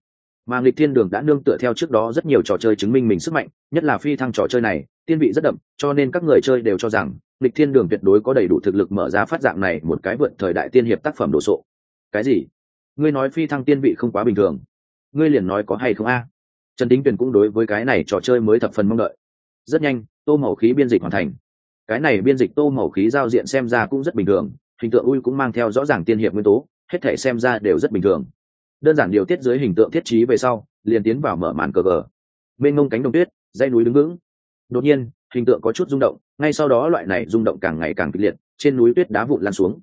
Mà nghịch thiên đường đã nương tựa theo trước đó rất nhiều trò chơi chứng minh mình sức mạnh, nhất là phi thăng trò chơi này, tiên vị rất đậm, cho nên các người chơi đều cho rằng, nghịch thiên đường tuyệt đối có đầy đủ thực lực mở ra phát dạng này một cái vượt thời đại tiên hiệp tác phẩm đồ sộ. Cái gì? Ngươi nói phi thăng tiên vị không quá bình thường. Ngươi liền nói có hay không a? Trần tính tuyền cũng đối với cái này trò chơi mới thập phần mong đợi rất nhanh, tô màu khí biên dịch hoàn thành. Cái này biên dịch tô màu khí giao diện xem ra cũng rất bình thường, hình tượng ui cũng mang theo rõ ràng tiên hiệp nguyên tố, hết thể xem ra đều rất bình thường. Đơn giản điều tiết dưới hình tượng thiết trí về sau, liền tiến vào mở màn cờ cờ. bên ngông cánh đồng tuyết dây núi đứng vững. Đột nhiên, hình tượng có chút rung động, ngay sau đó loại này rung động càng ngày càng kịch liệt, trên núi tuyết đá vụn lan xuống.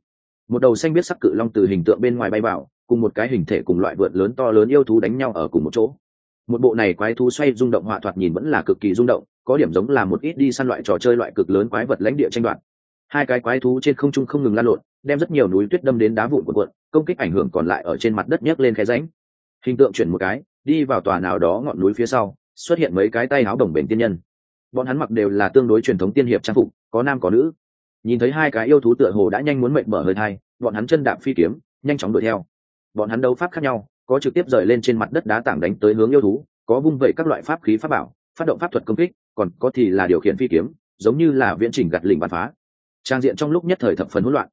Một đầu xanh biết sắc cự long từ hình tượng bên ngoài bay vào, cùng một cái hình thể cùng loại vượt lớn to lớn yêu thú đánh nhau ở cùng một chỗ. Một bộ này quái thú xoay rung động họa thoạt nhìn vẫn là cực kỳ rung động có điểm giống là một ít đi săn loại trò chơi loại cực lớn quái vật lãnh địa tranh đoạt. Hai cái quái thú trên không trung không ngừng lan lộn đem rất nhiều núi tuyết đâm đến đá vụn của quận, công kích ảnh hưởng còn lại ở trên mặt đất nhấc lên khe ránh hình tượng chuyển một cái đi vào tòa nào đó ngọn núi phía sau xuất hiện mấy cái tay áo đồng bền tiên nhân. Bọn hắn mặc đều là tương đối truyền thống tiên hiệp trang phục có nam có nữ. Nhìn thấy hai cái yêu thú tựa hồ đã nhanh muốn mệnh mở hơi thai bọn hắn chân đạp phi kiếm nhanh chóng đuổi theo. Bọn hắn đấu pháp khác nhau có trực tiếp rời lên trên mặt đất đá tảng đánh tới hướng yêu thú có vung vẩy các loại pháp khí pháp bảo phát động pháp thuật công kích còn có thì là điều khiển phi kiếm, giống như là viễn trình gặt lình bắn phá. Trang diện trong lúc nhất thời thập phần hỗn loạn.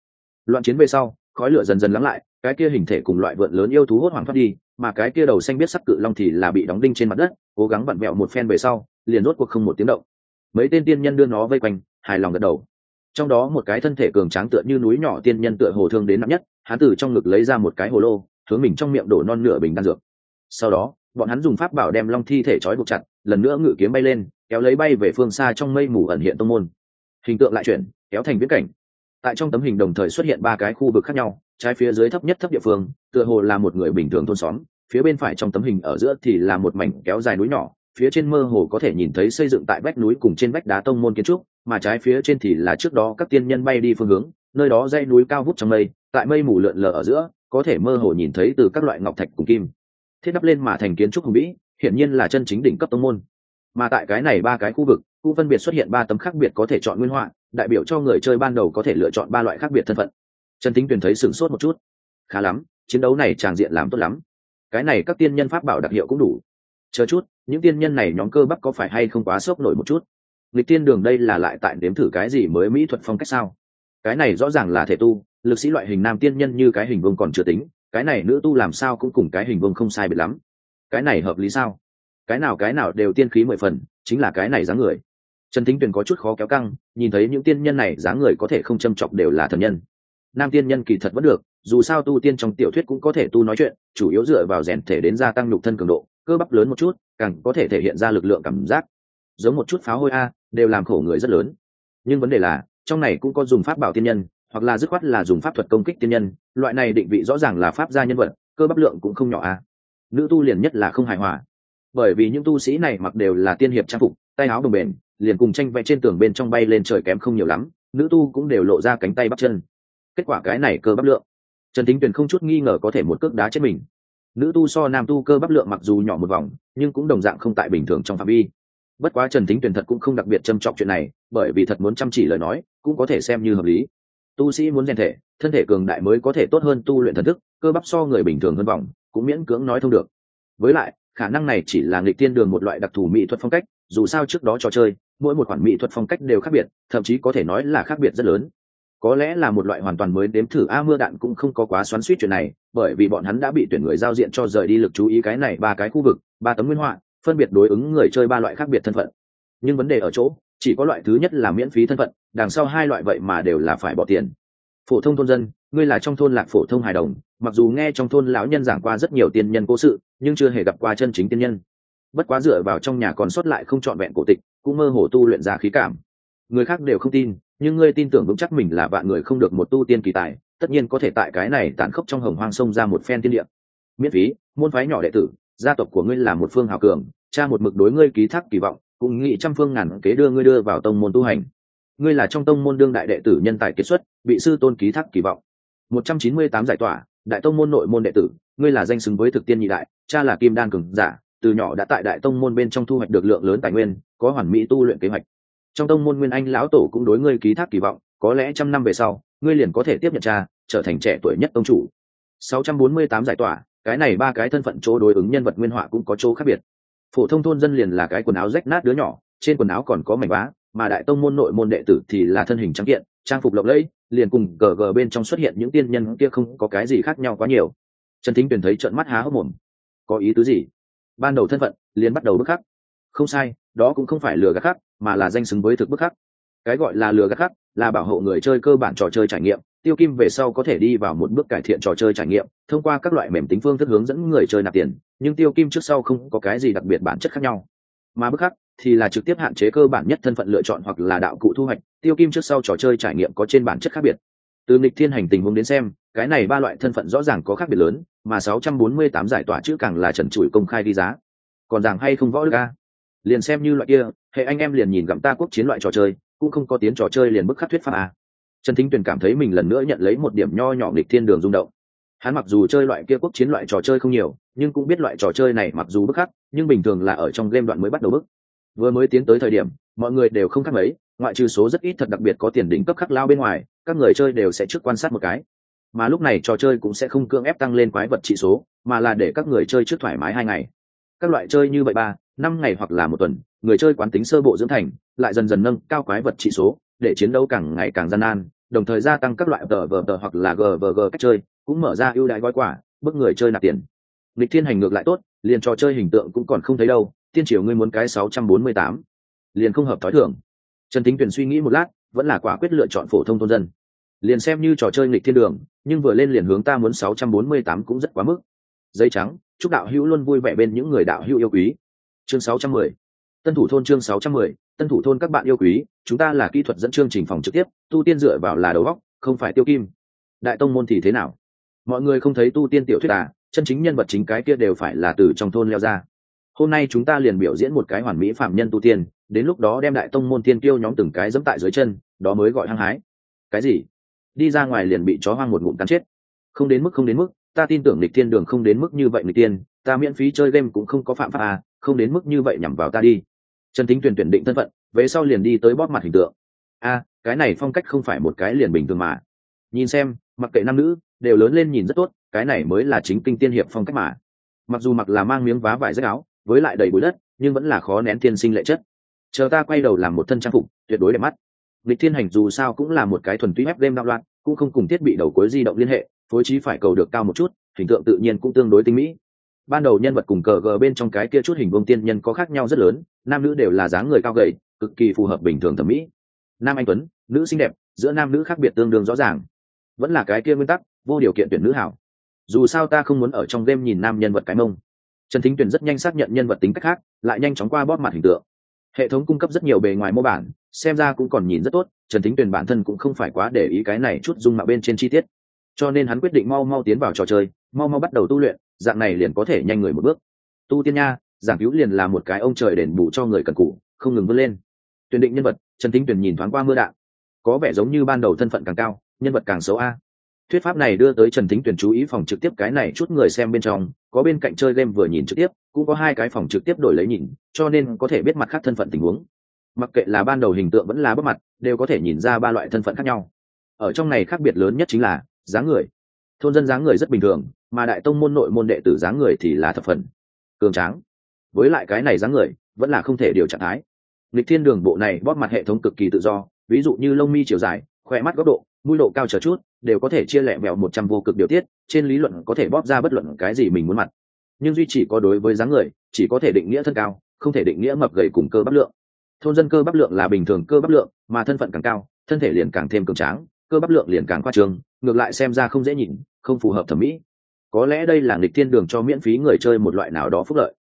Loạn chiến về sau, khói lửa dần dần lắng lại, cái kia hình thể cùng loại vượn lớn yêu thú hốt hoảng thoát đi, mà cái kia đầu xanh biết sắc cự long thì là bị đóng đinh trên mặt đất, cố gắng vặn vẹo một phen về sau, liền rốt cuộc không một tiếng động. Mấy tên tiên nhân đưa nó vây quanh, hài lòng gật đầu. Trong đó một cái thân thể cường tráng tựa như núi nhỏ tiên nhân tựa hồ thương đến nặng nhất, hắn từ trong ngực lấy ra một cái hồ lô, hướng mình trong miệng đổ non nửa bình đan dược. Sau đó, bọn hắn dùng pháp bảo đem long thi thể trói buộc chặt, lần nữa ngự kiếm bay lên kéo lấy bay về phương xa trong mây mù ẩn hiện tông môn. Hình tượng lại chuyển, kéo thành viễn cảnh. Tại trong tấm hình đồng thời xuất hiện ba cái khu vực khác nhau, trái phía dưới thấp nhất thấp địa phương, tựa hồ là một người bình thường thôn xóm, phía bên phải trong tấm hình ở giữa thì là một mảnh kéo dài núi nhỏ, phía trên mơ hồ có thể nhìn thấy xây dựng tại vách núi cùng trên vách đá tông môn kiến trúc, mà trái phía trên thì là trước đó các tiên nhân bay đi phương hướng, nơi đó dãy núi cao vút trong mây, tại mây mù lượn lờ ở giữa, có thể mơ hồ nhìn thấy từ các loại ngọc thạch cùng kim, thiết đắp lên mà thành kiến trúc hùng vĩ, hiển nhiên là chân chính đỉnh cấp tông môn mà tại cái này ba cái khu vực cũng phân biệt xuất hiện ba tấm khác biệt có thể chọn nguyên họa, đại biểu cho người chơi ban đầu có thể lựa chọn ba loại khác biệt thân phận. Trần tính tuyền thấy sửng sốt một chút. Khá lắm, chiến đấu này tràng diện làm tốt lắm. Cái này các tiên nhân pháp bảo đặc hiệu cũng đủ. Chờ chút, những tiên nhân này nhóm cơ bắp có phải hay không quá sốc nổi một chút? Lịch tiên đường đây là lại tại đếm thử cái gì mới mỹ thuật phong cách sao? Cái này rõ ràng là thể tu, lực sĩ loại hình nam tiên nhân như cái hình vương còn chưa tính, cái này nữ tu làm sao cũng cùng cái hình vương không sai biệt lắm. Cái này hợp lý sao? Cái nào cái nào đều tiên khí mười phần, chính là cái này dáng người. Trần thính tuyền có chút khó kéo căng, nhìn thấy những tiên nhân này dáng người có thể không châm chọc đều là thần nhân. Nam tiên nhân kỳ thật vẫn được, dù sao tu tiên trong tiểu thuyết cũng có thể tu nói chuyện, chủ yếu dựa vào rèn thể đến gia tăng nhục thân cường độ, cơ bắp lớn một chút, càng có thể thể hiện ra lực lượng cảm giác. Giống một chút pháo hôi a, đều làm khổ người rất lớn. Nhưng vấn đề là, trong này cũng có dùng pháp bảo tiên nhân, hoặc là dứt khoát là dùng pháp thuật công kích tiên nhân, loại này định vị rõ ràng là pháp gia nhân vật, cơ bắp lượng cũng không nhỏ a. Nữ tu liền nhất là không hài hòa bởi vì những tu sĩ này mặc đều là tiên hiệp trang phục, tay áo đồng bền, liền cùng tranh vẽ trên tường bên trong bay lên trời kém không nhiều lắm, nữ tu cũng đều lộ ra cánh tay bắp chân. Kết quả cái này cơ bắp lượng. Trần thính tuyền không chút nghi ngờ có thể một cước đá chết mình. Nữ tu so nam tu cơ bắp lượng mặc dù nhỏ một vòng, nhưng cũng đồng dạng không tại bình thường trong phạm vi. Bất quá trần thính tuyền thật cũng không đặc biệt châm trọng chuyện này, bởi vì thật muốn chăm chỉ lời nói, cũng có thể xem như hợp lý. Tu sĩ muốn rèn thể, thân thể cường đại mới có thể tốt hơn tu luyện thần thức, cơ bắp so người bình thường hơn vòng, cũng miễn cưỡng nói thông được. Với lại khả năng này chỉ là nghịch tiên đường một loại đặc thù mỹ thuật phong cách, dù sao trước đó trò chơi, mỗi một khoản mỹ thuật phong cách đều khác biệt, thậm chí có thể nói là khác biệt rất lớn. Có lẽ là một loại hoàn toàn mới đếm thử a mưa đạn cũng không có quá xoắn suýt chuyện này, bởi vì bọn hắn đã bị tuyển người giao diện cho rời đi lực chú ý cái này ba cái khu vực, ba tấm nguyên họa, phân biệt đối ứng người chơi ba loại khác biệt thân phận. Nhưng vấn đề ở chỗ, chỉ có loại thứ nhất là miễn phí thân phận, đằng sau hai loại vậy mà đều là phải bỏ tiền. Phổ thông thôn dân, ngươi là trong thôn lạc phổ thông hài đồng mặc dù nghe trong thôn lão nhân giảng qua rất nhiều tiên nhân cố sự, nhưng chưa hề gặp qua chân chính tiên nhân. Bất quá dựa vào trong nhà còn sót lại không trọn vẹn cổ tịch, cũng mơ hồ tu luyện ra khí cảm. Người khác đều không tin, nhưng ngươi tin tưởng vững chắc mình là vạn người không được một tu tiên kỳ tài, tất nhiên có thể tại cái này tàn khốc trong hồng hoang sông ra một phen tiên địa. Miễn phí, môn phái nhỏ đệ tử, gia tộc của ngươi là một phương hào cường, cha một mực đối ngươi ký thác kỳ vọng, cũng nghĩ trăm phương ngàn kế đưa ngươi đưa vào tông môn tu hành. Ngươi là trong tông môn đương đại đệ tử nhân tài kết xuất, bị sư tôn ký thác kỳ vọng. Một trăm chín mươi tám giải tỏa đại tông môn nội môn đệ tử, ngươi là danh xứng với thực tiên nhị đại, cha là kim đan cường giả, từ nhỏ đã tại đại tông môn bên trong thu hoạch được lượng lớn tài nguyên, có hoàn mỹ tu luyện kế hoạch. Trong tông môn nguyên anh lão tổ cũng đối ngươi ký thác kỳ vọng, có lẽ trăm năm về sau, ngươi liền có thể tiếp nhận cha, trở thành trẻ tuổi nhất tông chủ. 648 giải tỏa, cái này ba cái thân phận chỗ đối ứng nhân vật nguyên họa cũng có chỗ khác biệt. Phổ thông thôn dân liền là cái quần áo rách nát đứa nhỏ, trên quần áo còn có mảnh vá, mà đại tông môn nội môn đệ tử thì là thân hình trắng kiện, trang phục lộng lẫy liền cùng gờ gờ bên trong xuất hiện những tiên nhân kia không có cái gì khác nhau quá nhiều. Trần thính tuyển thấy trợn mắt há hốc mồm. Có ý tứ gì? Ban đầu thân phận, liền bắt đầu bức khắc. Không sai, đó cũng không phải lừa gạt khắc mà là danh xứng với thực bức khắc. Cái gọi là lừa gạt khắc là bảo hộ người chơi cơ bản trò chơi trải nghiệm. Tiêu kim về sau có thể đi vào một bước cải thiện trò chơi trải nghiệm, thông qua các loại mềm tính phương thức hướng dẫn người chơi nạp tiền, nhưng tiêu kim trước sau không có cái gì đặc biệt bản chất khác nhau mà bức khắc thì là trực tiếp hạn chế cơ bản nhất thân phận lựa chọn hoặc là đạo cụ thu hoạch, tiêu kim trước sau trò chơi trải nghiệm có trên bản chất khác biệt. Từ lịch thiên hành tình huống đến xem, cái này ba loại thân phận rõ ràng có khác biệt lớn, mà 648 giải tỏa chữ càng là trần trụi công khai đi giá. Còn rằng hay không võ đức a? Liền xem như loại kia, hệ anh em liền nhìn gặm ta quốc chiến loại trò chơi, cũng không có tiếng trò chơi liền bức khắc thuyết pháp a. Trần thính tuyền cảm thấy mình lần nữa nhận lấy một điểm nho nhỏ lịch thiên đường rung động. Hắn mặc dù chơi loại kia quốc chiến loại trò chơi không nhiều, nhưng cũng biết loại trò chơi này mặc dù bức khắc nhưng bình thường là ở trong game đoạn mới bắt đầu bước. Vừa mới tiến tới thời điểm, mọi người đều không khác mấy, ngoại trừ số rất ít thật đặc biệt có tiền đỉnh cấp khắc lao bên ngoài, các người chơi đều sẽ trước quan sát một cái. Mà lúc này trò chơi cũng sẽ không cưỡng ép tăng lên quái vật trị số, mà là để các người chơi trước thoải mái hai ngày. Các loại chơi như vậy ba, năm ngày hoặc là một tuần, người chơi quán tính sơ bộ dưỡng thành, lại dần dần nâng cao quái vật trị số, để chiến đấu càng ngày càng gian nan, đồng thời gia tăng các loại tờ vờ tờ hoặc là gvg cách chơi, cũng mở ra ưu đãi gói quả bức người chơi nạp tiền. Lịch thiên hành ngược lại tốt liền trò chơi hình tượng cũng còn không thấy đâu, tiên triều ngươi muốn cái sáu trăm bốn mươi tám, liền không hợp t h ó i thưởng trần thính tuyền suy nghĩ một lát, vẫn là quả quyết lựa chọn phổ thông thôn dân. Liền xem như trò chơi nghịch thiên đường, nhưng vừa lên liền hướng ta muốn sáu trăm bốn mươi tám cũng rất quá mức. Giấy trắng, chúc đạo hữu luôn vui vẻ bên những người đạo hữu yêu quý. Chương sáu trăm mười, tân thủ thôn chương sáu trăm mười, tân thủ thôn các bạn yêu quý, chúng ta là kỹ thuật dẫn chương trình phòng trực tiếp, tu tiên dựa vào là đầu góc không phải tiêu kim. Đại tông môn thì thế nào? Mọi người không thấy tu tiên tiểu thuyết à? Chân chính nhân vật chính cái kia đều phải là từ trong thôn leo ra. Hôm nay chúng ta liền biểu diễn một cái hoàn mỹ phạm nhân tu tiên, đến lúc đó đem đại tông môn tiên tiêu nhóm từng cái dẫm tại dưới chân, đó mới gọi hăng hái. Cái gì? Đi ra ngoài liền bị chó hoang một ngụm cắn chết. Không đến mức, không đến mức, ta tin tưởng lịch tiên đường không đến mức như vậy lịch tiên, ta miễn phí chơi game cũng không có phạm pháp à không đến mức như vậy nhằm vào ta đi. Trần thính tuyển tuyển định thân phận, về sau liền đi tới bóp mặt hình tượng. A cái này phong cách không phải một cái liền bình thường mà. Nhìn xem, mặc kệ nam nữ, đều lớn lên nhìn rất tốt cái này mới là chính kinh tiên hiệp phong cách mà. Mặc dù mặc là mang miếng vá vải rách áo, với lại đầy bụi đất, nhưng vẫn là khó nén tiên sinh lệ chất. Chờ ta quay đầu làm một thân trang phục, tuyệt đối đẹp mắt. Lịch thiên hành dù sao cũng là một cái thuần túy ép đêm đạo loạn, cũng không cùng thiết bị đầu cuối di động liên hệ, phối trí phải cầu được cao một chút, hình tượng tự nhiên cũng tương đối tinh mỹ. Ban đầu nhân vật cùng cờ gờ bên trong cái kia chút hình vương tiên nhân có khác nhau rất lớn, nam nữ đều là dáng người cao gầy, cực kỳ phù hợp bình thường thẩm mỹ. Nam anh tuấn, nữ xinh đẹp, giữa nam nữ khác biệt tương đương rõ ràng. Vẫn là cái kia nguyên tắc, vô điều kiện tuyển nữ hảo dù sao ta không muốn ở trong game nhìn nam nhân vật cái mông. Trần thính tuyển rất nhanh xác nhận nhân vật tính cách khác, lại nhanh chóng qua bóp mặt hình tượng. Hệ thống cung cấp rất nhiều bề ngoài mô bản, xem ra cũng còn nhìn rất tốt, trần thính tuyển bản thân cũng không phải quá để ý cái này chút dung mạo bên trên chi tiết. Cho nên hắn quyết định mau mau tiến vào trò chơi, mau mau bắt đầu tu luyện, dạng này liền có thể nhanh người một bước. Tu tiên nha, giảng cứu liền là một cái ông trời đền bù cho người cần cũ không ngừng vươn lên. Tuyển định nhân vật, trần thính tuyển nhìn thoáng qua mưa đạn. Có vẻ giống như ban đầu thân phận càng cao, nhân vật càng xấu a thuyết pháp này đưa tới trần thính tuyển chú ý phòng trực tiếp cái này chút người xem bên trong, có bên cạnh chơi game vừa nhìn trực tiếp, cũng có hai cái phòng trực tiếp đổi lấy nhìn, cho nên có thể biết mặt khác thân phận tình huống. Mặc kệ là ban đầu hình tượng vẫn là bất mặt, đều có thể nhìn ra ba loại thân phận khác nhau. Ở trong này khác biệt lớn nhất chính là dáng người. Thôn dân dáng người rất bình thường, mà đại tông môn nội môn đệ tử dáng người thì là thập phần cường tráng. Với lại cái này dáng người, vẫn là không thể điều trạng thái. Lịch thiên đường bộ này bóp mặt hệ thống cực kỳ tự do, ví dụ như lông mi chiều dài khoe mắt góc độ mũi độ cao chờ chút, đều có thể chia lẹ mẹo một trăm vô cực điều tiết, trên lý luận có thể bóp ra bất luận cái gì mình muốn mặt. Nhưng duy chỉ có đối với dáng người, chỉ có thể định nghĩa thân cao, không thể định nghĩa mập gầy cùng cơ bắp lượng. Thôn dân cơ bắp lượng là bình thường cơ bắp lượng, mà thân phận càng cao, thân thể liền càng thêm cường tráng, cơ bắp lượng liền càng khoa trương, ngược lại xem ra không dễ nhìn, không phù hợp thẩm mỹ. Có lẽ đây là nghịch thiên đường cho miễn phí người chơi một loại nào đó phúc lợi.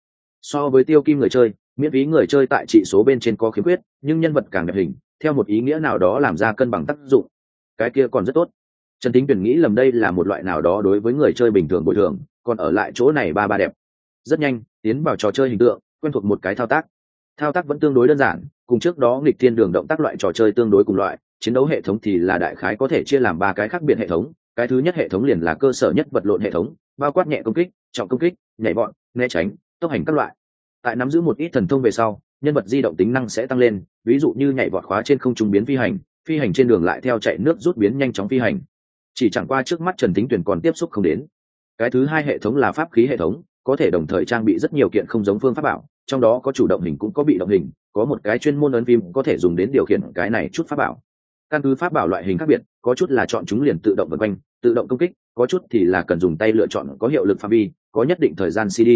So với tiêu kim người chơi, miễn phí người chơi tại trị số bên trên có khiếm khuyết, nhưng nhân vật càng đẹp hình, theo một ý nghĩa nào đó làm ra cân bằng tác dụng cái kia còn rất tốt. Trần tính tuyển nghĩ lầm đây là một loại nào đó đối với người chơi bình thường bồi thường, còn ở lại chỗ này ba ba đẹp. Rất nhanh, tiến vào trò chơi hình tượng, quen thuộc một cái thao tác. Thao tác vẫn tương đối đơn giản, cùng trước đó nghịch thiên đường động tác loại trò chơi tương đối cùng loại, chiến đấu hệ thống thì là đại khái có thể chia làm ba cái khác biệt hệ thống, cái thứ nhất hệ thống liền là cơ sở nhất vật lộn hệ thống, bao quát nhẹ công kích, trọng công kích, nhảy bọn, né tránh, tốc hành các loại. Tại nắm giữ một ít thần thông về sau, nhân vật di động tính năng sẽ tăng lên, ví dụ như nhảy vọt khóa trên không trung biến phi hành phi hành trên đường lại theo chạy nước rút biến nhanh chóng phi hành. Chỉ chẳng qua trước mắt trần tính tuyển còn tiếp xúc không đến. Cái thứ hai hệ thống là pháp khí hệ thống, có thể đồng thời trang bị rất nhiều kiện không giống phương pháp bảo, trong đó có chủ động hình cũng có bị động hình, có một cái chuyên môn ấn phim có thể dùng đến điều khiển cái này chút pháp bảo. Căn cứ pháp bảo loại hình khác biệt, có chút là chọn chúng liền tự động vân quanh, tự động công kích, có chút thì là cần dùng tay lựa chọn có hiệu lực phạm vi, có nhất định thời gian cd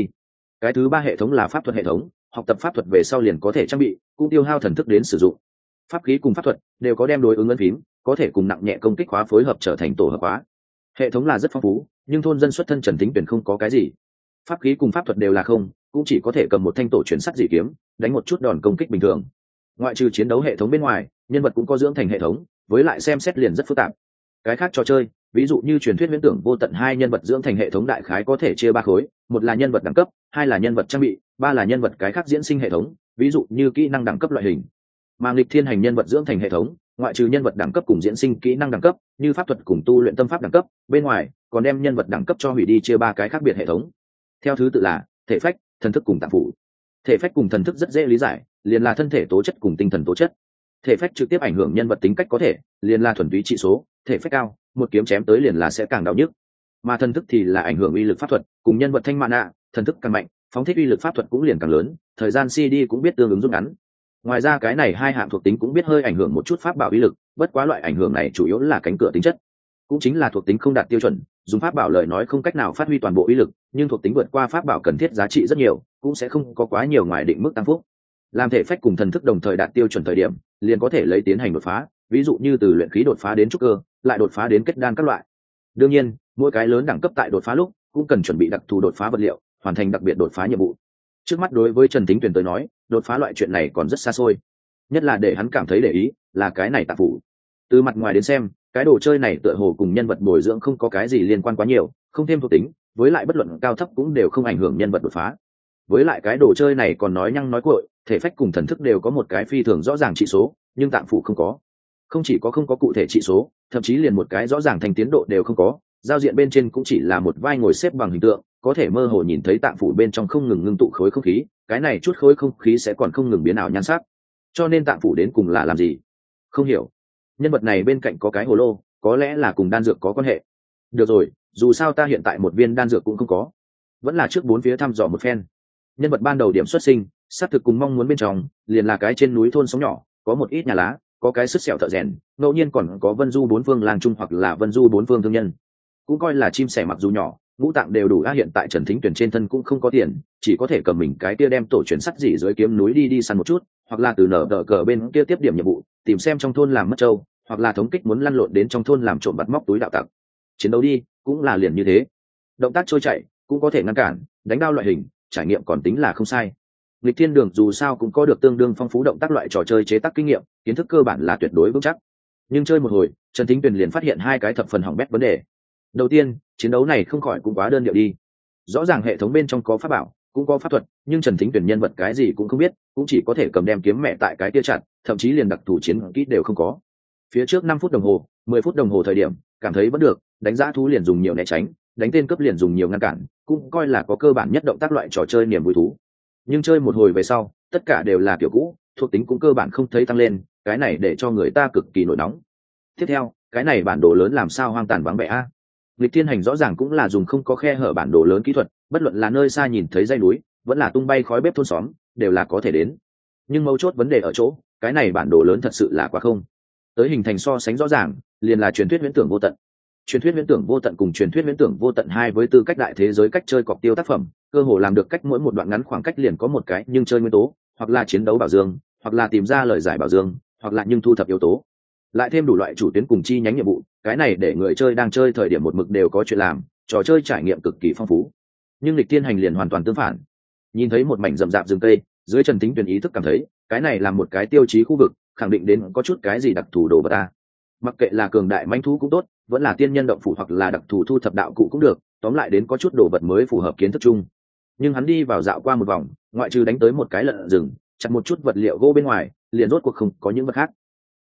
cái thứ ba hệ thống là pháp thuật hệ thống, học tập pháp thuật về sau liền có thể trang bị, cũng tiêu hao thần thức đến sử dụng pháp khí cùng pháp thuật đều có đem đối ứng ấn phím, có thể cùng nặng nhẹ công kích khóa phối hợp trở thành tổ hợp khóa hệ thống là rất phong phú, nhưng thôn dân xuất thân trần tính tuyển không có cái gì. Pháp khí cùng pháp thuật đều là không, cũng chỉ có thể cầm một thanh tổ chuyển sắt dị kiếm, đánh một chút đòn công kích bình thường. Ngoại trừ chiến đấu hệ thống bên ngoài, nhân vật cũng có dưỡng thành hệ thống, với lại xem xét liền rất phức tạp. Cái khác trò chơi, ví dụ như truyền thuyết viễn tưởng vô tận hai nhân vật dưỡng thành hệ thống đại khái có thể chia ba khối, một là nhân vật đẳng cấp, hai là nhân vật trang bị, ba là nhân vật cái khác diễn sinh hệ thống, ví dụ như kỹ năng đẳng cấp loại hình mà nghịch thiên hành nhân vật dưỡng thành hệ thống, ngoại trừ nhân vật đẳng cấp cùng diễn sinh kỹ năng đẳng cấp, như pháp thuật cùng tu luyện tâm pháp đẳng cấp, bên ngoài, còn đem nhân vật đẳng cấp cho hủy đi chia ba cái khác biệt hệ thống. Theo thứ tự là thể phách, thần thức cùng tạp phủ. Thể phách cùng thần thức rất dễ lý giải, liền là thân thể tố chất cùng tinh thần tố chất. Thể phách trực tiếp ảnh hưởng nhân vật tính cách có thể, liền là thuần túy trị số, thể phách cao, một kiếm chém tới liền là sẽ càng đau nhức. Mà thần thức thì là ảnh hưởng uy lực pháp thuật, cùng nhân vật thanh mạn nạ thần thức càng mạnh, phóng thích uy lực pháp thuật cũng liền càng lớn, thời gian cd cũng biết tương ứng rút ngắn ngoài ra cái này hai hạng thuộc tính cũng biết hơi ảnh hưởng một chút pháp bảo uy lực, bất quá loại ảnh hưởng này chủ yếu là cánh cửa tính chất. Cũng chính là thuộc tính không đạt tiêu chuẩn, dùng pháp bảo lời nói không cách nào phát huy toàn bộ uy lực, nhưng thuộc tính vượt qua pháp bảo cần thiết giá trị rất nhiều, cũng sẽ không có quá nhiều ngoài định mức tăng phúc. Làm thể phách cùng thần thức đồng thời đạt tiêu chuẩn thời điểm, liền có thể lấy tiến hành đột phá, ví dụ như từ luyện khí đột phá đến trúc cơ, lại đột phá đến kết đan các loại. Đương nhiên, mỗi cái lớn đẳng cấp tại đột phá lúc, cũng cần chuẩn bị đặc thù đột phá vật liệu, hoàn thành đặc biệt đột phá nhiệm vụ trước mắt đối với trần Thính tuyển tới nói, đột phá loại chuyện này còn rất xa xôi. Nhất là để hắn cảm thấy để ý là cái này tạp phủ. Từ mặt ngoài đến xem, cái đồ chơi này tựa hồ cùng nhân vật bồi dưỡng không có cái gì liên quan quá nhiều, không thêm thuộc tính, với lại bất luận cao thấp cũng đều không ảnh hưởng nhân vật đột phá. Với lại cái đồ chơi này còn nói nhăng nói cội thể phách cùng thần thức đều có một cái phi thường rõ ràng trị số, nhưng tạm phủ không có. Không chỉ có không có cụ thể trị số, thậm chí liền một cái rõ ràng thành tiến độ đều không có, giao diện bên trên cũng chỉ là một vai ngồi xếp bằng hình tượng có thể mơ hồ nhìn thấy tạng phủ bên trong không ngừng ngưng tụ khối không khí, cái này chút khối không khí sẽ còn không ngừng biến ảo nhan sắc. Cho nên tạng phủ đến cùng là làm gì? Không hiểu. Nhân vật này bên cạnh có cái hồ lô, có lẽ là cùng đan dược có quan hệ. Được rồi, dù sao ta hiện tại một viên đan dược cũng không có. Vẫn là trước bốn phía thăm dò một phen. Nhân vật ban đầu điểm xuất sinh, xác thực cùng mong muốn bên trong, liền là cái trên núi thôn sống nhỏ, có một ít nhà lá, có cái sức sẹo thợ rèn, ngẫu nhiên còn có vân du bốn phương làng trung hoặc là vân du bốn phương thương nhân. Cũng coi là chim sẻ mặc dù nhỏ ngũ tạng đều đủ a hiện tại trần thính tuyển trên thân cũng không có tiền, chỉ có thể cầm mình cái kia đem tổ chuyển sắt dỉ dưới kiếm núi đi đi săn một chút, hoặc là từ nở đỡ cờ bên kia tiếp điểm nhiệm vụ, tìm xem trong thôn làm mất trâu, hoặc là thống kích muốn lăn lộn đến trong thôn làm trộm bắt móc túi đạo tặc. Chiến đấu đi, cũng là liền như thế. Động tác trôi chạy cũng có thể ngăn cản, đánh đao loại hình, trải nghiệm còn tính là không sai. Lịch thiên đường dù sao cũng có được tương đương phong phú động tác loại trò chơi chế tác kinh nghiệm, kiến thức cơ bản là tuyệt đối vững chắc. Nhưng chơi một hồi, trần thính tuyền liền phát hiện hai cái thập phần hỏng bét vấn đề đầu tiên, chiến đấu này không khỏi cũng quá đơn điệu đi. Rõ ràng hệ thống bên trong có pháp bảo, cũng có pháp thuật, nhưng trần thính tuyển nhân vật cái gì cũng không biết, cũng chỉ có thể cầm đem kiếm mẹ tại cái tia chặt, thậm chí liền đặc thù chiến kỹ đều không có. Phía trước năm phút đồng hồ, mười phút đồng hồ thời điểm, cảm thấy vẫn được, đánh giá thú liền dùng nhiều né tránh, đánh tên cấp liền dùng nhiều ngăn cản, cũng coi là có cơ bản nhất động tác loại trò chơi niềm vui thú. Nhưng chơi một hồi về sau, tất cả đều là kiểu cũ, thuộc tính cũng cơ bản không thấy tăng lên, cái này để cho người ta cực kỳ nổi nóng. Tiếp theo, cái này bản đồ lớn làm sao hoang tàn vắng vẻ a? Lịch thiên hành rõ ràng cũng là dùng không có khe hở bản đồ lớn kỹ thuật, bất luận là nơi xa nhìn thấy dây núi, vẫn là tung bay khói bếp thôn xóm, đều là có thể đến. Nhưng mấu chốt vấn đề ở chỗ, cái này bản đồ lớn thật sự là quá không. Tới hình thành so sánh rõ ràng, liền là truyền thuyết viễn tưởng vô tận. Truyền thuyết viễn tưởng vô tận cùng truyền thuyết viễn tưởng vô tận hai với tư cách đại thế giới cách chơi cọc tiêu tác phẩm, cơ hồ làm được cách mỗi một đoạn ngắn khoảng cách liền có một cái, nhưng chơi nguyên tố, hoặc là chiến đấu bảo dương, hoặc là tìm ra lời giải bảo dương, hoặc là nhưng thu thập yếu tố lại thêm đủ loại chủ tuyến cùng chi nhánh nhiệm vụ, cái này để người chơi đang chơi thời điểm một mực đều có chuyện làm, trò chơi trải nghiệm cực kỳ phong phú. Nhưng lịch tiên hành liền hoàn toàn tương phản. Nhìn thấy một mảnh rậm rạp rừng cây, dưới trần tính tuyển ý thức cảm thấy, cái này là một cái tiêu chí khu vực, khẳng định đến có chút cái gì đặc thù đồ vật ta. Mặc kệ là cường đại manh thú cũng tốt, vẫn là tiên nhân động phủ hoặc là đặc thù thu thập đạo cụ cũng được, tóm lại đến có chút đồ vật mới phù hợp kiến thức chung. Nhưng hắn đi vào dạo qua một vòng, ngoại trừ đánh tới một cái lợn rừng, chặt một chút vật liệu gỗ bên ngoài, liền rốt cuộc không có những vật khác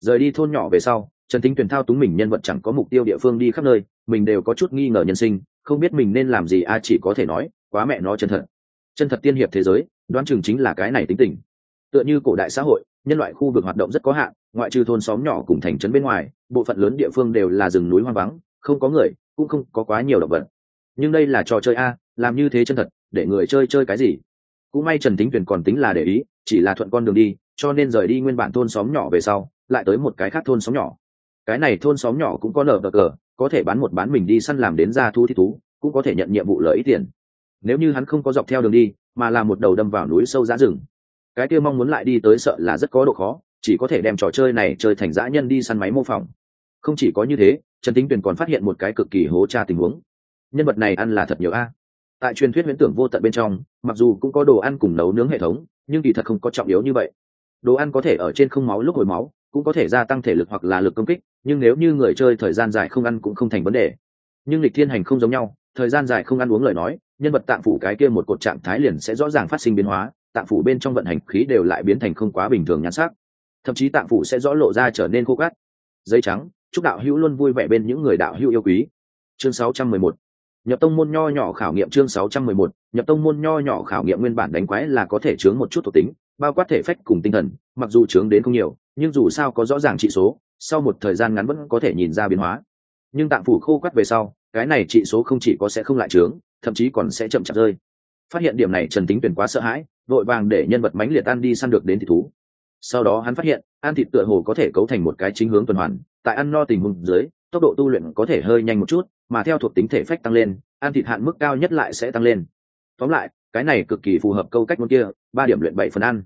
rời đi thôn nhỏ về sau, trần thính tuyền thao túng mình nhân vật chẳng có mục tiêu địa phương đi khắp nơi, mình đều có chút nghi ngờ nhân sinh, không biết mình nên làm gì a chỉ có thể nói, quá mẹ nó chân thật. Chân thật tiên hiệp thế giới, đoán chừng chính là cái này tính tình. Tựa như cổ đại xã hội, nhân loại khu vực hoạt động rất có hạn, ngoại trừ thôn xóm nhỏ cùng thành trấn bên ngoài, bộ phận lớn địa phương đều là rừng núi hoang vắng, không có người, cũng không có quá nhiều động vật. Nhưng đây là trò chơi a, làm như thế chân thật, để người chơi chơi cái gì? Cũng may trần tính tuyển còn tính là để ý, chỉ là thuận con đường đi, cho nên rời đi nguyên bản thôn xóm nhỏ về sau lại tới một cái khác thôn xóm nhỏ. Cái này thôn xóm nhỏ cũng có nở cờ cờ, có thể bán một bán mình đi săn làm đến ra thu thi thú, cũng có thể nhận nhiệm vụ lợi ít tiền. Nếu như hắn không có dọc theo đường đi, mà là một đầu đâm vào núi sâu giã rừng, cái kia mong muốn lại đi tới sợ là rất có độ khó, chỉ có thể đem trò chơi này chơi thành dã nhân đi săn máy mô phỏng. Không chỉ có như thế, trần tính tuyền còn phát hiện một cái cực kỳ hố tra tình huống. Nhân vật này ăn là thật nhiều a. Tại truyền thuyết huyễn tưởng vô tận bên trong, mặc dù cũng có đồ ăn cùng nấu nướng hệ thống, nhưng kỳ thật không có trọng yếu như vậy. Đồ ăn có thể ở trên không máu lúc hồi máu cũng có thể gia tăng thể lực hoặc là lực công kích, nhưng nếu như người chơi thời gian dài không ăn cũng không thành vấn đề. Nhưng lịch thiên hành không giống nhau, thời gian dài không ăn uống lời nói, nhân vật tạng phủ cái kia một cột trạng thái liền sẽ rõ ràng phát sinh biến hóa, tạng phủ bên trong vận hành khí đều lại biến thành không quá bình thường nhãn sắc. Thậm chí tạng phủ sẽ rõ lộ ra trở nên khô cát dây trắng, chúc đạo hữu luôn vui vẻ bên những người đạo hữu yêu quý. Chương 611 nhập tông môn nho nhỏ khảo nghiệm chương 611 nhập tông môn nho nhỏ khảo nghiệm nguyên bản đánh quái là có thể chướng một chút thuộc tính, bao quát thể phách cùng tinh thần, mặc dù chướng đến không nhiều nhưng dù sao có rõ ràng trị số, sau một thời gian ngắn vẫn có thể nhìn ra biến hóa. Nhưng tạng phủ khô quắt về sau, cái này trị số không chỉ có sẽ không lại trướng, thậm chí còn sẽ chậm chạp rơi. Phát hiện điểm này, trần tính tuyển quá sợ hãi, vội vàng để nhân vật mánh liệt ăn đi săn được đến thịt thú. Sau đó hắn phát hiện, ăn thịt tựa hồ có thể cấu thành một cái chính hướng tuần hoàn, tại ăn no tình huống dưới, tốc độ tu luyện có thể hơi nhanh một chút, mà theo thuộc tính thể phách tăng lên, ăn thịt hạn mức cao nhất lại sẽ tăng lên. Tóm lại, cái này cực kỳ phù hợp câu cách môn kia, ba điểm luyện bảy phần ăn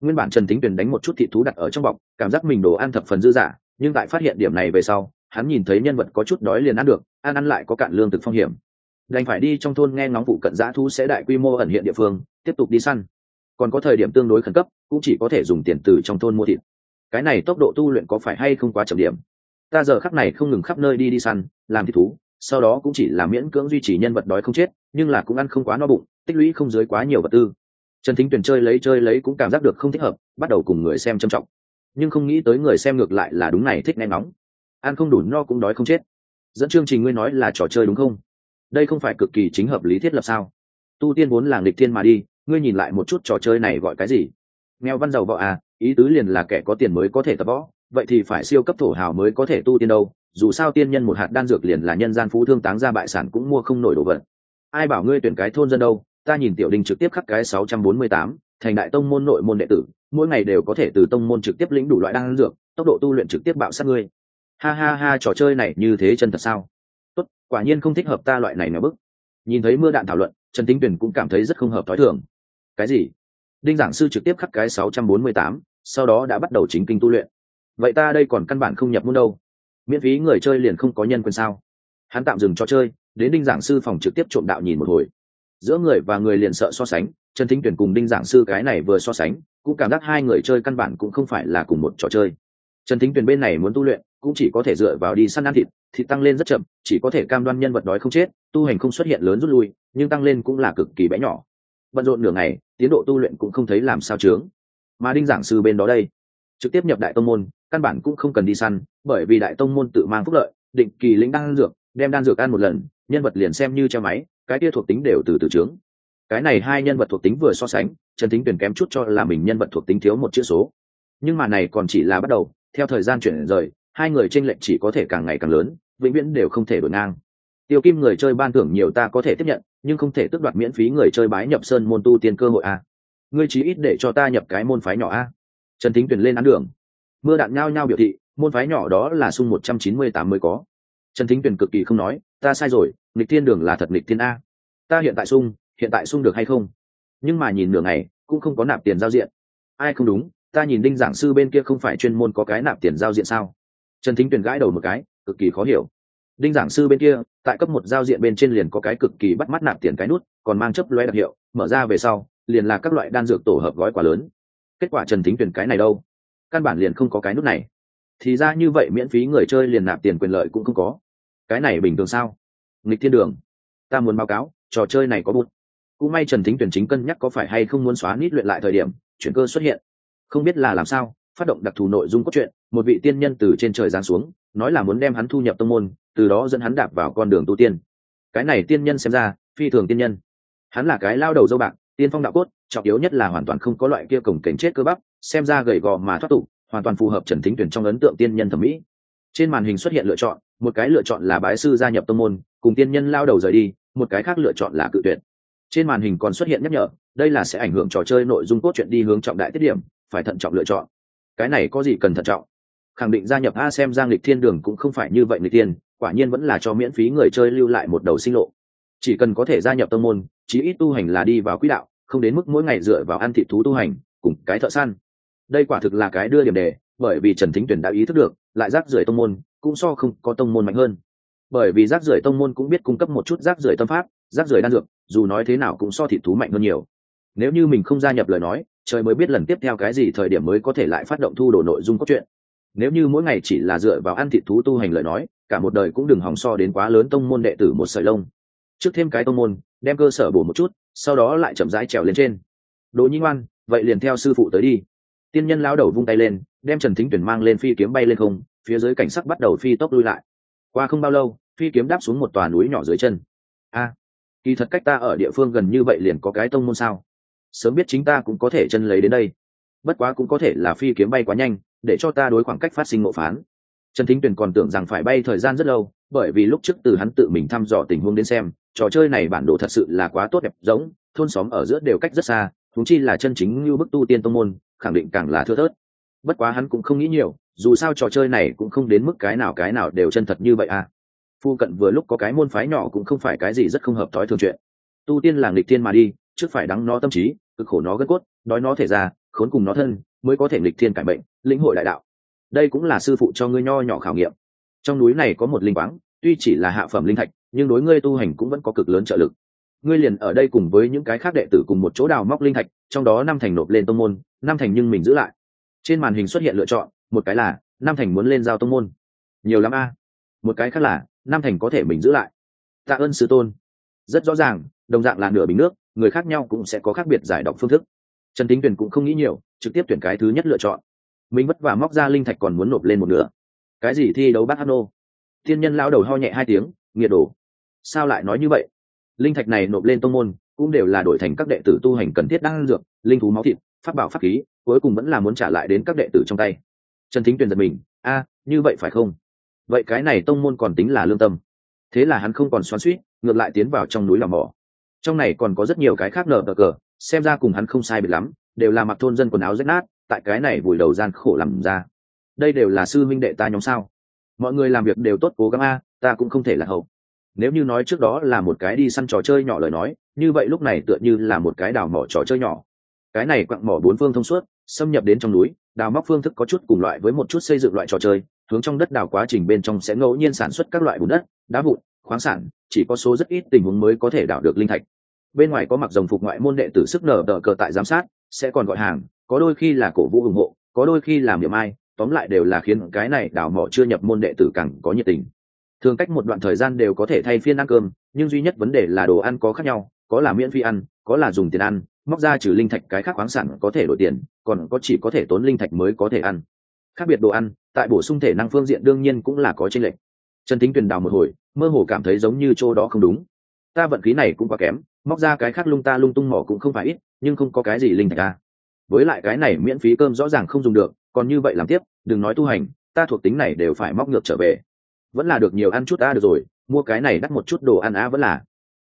nguyên bản trần tính tuyển đánh một chút thịt thú đặt ở trong bọc, cảm giác mình đồ ăn thập phần dư dả, nhưng tại phát hiện điểm này về sau, hắn nhìn thấy nhân vật có chút đói liền ăn được, ăn ăn lại có cạn lương thực phong hiểm. Đành phải đi trong thôn nghe ngóng vụ cận giã thú sẽ đại quy mô ẩn hiện địa phương, tiếp tục đi săn. Còn có thời điểm tương đối khẩn cấp, cũng chỉ có thể dùng tiền từ trong thôn mua thịt. Cái này tốc độ tu luyện có phải hay không quá chậm điểm? Ta giờ khắc này không ngừng khắp nơi đi đi săn, làm thịt thú, sau đó cũng chỉ là miễn cưỡng duy trì nhân vật đói không chết, nhưng là cũng ăn không quá no bụng, tích lũy không dưới quá nhiều vật tư trần thính tuyển chơi lấy chơi lấy cũng cảm giác được không thích hợp, bắt đầu cùng người xem trầm trọng. Nhưng không nghĩ tới người xem ngược lại là đúng này, thích nghe nóng ăn không đủ no cũng đói không chết. Dẫn chương trình ngươi nói là trò chơi đúng không? Đây không phải cực kỳ chính hợp lý thiết lập sao? Tu tiên vốn là nghịch thiên mà đi, ngươi nhìn lại một chút trò chơi này gọi cái gì? Nghèo văn giàu võ à ý tứ liền là kẻ có tiền mới có thể tập võ, vậy thì phải siêu cấp thổ hào mới có thể tu tiên đâu. Dù sao tiên nhân một hạt đan dược liền là nhân gian phú thương táng ra bại sản cũng mua không nổi đồ vật. Ai bảo ngươi tuyển cái thôn dân đâu? Ta nhìn tiểu đình trực tiếp khắc cái sáu trăm bốn mươi tám, thành đại tông môn nội môn đệ tử, mỗi ngày đều có thể từ tông môn trực tiếp lĩnh đủ loại đan dược, tốc độ tu luyện trực tiếp bạo sát ngươi. Ha ha ha, trò chơi này như thế chân thật sao? Tốt, quả nhiên không thích hợp ta loại này nào bức. Nhìn thấy mưa đạn thảo luận, trần tính tuyển cũng cảm thấy rất không hợp t h ó i thường. Cái gì? Đinh giảng sư trực tiếp khắc cái sáu trăm bốn mươi tám, sau đó đã bắt đầu chính kinh tu luyện. Vậy ta đây còn căn bản không nhập môn đâu. Miễn phí người chơi liền không có nhân quyền sao? Hắn tạm dừng cho chơi, đến đinh giảng sư phòng trực tiếp trộm đạo nhìn một hồi giữa người và người liền sợ so sánh, trần thính tuyển cùng đinh giảng sư cái này vừa so sánh, cũng cảm giác hai người chơi căn bản cũng không phải là cùng một trò chơi trần thính tuyển bên này muốn tu luyện, cũng chỉ có thể dựa vào đi săn ăn thịt thịt tăng lên rất chậm, chỉ có thể cam đoan nhân vật đói không chết, tu hành không xuất hiện lớn rút lui, nhưng tăng lên cũng là cực kỳ bé nhỏ bận rộn nửa ngày, tiến độ tu luyện cũng không thấy làm sao chướng. mà đinh giảng sư bên đó đây, trực tiếp nhập đại tông môn, căn bản cũng không cần đi săn, bởi vì đại tông môn tự mang phúc lợi, định kỳ lĩnh đan dược, đem đan dược ăn một lần, nhân vật liền xem như che máy cái kia thuộc tính đều từ từ trướng. Cái này hai nhân vật thuộc tính vừa so sánh, trần tính tuyển kém chút cho là mình nhân vật thuộc tính thiếu một chữ số. Nhưng mà này còn chỉ là bắt đầu, theo thời gian chuyển rời, hai người tranh lệch chỉ có thể càng ngày càng lớn, vĩnh viễn đều không thể đổi ngang. Tiêu kim người chơi ban thưởng nhiều ta có thể tiếp nhận, nhưng không thể tước đoạt miễn phí người chơi bái nhập sơn môn tu tiên cơ hội a. Ngươi chí ít để cho ta nhập cái môn phái nhỏ a. Trần thính tuyển lên án đường. Mưa đạn nhao nhao biểu thị, môn phái nhỏ đó là sung một trăm chín mươi tám mới có trần thính tuyền cực kỳ không nói, ta sai rồi, nghịch thiên đường là thật nghịch thiên a. Ta hiện tại sung, hiện tại sung được hay không? Nhưng mà nhìn nửa ngày, cũng không có nạp tiền giao diện. Ai không đúng, ta nhìn đinh giảng sư bên kia không phải chuyên môn có cái nạp tiền giao diện sao? Trần thính tuyền gãi đầu một cái, cực kỳ khó hiểu. Đinh giảng sư bên kia, tại cấp một giao diện bên trên liền có cái cực kỳ bắt mắt nạp tiền cái nút, còn mang chấp loe đặc hiệu, mở ra về sau, liền là các loại đan dược tổ hợp gói quá lớn. Kết quả trần thính tuyền cái này đâu? Căn bản liền không có cái nút này. Thì ra như vậy miễn phí người chơi liền nạp tiền quyền lợi cũng không có cái này bình thường sao? Nghịch thiên đường, ta muốn báo cáo, trò chơi này có bút. Cũng may trần thính tuyển chính cân nhắc có phải hay không muốn xóa nít luyện lại thời điểm, chuyển cơ xuất hiện. Không biết là làm sao, phát động đặc thù nội dung cốt truyện, một vị tiên nhân từ trên trời giáng xuống, nói là muốn đem hắn thu nhập tông môn, từ đó dẫn hắn đạp vào con đường tu tiên. Cái này tiên nhân xem ra, phi thường tiên nhân. Hắn là cái lao đầu dâu bạc, tiên phong đạo cốt, trọng yếu nhất là hoàn toàn không có loại kia cổng cảnh chết cơ bắp, xem ra gầy gò mà thoát tục, hoàn toàn phù hợp trần thính tuyển trong ấn tượng tiên nhân thẩm mỹ. Trên màn hình xuất hiện lựa chọn một cái lựa chọn là bái sư gia nhập tông môn, cùng tiên nhân lao đầu rời đi, một cái khác lựa chọn là cự tuyệt. Trên màn hình còn xuất hiện nhắc nhở, đây là sẽ ảnh hưởng trò chơi nội dung cốt truyện đi hướng trọng đại tiết điểm, phải thận trọng lựa chọn. Cái này có gì cần thận trọng? Khẳng định gia nhập a xem giang lịch thiên đường cũng không phải như vậy người tiên, quả nhiên vẫn là cho miễn phí người chơi lưu lại một đầu sinh lộ. Chỉ cần có thể gia nhập tông môn, chí ít tu hành là đi vào quỹ đạo, không đến mức mỗi ngày dựa vào ăn thị thú tu hành, cùng cái thợ săn. Đây quả thực là cái đưa điểm đề, bởi vì trần thính tuyển đã ý thức được, lại rác rưởi tông môn cũng so không có tông môn mạnh hơn. Bởi vì rác rưởi tông môn cũng biết cung cấp một chút rác rưởi tâm pháp, rác rưởi đan dược, dù nói thế nào cũng so thị thú mạnh hơn nhiều. Nếu như mình không gia nhập lời nói, trời mới biết lần tiếp theo cái gì thời điểm mới có thể lại phát động thu đồ nội dung cốt truyện. Nếu như mỗi ngày chỉ là dựa vào ăn thịt thú tu hành lời nói, cả một đời cũng đừng hòng so đến quá lớn tông môn đệ tử một sợi lông. Trước thêm cái tông môn, đem cơ sở bổ một chút, sau đó lại chậm rãi trèo lên trên. Đỗ nhi ngoan, vậy liền theo sư phụ tới đi. Tiên nhân lao đầu vung tay lên, đem trần thính tuyển mang lên phi kiếm bay lên không phía dưới cảnh sắc bắt đầu phi tốc lui lại. Qua không bao lâu, phi kiếm đáp xuống một tòa núi nhỏ dưới chân. A, kỳ thật cách ta ở địa phương gần như vậy liền có cái tông môn sao? Sớm biết chính ta cũng có thể chân lấy đến đây. Bất quá cũng có thể là phi kiếm bay quá nhanh, để cho ta đối khoảng cách phát sinh ngộ phán. Trần thính tuyền còn tưởng rằng phải bay thời gian rất lâu, bởi vì lúc trước từ hắn tự mình thăm dò tình huống đến xem, trò chơi này bản đồ thật sự là quá tốt đẹp, giống, thôn xóm ở giữa đều cách rất xa thúng chi là chân chính như bức tu tiên tông môn, khẳng định càng là thưa thớt bất quá hắn cũng không nghĩ nhiều, dù sao trò chơi này cũng không đến mức cái nào cái nào đều chân thật như vậy à. Phu cận vừa lúc có cái môn phái nhỏ cũng không phải cái gì rất không hợp thói thường chuyện. Tu tiên là nghịch tiên mà đi, trước phải đắng nó tâm trí, cực khổ nó gân cốt, đói nó thể ra khốn cùng nó thân, mới có thể nghịch thiên cải bệnh, lĩnh hội đại đạo. Đây cũng là sư phụ cho ngươi nho nhỏ khảo nghiệm. Trong núi này có một linh quáng, tuy chỉ là hạ phẩm linh thạch, nhưng đối ngươi tu hành cũng vẫn có cực lớn trợ lực. Ngươi liền ở đây cùng với những cái khác đệ tử cùng một chỗ đào móc linh thạch, trong đó năm thành nộp lên tông môn, năm thành nhưng mình giữ lại trên màn hình xuất hiện lựa chọn, một cái là, Nam thành muốn lên giao tông môn. Nhiều lắm a. Một cái khác là, Nam thành có thể mình giữ lại. Tạ ơn sư tôn. Rất rõ ràng, đồng dạng là nửa bình nước, người khác nhau cũng sẽ có khác biệt giải đọc phương thức. Trần tính tuyển cũng không nghĩ nhiều, trực tiếp tuyển cái thứ nhất lựa chọn. Mình vất vả móc ra linh thạch còn muốn nộp lên một nửa. Cái gì thi đấu bác hát nô? Thiên nhân lao đầu ho nhẹ hai tiếng, nghiệt đổ sao lại nói như vậy? Linh thạch này nộp lên tông môn, cũng đều là đổi thành các đệ tử tu hành cần thiết đang dược, linh thú máu thịt pháp bảo pháp khí, cuối cùng vẫn là muốn trả lại đến các đệ tử trong tay. Trần thính tuyền giật mình, a, như vậy phải không? Vậy cái này tông môn còn tính là lương tâm. Thế là hắn không còn xoắn suýt ngược lại tiến vào trong núi lò mỏ trong này còn có rất nhiều cái khác nở cờ cờ, xem ra cùng hắn không sai biệt lắm, đều là mặc thôn dân quần áo rách nát, tại cái này vùi đầu gian khổ làm ra. Đây đều là sư minh đệ ta nhóm sao? Mọi người làm việc đều tốt, cố gắng a, ta cũng không thể là hậu. Nếu như nói trước đó là một cái đi săn trò chơi nhỏ lời nói, như vậy lúc này tựa như là một cái đào mỏ trò chơi nhỏ cái này quặng mỏ bốn phương thông suốt, xâm nhập đến trong núi, đào móc phương thức có chút cùng loại với một chút xây dựng loại trò chơi, hướng trong đất đào quá trình bên trong sẽ ngẫu nhiên sản xuất các loại bùn đất, đá vụn, khoáng sản, chỉ có số rất ít tình huống mới có thể đào được linh thạch. Bên ngoài có mặc dòng phục ngoại môn đệ tử sức nở đỡ cờ tại giám sát, sẽ còn gọi hàng, có đôi khi là cổ vũ ủng hộ, có đôi khi làm điểm ai, tóm lại đều là khiến cái này đào mỏ chưa nhập môn đệ tử càng có nhiệt tình. Thường cách một đoạn thời gian đều có thể thay phiên ăn cơm, nhưng duy nhất vấn đề là đồ ăn có khác nhau, có là miễn phí ăn, có là dùng tiền ăn móc ra trừ linh thạch cái khác khoáng sản có thể đổi tiền, còn có chỉ có thể tốn linh thạch mới có thể ăn. Khác biệt đồ ăn, tại bổ sung thể năng phương diện đương nhiên cũng là có tranh lệch. Trần thính tuyền đào một hồi, mơ hồ cảm thấy giống như chỗ đó không đúng. Ta vận khí này cũng quá kém, móc ra cái khác lung ta lung tung mỏ cũng không phải ít, nhưng không có cái gì linh thạch ta với lại cái này miễn phí cơm rõ ràng không dùng được, còn như vậy làm tiếp, đừng nói tu hành, ta thuộc tính này đều phải móc ngược trở về. Vẫn là được nhiều ăn chút ta được rồi, mua cái này đắt một chút đồ ăn á vẫn là.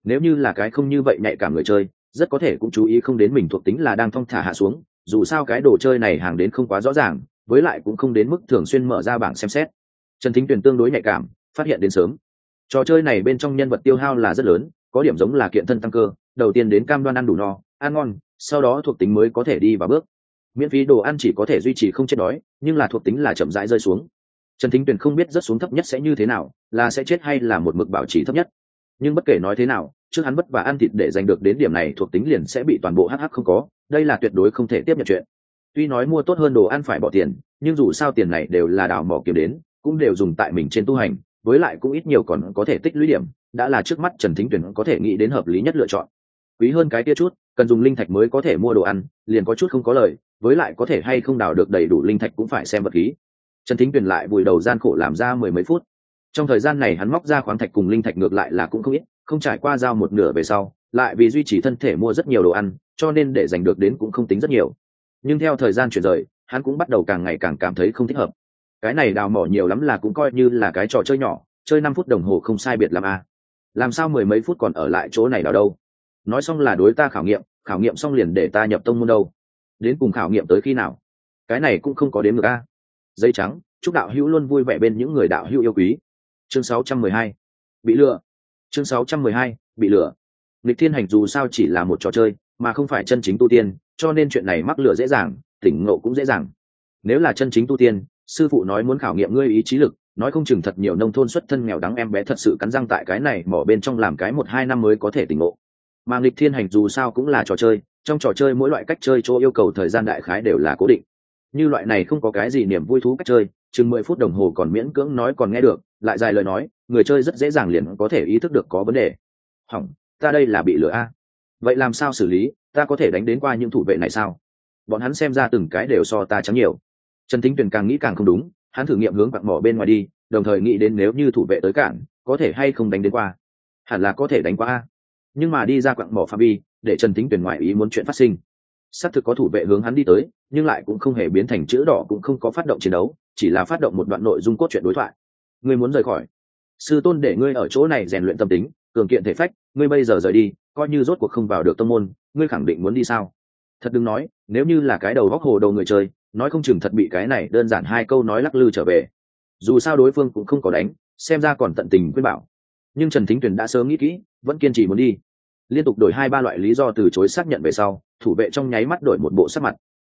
Nếu như là cái không như vậy nhạy cảm người chơi rất có thể cũng chú ý không đến mình thuộc tính là đang thong thả hạ xuống, dù sao cái đồ chơi này hàng đến không quá rõ ràng, với lại cũng không đến mức thường xuyên mở ra bảng xem xét. Trần thính tuyền tương đối nhạy cảm, phát hiện đến sớm. Trò chơi này bên trong nhân vật tiêu hao là rất lớn, có điểm giống là kiện thân tăng cơ, đầu tiên đến cam đoan ăn đủ no, ăn ngon, sau đó thuộc tính mới có thể đi vào bước. Miễn phí đồ ăn chỉ có thể duy trì không chết đói, nhưng là thuộc tính là chậm rãi rơi xuống. Trần thính tuyền không biết rất xuống thấp nhất sẽ như thế nào, là sẽ chết hay là một mực bảo trì thấp nhất. Nhưng bất kể nói thế nào trước hắn vất và ăn thịt để giành được đến điểm này thuộc tính liền sẽ bị toàn bộ hh không có, đây là tuyệt đối không thể tiếp nhận chuyện. Tuy nói mua tốt hơn đồ ăn phải bỏ tiền, nhưng dù sao tiền này đều là đào mỏ kiếm đến, cũng đều dùng tại mình trên tu hành, với lại cũng ít nhiều còn có thể tích lũy điểm, đã là trước mắt trần thính tuyển có thể nghĩ đến hợp lý nhất lựa chọn. Quý hơn cái kia chút, cần dùng linh thạch mới có thể mua đồ ăn, liền có chút không có lời, với lại có thể hay không đào được đầy đủ linh thạch cũng phải xem vật khí. Trần thính tuyển lại vùi đầu gian khổ làm ra mười mấy phút trong thời gian này hắn móc ra khoáng thạch cùng linh thạch ngược lại là cũng không ít, không trải qua giao một nửa về sau, lại vì duy trì thân thể mua rất nhiều đồ ăn, cho nên để giành được đến cũng không tính rất nhiều. Nhưng theo thời gian chuyển rời, hắn cũng bắt đầu càng ngày càng cảm thấy không thích hợp. Cái này đào mỏ nhiều lắm là cũng coi như là cái trò chơi nhỏ, chơi năm phút đồng hồ không sai biệt làm a à. làm sao mười mấy phút còn ở lại chỗ này đào đâu? Nói xong là đối ta khảo nghiệm khảo nghiệm xong liền để ta nhập tông môn đâu. Đến cùng khảo nghiệm tới khi nào? Cái này cũng không có đến ngược a dây trắng, chúc đạo hữu luôn vui vẻ bên những người đạo hữu yêu quý chương 612. bị lừa. Chương 612. bị lừa. Lịch thiên hành dù sao chỉ là một trò chơi, mà không phải chân chính tu tiên, cho nên chuyện này mắc lừa dễ dàng, tỉnh ngộ cũng dễ dàng. Nếu là chân chính tu tiên, sư phụ nói muốn khảo nghiệm ngươi ý chí lực, nói không chừng thật nhiều nông thôn xuất thân nghèo đắng em bé thật sự cắn răng tại cái này mỏ bên trong làm cái một hai năm mới có thể tỉnh ngộ. Mà nghịch thiên hành dù sao cũng là trò chơi, trong trò chơi mỗi loại cách chơi chỗ yêu cầu thời gian đại khái đều là cố định. Như loại này không có cái gì niềm vui thú cách chơi chừng mười phút đồng hồ còn miễn cưỡng nói còn nghe được, lại dài lời nói, người chơi rất dễ dàng liền có thể ý thức được có vấn đề. Hỏng, ta đây là bị lừa a. Vậy làm sao xử lý, ta có thể đánh đến qua những thủ vệ này sao? Bọn hắn xem ra từng cái đều so ta trắng nhiều. Trần thính tuyền càng nghĩ càng không đúng, hắn thử nghiệm hướng vặn mỏ bên ngoài đi, đồng thời nghĩ đến nếu như thủ vệ tới cản, có thể hay không đánh đến qua. Hẳn là có thể đánh qua a. Nhưng mà đi ra quặng mỏ phạm vi để trần thính tuyền ngoại ý muốn chuyện phát sinh. Xác thực có thủ vệ hướng hắn đi tới, nhưng lại cũng không hề biến thành chữ đỏ, cũng không có phát động chiến đấu chỉ là phát động một đoạn nội dung cốt truyện đối thoại. Ngươi muốn rời khỏi. Sư tôn để ngươi ở chỗ này rèn luyện tâm tính, cường kiện thể phách, ngươi bây giờ rời đi, coi như rốt cuộc không vào được tâm môn, ngươi khẳng định muốn đi sao? Thật đừng nói, nếu như là cái đầu góc hồ đầu người chơi, nói không chừng thật bị cái này đơn giản hai câu nói lắc lư trở về. Dù sao đối phương cũng không có đánh, xem ra còn tận tình khuyên bảo. Nhưng trần thính tuyền đã sớm nghĩ kỹ, vẫn kiên trì muốn đi. Liên tục đổi hai ba loại lý do từ chối xác nhận về sau, thủ vệ trong nháy mắt đổi một bộ sắc mặt.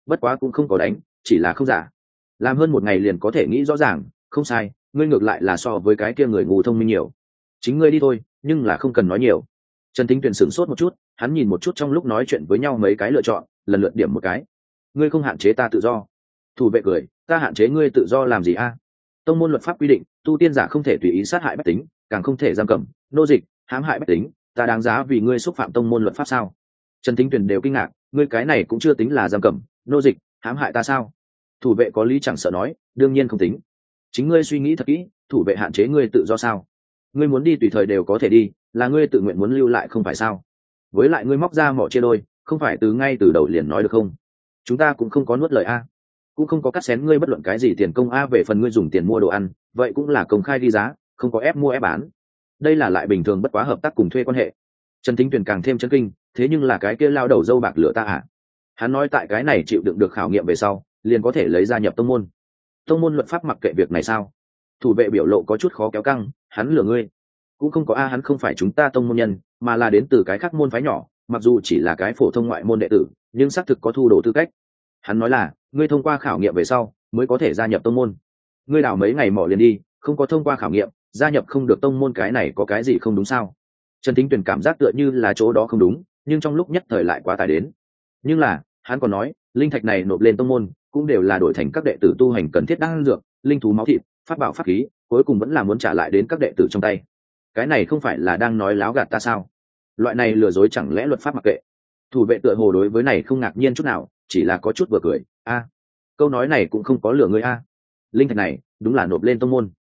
Bất quá cũng không có đánh, chỉ là không giả làm hơn một ngày liền có thể nghĩ rõ ràng, không sai, ngươi ngược lại là so với cái kia người ngu thông minh nhiều. Chính ngươi đi thôi, nhưng là không cần nói nhiều. Trần thính tuyền sửng sốt một chút, hắn nhìn một chút trong lúc nói chuyện với nhau mấy cái lựa chọn, lần lượt điểm một cái. Ngươi không hạn chế ta tự do. Thủ vệ cười, ta hạn chế ngươi tự do làm gì a? Tông môn luật pháp quy định, tu tiên giả không thể tùy ý sát hại bách tính, càng không thể giam cầm, nô dịch, hãm hại bách tính, ta đáng giá vì ngươi xúc phạm tông môn luật pháp sao? Trần thính tuyền đều kinh ngạc, ngươi cái này cũng chưa tính là giam cầm, nô dịch, hãm hại ta sao? Thủ vệ có lý chẳng sợ nói, đương nhiên không tính. Chính ngươi suy nghĩ thật kỹ, thủ vệ hạn chế ngươi tự do sao? Ngươi muốn đi tùy thời đều có thể đi, là ngươi tự nguyện muốn lưu lại không phải sao? Với lại ngươi móc ra mỏ chia đôi, không phải từ ngay từ đầu liền nói được không? Chúng ta cũng không có nuốt lời a. Cũng không có cắt xén ngươi bất luận cái gì tiền công a về phần ngươi dùng tiền mua đồ ăn, vậy cũng là công khai đi giá, không có ép mua ép bán. Đây là lại bình thường bất quá hợp tác cùng thuê quan hệ. Trần thính tuyền càng thêm chân kinh, thế nhưng là cái kia lao đầu dâu bạc lửa ta à? Hắn nói tại cái này chịu đựng được khảo nghiệm về sau liền có thể lấy ra nhập tông môn. Tông môn luật pháp mặc kệ việc này sao? Thủ vệ biểu lộ có chút khó kéo căng, hắn lừa ngươi. Cũng không có a, hắn không phải chúng ta tông môn nhân, mà là đến từ cái khác môn phái nhỏ, mặc dù chỉ là cái phổ thông ngoại môn đệ tử, nhưng xác thực có thu đồ tư cách. Hắn nói là, ngươi thông qua khảo nghiệm về sau, mới có thể gia nhập tông môn. Ngươi đào mấy ngày mỏ liền đi, không có thông qua khảo nghiệm, gia nhập không được tông môn cái này có cái gì không đúng sao? Trần thính tuyền cảm giác tựa như là chỗ đó không đúng, nhưng trong lúc nhất thời lại quá tải đến. Nhưng là, hắn còn nói, linh thạch này nộp lên tông môn cũng đều là đổi thành các đệ tử tu hành cần thiết đan dược, linh thú máu thịt phát bảo pháp khí, cuối cùng vẫn là muốn trả lại đến các đệ tử trong tay. Cái này không phải là đang nói láo gạt ta sao? Loại này lừa dối chẳng lẽ luật pháp mặc kệ? Thủ vệ tựa hồ đối với này không ngạc nhiên chút nào, chỉ là có chút vừa cười. A, câu nói này cũng không có lừa người a. Linh thạch này, đúng là nộp lên tông môn.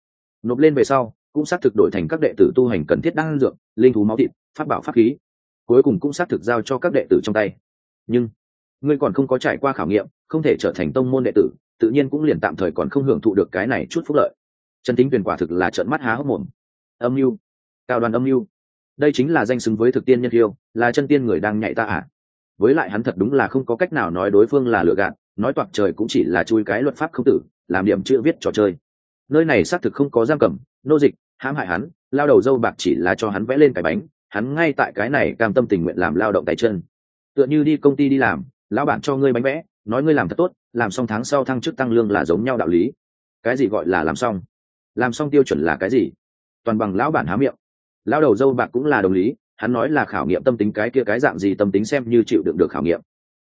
Nộp lên về sau, cũng xác thực đổi thành các đệ tử tu hành cần thiết đan dược, linh thú máu thịt phát bảo pháp khí, cuối cùng cũng xác thực giao cho các đệ tử trong tay. Nhưng, ngươi còn không có trải qua khảo nghiệm không thể trở thành tông môn đệ tử, tự nhiên cũng liền tạm thời còn không hưởng thụ được cái này chút phúc lợi. Trần tính tuyển quả thực là trợn mắt há hốc mồm. Âm mưu, cao đoàn âm mưu. Đây chính là danh xứng với thực tiên nhân yêu, là chân tiên người đang nhạy ta à? Với lại hắn thật đúng là không có cách nào nói đối phương là lựa gạt, nói toạc trời cũng chỉ là chui cái luật pháp không tử, làm điểm chữ viết trò chơi. Nơi này xác thực không có giam cầm, nô dịch, hãm hại hắn, lao đầu dâu bạc chỉ là cho hắn vẽ lên cái bánh, hắn ngay tại cái này cam tâm tình nguyện làm lao động tay chân. Tựa như đi công ty đi làm, lão bản cho ngươi bánh vẽ nói ngươi làm thật tốt, làm xong tháng sau thăng chức tăng lương là giống nhau đạo lý. Cái gì gọi là làm xong? Làm xong tiêu chuẩn là cái gì? Toàn bằng lão bản há miệng. Lão đầu dâu bạc cũng là đồng lý, hắn nói là khảo nghiệm tâm tính cái kia cái dạng gì tâm tính xem như chịu đựng được khảo nghiệm.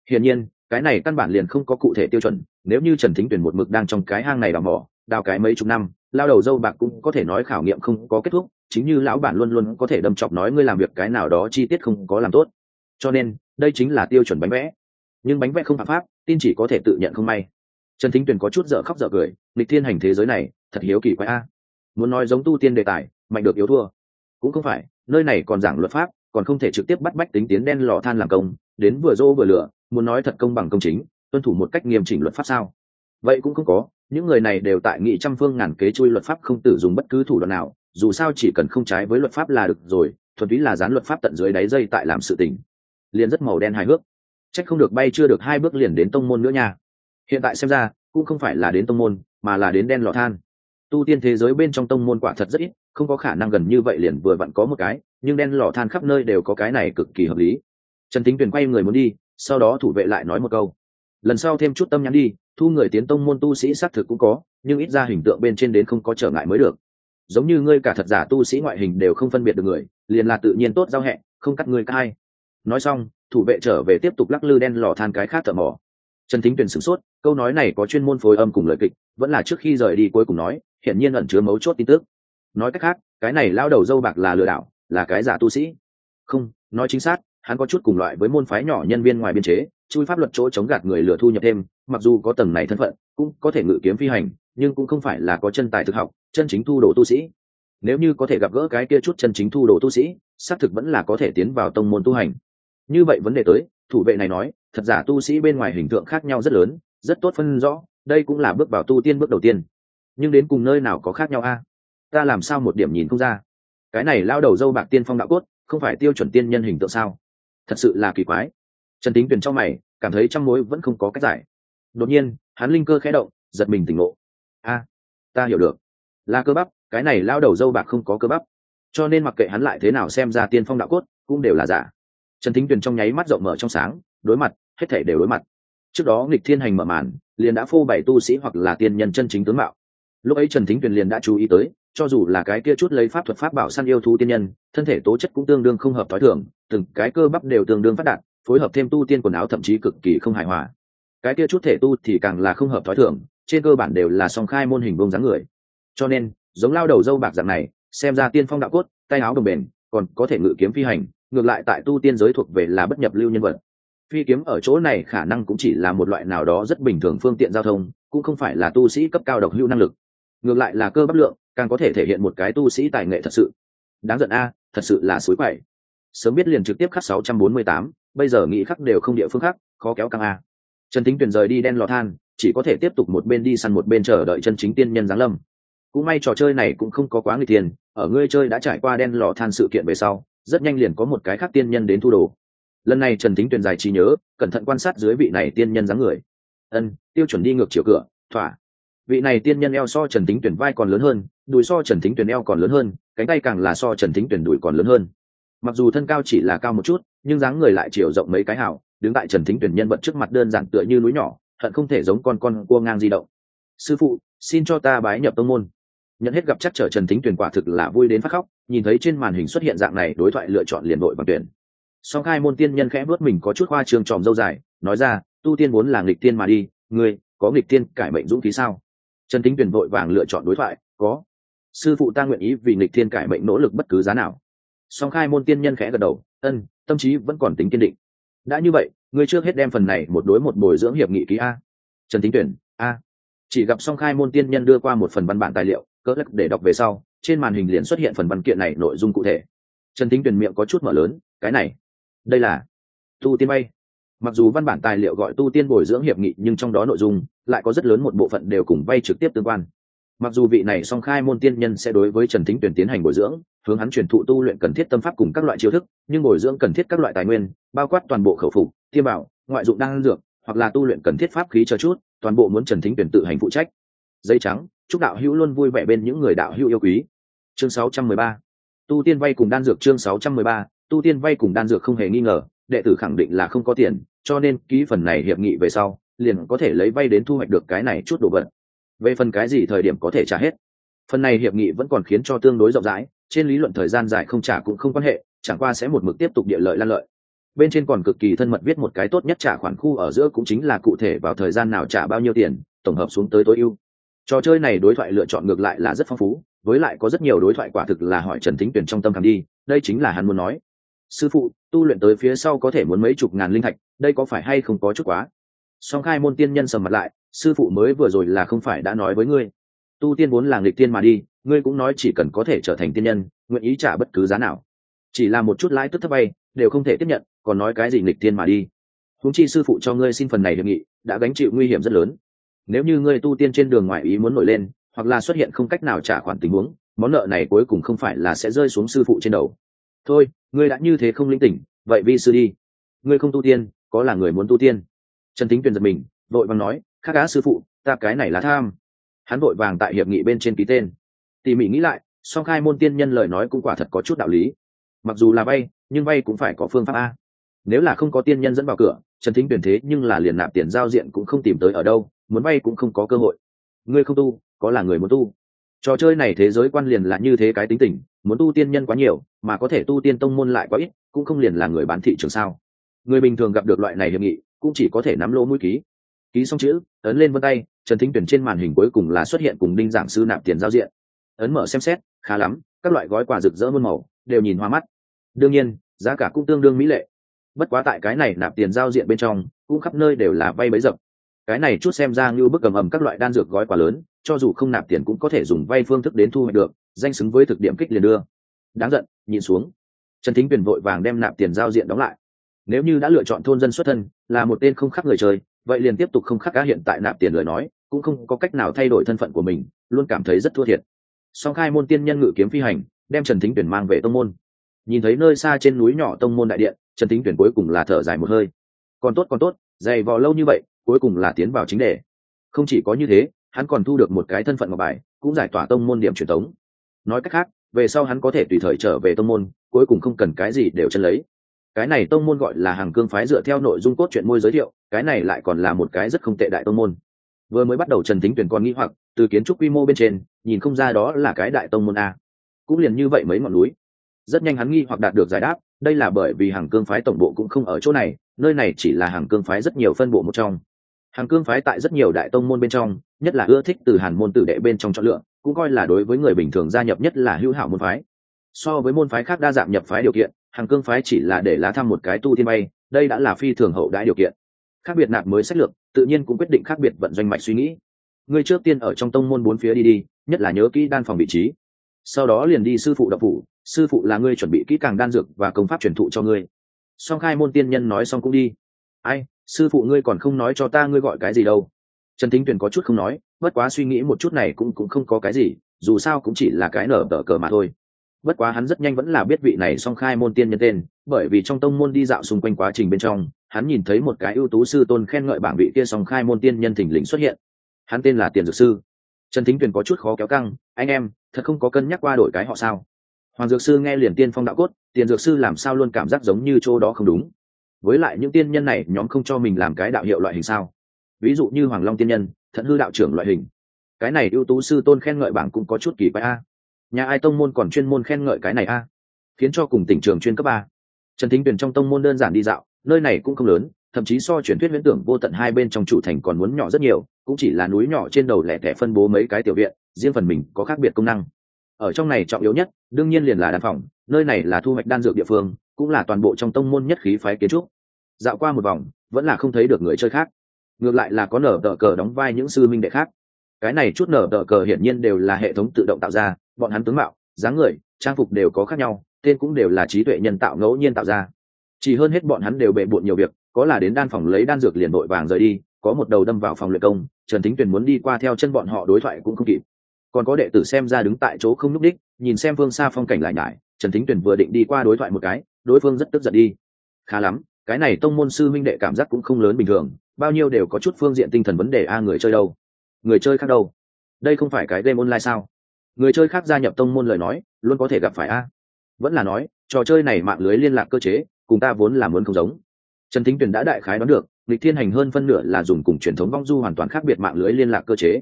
Hiển nhiên, cái này căn bản liền không có cụ thể tiêu chuẩn, nếu như trần thính tuyển một mực đang trong cái hang này đào mỏ, đào cái mấy chục năm lao đầu dâu bạc cũng có thể nói khảo nghiệm không có kết thúc, chính như lão bản luôn luôn có thể đâm chọc nói ngươi làm việc cái nào đó chi tiết không có làm tốt. Cho nên, đây chính là tiêu chuẩn bánh vẽ. Nhưng bánh vẽ không phạm pháp tin chỉ có thể tự nhận không may. Trần thính tuyền có chút dở khóc dở cười lịch thiên hành thế giới này, thật hiếu kỳ quái a. Muốn nói giống tu tiên đề tài, mạnh được yếu thua. Cũng không phải, nơi này còn giảng luật pháp, còn không thể trực tiếp bắt bách tính tiến đen lò than làm công, đến vừa dô vừa lửa, muốn nói thật công bằng công chính, tuân thủ một cách nghiêm chỉnh luật pháp sao? Vậy cũng không có, những người này đều tại nghị trăm phương ngàn kế chui luật pháp không tử dùng bất cứ thủ đoạn nào, dù sao chỉ cần không trái với luật pháp là được rồi, thuần túy là dán luật pháp tận dưới đáy dây tại làm sự tình. Liền rất màu đen hài hước chắc không được bay chưa được hai bước liền đến tông môn nữa nha. Hiện tại xem ra, cũng không phải là đến tông môn, mà là đến đen lò than. Tu tiên thế giới bên trong tông môn quả thật rất ít, không có khả năng gần như vậy liền vừa vặn có một cái, nhưng đen lò than khắp nơi đều có cái này cực kỳ hợp lý. Trần tính tuyền quay người muốn đi, sau đó thủ vệ lại nói một câu. Lần sau thêm chút tâm nhắn đi, thu người tiến tông môn tu sĩ xác thực cũng có, nhưng ít ra hình tượng bên trên đến không có trở ngại mới được. Giống như ngươi cả thật giả tu sĩ ngoại hình đều không phân biệt được người, liền là tự nhiên tốt giao hẹn, không cắt ngươi cai nói xong thủ vệ trở về tiếp tục lắc lư đen lò than cái khác thợ mỏ. Trần thính tuyền sửng sốt, câu nói này có chuyên môn phối âm cùng lời kịch, vẫn là trước khi rời đi cuối cùng nói, hiển nhiên ẩn chứa mấu chốt tin tức. Nói cách khác, cái này lao đầu dâu bạc là lừa đảo, là cái giả tu sĩ. Không, nói chính xác, hắn có chút cùng loại với môn phái nhỏ nhân viên ngoài biên chế, chui pháp luật chỗ chống gạt người lừa thu nhập thêm, mặc dù có tầng này thân phận, cũng có thể ngự kiếm phi hành, nhưng cũng không phải là có chân tài thực học, chân chính thu đồ tu sĩ. Nếu như có thể gặp gỡ cái kia chút chân chính thu đồ tu sĩ, xác thực vẫn là có thể tiến vào tông môn tu hành như vậy vấn đề tới, thủ vệ này nói, thật giả tu sĩ bên ngoài hình tượng khác nhau rất lớn, rất tốt phân rõ, đây cũng là bước vào tu tiên bước đầu tiên. Nhưng đến cùng nơi nào có khác nhau a? Ta làm sao một điểm nhìn không ra? Cái này lao đầu dâu bạc tiên phong đạo cốt, không phải tiêu chuẩn tiên nhân hình tượng sao? Thật sự là kỳ quái. Trần tính tuyền trong mày, cảm thấy trong mối vẫn không có cách giải. Đột nhiên, hắn linh cơ khẽ động, giật mình tỉnh ngộ. A, ta hiểu được. Là cơ bắp, cái này lao đầu dâu bạc không có cơ bắp. Cho nên mặc kệ hắn lại thế nào xem ra tiên phong đạo cốt, cũng đều là giả trần thính tuyền trong nháy mắt rộng mở trong sáng, đối mặt, hết thể đều đối mặt. Trước đó nghịch thiên hành mở màn, liền đã phô bày tu sĩ hoặc là tiên nhân chân chính tướng mạo. Lúc ấy trần thính tuyền liền đã chú ý tới, cho dù là cái kia chút lấy pháp thuật pháp bảo săn yêu thú tiên nhân, thân thể tố chất cũng tương đương không hợp t h o i thường, từng cái cơ bắp đều tương đương phát đạt, phối hợp thêm tu tiên quần áo thậm chí cực kỳ không hài hòa. Cái kia chút thể tu thì càng là không hợp t h o i thường, trên cơ bản đều là song khai môn hình bông dáng người. Cho nên, giống lao đầu dâu bạc dạng này, xem ra tiên phong đạo cốt, tay áo đồng bền, còn có thể ngự kiếm phi hành ngược lại tại tu tiên giới thuộc về là bất nhập lưu nhân vật. Phi kiếm ở chỗ này khả năng cũng chỉ là một loại nào đó rất bình thường phương tiện giao thông cũng không phải là tu sĩ cấp cao độc hữu năng lực. Ngược lại là cơ bắp lượng càng có thể thể hiện một cái tu sĩ tài nghệ thật sự. Đáng giận a thật sự là suối quậy. Sớm biết liền trực tiếp khắc 648, bây giờ nghĩ khắc đều không địa phương khác khó kéo căng a. Trần thính tuyển rời đi đen lò than chỉ có thể tiếp tục một bên đi săn một bên chờ đợi chân chính tiên nhân giáng lâm. Cũng may trò chơi này cũng không có quá người tiền ở ngươi chơi đã trải qua đen lò than sự kiện về sau rất nhanh liền có một cái khác tiên nhân đến thu đồ. Lần này trần thính Tuyền dài trí nhớ, cẩn thận quan sát dưới vị này tiên nhân dáng người. Ân, tiêu chuẩn đi ngược chiều cửa, thỏa. Vị này tiên nhân eo so trần tính tuyển vai còn lớn hơn, đùi so trần tính tuyển eo còn lớn hơn, cánh tay càng là so trần tính tuyển đùi còn lớn hơn. Mặc dù thân cao chỉ là cao một chút, nhưng dáng người lại chiều rộng mấy cái hảo đứng tại trần thính tuyển nhân vật trước mặt đơn giản tựa như núi nhỏ thật không thể giống con con cua ngang di động. Sư phụ, xin cho ta bái nhập tông môn. Nhận hết gặp chắc trở trần thính tuyển quả thực là vui đến phát khóc nhìn thấy trên màn hình xuất hiện dạng này, đối thoại lựa chọn liền đội bằng tuyển. Song khai môn tiên nhân khẽ bước mình có chút khoa trường tròm dâu dài, nói ra, tu tiên vốn là nghịch tiên mà đi, ngươi có nghịch tiên cải mệnh dũng khí sao? Trần thính tuyển vội vàng lựa chọn đối thoại, có. Sư phụ ta nguyện ý vì nghịch tiên cải mệnh nỗ lực bất cứ giá nào. Song khai môn tiên nhân khẽ gật đầu, ân, tâm trí vẫn còn tính kiên định. Đã như vậy, ngươi trước hết đem phần này một đối một bồi dưỡng hiệp nghị ký a. Trần thính tuyển a. Chỉ gặp song khai môn tiên nhân đưa qua một phần văn bản tài liệu, cỡ lắc để đọc về sau trên màn hình liền xuất hiện phần văn kiện này nội dung cụ thể. Trần thính tuyển miệng có chút mở lớn, cái này, đây là tu tiên bay. Mặc dù văn bản tài liệu gọi tu tiên bồi dưỡng hiệp nghị, nhưng trong đó nội dung lại có rất lớn một bộ phận đều cùng vay trực tiếp tương quan. Mặc dù vị này song khai môn tiên nhân sẽ đối với trần thính tuyển tiến hành bồi dưỡng, hướng hắn truyền thụ tu luyện cần thiết tâm pháp cùng các loại chiêu thức, nhưng bồi dưỡng cần thiết các loại tài nguyên, bao quát toàn bộ khẩu phục, tiêm bảo, ngoại dụng đan dược, hoặc là tu luyện cần thiết pháp khí cho chút, toàn bộ muốn trần thính tuyển tự hành phụ trách. Dây trắng chúc đạo hữu luôn vui vẻ bên những người đạo hữu yêu quý. Chương 613 tu tiên vay cùng đan dược chương 613 tu tiên vay cùng đan dược không hề nghi ngờ, đệ tử khẳng định là không có tiền, cho nên ký phần này hiệp nghị về sau, liền có thể lấy vay đến thu hoạch được cái này chút đồ vật. Về phần cái gì thời điểm có thể trả hết? Phần này hiệp nghị vẫn còn khiến cho tương đối rộng rãi, trên lý luận thời gian dài không trả cũng không quan hệ, chẳng qua sẽ một mực tiếp tục địa lợi lan lợi. Bên trên còn cực kỳ thân mật viết một cái tốt nhất trả khoản khu ở giữa cũng chính là cụ thể vào thời gian nào trả bao nhiêu tiền, tổng hợp xuống tới tối ưu trò chơi này đối thoại lựa chọn ngược lại là rất phong phú, với lại có rất nhiều đối thoại quả thực là hỏi trần thính tuyển trong tâm khảm đi, đây chính là hắn muốn nói. Sư phụ, tu luyện tới phía sau có thể muốn mấy chục ngàn linh thạch, đây có phải hay không có chút quá? Song khai môn tiên nhân sầm mặt lại, sư phụ mới vừa rồi là không phải đã nói với ngươi. Tu tiên vốn là nghịch tiên mà đi, ngươi cũng nói chỉ cần có thể trở thành tiên nhân, nguyện ý trả bất cứ giá nào. Chỉ là một chút lãi tức thấp bay, đều không thể tiếp nhận, còn nói cái gì nghịch tiên mà đi. Huống chi sư phụ cho ngươi xin phần này hiệp nghị, đã gánh chịu nguy hiểm rất lớn nếu như ngươi tu tiên trên đường ngoại ý muốn nổi lên, hoặc là xuất hiện không cách nào trả khoản tình huống, món nợ này cuối cùng không phải là sẽ rơi xuống sư phụ trên đầu. Thôi, ngươi đã như thế không linh tỉnh, vậy vi sư đi. Ngươi không tu tiên, có là người muốn tu tiên? Trần tính tuyền giật mình, vội vàng nói, khác cá sư phụ, ta cái này là tham. Hắn vội vàng tại hiệp nghị bên trên ký tên. Tỉ mỉ nghĩ lại, song khai môn tiên nhân lời nói cũng quả thật có chút đạo lý. Mặc dù là vay, nhưng vay cũng phải có phương pháp a. Nếu là không có tiên nhân dẫn vào cửa, trần thính tuyển thế nhưng là liền nạp tiền giao diện cũng không tìm tới ở đâu muốn bay cũng không có cơ hội. Ngươi không tu, có là người muốn tu? Trò chơi này thế giới quan liền là như thế cái tính tình, muốn tu tiên nhân quá nhiều, mà có thể tu tiên tông môn lại quá ít, cũng không liền là người bán thị trường sao? Người bình thường gặp được loại này hiệp nghị, cũng chỉ có thể nắm lỗ mũi ký. Ký xong chữ, ấn lên vân tay, trần thính tuyển trên màn hình cuối cùng là xuất hiện cùng đinh giảng sư nạp tiền giao diện. Ấn mở xem xét, khá lắm, các loại gói quà rực rỡ muôn màu, đều nhìn hoa mắt. Đương nhiên, giá cả cũng tương đương mỹ lệ. Bất quá tại cái này nạp tiền giao diện bên trong, cũng khắp nơi đều là vay bấy dập cái này chút xem ra như bức cầm ầm các loại đan dược gói quá lớn, cho dù không nạp tiền cũng có thể dùng vay phương thức đến thu hoạch được, danh xứng với thực điểm kích liền đưa. Đáng giận, nhìn xuống. Trần thính tuyển vội vàng đem nạp tiền giao diện đóng lại. Nếu như đã lựa chọn thôn dân xuất thân, là một tên không khác người chơi, vậy liền tiếp tục không khác cá hiện tại nạp tiền lời nói, cũng không có cách nào thay đổi thân phận của mình, luôn cảm thấy rất thua thiệt. Song khai môn tiên nhân ngự kiếm phi hành, đem trần thính tuyển mang về tông môn. Nhìn thấy nơi xa trên núi nhỏ tông môn đại điện, trần thính tuyển cuối cùng là thở dài một hơi. Còn tốt còn tốt, dày vò lâu như vậy cuối cùng là tiến vào chính đề. Không chỉ có như thế, hắn còn thu được một cái thân phận ngọc bài, cũng giải tỏa tông môn điểm truyền thống. Nói cách khác, về sau hắn có thể tùy thời trở về tông môn, cuối cùng không cần cái gì đều chân lấy. Cái này tông môn gọi là hàng cương phái dựa theo nội dung cốt truyện môi giới thiệu, cái này lại còn là một cái rất không tệ đại tông môn. Vừa mới bắt đầu trần tính tuyển còn nghĩ hoặc, từ kiến trúc quy mô bên trên, nhìn không ra đó là cái đại tông môn a. Cũng liền như vậy mấy ngọn núi. Rất nhanh hắn nghi hoặc đạt được giải đáp, đây là bởi vì hàng cương phái tổng bộ cũng không ở chỗ này, nơi này chỉ là hàng cương phái rất nhiều phân bộ một trong hàng cương phái tại rất nhiều đại tông môn bên trong, nhất là ưa thích từ hàn môn tử đệ bên trong chọn lựa, cũng coi là đối với người bình thường gia nhập nhất là hữu hảo môn phái. So với môn phái khác đa dạng nhập phái điều kiện hàng cương phái chỉ là để lá thăm một cái tu thiên bay, đây đã là phi thường hậu đãi điều kiện. Khác biệt nạp mới sách lược, tự nhiên cũng quyết định khác biệt vận doanh mạch suy nghĩ. Ngươi trước tiên ở trong tông môn bốn phía đi đi, nhất là nhớ kỹ đan phòng vị trí. Sau đó liền đi sư phụ đập phủ, sư phụ là ngươi chuẩn bị kỹ càng đan dược và công pháp truyền thụ cho ngươi song khai môn tiên nhân nói xong cũng đi. Ai sư phụ ngươi còn không nói cho ta ngươi gọi cái gì đâu. Trần thính tuyền có chút không nói, bất quá suy nghĩ một chút này cũng cũng không có cái gì, dù sao cũng chỉ là cái nở tờ cờ mà thôi. Bất quá hắn rất nhanh vẫn là biết vị này song khai môn tiên nhân tên, bởi vì trong tông môn đi dạo xung quanh quá trình bên trong, hắn nhìn thấy một cái ưu tú sư tôn khen ngợi bảng vị kia song khai môn tiên nhân thình lình xuất hiện. Hắn tên là tiền dược sư. Trần thính tuyền có chút khó kéo căng, anh em, thật không có cân nhắc qua đổi cái họ sao? Hoàng dược sư nghe liền tiên phong đạo cốt, tiền dược sư làm sao luôn cảm giác giống như chỗ đó không đúng? Với lại những tiên nhân này, nhóm không cho mình làm cái đạo hiệu loại hình sao? Ví dụ như hoàng long tiên nhân, thận hư đạo trưởng loại hình. Cái này ưu tú sư tôn khen ngợi bảng cũng có chút kỳ quái a. Nhà ai tông môn còn chuyên môn khen ngợi cái này a? Khiến cho cùng tỉnh trường chuyên cấp a trần thính tuyền trong tông môn đơn giản đi dạo, nơi này cũng không lớn, thậm chí so truyền thuyết viễn tưởng vô tận hai bên trong chủ thành còn muốn nhỏ rất nhiều, cũng chỉ là núi nhỏ trên đầu lẻ tẻ phân bố mấy cái tiểu viện, riêng phần mình có khác biệt công năng. Ở trong này trọng yếu nhất, đương nhiên liền là đan phòng, nơi này là thu hoạch đan dược địa phương, cũng là toàn bộ trong tông môn nhất khí phái kiến trúc dạo qua một vòng, vẫn là không thấy được người chơi khác. Ngược lại là có nở tờ cờ đóng vai những sư minh đệ khác. Cái này chút nở tờ cờ hiển nhiên đều là hệ thống tự động tạo ra, bọn hắn tướng mạo, dáng người, trang phục đều có khác nhau, tên cũng đều là trí tuệ nhân tạo ngẫu nhiên tạo ra. Chỉ hơn hết bọn hắn đều bệ bộn nhiều việc, có là đến đan phòng lấy đan dược liền đội vàng rời đi, có một đầu đâm vào phòng luyện công, trần thính tuyền muốn đi qua theo chân bọn họ đối thoại cũng không kịp. Còn có đệ tử xem ra đứng tại chỗ không nhúc đích, nhìn xem phương xa phong cảnh lại nhải, trần thính tuyền vừa định đi qua đối thoại một cái, đối phương rất tức giận đi. Khá lắm cái này tông môn sư minh đệ cảm giác cũng không lớn bình thường, bao nhiêu đều có chút phương diện tinh thần vấn đề a, người chơi đâu? Người chơi khác đâu? Đây không phải cái game online sao? Người chơi khác gia nhập tông môn lời nói, luôn có thể gặp phải a. Vẫn là nói, trò chơi này mạng lưới liên lạc cơ chế, cùng ta vốn là muốn không giống. Trần thính tuyền đã đại khái đoán được lịch thiên hành hơn phân nửa là dùng cùng truyền thống vong du hoàn toàn khác biệt mạng lưới liên lạc cơ chế.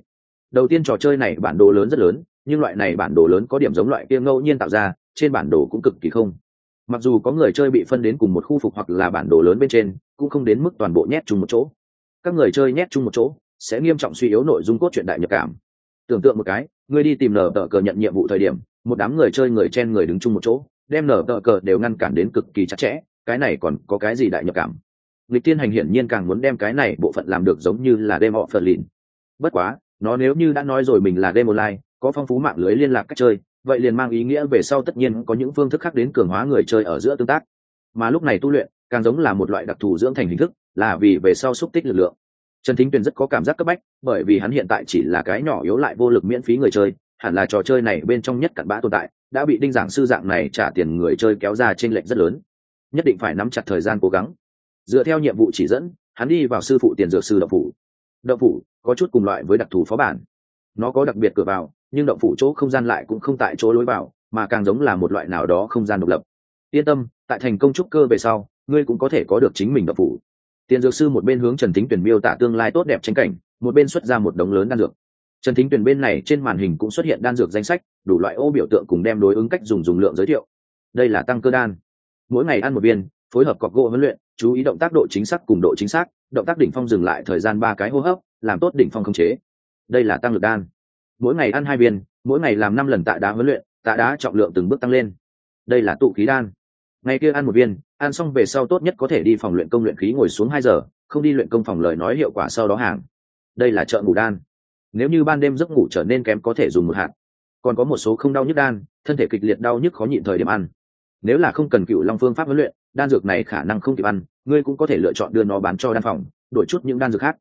Đầu tiên trò chơi này bản đồ lớn rất lớn, nhưng loại này bản đồ lớn có điểm giống loại kia ngẫu nhiên tạo ra, trên bản đồ cũng cực kỳ không mặc dù có người chơi bị phân đến cùng một khu phục hoặc là bản đồ lớn bên trên, cũng không đến mức toàn bộ nhét chung một chỗ. Các người chơi nhét chung một chỗ, sẽ nghiêm trọng suy yếu nội dung cốt truyện đại nhập cảm. Tưởng tượng một cái, ngươi đi tìm nở tờ cờ nhận nhiệm vụ thời điểm, một đám người chơi người chen người đứng chung một chỗ, đem nở tờ cờ đều ngăn cản đến cực kỳ chặt chẽ, cái này còn có cái gì đại nhập cảm? Lịch tiên hành hiển nhiên càng muốn đem cái này bộ phận làm được giống như là đem họ phật lìn bất quá, nó nếu như đã nói rồi mình là game online, có phong phú mạng lưới liên lạc cách chơi vậy liền mang ý nghĩa về sau tất nhiên có những phương thức khác đến cường hóa người chơi ở giữa tương tác. Mà lúc này tu luyện, càng giống là một loại đặc thù dưỡng thành hình thức, là vì về sau xúc tích lực lượng. Trần thính tuyền rất có cảm giác cấp bách, bởi vì hắn hiện tại chỉ là cái nhỏ yếu lại vô lực miễn phí người chơi, hẳn là trò chơi này bên trong nhất cặn bã tồn tại, đã bị đinh giảng sư dạng này trả tiền người chơi kéo ra trên lệnh rất lớn. Nhất định phải nắm chặt thời gian cố gắng. Dựa theo nhiệm vụ chỉ dẫn, hắn đi vào sư phụ tiền dược sư đậu phủ. Đậu phủ có chút cùng loại với đặc thù phó bản. Nó có đặc biệt cửa vào nhưng động phủ chỗ không gian lại cũng không tại chỗ lối vào, mà càng giống là một loại nào đó không gian độc lập. Yên tâm, tại thành công trúc cơ về sau, ngươi cũng có thể có được chính mình động phủ. Tiền dược sư một bên hướng trần thính tuyển miêu tả tương lai tốt đẹp tranh cảnh, một bên xuất ra một đống lớn đan dược. Trần thính tuyển bên này trên màn hình cũng xuất hiện đan dược danh sách, đủ loại ô biểu tượng cùng đem đối ứng cách dùng dùng lượng giới thiệu. Đây là tăng cơ đan. Mỗi ngày ăn một viên, phối hợp cọc gỗ huấn luyện, chú ý động tác độ chính xác cùng độ chính xác, động tác đỉnh phong dừng lại thời gian ba cái hô hấp, làm tốt đỉnh phong khống chế. Đây là tăng lực đan mỗi ngày ăn hai viên, mỗi ngày làm năm lần tạ đá huấn luyện, tạ đá trọng lượng từng bước tăng lên. Đây là tụ khí đan. Ngày kia ăn một viên, ăn xong về sau tốt nhất có thể đi phòng luyện công luyện khí ngồi xuống hai giờ, không đi luyện công phòng lời nói hiệu quả sau đó hàng. Đây là chợ ngủ đan. Nếu như ban đêm giấc ngủ trở nên kém có thể dùng một hạt. Còn có một số không đau nhức đan, thân thể kịch liệt đau nhức khó nhịn thời điểm ăn. Nếu là không cần cựu long phương pháp huấn luyện, đan dược này khả năng không kịp ăn, ngươi cũng có thể lựa chọn đưa nó bán cho đan phòng, đổi chút những đan dược khác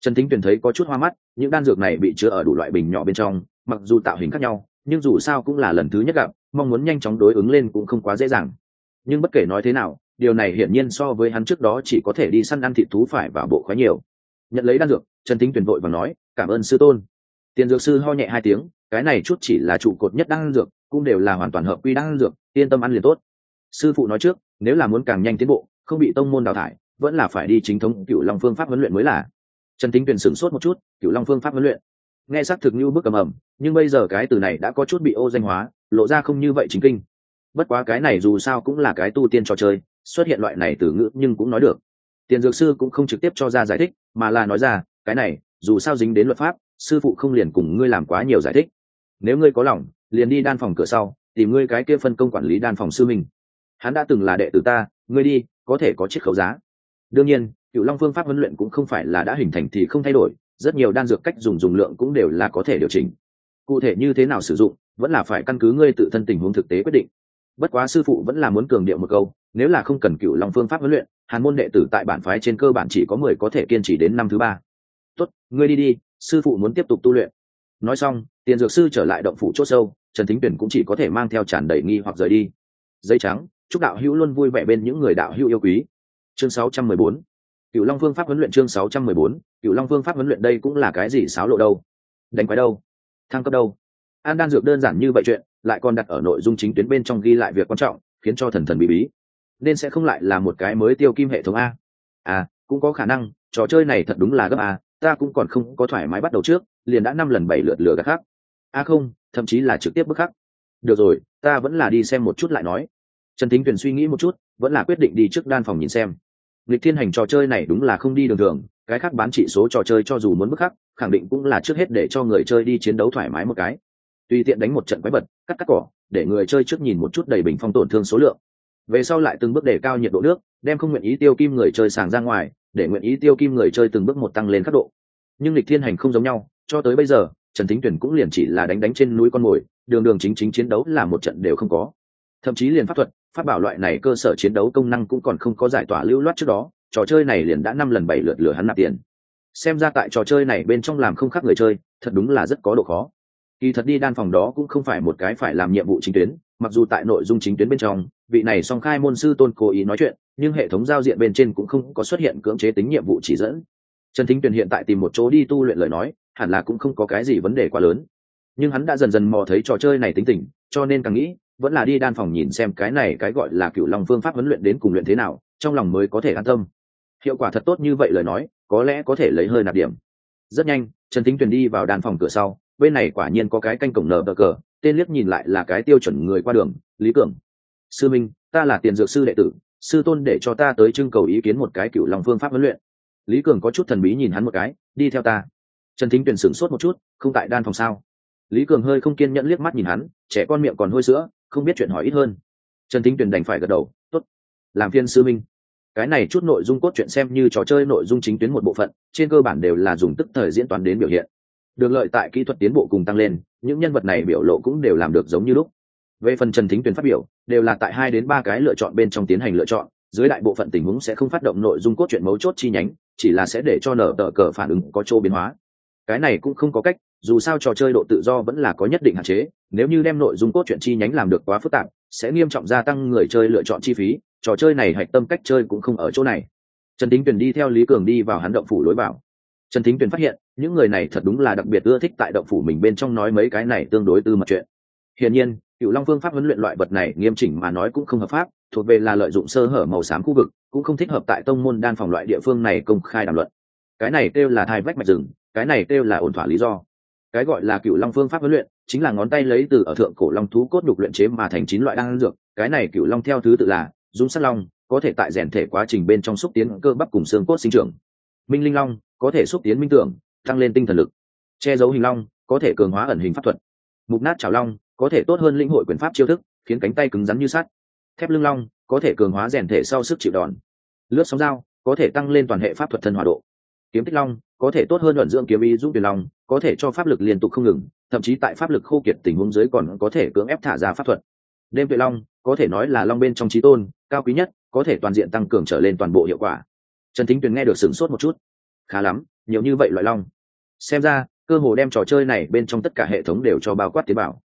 trần thính tuyền thấy có chút hoa mắt, những đan dược này bị chứa ở đủ loại bình nhỏ bên trong, mặc dù tạo hình khác nhau, nhưng dù sao cũng là lần thứ nhất gặp, mong muốn nhanh chóng đối ứng lên cũng không quá dễ dàng. Nhưng bất kể nói thế nào, điều này hiển nhiên so với hắn trước đó chỉ có thể đi săn ăn thịt thú phải vào bộ khoái nhiều. Nhận lấy đan dược, trần thính tuyền vội và nói, cảm ơn sư tôn. Tiền dược sư ho nhẹ hai tiếng, cái này chút chỉ là trụ cột nhất đan dược, cũng đều là hoàn toàn hợp quy đan dược, yên tâm ăn liền tốt. Sư phụ nói trước, nếu là muốn càng nhanh tiến bộ, không bị tông môn đào thải, vẫn là phải đi chính thống cựu long phương pháp huấn luyện mới là trần tính tuyền sửng sốt một chút cựu long phương pháp huấn luyện. Nghe xác thực như bước cầm ẩm, nhưng bây giờ cái từ này đã có chút bị ô danh hóa, lộ ra không như vậy chính kinh. Bất quá cái này dù sao cũng là cái tu tiên trò chơi, xuất hiện loại này từ ngữ nhưng cũng nói được. Tiền dược sư cũng không trực tiếp cho ra giải thích, mà là nói ra, cái này, dù sao dính đến luật pháp, sư phụ không liền cùng ngươi làm quá nhiều giải thích. Nếu ngươi có lòng, liền đi đan phòng cửa sau, tìm ngươi cái kia phân công quản lý đan phòng sư mình. Hắn đã từng là đệ tử ta, ngươi đi, có thể có chiết khấu giá đương nhiên cựu long phương pháp huấn luyện cũng không phải là đã hình thành thì không thay đổi, rất nhiều đan dược cách dùng dùng lượng cũng đều là có thể điều chỉnh. Cụ thể như thế nào sử dụng, vẫn là phải căn cứ ngươi tự thân tình huống thực tế quyết định. Bất quá sư phụ vẫn là muốn cường điệu một câu, nếu là không cần cựu long phương pháp huấn luyện, hàn môn đệ tử tại bản phái trên cơ bản chỉ có mười có thể kiên trì đến năm thứ ba. Tốt, ngươi đi đi, sư phụ muốn tiếp tục tu luyện. Nói xong, tiền dược sư trở lại động phủ c h ỗ sâu, trần thính tuyển cũng chỉ có thể mang theo tràn đầy nghi hoặc rời đi. Dây trắng, chúc đạo hữu luôn vui vẻ bên những người đạo hữu yêu quý chương 614 cựu long phương pháp huấn luyện chương 614 cựu long phương pháp huấn luyện đây cũng là cái gì xáo lộ đâu? Đánh quái đâu? Thăng cấp đâu? An đan dược đơn giản như vậy chuyện, lại còn đặt ở nội dung chính tuyến bên trong ghi lại việc quan trọng, khiến cho thần thần bí bí. Nên sẽ không lại là một cái mới tiêu kim hệ thống a. À cũng có khả năng, trò chơi này thật đúng là gấp a, ta cũng còn không có thoải mái bắt đầu trước, liền đã năm lần bảy lượt lừa gạt khác. A không, thậm chí là trực tiếp bức khắc được rồi, ta vẫn là đi xem một chút lại nói. Trần thính tuyền suy nghĩ một chút, vẫn là quyết định đi trước đan phòng nhìn xem lịch thiên hành trò chơi này đúng là không đi đường thường, cái khác bán trị số trò chơi cho dù muốn bức khắc, khẳng định cũng là trước hết để cho người chơi đi chiến đấu thoải mái một cái. Tùy tiện đánh một trận quái vật, cắt cắt cỏ, để người chơi trước nhìn một chút đầy bình phong tổn thương số lượng. Về sau lại từng bước để cao nhiệt độ nước, đem không nguyện ý tiêu kim người chơi sàng ra ngoài, để nguyện ý tiêu kim người chơi từng bước một tăng lên khắc độ. Nhưng lịch thiên hành không giống nhau, cho tới bây giờ, trần thính tuyển cũng liền chỉ là đánh đánh trên núi con mồi, đường đường chính chính chiến đấu là một trận đều không có. Thậm chí liền pháp thuật phát bảo loại này cơ sở chiến đấu công năng cũng còn không có giải tỏa lưu loát trước đó, trò chơi này liền đã năm lần bảy lượt lửa hắn nạp tiền. Xem ra tại trò chơi này bên trong làm không khác người chơi, thật đúng là rất có độ khó. Kỳ thật đi đan phòng đó cũng không phải một cái phải làm nhiệm vụ chính tuyến, mặc dù tại nội dung chính tuyến bên trong, vị này song khai môn sư tôn cố ý nói chuyện, nhưng hệ thống giao diện bên trên cũng không có xuất hiện cưỡng chế tính nhiệm vụ chỉ dẫn. Trần thính tuyền hiện tại tìm một chỗ đi tu luyện lời nói, hẳn là cũng không có cái gì vấn đề quá lớn. Nhưng hắn đã dần dần mò thấy trò chơi này tính tình, cho nên càng nghĩ vẫn là đi đan phòng nhìn xem cái này cái gọi là cựu long phương pháp huấn luyện đến cùng luyện thế nào, trong lòng mới có thể an tâm. Hiệu quả thật tốt như vậy lời nói, có lẽ có thể lấy hơi nạp điểm. Rất nhanh, trần thính tuyền đi vào đan phòng cửa sau, bên này quả nhiên có cái canh cổng nở bờ cờ, tên liếc nhìn lại là cái tiêu chuẩn người qua đường, lý cường. Sư minh, ta là tiền dược sư đệ tử, sư tôn để cho ta tới trưng cầu ý kiến một cái cựu lòng phương pháp huấn luyện. Lý cường có chút thần bí nhìn hắn một cái, đi theo ta. Trần thính tuyền sửng sốt một chút, không tại đan phòng sao? Lý cường hơi không kiên nhẫn liếc mắt nhìn hắn, trẻ con miệng còn hôi sữa không biết chuyện hỏi ít hơn. Trần thính tuyền đành phải gật đầu t ố t làm phiên sư minh. Cái này chút nội dung cốt truyện xem như trò chơi nội dung chính tuyến một bộ phận, trên cơ bản đều là dùng tức thời diễn toán đến biểu hiện. Được lợi tại kỹ thuật tiến bộ cùng tăng lên, những nhân vật này biểu lộ cũng đều làm được giống như lúc. Về phần trần thính tuyền phát biểu, đều là tại hai đến ba cái lựa chọn bên trong tiến hành lựa chọn, dưới đại bộ phận tình huống sẽ không phát động nội dung cốt truyện mấu chốt chi nhánh, chỉ là sẽ để cho nở tờ cờ phản ứng có chỗ biến hóa. Cái này cũng không có cách dù sao trò chơi độ tự do vẫn là có nhất định hạn chế, nếu như đem nội dung cốt truyện chi nhánh làm được quá phức tạp, sẽ nghiêm trọng gia tăng người chơi lựa chọn chi phí, trò chơi này hạch tâm cách chơi cũng không ở chỗ này. Trần thính tuyền đi theo lý cường đi vào hắn động phủ lối vào. Trần thính tuyền phát hiện, những người này thật đúng là đặc biệt ưa thích tại động phủ mình bên trong nói mấy cái này tương đối tư mật chuyện. Hiển nhiên cựu long phương pháp huấn luyện loại vật này nghiêm chỉnh mà nói cũng không hợp pháp, thuộc về là lợi dụng sơ hở màu xám khu vực, cũng không thích hợp tại tông môn đan phòng loại địa phương này công khai đàm luận. Cái này kêu là thai vách mạch rừng, cái này kêu là ổn thỏa lý do cái gọi là cựu long phương pháp huấn luyện, chính là ngón tay lấy từ ở thượng cổ long thú cốt đục luyện chế mà thành chín loại đan dược. Cái này cựu long theo thứ tự là dung sắt long, có thể tại rèn thể quá trình bên trong xúc tiến cơ bắp cùng xương cốt sinh trưởng. Minh linh long, có thể xúc tiến minh tưởng, tăng lên tinh thần lực. Che giấu hình long, có thể cường hóa ẩn hình pháp thuật. Mục nát trào long, có thể tốt hơn lĩnh hội quyền pháp chiêu thức, khiến cánh tay cứng rắn như sắt. Thép lưng long, có thể cường hóa rèn thể sau sức chịu đòn. Lướt sóng dao, có thể tăng lên toàn hệ pháp thuật thân hòa độ kiếm tích long, có thể tốt hơn luận dưỡng kiếm ý giúp tuyển long, có thể cho pháp lực liên tục không ngừng, thậm chí tại pháp lực khô kiệt tình huống dưới còn có thể cưỡng ép thả ra pháp thuật. Đêm tuệ long, có thể nói là long bên trong trí tôn, cao quý nhất, có thể toàn diện tăng cường trở lên toàn bộ hiệu quả. Trần thính tuyền nghe được sửng sốt một chút. Khá lắm, nhiều như vậy loại long. Xem ra, cơ hồ đem trò chơi này bên trong tất cả hệ thống đều cho bao quát tế bào.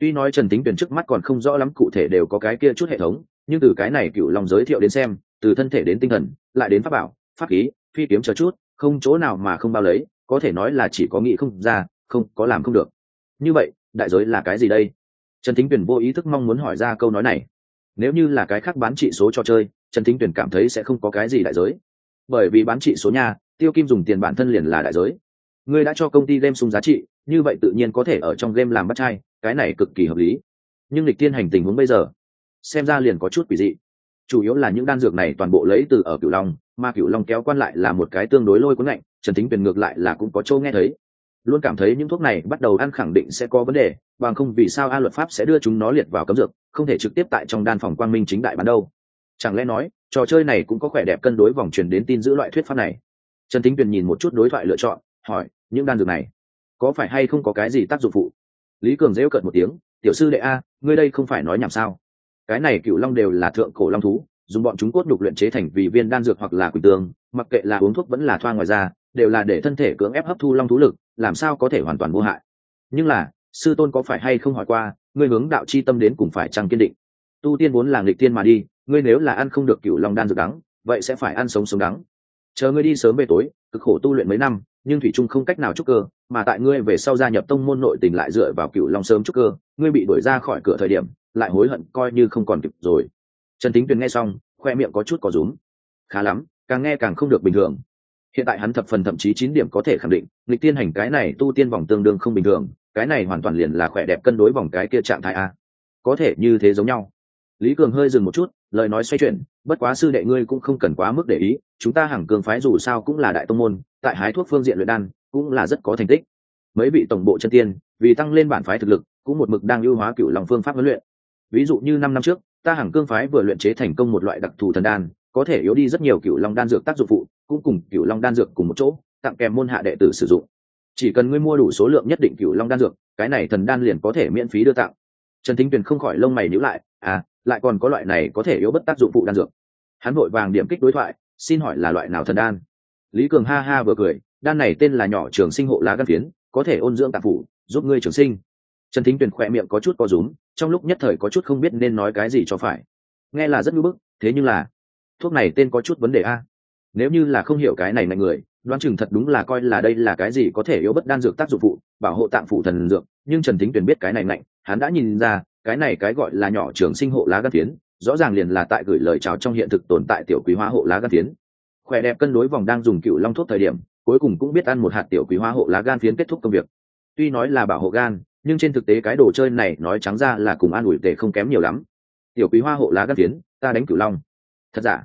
Tuy nói trần tính tuyển trước mắt còn không rõ lắm cụ thể đều có cái kia chút hệ thống, nhưng từ cái này cựu long giới thiệu đến xem, từ thân thể đến tinh thần, lại đến pháp bảo, pháp khí, phi kiếm chờ chút không chỗ nào mà không bao lấy, có thể nói là chỉ có nghĩ không ra, không, có làm không được. Như vậy, đại giới là cái gì đây? Trần thính tuyển vô ý thức mong muốn hỏi ra câu nói này. Nếu như là cái khác bán trị số cho chơi, trần thính tuyển cảm thấy sẽ không có cái gì đại giới. Bởi vì bán trị số nhà tiêu kim dùng tiền bản thân liền là đại giới. Ngươi đã cho công ty game sung giá trị, như vậy tự nhiên có thể ở trong game làm bắt chay cái này cực kỳ hợp lý. Nhưng lịch tiên hành tình huống bây giờ, xem ra liền có chút quỷ dị. Chủ yếu là những đan dược này toàn bộ lấy từ ở cửu long mà cựu long kéo quan lại là một cái tương đối lôi cuốn lạnh, trần thính tuyền ngược lại là cũng có châu nghe thấy. Luôn cảm thấy những thuốc này bắt đầu ăn khẳng định sẽ có vấn đề, bằng không vì sao a luật pháp sẽ đưa chúng nó liệt vào cấm dược, không thể trực tiếp tại trong đan phòng quang minh chính đại bán đâu. Chẳng lẽ nói, trò chơi này cũng có khỏe đẹp cân đối vòng truyền đến tin giữ loại thuyết pháp này? Trần thính tuyền nhìn một chút đối thoại lựa chọn, hỏi, những đan dược này, có phải hay không có cái gì tác dụng phụ? Lý cường rêu cợt một tiếng, tiểu sư đệ a, ngươi đây không phải nói nhảm sao? Cái này cựu long đều là thượng cổ long thú dùng bọn chúng cốt đục luyện chế thành vì viên đan dược hoặc là quỳnh tương mặc kệ là uống thuốc vẫn là thoa ngoài da, đều là để thân thể cưỡng ép hấp thu long thú lực, làm sao có thể hoàn toàn vô hại. Nhưng là, sư tôn có phải hay không hỏi qua, ngươi hướng đạo chi tâm đến cùng phải chăng kiên định? Tu tiên vốn là nghịch tiên mà đi, ngươi nếu là ăn không được cựu long đan dược đắng, vậy sẽ phải ăn sống sống đắng. Chờ ngươi đi sớm về tối, cực khổ tu luyện mấy năm, nhưng thủy trung không cách nào trúc cơ, mà tại ngươi về sau gia nhập tông môn nội tình lại dựa vào cựu long sớm trúc cơ, ngươi bị đuổi ra khỏi cửa thời điểm, lại hối hận coi như không còn kịp rồi trần tính tuyền nghe xong, khoe miệng có chút có rúm. Khá lắm, càng nghe càng không được bình thường. Hiện tại hắn thập phần thậm chí chín điểm có thể khẳng định, lịch tiên hành cái này tu tiên vòng tương đương không bình thường, cái này hoàn toàn liền là khỏe đẹp cân đối vòng cái kia trạng thái a. Có thể như thế giống nhau. Lý cường hơi dừng một chút, lời nói xoay chuyển, bất quá sư đệ ngươi cũng không cần quá mức để ý, chúng ta hàng cường phái dù sao cũng là đại tông môn, tại hái thuốc phương diện luyện đan, cũng là rất có thành tích. Mấy vị tổng bộ chân tiên, vì tăng lên bản phái thực lực, cũng một mực đang ưu hóa cựu lòng phương pháp huấn luyện. Ví dụ như năm năm trước ta hàng cương phái vừa luyện chế thành công một loại đặc thù thần đan, có thể yếu đi rất nhiều cựu long đan dược tác dụng phụ, cũng cùng cựu long đan dược cùng một chỗ, tặng kèm môn hạ đệ tử sử dụng. Chỉ cần ngươi mua đủ số lượng nhất định cựu long đan dược, cái này thần đan liền có thể miễn phí đưa tặng. Trần thính tuyền không khỏi lông mày nhíu lại à lại còn có loại này có thể yếu bất tác dụng phụ đan dược. Hắn vội vàng điểm kích đối thoại, xin hỏi là loại nào thần đan? Lý cường ha ha vừa cười, đan này tên là nhỏ trường sinh hộ lá gan phiến, có thể ôn dưỡng tạp phủ, giúp ngươi trường sinh trần thính tuyền khỏe miệng có chút có rúm, trong lúc nhất thời có chút không biết nên nói cái gì cho phải. Nghe là rất ngưỡng bức, thế nhưng là, thuốc này tên có chút vấn đề a. Nếu như là không hiểu cái này mạnh người, đoán chừng thật đúng là coi là đây là cái gì có thể yếu bất đan dược tác dụng phụ, bảo hộ tạng phụ thần dược. Nhưng trần thính tuyển biết cái này mạnh, hắn đã nhìn ra, cái này cái gọi là nhỏ trường sinh hộ lá gan phiến rõ ràng liền là tại gửi lời chào trong hiện thực tồn tại tiểu quý hóa hộ lá gan phiến khỏe đẹp cân đối vòng đang dùng cựu long thuốc thời điểm, cuối cùng cũng biết ăn một hạt tiểu quý hóa hộ lá gan phiến kết thúc công việc. Tuy nói là bảo hộ gan nhưng trên thực tế cái đồ chơi này nói trắng ra là cùng an ủi tề không kém nhiều lắm. Tiểu quý hoa hộ lá gan phiến, ta đánh cửu long. Thật giả?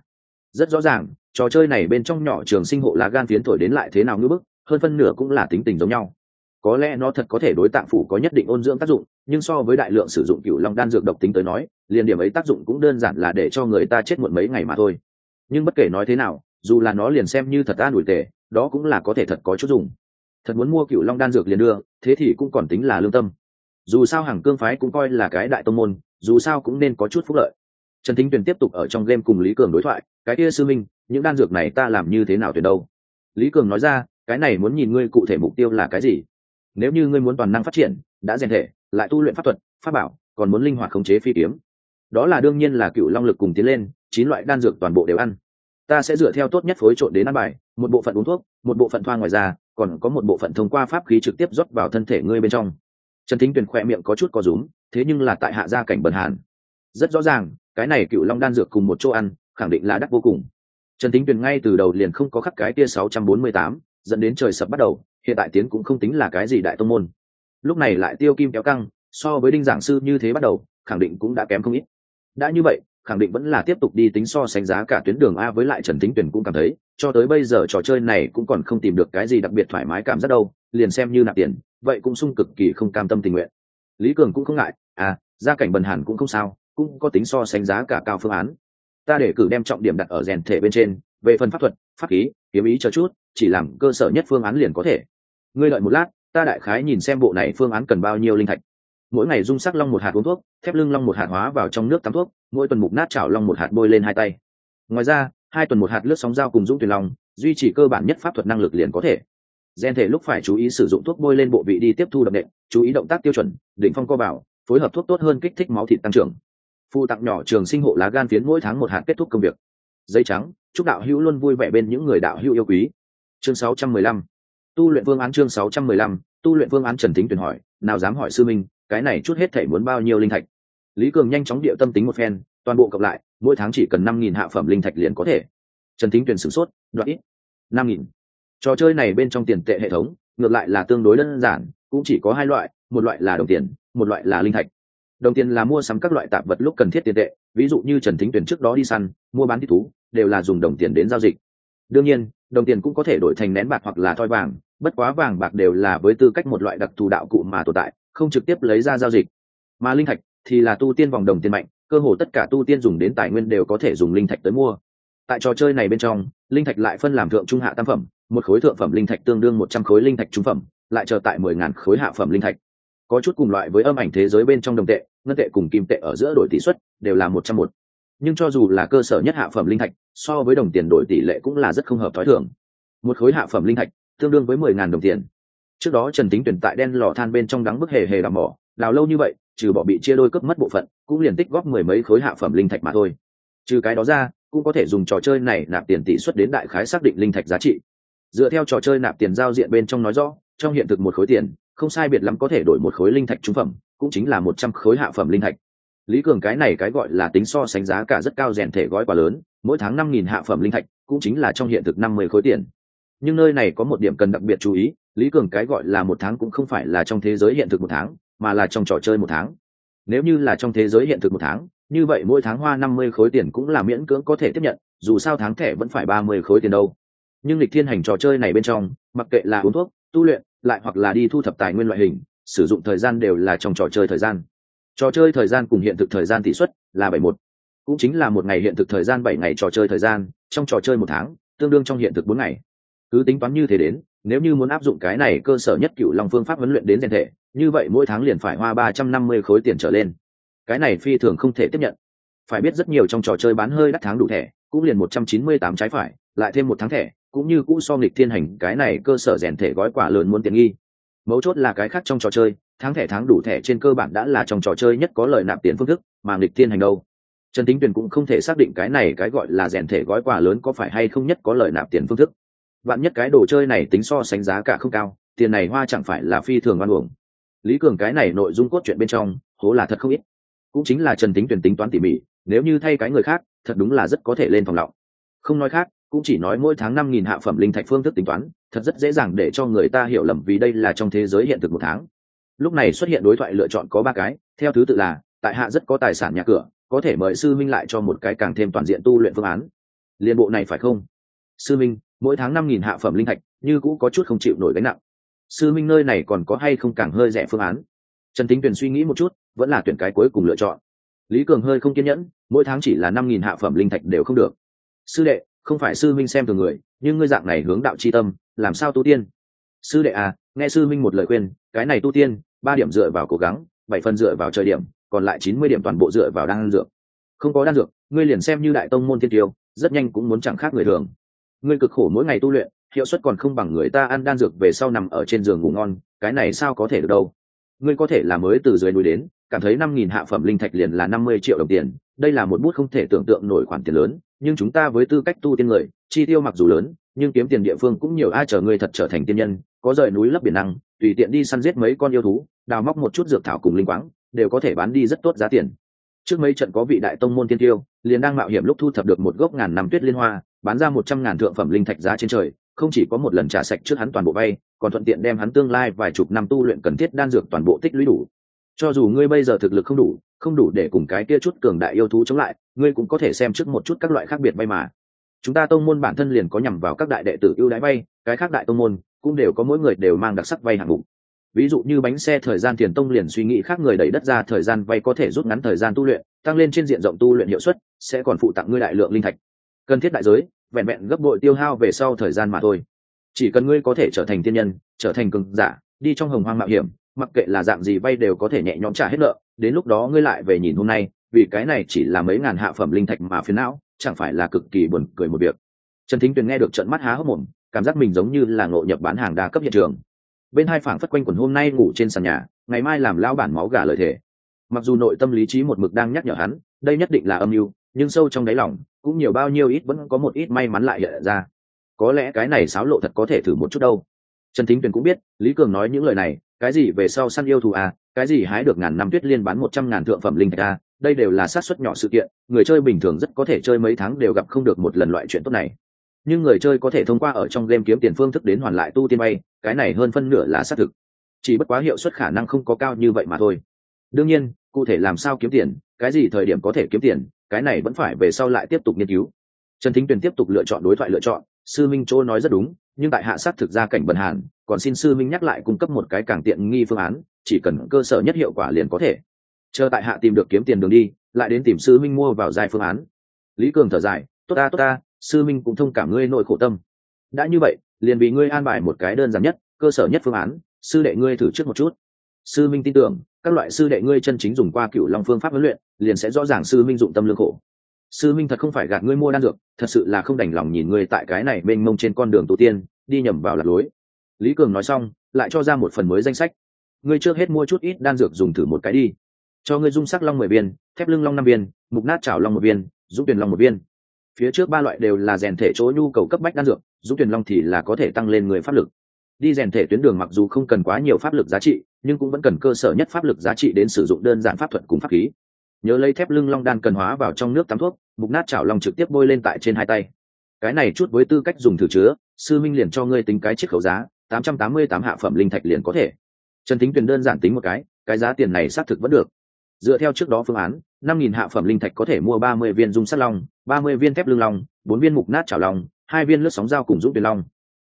Rất rõ ràng, trò chơi này bên trong nhỏ trường sinh hộ lá gan phiến thổi đến lại thế nào ngưỡng bức, hơn phân nửa cũng là tính tình giống nhau. Có lẽ nó thật có thể đối tạng phủ có nhất định ôn dưỡng tác dụng, nhưng so với đại lượng sử dụng cựu long đan dược độc tính tới nói, liền điểm ấy tác dụng cũng đơn giản là để cho người ta chết muộn mấy ngày mà thôi. Nhưng bất kể nói thế nào, dù là nó liền xem như thật an ủi tề, đó cũng là có thể thật có chút dùng thật muốn mua cựu long đan dược liền đưa, thế thì cũng còn tính là lương tâm. Dù sao hàng cương phái cũng coi là cái đại tông môn, dù sao cũng nên có chút phúc lợi. Trần thính tuyền tiếp tục ở trong game cùng lý cường đối thoại, cái kia sư minh, những đan dược này ta làm như thế nào tuyệt đâu? Lý cường nói ra, cái này muốn nhìn ngươi cụ thể mục tiêu là cái gì. Nếu như ngươi muốn toàn năng phát triển, đã rèn thể, lại tu luyện pháp thuật, pháp bảo, còn muốn linh hoạt khống chế phi kiếm, đó là đương nhiên là cựu long lực cùng tiến lên, chín loại đan dược toàn bộ đều ăn. Ta sẽ dựa theo tốt nhất phối trộn đến ăn bài, một bộ phận uống thuốc, một bộ phận thoa ngoài da còn có một bộ phận thông qua pháp khí trực tiếp rót vào thân thể ngươi bên trong. Trần thính tuyền khỏe miệng có chút có rúm, thế nhưng là tại hạ gia cảnh bần hàn. Rất rõ ràng, cái này cựu long đan dược cùng một chỗ ăn, khẳng định là đắt vô cùng. Trần thính tuyền ngay từ đầu liền không có khắc cái tia sáu trăm bốn mươi tám, dẫn đến trời sập bắt đầu, hiện tại tiến cũng không tính là cái gì đại tông môn. Lúc này lại tiêu kim kéo căng, so với đinh giảng sư như thế bắt đầu, khẳng định cũng đã kém không ít. Đã như vậy, khẳng định vẫn là tiếp tục đi tính so sánh giá cả tuyến đường a với lại trần thính tuyển cũng cảm thấy cho tới bây giờ trò chơi này cũng còn không tìm được cái gì đặc biệt thoải mái cảm giác đâu, liền xem như nạp tiền, vậy cũng sung cực kỳ không cam tâm tình nguyện. Lý cường cũng không ngại à gia cảnh bần hàn cũng không sao, cũng có tính so sánh giá cả cao phương án. Ta để cử đem trọng điểm đặt ở rèn thể bên trên, về phần pháp thuật, pháp khí, kiếm ý cho chút, chỉ làm cơ sở nhất phương án liền có thể. Ngươi đợi một lát, ta đại khái nhìn xem bộ này phương án cần bao nhiêu linh thạch. Mỗi ngày dung sắc long một hạt uống thuốc, thép lưng long một hạt hóa vào trong nước tắm thuốc, mỗi tuần mục nát chảo long một hạt bôi lên hai tay. Ngoài ra hai tuần một hạt lướt sóng dao cùng dũng tuyển long, duy trì cơ bản nhất pháp thuật năng lực liền có thể. Gen thể lúc phải chú ý sử dụng thuốc bôi lên bộ vị đi tiếp thu đậm nệm chú ý động tác tiêu chuẩn, đỉnh phong co bảo, phối hợp thuốc tốt hơn kích thích máu thịt tăng trưởng. Phụ tặng nhỏ trường sinh hộ lá gan phiến mỗi tháng một hạt kết thúc công việc. Dây trắng, chúc đạo hữu luôn vui vẻ bên những người đạo hữu yêu quý. Chương 615 tu luyện phương án chương 615 tu luyện phương án trần tính tuyển hỏi, nào dám hỏi sư minh, cái này chút hết thể muốn bao nhiêu linh thạch? Lý cường nhanh chóng địa tâm tính một phen toàn bộ cộng lại, mỗi tháng chỉ cần năm nghìn hạ phẩm linh thạch liền có thể. Trần thính tuyển sửng sốt, đoạn ít, năm nghìn. Trò chơi này bên trong tiền tệ hệ thống, ngược lại là tương đối đơn giản, cũng chỉ có hai loại, một loại là đồng tiền, một loại là linh thạch. Đồng tiền là mua sắm các loại tạp vật lúc cần thiết tiền tệ, ví dụ như trần thính tuyển trước đó đi săn, mua bán thích thú, đều là dùng đồng tiền đến giao dịch. Đương nhiên, đồng tiền cũng có thể đổi thành nén bạc hoặc là thoi vàng, bất quá vàng bạc đều là với tư cách một loại đặc thù đạo cụ mà tồn tại, không trực tiếp lấy ra giao dịch. Mà linh thạch thì là tu tiên vòng đồng tiền mạnh cơ hồ tất cả tu tiên dùng đến tài nguyên đều có thể dùng linh thạch tới mua. Tại trò chơi này bên trong, linh thạch lại phân làm thượng trung hạ tam phẩm, một khối thượng phẩm linh thạch tương đương một trăm khối linh thạch trung phẩm, lại chờ tại mười ngàn khối hạ phẩm linh thạch. Có chút cùng loại với âm ảnh thế giới bên trong đồng tệ, ngân tệ cùng kim tệ ở giữa đổi tỷ suất đều là một trăm một. Nhưng cho dù là cơ sở nhất hạ phẩm linh thạch, so với đồng tiền đổi tỷ lệ cũng là rất không hợp t h ó i thường. Một khối hạ phẩm linh thạch, tương đương với mười ngàn đồng tiền. Trước đó trần tính tuyển tại đen lò than bên trong đắng bức hề hề làm mỏ, đào lâu như vậy trừ bỏ bị chia đôi cướp mất bộ phận, cũng liền tích góp mười mấy khối hạ phẩm linh thạch mà thôi. Trừ cái đó ra, cũng có thể dùng trò chơi này nạp tiền tỷ suất đến đại khái xác định linh thạch giá trị. Dựa theo trò chơi nạp tiền giao diện bên trong nói rõ, trong hiện thực một khối tiền, không sai biệt lắm có thể đổi một khối linh thạch trung phẩm, cũng chính là một trăm khối hạ phẩm linh thạch. Lý cường cái này cái gọi là tính so sánh giá cả rất cao rèn thể gói quá lớn, mỗi tháng năm nghìn hạ phẩm linh thạch, cũng chính là trong hiện thực năm mươi khối tiền. Nhưng nơi này có một điểm cần đặc biệt chú ý, lý cường cái gọi là một tháng cũng không phải là trong thế giới hiện thực một tháng mà là trong trò chơi một tháng. Nếu như là trong thế giới hiện thực một tháng, như vậy mỗi tháng hoa năm mươi khối tiền cũng là miễn cưỡng có thể tiếp nhận, dù sao tháng thẻ vẫn phải ba mươi khối tiền đâu. Nhưng lịch thiên hành trò chơi này bên trong, mặc kệ là uống thuốc, tu luyện, lại hoặc là đi thu thập tài nguyên loại hình, sử dụng thời gian đều là trong trò chơi thời gian. Trò chơi thời gian cùng hiện thực thời gian tỷ suất là bảy một. Cũng chính là một ngày hiện thực thời gian bảy ngày trò chơi thời gian, trong trò chơi một tháng, tương đương trong hiện thực bốn ngày. Cứ tính toán như thế đến, nếu như muốn áp dụng cái này cơ sở nhất cựu lòng phương pháp huấn luyện đến rèn thể như vậy mỗi tháng liền phải hoa ba trăm năm mươi khối tiền trở lên. Cái này phi thường không thể tiếp nhận. Phải biết rất nhiều trong trò chơi bán hơi đắt tháng đủ thẻ, cũng liền một trăm chín mươi tám trái phải, lại thêm một tháng thẻ, cũng như cũ so nghịch thiên hành, cái này cơ sở rèn thể gói quả lớn muốn tiền nghi. Mấu chốt là cái khác trong trò chơi, tháng thẻ tháng đủ thẻ trên cơ bản đã là trong trò chơi nhất có lời nạp tiền phương thức, mà nghịch thiên hành đâu. Trần tính tuyền cũng không thể xác định cái này cái gọi là rèn thể gói quà lớn có phải hay không nhất có lời nạp tiền phương thức. Vạn nhất cái đồ chơi này tính so sánh giá cả không cao, tiền này hoa chẳng phải là phi thường oan uổng lý cường cái này nội dung cốt truyện bên trong, hố là thật không ít. Cũng chính là trần tính tuyển tính toán tỉ mỉ, nếu như thay cái người khác, thật đúng là rất có thể lên phòng lọng không nói khác, cũng chỉ nói mỗi tháng năm nghìn hạ phẩm linh thạch phương thức tính toán, thật rất dễ dàng để cho người ta hiểu lầm vì đây là trong thế giới hiện thực một tháng. Lúc này xuất hiện đối thoại lựa chọn có ba cái, theo thứ tự là, tại hạ rất có tài sản nhà cửa, có thể mời sư minh lại cho một cái càng thêm toàn diện tu luyện phương án. Liên bộ này phải không? Sư minh mỗi tháng năm nghìn hạ phẩm linh thạch, như cũ có chút không chịu nổi gánh nặng sư minh nơi này còn có hay không càng hơi rẻ phương án? Trần tính tuyền suy nghĩ một chút, vẫn là tuyển cái cuối cùng lựa chọn. Lý cường hơi không kiên nhẫn, mỗi tháng chỉ là năm nghìn hạ phẩm linh thạch đều không được. Sư đệ, không phải sư minh xem thường người, nhưng ngươi dạng này hướng đạo c h i tâm, làm sao tu tiên? Sư đệ à nghe sư minh một lời khuyên, cái này tu tiên, ba điểm dựa vào cố gắng, bảy phần dựa vào trời điểm, còn lại chín mươi điểm toàn bộ dựa vào đan dược. Không có đan dược, ngươi liền xem như đại tông môn thiên tiêu, rất nhanh cũng muốn chẳng khác người thường. Ngươi cực khổ mỗi ngày tu luyện hiệu suất còn không bằng người ta ăn đan dược về sau nằm ở trên giường ngủ ngon, cái này sao có thể được đâu? Ngươi có thể là mới từ dưới núi đến, cảm thấy năm nghìn hạ phẩm linh thạch liền là năm mươi triệu đồng tiền, đây là một bút không thể tưởng tượng nổi khoản tiền lớn, nhưng chúng ta với tư cách tu tiên người, chi tiêu mặc dù lớn, nhưng kiếm tiền địa phương cũng nhiều ai chờ ngươi thật trở thành tiên nhân, có rời núi lấp biển năng, tùy tiện đi săn giết mấy con yêu thú, đào móc một chút dược thảo cùng linh quáng, đều có thể bán đi rất tốt giá tiền. Trước mấy trận có vị đại tông môn tiên tiêu, liền đang mạo hiểm lúc thu thập được một gốc ngàn năm tuyết liên hoa, bán ra một trăm ngàn thượng phẩm linh thạch giá trên trời không chỉ có một lần trả sạch trước hắn toàn bộ vay, còn thuận tiện đem hắn tương lai vài chục năm tu luyện cần thiết đan dược toàn bộ tích lũy đủ. Cho dù ngươi bây giờ thực lực không đủ không đủ để cùng cái kia chút cường đại yêu thú chống lại, ngươi cũng có thể xem trước một chút các loại khác biệt vay mà. Chúng ta tông môn bản thân liền có nhằm vào các đại đệ tử ưu đãi vay, cái khác đại tông môn cũng đều có mỗi người đều mang đặc sắc vay hạng mục. Ví dụ như bánh xe thời gian tiền tông liền suy nghĩ khác người đẩy đất ra thời gian vay có thể rút ngắn thời gian tu luyện, tăng lên trên diện rộng tu luyện hiệu suất, sẽ còn phụ tặng ngươi đại lượng linh thạch. Cần thiết đại giới vẹn vẹn gấp bội tiêu hao về sau thời gian mà thôi. Chỉ cần ngươi có thể trở thành tiên nhân, trở thành cường giả, đi trong hồng hoang mạo hiểm, mặc kệ là dạng gì vay đều có thể nhẹ nhõm trả hết nợ, đến lúc đó ngươi lại về nhìn hôm nay, vì cái này chỉ là mấy ngàn hạ phẩm linh thạch mà phiền não, chẳng phải là cực kỳ buồn cười một việc. Trần thính tuyền nghe được trận mắt há hốc mồm, cảm giác mình giống như là ngộ nhập bán hàng đa cấp hiện trường. Bên hai phảng phất quanh quần hôm nay ngủ trên sàn nhà, ngày mai làm lao bản máu gà lời thề. mặc dù nội tâm lý trí một mực đang nhắc nhở hắn, đây nhất định là âm mưu nhưng sâu trong đáy lòng, cũng nhiều bao nhiêu ít vẫn có một ít may mắn lại hiện ra. Có lẽ cái này xáo lộ thật có thể thử một chút đâu. Trần thính tuyền cũng biết, lý cường nói những lời này, cái gì về sau săn yêu thù à cái gì hái được ngàn năm tuyết liên bán một trăm ngàn thượng phẩm linh thạch à đây đều là sát xuất nhỏ sự kiện, người chơi bình thường rất có thể chơi mấy tháng đều gặp không được một lần loại chuyện tốt này. Nhưng người chơi có thể thông qua ở trong game kiếm tiền phương thức đến hoàn lại tu tiên bay, cái này hơn phân nửa là xác thực. Chỉ bất quá hiệu suất khả năng không có cao như vậy mà thôi. Đương nhiên, cụ thể làm sao kiếm tiền, cái gì thời điểm có thể kiếm tiền cái này vẫn phải về sau lại tiếp tục nghiên cứu. Trần thính tuyền tiếp tục lựa chọn đối thoại lựa chọn, sư minh chỗ nói rất đúng, nhưng tại hạ sát thực ra cảnh bần hàn, còn xin sư minh nhắc lại cung cấp một cái càng tiện nghi phương án, chỉ cần cơ sở nhất hiệu quả liền có thể. Chờ tại hạ tìm được kiếm tiền đường đi, lại đến tìm sư minh mua vào dài phương án. Lý cường thở dài, tốt ta tốt ta, sư minh cũng thông cảm ngươi nội khổ tâm. Đã như vậy, liền vì ngươi an bài một cái đơn giản nhất, cơ sở nhất phương án, sư đệ ngươi thử trước một chút. Sư minh tin tưởng, các loại sư đệ ngươi chân chính dùng qua cựu long phương pháp huấn luyện liền sẽ rõ ràng sư minh dụng tâm lương khổ. Sư minh thật không phải gạt ngươi mua đan dược, thật sự là không đành lòng nhìn ngươi tại cái này mênh mông trên con đường tổ tiên, đi nhầm vào lạc lối. Lý cường nói xong, lại cho ra một phần mới danh sách. Ngươi trước hết mua chút ít đan dược dùng thử một cái đi. Cho ngươi dung sắc long mười viên, thép lưng long năm viên, mục nát chảo long một viên, dũng tuyển long một viên. Phía trước ba loại đều là rèn thể chỗ nhu cầu cấp bách đan dược, dũng tuyển long thì là có thể tăng lên người pháp lực. Đi rèn thể tuyến đường mặc dù không cần quá nhiều pháp lực giá trị, nhưng cũng vẫn cần cơ sở nhất pháp lực giá trị đến sử dụng đơn giản pháp thuật cùng pháp khí nhớ lấy thép lưng long đan cần hóa vào trong nước tắm thuốc mục nát chảo long trực tiếp bôi lên tại trên hai tay. Cái này chút với tư cách dùng thử chứa, sư minh liền cho ngươi tính cái chiếc khấu giá, tám trăm tám mươi tám hạ phẩm linh thạch liền có thể. Trần tính tuyền đơn giản tính một cái cái giá tiền này xác thực vẫn được. Dựa theo trước đó phương án, năm nghìn hạ phẩm linh thạch có thể mua ba mươi viên dung sắt long, ba mươi viên thép lưng long, bốn viên mục nát chảo long, hai viên lướt sóng dao cùng dũng tuyền long.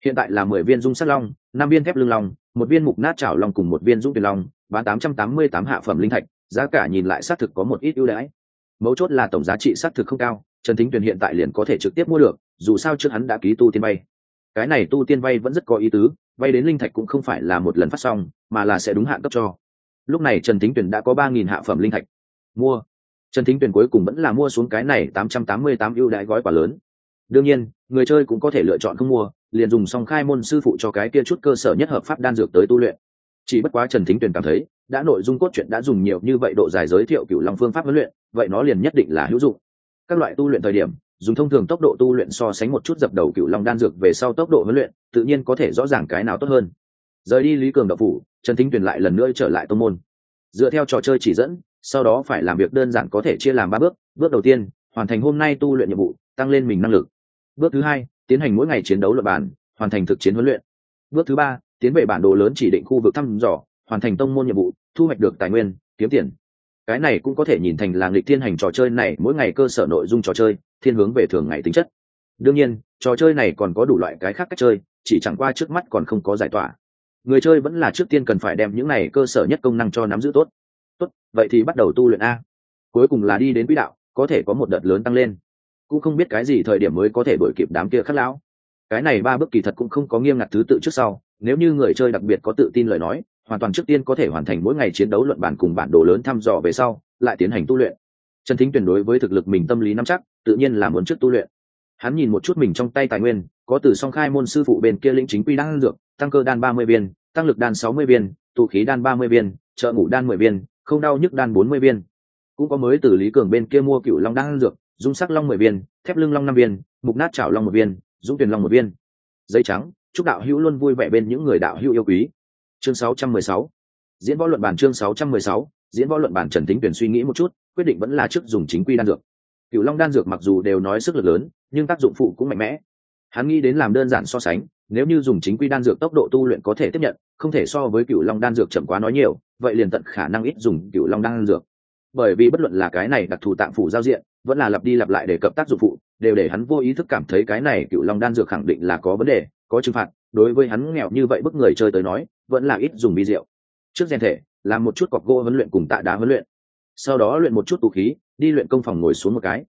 Hiện tại là mười viên dung sắt long, năm viên thép lưng long, một viên mục nát chảo long cùng một viên dũng tuyền long, bán tám trăm tám mươi tám hạ phẩm linh thạch giá cả nhìn lại xác thực có một ít ưu đãi. Mấu chốt là tổng giá trị xác thực không cao, trần thính tuyền hiện tại liền có thể trực tiếp mua được, dù sao trước hắn đã ký tu tiên vay cái này tu tiên vay vẫn rất có ý tứ vay đến linh thạch cũng không phải là một lần phát xong, mà là sẽ đúng hạn cấp cho. Lúc này trần thính tuyền đã có ba nghìn hạ phẩm linh thạch. Mua. Trần thính tuyền cuối cùng vẫn là mua xuống cái này tám trăm tám mươi tám ưu đãi gói quả lớn. Đương nhiên, người chơi cũng có thể lựa chọn không mua, liền dùng song khai môn sư phụ cho cái kia chút cơ sở nhất hợp pháp đan dược tới tu luyện. Chỉ bất quá trần thính tuyền cảm thấy đã nội dung cốt truyện đã dùng nhiều như vậy độ dài giới thiệu cựu long phương pháp huấn luyện, vậy nó liền nhất định là hữu dụng. Các loại tu luyện thời điểm, dùng thông thường tốc độ tu luyện so sánh một chút dập đầu cựu long đan dược về sau tốc độ huấn luyện, tự nhiên có thể rõ ràng cái nào tốt hơn. Rời đi lý cường đậu phủ, trần thính tuyển lại lần nữa trở lại tô môn. Dựa theo trò chơi chỉ dẫn, sau đó phải làm việc đơn giản có thể chia làm ba bước. Bước đầu tiên, hoàn thành hôm nay tu luyện nhiệm vụ, tăng lên mình năng lực. Bước thứ hai, tiến hành mỗi ngày chiến đấu luật bản hoàn thành thực chiến huấn luyện. Bước thứ ba, tiến về bản đồ lớn chỉ định khu vực thăm dò hoàn thành tông môn nhiệm vụ, thu hoạch được tài nguyên, kiếm tiền. Cái này cũng có thể nhìn thành là nghịch thiên hành trò chơi này, mỗi ngày cơ sở nội dung trò chơi, thiên hướng về thường ngày tính chất. Đương nhiên, trò chơi này còn có đủ loại cái khác cách chơi, chỉ chẳng qua trước mắt còn không có giải tỏa. Người chơi vẫn là trước tiên cần phải đem những này cơ sở nhất công năng cho nắm giữ tốt. Tốt, vậy thì bắt đầu tu luyện a. Cuối cùng là đi đến quỹ đạo, có thể có một đợt lớn tăng lên. Cũng không biết cái gì thời điểm mới có thể đổi kịp đám kia khắc lão. Cái này ba bước kỳ thật cũng không có nghiêm ngặt thứ tự trước sau, nếu như người chơi đặc biệt có tự tin lời nói hoàn toàn trước tiên có thể hoàn thành mỗi ngày chiến đấu luận bản cùng bản đồ lớn thăm dò về sau, lại tiến hành tu luyện. Trần thính tuyển đối với thực lực mình tâm lý nắm chắc, tự nhiên là muốn trước tu luyện. Hắn nhìn một chút mình trong tay tài nguyên, có từ song khai môn sư phụ bên kia lĩnh chính quy đan dược, tăng cơ đan ba mươi viên, tăng lực đan sáu mươi viên, tụ khí đan ba mươi viên, trợ ngủ đan mười viên, không đau nhức đan bốn mươi viên. Cũng có mới từ lý cường bên kia mua cựu long đan dược, dung sắc long mười viên, thép lưng long năm viên, mục nát chảo long một viên, dũng tuyển long một viên. Giấy trắng, chúc đạo hữu luôn vui vẻ bên những người đạo hữu yêu quý chương 616 diễn võ luận bản chương 616 diễn võ luận bản trần tính tuyển suy nghĩ một chút, quyết định vẫn là trước dùng chính quy đan dược. Cựu long đan dược mặc dù đều nói sức lực lớn, nhưng tác dụng phụ cũng mạnh mẽ. Hắn nghĩ đến làm đơn giản so sánh, nếu như dùng chính quy đan dược tốc độ tu luyện có thể tiếp nhận, không thể so với cựu long đan dược chậm quá nói nhiều, vậy liền tận khả năng ít dùng cựu long đan dược. Bởi vì bất luận là cái này đặc thù tạm phủ giao diện, vẫn là lặp đi lặp lại để cập tác dụng phụ, đều để hắn vô ý thức cảm thấy cái này cựu long đan dược khẳng định là có vấn đề, có trừng phạt. Đối với hắn nghèo như vậy bức người chơi tới nói vẫn là ít dùng vi rượu. Trước rèn thể, làm một chút cọc gỗ huấn luyện cùng tạ đá huấn luyện. Sau đó luyện một chút tụ khí, đi luyện công phòng ngồi xuống một cái.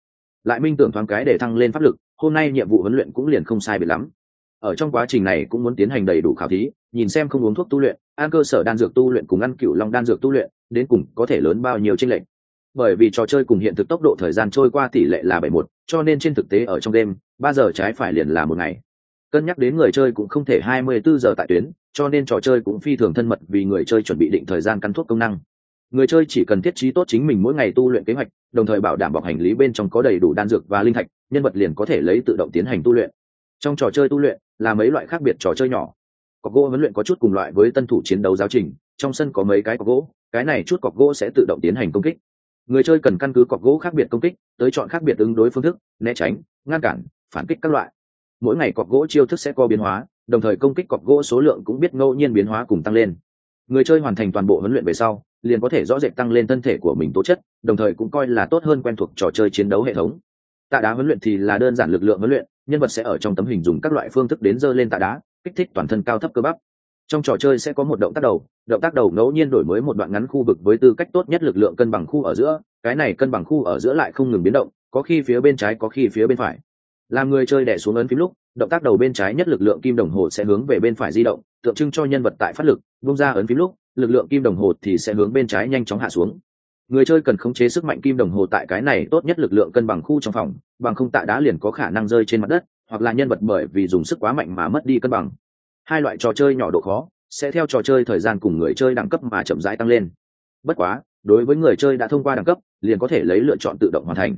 Lại minh tưởng thoáng cái để thăng lên pháp lực, hôm nay nhiệm vụ huấn luyện cũng liền không sai biệt lắm. Ở trong quá trình này cũng muốn tiến hành đầy đủ khảo thí, nhìn xem không uống thuốc tu luyện, ăn cơ sở đan dược tu luyện cùng ăn cựu long đan dược tu luyện, đến cùng có thể lớn bao nhiêu tranh lệch. Bởi vì trò chơi cùng hiện thực tốc độ thời gian trôi qua tỷ lệ là bảy một, cho nên trên thực tế ở trong đêm, ba giờ trái phải liền là một ngày cân nhắc đến người chơi cũng không thể hai mươi bốn giờ tại tuyến, cho nên trò chơi cũng phi thường thân mật vì người chơi chuẩn bị định thời gian căn thuốc công năng. Người chơi chỉ cần thiết trí tốt chính mình mỗi ngày tu luyện kế hoạch, đồng thời bảo đảm bọc hành lý bên trong có đầy đủ đan dược và linh thạch, nhân vật liền có thể lấy tự động tiến hành tu luyện. Trong trò chơi tu luyện, là mấy loại khác biệt trò chơi nhỏ. Cọc gỗ huấn luyện có chút cùng loại với tân thủ chiến đấu giáo trình, trong sân có mấy cái cọc gỗ, cái này chút cọc gỗ sẽ tự động tiến hành công kích. Người chơi cần căn cứ cọc gỗ khác biệt công kích, tới chọn khác biệt ứng đối phương thức, né tránh, ngăn cản, phản kích các loại mỗi ngày cọc gỗ chiêu thức sẽ có biến hóa, đồng thời công kích cọc gỗ số lượng cũng biết ngẫu nhiên biến hóa cùng tăng lên. Người chơi hoàn thành toàn bộ huấn luyện về sau, liền có thể rõ rệt tăng lên thân thể của mình tố chất, đồng thời cũng coi là tốt hơn quen thuộc trò chơi chiến đấu hệ thống. Tạ đá huấn luyện thì là đơn giản lực lượng huấn luyện, nhân vật sẽ ở trong tấm hình dùng các loại phương thức đến dơ lên tạ đá, kích thích toàn thân cao thấp cơ bắp. Trong trò chơi sẽ có một động tác đầu, động tác đầu ngẫu nhiên đổi mới một đoạn ngắn khu vực với tư cách tốt nhất lực lượng cân bằng khu ở giữa, cái này cân bằng khu ở giữa lại không ngừng biến động, có khi phía bên trái có khi phía bên phải làm người chơi đẻ xuống ấn phím lúc, động tác đầu bên trái nhất lực lượng kim đồng hồ sẽ hướng về bên phải di động, tượng trưng cho nhân vật tại phát lực bung ra ấn phím lúc, lực lượng kim đồng hồ thì sẽ hướng bên trái nhanh chóng hạ xuống. Người chơi cần khống chế sức mạnh kim đồng hồ tại cái này tốt nhất lực lượng cân bằng khu trong phòng, bằng không tạ đá liền có khả năng rơi trên mặt đất, hoặc là nhân vật bởi vì dùng sức quá mạnh mà mất đi cân bằng. Hai loại trò chơi nhỏ độ khó, sẽ theo trò chơi thời gian cùng người chơi đẳng cấp mà chậm rãi tăng lên. Bất quá, đối với người chơi đã thông qua đẳng cấp, liền có thể lấy lựa chọn tự động hoàn thành.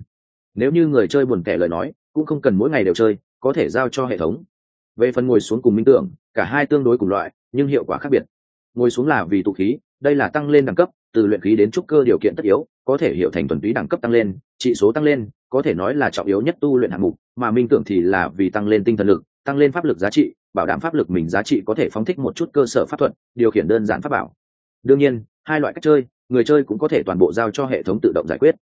Nếu như người chơi buồn kẻ lời nói cũng không cần mỗi ngày đều chơi, có thể giao cho hệ thống. Về phần ngồi xuống cùng minh tưởng, cả hai tương đối cùng loại, nhưng hiệu quả khác biệt. Ngồi xuống là vì tụ khí, đây là tăng lên đẳng cấp, từ luyện khí đến trúc cơ điều kiện tất yếu, có thể hiểu thành thuần túy đẳng cấp tăng lên, trị số tăng lên, có thể nói là trọng yếu nhất tu luyện hạng mục, mà minh tưởng thì là vì tăng lên tinh thần lực, tăng lên pháp lực giá trị, bảo đảm pháp lực mình giá trị có thể phóng thích một chút cơ sở pháp thuật, điều khiển đơn giản pháp bảo. Đương nhiên, hai loại cách chơi, người chơi cũng có thể toàn bộ giao cho hệ thống tự động giải quyết.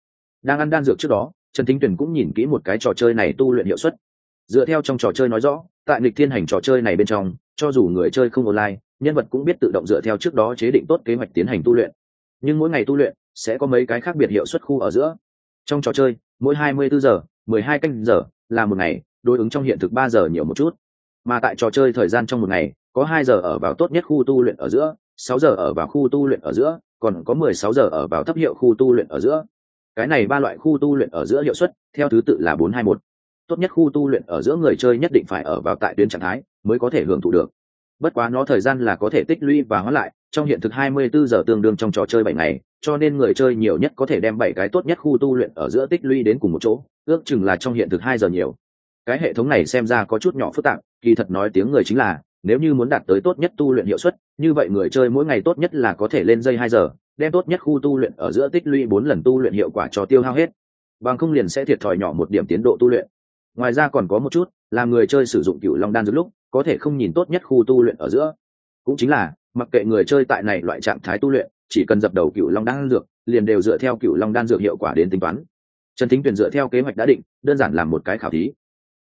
Đang ăn đan dược trước đó trần thính tuyền cũng nhìn kỹ một cái trò chơi này tu luyện hiệu suất. Dựa theo trong trò chơi nói rõ, tại lịch thiên hành trò chơi này bên trong, cho dù người chơi không online, nhân vật cũng biết tự động dựa theo trước đó chế định tốt kế hoạch tiến hành tu luyện. Nhưng mỗi ngày tu luyện, sẽ có mấy cái khác biệt hiệu suất khu ở giữa. Trong trò chơi, mỗi 24 giờ 12 canh giờ là một ngày, đối ứng trong hiện thực ba giờ nhiều một chút. Mà tại trò chơi thời gian trong một ngày, có hai giờ ở vào tốt nhất khu tu luyện ở giữa, sáu giờ ở vào khu tu luyện ở giữa, còn có mười sáu giờ ở vào thấp hiệu khu tu luyện ở giữa cái này ba loại khu tu luyện ở giữa hiệu suất, theo thứ tự là bốn hai một. Tốt nhất khu tu luyện ở giữa người chơi nhất định phải ở vào tại tuyến trạng thái mới có thể hưởng thụ được. Bất quá nó thời gian là có thể tích lũy và hóa lại, trong hiện thực 24 giờ tương đương trong trò chơi bảy ngày, cho nên người chơi nhiều nhất có thể đem bảy cái tốt nhất khu tu luyện ở giữa tích lũy đến cùng một chỗ, ước chừng là trong hiện thực hai giờ nhiều. Cái hệ thống này xem ra có chút nhỏ phức tạp, kỳ thật nói tiếng người chính là, nếu như muốn đạt tới tốt nhất tu luyện hiệu suất, như vậy người chơi mỗi ngày tốt nhất là có thể lên dây hai giờ đem tốt nhất khu tu luyện ở giữa tích lũy 4 lần tu luyện hiệu quả cho tiêu hao hết, bằng không liền sẽ thiệt thòi nhỏ một điểm tiến độ tu luyện. Ngoài ra còn có một chút là người chơi sử dụng cựu long đan dược lúc, có thể không nhìn tốt nhất khu tu luyện ở giữa. Cũng chính là, mặc kệ người chơi tại này loại trạng thái tu luyện, chỉ cần dập đầu cựu long đan dược, liền đều dựa theo cựu long đan dược hiệu quả đến tính toán. Trần thính tuyển dựa theo kế hoạch đã định, đơn giản làm một cái khảo thí.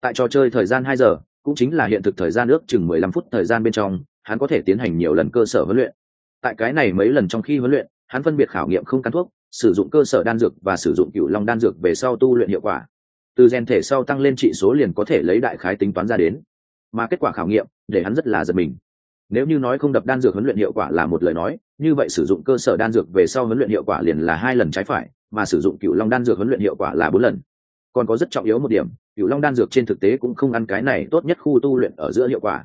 Tại trò chơi thời gian hai giờ, cũng chính là hiện thực thời gian ước chừng mười lăm phút thời gian bên trong, hắn có thể tiến hành nhiều lần cơ sở huấn luyện. Tại cái này mấy lần trong khi huấn luyện hắn phân biệt khảo nghiệm không cắn thuốc, sử dụng cơ sở đan dược và sử dụng cựu long đan dược về sau tu luyện hiệu quả. Từ gen thể sau tăng lên trị số liền có thể lấy đại khái tính toán ra đến. Mà kết quả khảo nghiệm, để hắn rất là giật mình. Nếu như nói không đập đan dược huấn luyện hiệu quả là một lời nói, như vậy sử dụng cơ sở đan dược về sau huấn luyện hiệu quả liền là hai lần trái phải, mà sử dụng cựu long đan dược huấn luyện hiệu quả là bốn lần. Còn có rất trọng yếu một điểm, cựu long đan dược trên thực tế cũng không ăn cái này tốt nhất khu tu luyện ở giữa hiệu quả.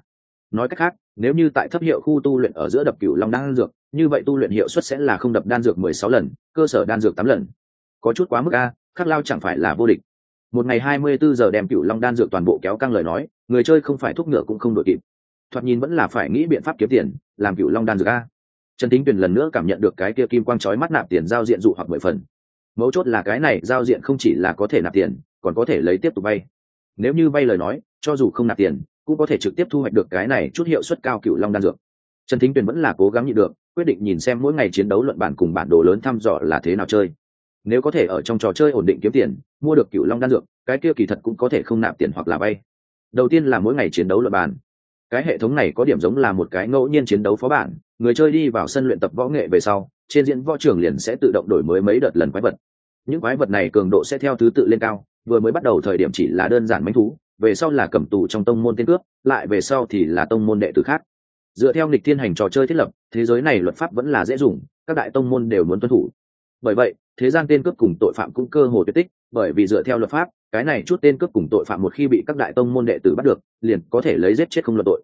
Nói cách khác, nếu như tại thấp hiệu khu tu luyện ở giữa đập cựu long đan dược như vậy tu luyện hiệu suất sẽ là không đập đan dược mười sáu lần, cơ sở đan dược tám lần. Có chút quá mức a, khắc lao chẳng phải là vô địch. Một ngày hai mươi bốn giờ đem cựu long đan dược toàn bộ kéo căng lời nói, người chơi không phải thuốc ngựa cũng không đội kịp. Thoạt nhìn vẫn là phải nghĩ biện pháp kiếm tiền, làm cựu long đan dược a. Trần tính tuyền lần nữa cảm nhận được cái kia kim quang trói mắt nạp tiền giao diện dụ hoặc mười phần. Mấu chốt là cái này giao diện không chỉ là có thể nạp tiền, còn có thể lấy tiếp tục vay nếu như vay lời nói, cho dù không nạp tiền, cũng có thể trực tiếp thu hoạch được cái này chút hiệu suất cao cựu long đan dược trần thính tuyền vẫn là cố gắng nhịn được, quyết định nhìn xem mỗi ngày chiến đấu luận bản cùng bản đồ lớn thăm dò là thế nào chơi. Nếu có thể ở trong trò chơi ổn định kiếm tiền, mua được cựu long đan dược, cái kia kỳ thật cũng có thể không nạp tiền hoặc là vay. Đầu tiên là mỗi ngày chiến đấu luận bản cái hệ thống này có điểm giống là một cái ngẫu nhiên chiến đấu phó bản, người chơi đi vào sân luyện tập võ nghệ về sau, trên diễn võ trường liền sẽ tự động đổi mới mấy đợt lần quái vật. Những quái vật này cường độ sẽ theo thứ tự lên cao, vừa mới bắt đầu thời điểm chỉ là đơn giản mánh thú, về sau là cầm tù trong tông môn tiên cướp, lại về sau thì là tông môn đệ tử khác dựa theo nghịch thiên hành trò chơi thiết lập, thế giới này luật pháp vẫn là dễ dùng, các đại tông môn đều muốn tuân thủ. Bởi vậy, thế gian tên cướp cùng tội phạm cũng cơ hồ tuyệt tích, bởi vì dựa theo luật pháp, cái này chút tên cướp cùng tội phạm một khi bị các đại tông môn đệ tử bắt được, liền có thể lấy giết chết không luận tội.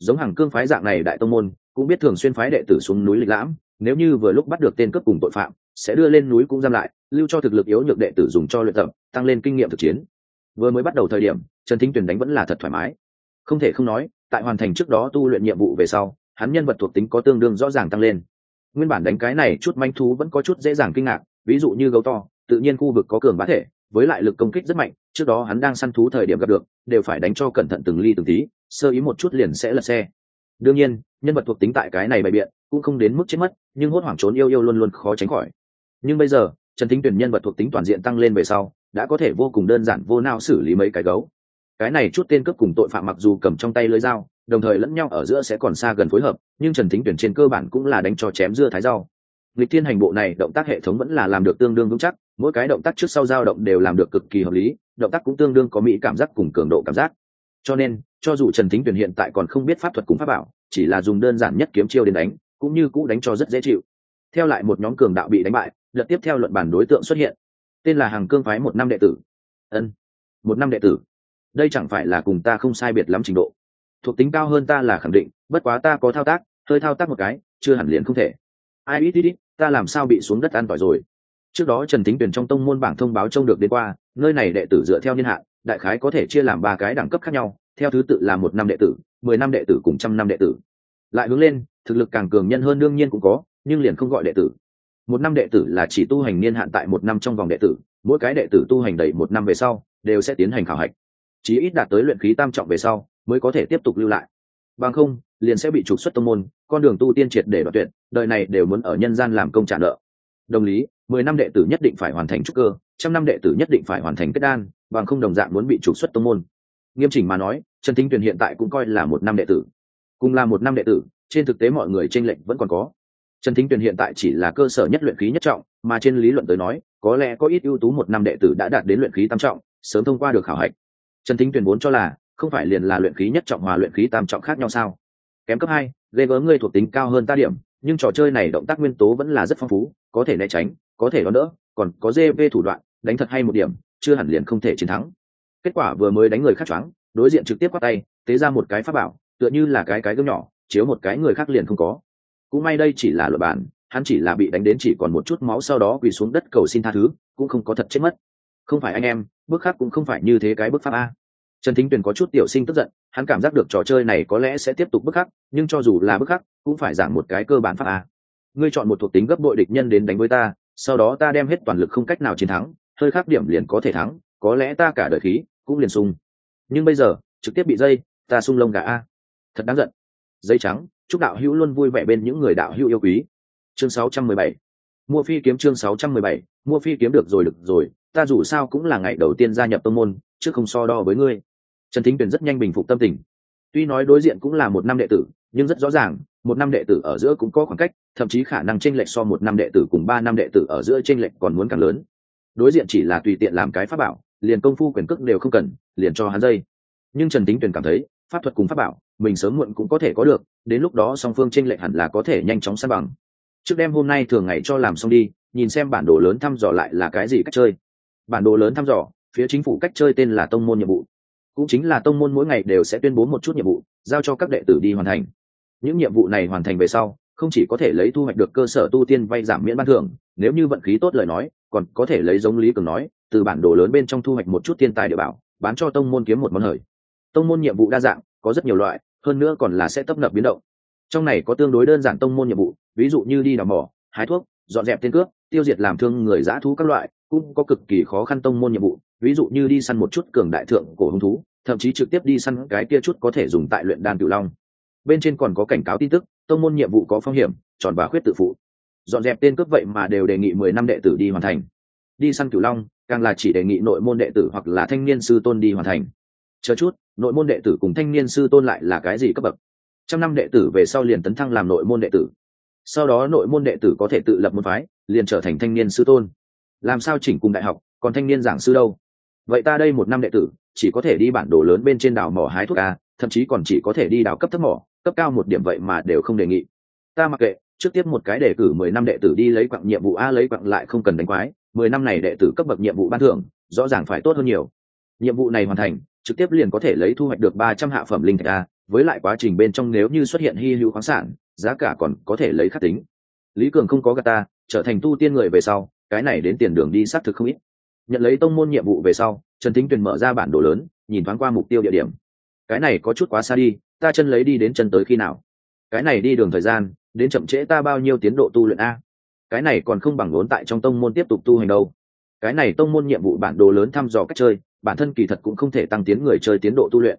Giống hàng cương phái dạng này đại tông môn, cũng biết thường xuyên phái đệ tử xuống núi lịch lãm, nếu như vừa lúc bắt được tên cướp cùng tội phạm, sẽ đưa lên núi cũng giam lại, lưu cho thực lực yếu nhược đệ tử dùng cho luyện tập, tăng lên kinh nghiệm thực chiến. Vừa mới bắt đầu thời điểm, trần thính tuyền đánh vẫn là thật thoải mái. Không thể không nói tại hoàn thành trước đó tu luyện nhiệm vụ về sau, hắn nhân vật thuộc tính có tương đương rõ ràng tăng lên. Nguyên bản đánh cái này chút manh thú vẫn có chút dễ dàng kinh ngạc, ví dụ như gấu to, tự nhiên khu vực có cường bá thể, với lại lực công kích rất mạnh, trước đó hắn đang săn thú thời điểm gặp được, đều phải đánh cho cẩn thận từng ly từng tí, sơ ý một chút liền sẽ lật xe. Đương nhiên, nhân vật thuộc tính tại cái này bày biện, cũng không đến mức chết mất, nhưng hốt hoảng trốn yêu yêu luôn luôn khó tránh khỏi. Nhưng bây giờ, trần thính tuyển nhân vật thuộc tính toàn diện tăng lên về sau, đã có thể vô cùng đơn giản vô nao xử lý mấy cái gấu cái này chút tên cướp cùng tội phạm mặc dù cầm trong tay lưới dao, đồng thời lẫn nhau ở giữa sẽ còn xa gần phối hợp, nhưng trần thính tuyển trên cơ bản cũng là đánh cho chém dưa thái rau. Lịch thiên hành bộ này động tác hệ thống vẫn là làm được tương đương vững chắc, mỗi cái động tác trước sau dao động đều làm được cực kỳ hợp lý, động tác cũng tương đương có mỹ cảm giác cùng cường độ cảm giác. Cho nên, cho dù trần thính tuyển hiện tại còn không biết pháp thuật cùng pháp bảo, chỉ là dùng đơn giản nhất kiếm chiêu đến đánh, cũng như cũ đánh cho rất dễ chịu. Theo lại một nhóm cường đạo bị đánh bại lượt tiếp theo luận bản đối tượng xuất hiện. Tên là hàng cương phái một năm đệ tử. Ân, một năm đệ tử đây chẳng phải là cùng ta không sai biệt lắm trình độ. Thuộc tính cao hơn ta là khẳng định, bất quá ta có thao tác, hơi thao tác một cái, chưa hẳn liền không thể. Ai ít ít ít, ta làm sao bị xuống đất ăn tỏi rồi? Trước đó trần tính tuyển trong tông môn bảng thông báo trông được đến qua, nơi này đệ tử dựa theo niên hạn, đại khái có thể chia làm ba cái đẳng cấp khác nhau, theo thứ tự là một năm đệ tử, mười năm đệ tử cùng trăm năm đệ tử. Lại hướng lên, thực lực càng cường nhân hơn đương nhiên cũng có, nhưng liền không gọi đệ tử. Một năm đệ tử là chỉ tu hành niên hạn tại một năm trong vòng đệ tử, mỗi cái đệ tử tu hành đầy một năm về sau, đều sẽ tiến hành khảo hạch chí ít đạt tới luyện khí tam trọng về sau, mới có thể tiếp tục lưu lại. Bằng không, liền sẽ bị trục xuất tông môn, con đường tu tiên triệt để đoạt tuyệt, đời này đều muốn ở nhân gian làm công trả nợ. Đồng lý, mười năm đệ tử nhất định phải hoàn thành trúc cơ, trăm năm đệ tử nhất định phải hoàn thành kết đan, bằng không đồng dạng muốn bị trục xuất tông môn. Nghiêm chỉnh mà nói, trần thính tuyền hiện tại cũng coi là một năm đệ tử. Cùng là một năm đệ tử, trên thực tế mọi người tranh lệch vẫn còn có. Trần thính tuyền hiện tại chỉ là cơ sở nhất luyện khí nhất trọng, mà trên lý luận tới nói, có lẽ có ít ưu tú một năm đệ tử đã đạt đến luyện khí tam trọng, sớm thông qua được khảo hạch trần thính tuyền vốn cho là không phải liền là luyện khí nhất trọng hòa luyện khí tam trọng khác nhau sao? Kém cấp hai, ghê gớm ngươi thuộc tính cao hơn ta điểm, nhưng trò chơi này động tác nguyên tố vẫn là rất phong phú, có thể né tránh, có thể đón đỡ, còn có dê vê thủ đoạn, đánh thật hay một điểm, chưa hẳn liền không thể chiến thắng. Kết quả vừa mới đánh người khác choáng, đối diện trực tiếp quát tay, tế ra một cái pháp bảo, tựa như là cái cái gương nhỏ, chiếu một cái người khác liền không có. Cũng may đây chỉ là luật bản, hắn chỉ là bị đánh đến chỉ còn một chút máu sau đó quỳ xuống đất cầu xin tha thứ, cũng không có thật chết mất không phải anh em, bước khác cũng không phải như thế cái bước pháp a. Trần thính tuyền có chút tiểu sinh tức giận, hắn cảm giác được trò chơi này có lẽ sẽ tiếp tục bức khắc nhưng cho dù là bức khắc cũng phải giảng một cái cơ bản pháp a. Ngươi chọn một thuộc tính gấp bội địch nhân đến đánh với ta, sau đó ta đem hết toàn lực không cách nào chiến thắng, hơi khác điểm liền có thể thắng, có lẽ ta cả đời khí cũng liền sung. Nhưng bây giờ, trực tiếp bị dây, ta sung lông gà a. Thật đáng giận. Dây trắng, chúc đạo hữu luôn vui vẻ bên những người đạo hữu yêu quý. Chương 617 mua phi kiếm chương 617 mua phi kiếm được rồi được rồi ta dù sao cũng là ngày đầu tiên gia nhập tông môn, chứ không so đo với ngươi. Trần thính tuyền rất nhanh bình phục tâm tình. Tuy nói đối diện cũng là một năm đệ tử, nhưng rất rõ ràng, một năm đệ tử ở giữa cũng có khoảng cách, thậm chí khả năng tranh lệch so một năm đệ tử cùng ba năm đệ tử ở giữa tranh lệch còn muốn càng lớn. Đối diện chỉ là tùy tiện làm cái pháp bảo, liền công phu quyền cước đều không cần, liền cho hắn dây. Nhưng trần tính tuyền cảm thấy, pháp thuật cùng pháp bảo, mình sớm muộn cũng có thể có được, đến lúc đó song phương tranh lệch hẳn là có thể nhanh chóng san bằng. Trước đêm hôm nay thường ngày cho làm xong đi, nhìn xem bản đồ lớn thăm dò lại là cái gì cách chơi bản đồ lớn thăm dò, phía chính phủ cách chơi tên là tông môn nhiệm vụ. Cũng chính là tông môn mỗi ngày đều sẽ tuyên bố một chút nhiệm vụ, giao cho các đệ tử đi hoàn thành. Những nhiệm vụ này hoàn thành về sau, không chỉ có thể lấy thu hoạch được cơ sở tu tiên vay giảm miễn ban thưởng, nếu như vận khí tốt lời nói, còn có thể lấy giống lý cường nói, từ bản đồ lớn bên trong thu hoạch một chút thiên tài địa bảo, bán cho tông môn kiếm một món hời. Tông môn nhiệm vụ đa dạng, có rất nhiều loại, hơn nữa còn là sẽ tấp nập biến động. Trong này có tương đối đơn giản tông môn nhiệm vụ, ví dụ như đi đào mỏ, hái thuốc, dọn dẹp tên cướp, tiêu diệt làm thương người giã thú các loại cũng có cực kỳ khó khăn tông môn nhiệm vụ, ví dụ như đi săn một chút cường đại thượng cổ hung thú, thậm chí trực tiếp đi săn cái kia chút có thể dùng tại luyện đan cửu long. Bên trên còn có cảnh cáo tin tức, tông môn nhiệm vụ có phong hiểm tròn và khuyết tự phụ. Dọn dẹp tên cướp vậy mà đều đề nghị mười năm đệ tử đi hoàn thành. Đi săn cửu long, càng là chỉ đề nghị nội môn đệ tử hoặc là thanh niên sư tôn đi hoàn thành. Chờ chút, nội môn đệ tử cùng thanh niên sư tôn lại là cái gì cấp bậc? Trăm năm đệ tử về sau liền tấn thăng làm nội môn đệ tử. Sau đó nội môn đệ tử có thể tự lập môn phái, liền trở thành thanh niên sư tôn làm sao chỉnh cùng đại học, còn thanh niên giảng sư đâu? Vậy ta đây một năm đệ tử, chỉ có thể đi bản đồ lớn bên trên đảo mỏ hái thuốc a, thậm chí còn chỉ có thể đi đảo cấp thấp mỏ, cấp cao một điểm vậy mà đều không đề nghị. Ta mặc kệ, trước tiếp một cái đề cử mười năm đệ tử đi lấy quặng nhiệm vụ a lấy quặng lại không cần đánh quái, mười năm này đệ tử cấp bậc nhiệm vụ ban thưởng, rõ ràng phải tốt hơn nhiều. Nhiệm vụ này hoàn thành, trực tiếp liền có thể lấy thu hoạch được ba trăm hạ phẩm linh thạch a, với lại quá trình bên trong nếu như xuất hiện hy hữu khoáng sản, giá cả còn có thể lấy khắc tính. Lý cường không có gà ta, trở thành tu tiên người về sau cái này đến tiền đường đi xác thực không ít. Nhận lấy tông môn nhiệm vụ về sau, trần thính tuyền mở ra bản đồ lớn, nhìn thoáng qua mục tiêu địa điểm. Cái này có chút quá xa đi, ta chân lấy đi đến chân tới khi nào? Cái này đi đường thời gian, đến chậm trễ ta bao nhiêu tiến độ tu luyện a? Cái này còn không bằng lốn tại trong tông môn tiếp tục tu hành đâu. Cái này tông môn nhiệm vụ bản đồ lớn thăm dò cách chơi, bản thân kỳ thật cũng không thể tăng tiến người chơi tiến độ tu luyện.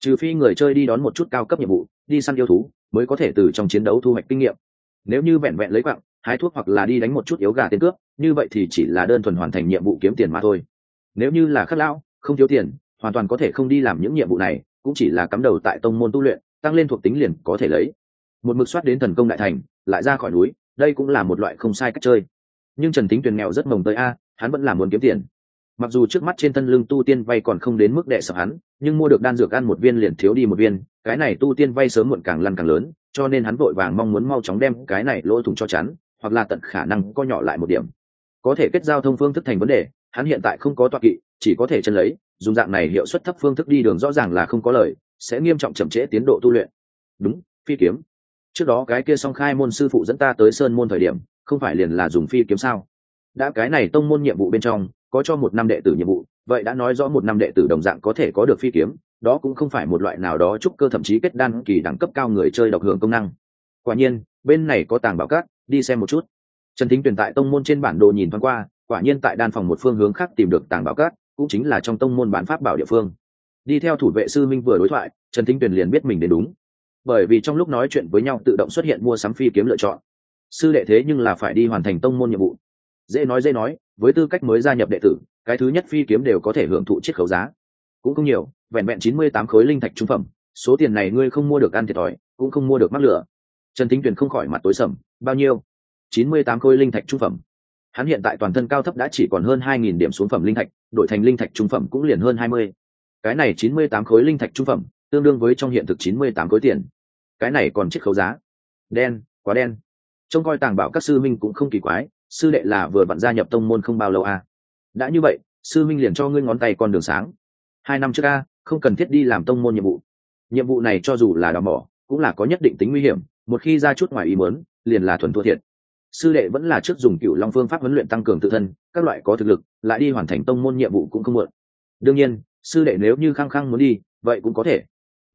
Trừ phi người chơi đi đón một chút cao cấp nhiệm vụ, đi săn yêu thú, mới có thể từ trong chiến đấu thu hoạch kinh nghiệm. Nếu như vẹn vẹn lấy quặng hái thuốc hoặc là đi đánh một chút yếu gà tên cướp, như vậy thì chỉ là đơn thuần hoàn thành nhiệm vụ kiếm tiền mà thôi. Nếu như là khất lão, không thiếu tiền, hoàn toàn có thể không đi làm những nhiệm vụ này, cũng chỉ là cắm đầu tại tông môn tu luyện, tăng lên thuộc tính liền có thể lấy. Một mực soát đến thần công đại thành, lại ra khỏi núi, đây cũng là một loại không sai cách chơi. Nhưng trần tính tuyền nghèo rất mồng tới a, hắn vẫn là muốn kiếm tiền. Mặc dù trước mắt trên thân lưng tu tiên vay còn không đến mức đệ sợ hắn, nhưng mua được đan dược ăn một viên liền thiếu đi một viên, cái này tu tiên vay sớm muộn càng lăn càng lớn, cho nên hắn vội vàng mong muốn mau chóng đem cái này lỗ thủng cho chắn hoặc là tận khả năng co nhỏ lại một điểm. Có thể kết giao thông phương thức thành vấn đề, hắn hiện tại không có toa kỵ, chỉ có thể chân lấy, dùng dạng này hiệu suất thấp phương thức đi đường rõ ràng là không có lời, sẽ nghiêm trọng chậm trễ tiến độ tu luyện. Đúng, phi kiếm. Trước đó cái kia song khai môn sư phụ dẫn ta tới sơn môn thời điểm, không phải liền là dùng phi kiếm sao? Đã cái này tông môn nhiệm vụ bên trong, có cho một năm đệ tử nhiệm vụ, vậy đã nói rõ một năm đệ tử đồng dạng có thể có được phi kiếm, đó cũng không phải một loại nào đó trúc cơ thậm chí kết đan kỳ đẳng cấp cao người chơi độc hưởng công năng. Quả nhiên, bên này có tàng bảo cát đi xem một chút. Trần thính tuyển tại tông môn trên bản đồ nhìn thoáng qua, quả nhiên tại đan phòng một phương hướng khác tìm được tàng bảo cát, cũng chính là trong tông môn bản pháp bảo địa phương. Đi theo thủ vệ sư minh vừa đối thoại, trần thính tuyển liền biết mình đến đúng. Bởi vì trong lúc nói chuyện với nhau tự động xuất hiện mua sắm phi kiếm lựa chọn. Sư đệ thế nhưng là phải đi hoàn thành tông môn nhiệm vụ. Dễ nói dễ nói, với tư cách mới gia nhập đệ tử, cái thứ nhất phi kiếm đều có thể hưởng thụ chiết khấu giá. Cũng không nhiều, vẹn vẹn chín mươi tám khối linh thạch trung phẩm, số tiền này ngươi không mua được ăn thiệt thòi, cũng không mua được mắc lửa. Trần thính tuyền không khỏi mặt tối sầm bao nhiêu? Chín mươi tám khối linh thạch trung phẩm. Hắn hiện tại toàn thân cao thấp đã chỉ còn hơn hai nghìn điểm xuống phẩm linh thạch, đổi thành linh thạch trung phẩm cũng liền hơn hai mươi. Cái này chín mươi tám khối linh thạch trung phẩm, tương đương với trong hiện thực chín mươi tám khối tiền. Cái này còn chiết khấu giá. Đen, quá đen. Trông coi tàng bảo các sư minh cũng không kỳ quái, sư đệ là vừa vặn gia nhập tông môn không bao lâu à. đã như vậy, sư minh liền cho ngươi ngón tay con đường sáng. Hai năm trước a, không cần thiết đi làm tông môn nhiệm vụ. Nhiệm vụ này cho dù là đào mỏ, cũng là có nhất định tính nguy hiểm, một khi ra chút ngoài ý muốn liền là thuần thua thiệt. Sư đệ vẫn là trước dùng cựu long phương pháp huấn luyện tăng cường tự thân, các loại có thực lực, lại đi hoàn thành tông môn nhiệm vụ cũng không muộn. Đương nhiên, sư đệ nếu như khăng khăng muốn đi, vậy cũng có thể.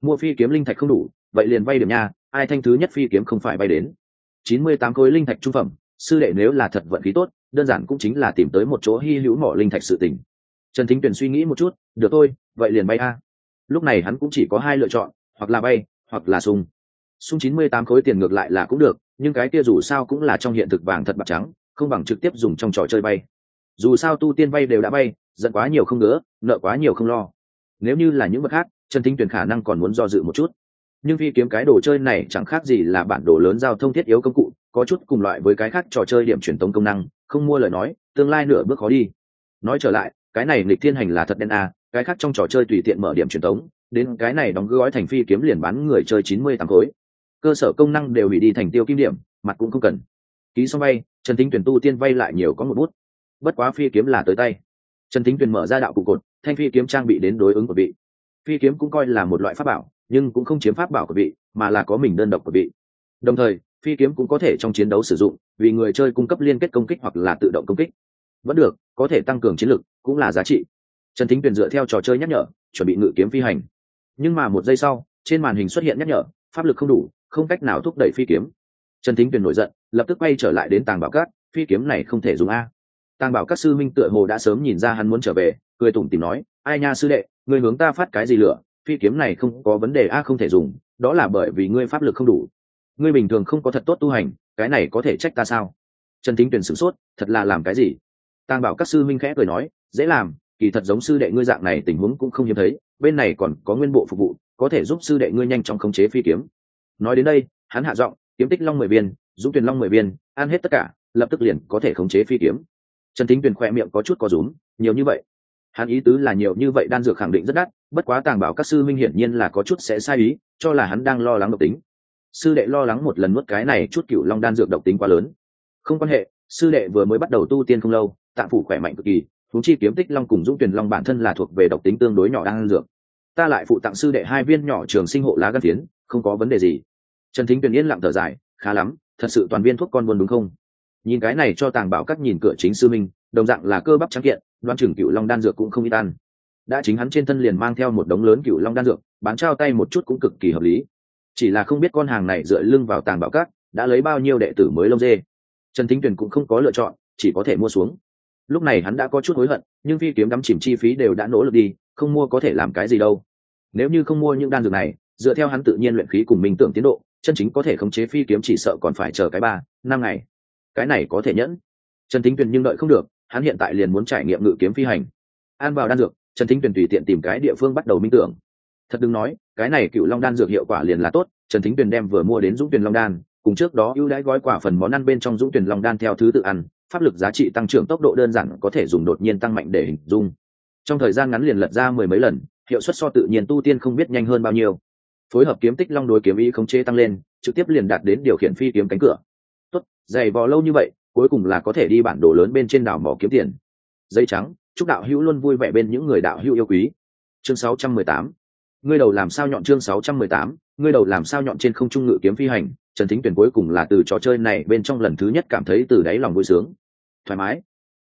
Mua phi kiếm linh thạch không đủ, vậy liền vay điểm nha, ai thanh thứ nhất phi kiếm không phải bay đến. Chín mươi tám khối linh thạch trung phẩm, sư đệ nếu là thật vận khí tốt, đơn giản cũng chính là tìm tới một chỗ hy hữu mỏ linh thạch sự tình. Trần thính tuyền suy nghĩ một chút, được thôi, vậy liền bay a. Lúc này hắn cũng chỉ có hai lựa chọn, hoặc là bay, hoặc là sung. Sung chín mươi tám khối tiền ngược lại là cũng được nhưng cái kia dù sao cũng là trong hiện thực vàng thật bạc trắng không bằng trực tiếp dùng trong trò chơi bay. Dù sao tu tiên bay đều đã bay giận quá nhiều không nữa nợ quá nhiều không lo. Nếu như là những vật khác trần thính tuyển khả năng còn muốn do dự một chút. Nhưng phi kiếm cái đồ chơi này chẳng khác gì là bản đồ lớn giao thông thiết yếu công cụ có chút cùng loại với cái khác trò chơi điểm truyền tống công năng không mua lời nói tương lai nửa bước khó đi. Nói trở lại cái này nghịch thiên hành là thật đen à, cái khác trong trò chơi tùy tiện mở điểm truyền tống đến cái này đóng gói thành phi kiếm liền bán người chơi chín mươi tám khối cơ sở công năng đều bị đi thành tiêu kim điểm, mặt cũng không cần. Ký xong vay trần thính tuyển tu tiên vay lại nhiều có một bút. Bất quá phi kiếm là tới tay. Trần thính tuyển mở ra đạo cụ cột, thanh phi kiếm trang bị đến đối ứng của vị. Phi kiếm cũng coi là một loại pháp bảo, nhưng cũng không chiếm pháp bảo của vị, mà là có mình đơn độc của vị. Đồng thời, phi kiếm cũng có thể trong chiến đấu sử dụng, vì người chơi cung cấp liên kết công kích hoặc là tự động công kích. Vẫn được, có thể tăng cường chiến lực, cũng là giá trị. Trần thính tuyển dựa theo trò chơi nhắc nhở, chuẩn bị ngự kiếm phi hành. Nhưng mà một giây sau, trên màn hình xuất hiện nhắc nhở, pháp lực không đủ không cách nào thúc đẩy phi kiếm. Trần thính tuyền nổi giận, lập tức quay trở lại đến tàng bảo cát, phi kiếm này không thể dùng a. Tàng bảo các sư minh tựa hồ đã sớm nhìn ra hắn muốn trở về, cười tủm tìm nói, ai nha sư đệ người hướng ta phát cái gì lửa? Phi kiếm này không có vấn đề a không thể dùng, đó là bởi vì ngươi pháp lực không đủ. Ngươi bình thường không có thật tốt tu hành, cái này có thể trách ta sao? Trần thính tuyển sửng sốt, thật là làm cái gì? Tàng bảo các sư minh khẽ cười nói, dễ làm, kỳ thật giống sư đệ ngươi dạng này tình huống cũng không hiếm thấy, bên này còn có nguyên bộ phục vụ, có thể giúp sư đệ ngươi nhanh chóng khống chế phi kiếm nói đến đây, hắn hạ giọng, kiếm tích long mười viên, dũng tuyển long mười viên, ăn hết tất cả, lập tức liền có thể khống chế phi kiếm. Trần thính tuyền khoe miệng có chút có rúm, nhiều như vậy? Hắn ý tứ là nhiều như vậy đan dược khẳng định rất đắt, bất quá tàng bảo các sư minh hiển nhiên là có chút sẽ sai ý, cho là hắn đang lo lắng độc tính. Sư đệ lo lắng một lần nuốt cái này chút cựu long đan dược độc tính quá lớn. Không quan hệ, sư đệ vừa mới bắt đầu tu tiên không lâu, tạng phủ khỏe mạnh cực kỳ thú chi kiếm tích long cùng dũng tuyển long bản thân là thuộc về độc tính tương đối nhỏ đan dược. Ta lại phụ tặng sư đệ hai viên nhỏ trường sinh hộ lá gan phiến, không có vấn đề gì trần thính tuyền yên lặng thở dài, khá lắm, thật sự toàn viên thuốc con buồn đúng không? Nhìn cái này cho tàng bảo các nhìn cửa chính sư minh, đồng dạng là cơ bắp trắng kiện, đoan trưởng cựu long đan dược cũng không ít ăn. Đã chính hắn trên thân liền mang theo một đống lớn cựu long đan dược, bán trao tay một chút cũng cực kỳ hợp lý. Chỉ là không biết con hàng này dựa lưng vào tàng bảo các, đã lấy bao nhiêu đệ tử mới lông dê. Trần thính tuyền cũng không có lựa chọn, chỉ có thể mua xuống. Lúc này hắn đã có chút hối hận, nhưng phi kiếm đắm chìm chi phí đều đã nỗ lực đi, không mua có thể làm cái gì đâu. Nếu như không mua những đan dược này, dựa theo hắn tự nhiên luyện khí cùng minh tưởng tiến độ chân chính có thể khống chế phi kiếm chỉ sợ còn phải chờ cái ba, năm ngày. Cái này có thể nhẫn. Trần thính tuyền nhưng đợi không được, hắn hiện tại liền muốn trải nghiệm ngự kiếm phi hành. An vào đan dược, trần thính tuyền tùy tiện tìm cái địa phương bắt đầu minh tưởng. Thật đừng nói, cái này cựu long đan dược hiệu quả liền là tốt, trần thính tuyền đem vừa mua đến dũng tuyền long đan, cùng trước đó ưu đãi gói quả phần món ăn bên trong dũng tuyền long đan theo thứ tự ăn, pháp lực giá trị tăng trưởng tốc độ đơn giản có thể dùng đột nhiên tăng mạnh để hình dung. Trong thời gian ngắn liền lật ra mười mấy lần, hiệu suất so tự nhiên tu tiên không biết nhanh hơn bao nhiêu phối hợp kiếm tích long đối kiếm ý không chế tăng lên, trực tiếp liền đạt đến điều khiển phi kiếm cánh cửa. Tốt dày vò lâu như vậy, cuối cùng là có thể đi bản đồ lớn bên trên đảo mỏ kiếm tiền. Dây trắng, chúc đạo hữu luôn vui vẻ bên những người đạo hữu yêu quý. Chương 618 ngươi đầu làm sao nhọn chương 618 ngươi đầu làm sao nhọn trên không trung ngự kiếm phi hành, trần thính tuyển cuối cùng là từ trò chơi này bên trong lần thứ nhất cảm thấy từ đáy lòng vui sướng. Thoải mái.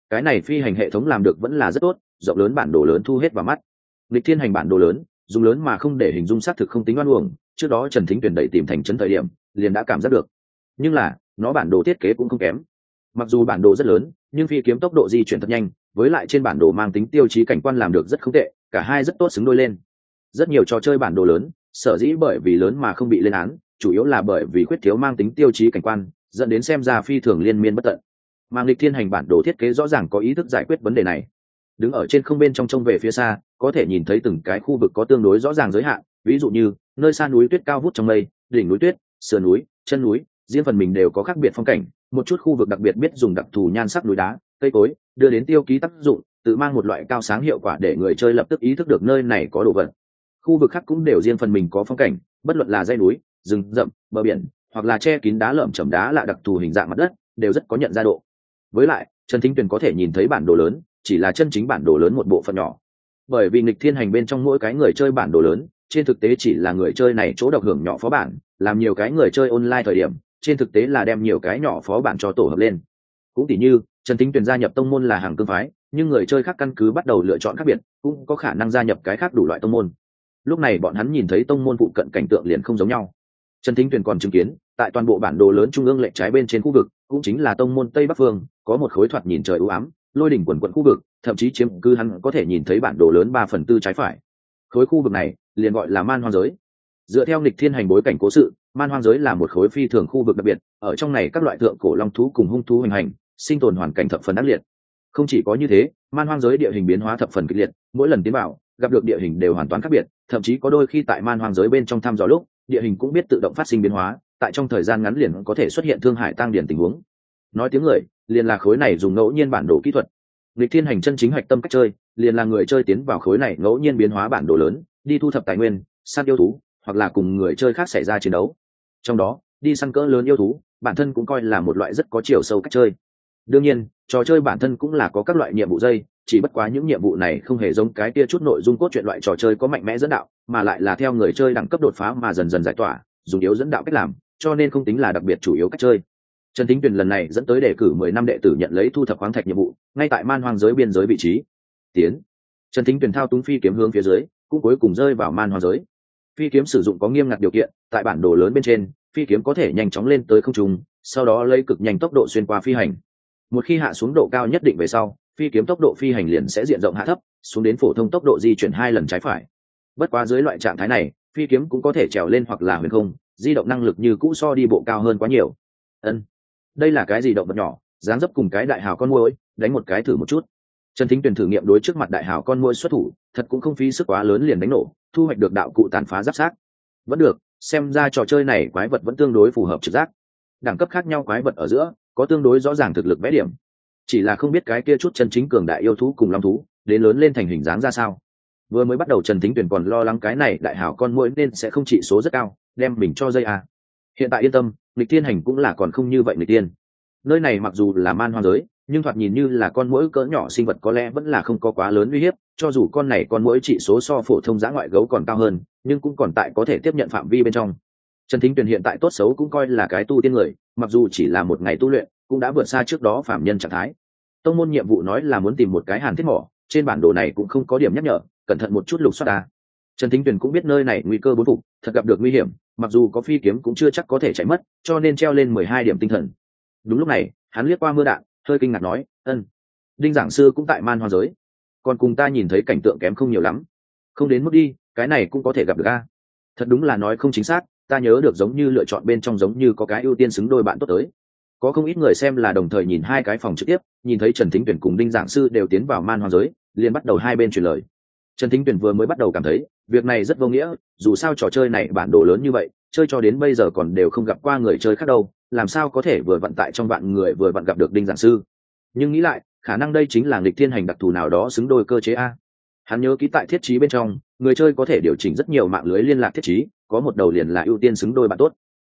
Cái này phi hành hệ thống làm được vẫn là rất tốt, rộng lớn bản đồ lớn thu hết vào mắt. Lịch thiên hành bản đồ lớn dùng lớn mà không để hình dung xác thực không tính oan uổng, trước đó trần thính tuyển đẩy tìm thành trấn thời điểm, liền đã cảm giác được. Nhưng là, nó bản đồ thiết kế cũng không kém. Mặc dù bản đồ rất lớn, nhưng phi kiếm tốc độ di chuyển thật nhanh, với lại trên bản đồ mang tính tiêu chí cảnh quan làm được rất không tệ, cả hai rất tốt xứng đôi lên. Rất nhiều trò chơi bản đồ lớn, sở dĩ bởi vì lớn mà không bị lên án, chủ yếu là bởi vì khuyết thiếu mang tính tiêu chí cảnh quan, dẫn đến xem ra phi thường liên miên bất tận. Mang lịch thiên hành bản đồ thiết kế rõ ràng có ý thức giải quyết vấn đề này đứng ở trên không bên trong trông về phía xa, có thể nhìn thấy từng cái khu vực có tương đối rõ ràng giới hạn, ví dụ như, nơi xa núi tuyết cao vút trong mây, đỉnh núi tuyết, sườn núi, chân núi, riêng phần mình đều có khác biệt phong cảnh, một chút khu vực đặc biệt biết dùng đặc thù nhan sắc núi đá, cây cối, đưa đến tiêu ký tác dụng, tự mang một loại cao sáng hiệu quả để người chơi lập tức ý thức được nơi này có đồ vật. Khu vực khác cũng đều riêng phần mình có phong cảnh, bất luận là dây núi, rừng rậm, bờ biển, hoặc là che kín đá lởm chầm đá là đặc thù hình dạng mặt đất, đều rất có nhận ra độ. Với lại, trần thính tuyền có thể nhìn thấy bản đồ lớn chỉ là chân chính bản đồ lớn một bộ phận nhỏ. Bởi vì nghịch thiên hành bên trong mỗi cái người chơi bản đồ lớn, trên thực tế chỉ là người chơi này chỗ độc hưởng nhỏ phó bản, làm nhiều cái người chơi online thời điểm, trên thực tế là đem nhiều cái nhỏ phó bản cho tổ hợp lên. Cũng tỉ như, trần tính tuyển gia nhập tông môn là hàng cương phái, nhưng người chơi khác căn cứ bắt đầu lựa chọn khác biệt, cũng có khả năng gia nhập cái khác đủ loại tông môn. Lúc này bọn hắn nhìn thấy tông môn phụ cận cảnh tượng liền không giống nhau. Trần thính tuyền còn chứng kiến, tại toàn bộ bản đồ lớn trung ương lệnh trái bên trên khu vực, cũng chính là tông môn tây bắc phương, có một khối thoạt nhìn trời ưu ám lôi đỉnh quần quận khu vực, thậm chí chiếm cư hắn có thể nhìn thấy bản đồ lớn ba phần tư trái phải. Khối khu vực này, liền gọi là man hoang giới. Dựa theo nghịch thiên hành bối cảnh cố sự, man hoang giới là một khối phi thường khu vực đặc biệt, ở trong này các loại thượng cổ long thú cùng hung thú hoành hành, sinh tồn hoàn cảnh thập phần ác liệt. Không chỉ có như thế, man hoang giới địa hình biến hóa thập phần kịch liệt, mỗi lần tiến bảo gặp được địa hình đều hoàn toàn khác biệt, thậm chí có đôi khi tại man hoang giới bên trong thăm dò lúc, địa hình cũng biết tự động phát sinh biến hóa, tại trong thời gian ngắn liền có thể xuất hiện thương hại tăng điển tình huống nói tiếng người, liền là khối này dùng ngẫu nhiên bản đồ kỹ thuật. Lịch thiên hành chân chính hoạch tâm cách chơi, liền là người chơi tiến vào khối này ngẫu nhiên biến hóa bản đồ lớn, đi thu thập tài nguyên, săn yêu thú, hoặc là cùng người chơi khác xảy ra chiến đấu. Trong đó, đi săn cỡ lớn yêu thú, bản thân cũng coi là một loại rất có chiều sâu cách chơi. Đương nhiên, trò chơi bản thân cũng là có các loại nhiệm vụ dây, chỉ bất quá những nhiệm vụ này không hề giống cái kia chút nội dung cốt truyện loại trò chơi có mạnh mẽ dẫn đạo, mà lại là theo người chơi đẳng cấp đột phá mà dần dần giải tỏa, dùng yếu dẫn đạo cách làm, cho nên không tính là đặc biệt chủ yếu cách chơi trần thính tuyền lần này dẫn tới đề cử mười năm đệ tử nhận lấy thu thập khoáng thạch nhiệm vụ, ngay tại man hoang giới biên giới vị trí. Tiến. Trần thính tuyền thao túng phi kiếm hướng phía dưới, cũng cuối cùng rơi vào man hoang giới. Phi kiếm sử dụng có nghiêm ngặt điều kiện, tại bản đồ lớn bên trên, phi kiếm có thể nhanh chóng lên tới không trung, sau đó lấy cực nhanh tốc độ xuyên qua phi hành. Một khi hạ xuống độ cao nhất định về sau, phi kiếm tốc độ phi hành liền sẽ diện rộng hạ thấp, xuống đến phổ thông tốc độ di chuyển hai lần trái phải. Bất quá dưới loại trạng thái này, phi kiếm cũng có thể trèo lên hoặc là huyền không, di động năng lực như cũ so đi bộ cao hơn quá nhiều. Ân đây là cái gì động vật nhỏ, dáng dấp cùng cái đại hào con môi đánh một cái thử một chút. Trần thính tuyển thử nghiệm đối trước mặt đại hào con môi xuất thủ, thật cũng không phí sức quá lớn liền đánh nổ, thu hoạch được đạo cụ tàn phá giáp sát. Vẫn được, xem ra trò chơi này quái vật vẫn tương đối phù hợp trực giác. Đẳng cấp khác nhau quái vật ở giữa, có tương đối rõ ràng thực lực vẽ điểm. Chỉ là không biết cái kia chút chân chính cường đại yêu thú cùng long thú, đến lớn lên thành hình dáng ra sao. Vừa mới bắt đầu trần thính tuyển còn lo lắng cái này đại hảo con mũi nên sẽ không trị số rất cao, đem mình cho dây à hiện tại yên tâm lịch tiên hành cũng là còn không như vậy lịch tiên nơi này mặc dù là man hoang giới, nhưng thoạt nhìn như là con mũi cỡ nhỏ sinh vật có lẽ vẫn là không có quá lớn uy hiếp, cho dù con này con mũi trị số so phổ thông giã ngoại gấu còn cao hơn, nhưng cũng còn tại có thể tiếp nhận phạm vi bên trong. Trần thính tuyền hiện tại tốt xấu cũng coi là cái tu tiên người, mặc dù chỉ là một ngày tu luyện, cũng đã vượt xa trước đó phạm nhân trạng thái. Tông môn nhiệm vụ nói là muốn tìm một cái hàn thiết mỏ, trên bản đồ này cũng không có điểm nhắc nhở, cẩn thận một chút lục xoát ta trần thính tuyền cũng biết nơi này nguy cơ bốn phục, thật gặp được nguy hiểm, mặc dù có phi kiếm cũng chưa chắc có thể chạy mất, cho nên treo lên mười hai điểm tinh thần. Đúng lúc này, hắn liếc qua mưa đạn, hơi kinh ngạc nói, ân, đinh giảng sư cũng tại man hoa giới. Còn cùng ta nhìn thấy cảnh tượng kém không nhiều lắm. Không đến mức đi, cái này cũng có thể gặp được a. Thật đúng là nói không chính xác, ta nhớ được giống như lựa chọn bên trong giống như có cái ưu tiên xứng đôi bạn tốt tới. Có không ít người xem là đồng thời nhìn hai cái phòng trực tiếp, nhìn thấy trần thính tuyển cùng đinh giảng sư đều tiến vào man hoa giới, liền bắt đầu hai bên truyền lời trần thính tuyển vừa mới bắt đầu cảm thấy, việc này rất vô nghĩa, dù sao trò chơi này bản đồ lớn như vậy, chơi cho đến bây giờ còn đều không gặp qua người chơi khác đâu, làm sao có thể vừa vận tại trong vạn người vừa vận gặp được đinh giảng sư? Nhưng nghĩ lại, khả năng đây chính là nghịch thiên hành đặc thù nào đó xứng đôi cơ chế a. Hắn nhớ ký tại thiết trí bên trong, người chơi có thể điều chỉnh rất nhiều mạng lưới liên lạc thiết trí, có một đầu liền là ưu tiên xứng đôi bạn tốt.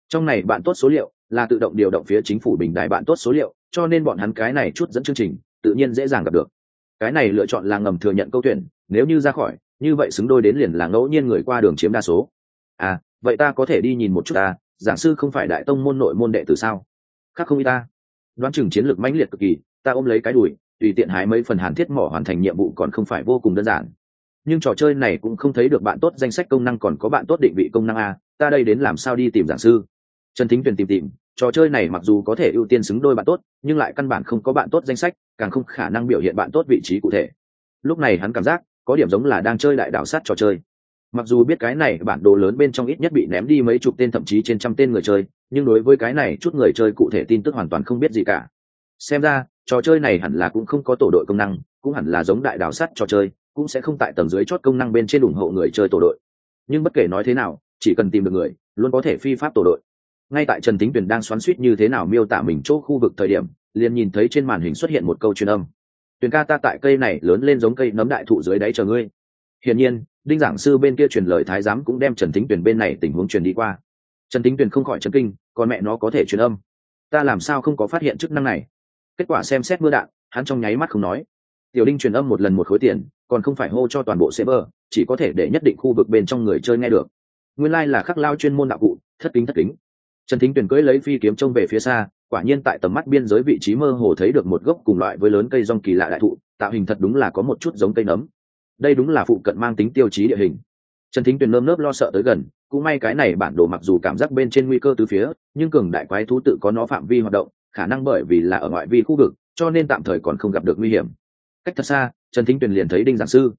Trong này bạn tốt số liệu là tự động điều động phía chính phủ bình đại bạn tốt số liệu, cho nên bọn hắn cái này chút dẫn chương trình, tự nhiên dễ dàng gặp được. Cái này lựa chọn là ngầm thừa nhận câu tuyển nếu như ra khỏi, như vậy xứng đôi đến liền là ngẫu nhiên người qua đường chiếm đa số. À vậy ta có thể đi nhìn một chút ta, giảng sư không phải đại tông môn nội môn đệ từ sao? Khác không y ta. Đoán chừng chiến lược mãnh liệt cực kỳ, ta ôm lấy cái đùi, tùy tiện hái mấy phần hàn thiết mỏ hoàn thành nhiệm vụ còn không phải vô cùng đơn giản. Nhưng trò chơi này cũng không thấy được bạn tốt danh sách công năng còn có bạn tốt định vị công năng a, ta đây đến làm sao đi tìm giảng sư? Trần thính tuyền tìm tìm, trò chơi này mặc dù có thể ưu tiên xứng đôi bạn tốt, nhưng lại căn bản không có bạn tốt danh sách, càng không khả năng biểu hiện bạn tốt vị trí cụ thể. Lúc này hắn cảm giác có điểm giống là đang chơi đại đảo sát trò chơi. Mặc dù biết cái này bản đồ lớn bên trong ít nhất bị ném đi mấy chục tên thậm chí trên trăm tên người chơi, nhưng đối với cái này chút người chơi cụ thể tin tức hoàn toàn không biết gì cả. Xem ra, trò chơi này hẳn là cũng không có tổ đội công năng, cũng hẳn là giống đại đảo sắt trò chơi, cũng sẽ không tại tầng dưới chót công năng bên trên ủng hộ người chơi tổ đội. Nhưng bất kể nói thế nào, chỉ cần tìm được người, luôn có thể phi pháp tổ đội. Ngay tại trần tính tuyền đang xoắn suýt như thế nào miêu tả mình chỗ khu vực thời điểm, liền nhìn thấy trên màn hình xuất hiện một câu truyền âm tuyền ca ta tại cây này lớn lên giống cây nấm đại thụ dưới đáy chờ ngươi. Hiển nhiên, đinh giảng sư bên kia truyền lời thái giám cũng đem trần Thính tuyền bên này tình huống truyền đi qua. Trần Thính tuyền không khỏi trần kinh còn mẹ nó có thể truyền âm. Ta làm sao không có phát hiện chức năng này? Kết quả xem xét mưa đạn, hắn trong nháy mắt không nói. Tiểu đinh truyền âm một lần một khối tiền, còn không phải hô cho toàn bộ server chỉ có thể để nhất định khu vực bên trong người chơi nghe được. Nguyên lai、like、là khắc lao chuyên môn đạo cụ, thất kính thất kính. Trần thính tuyền cưỡi lấy phi kiếm trông về phía xa quả nhiên tại tầm mắt biên giới vị trí mơ hồ thấy được một gốc cùng loại với lớn cây rong kỳ lạ đại thụ, tạo hình thật đúng là có một chút giống cây nấm. Đây đúng là phụ cận mang tính tiêu chí địa hình. Trần thính tuyền nơm nớp lo sợ tới gần, cũng may cái này bản đồ mặc dù cảm giác bên trên nguy cơ từ phía, nhưng cường đại quái thú tự có nó phạm vi hoạt động, khả năng bởi vì là ở ngoại vi khu vực, cho nên tạm thời còn không gặp được nguy hiểm. Cách thật xa, trần thính tuyền liền thấy đinh giảng sư.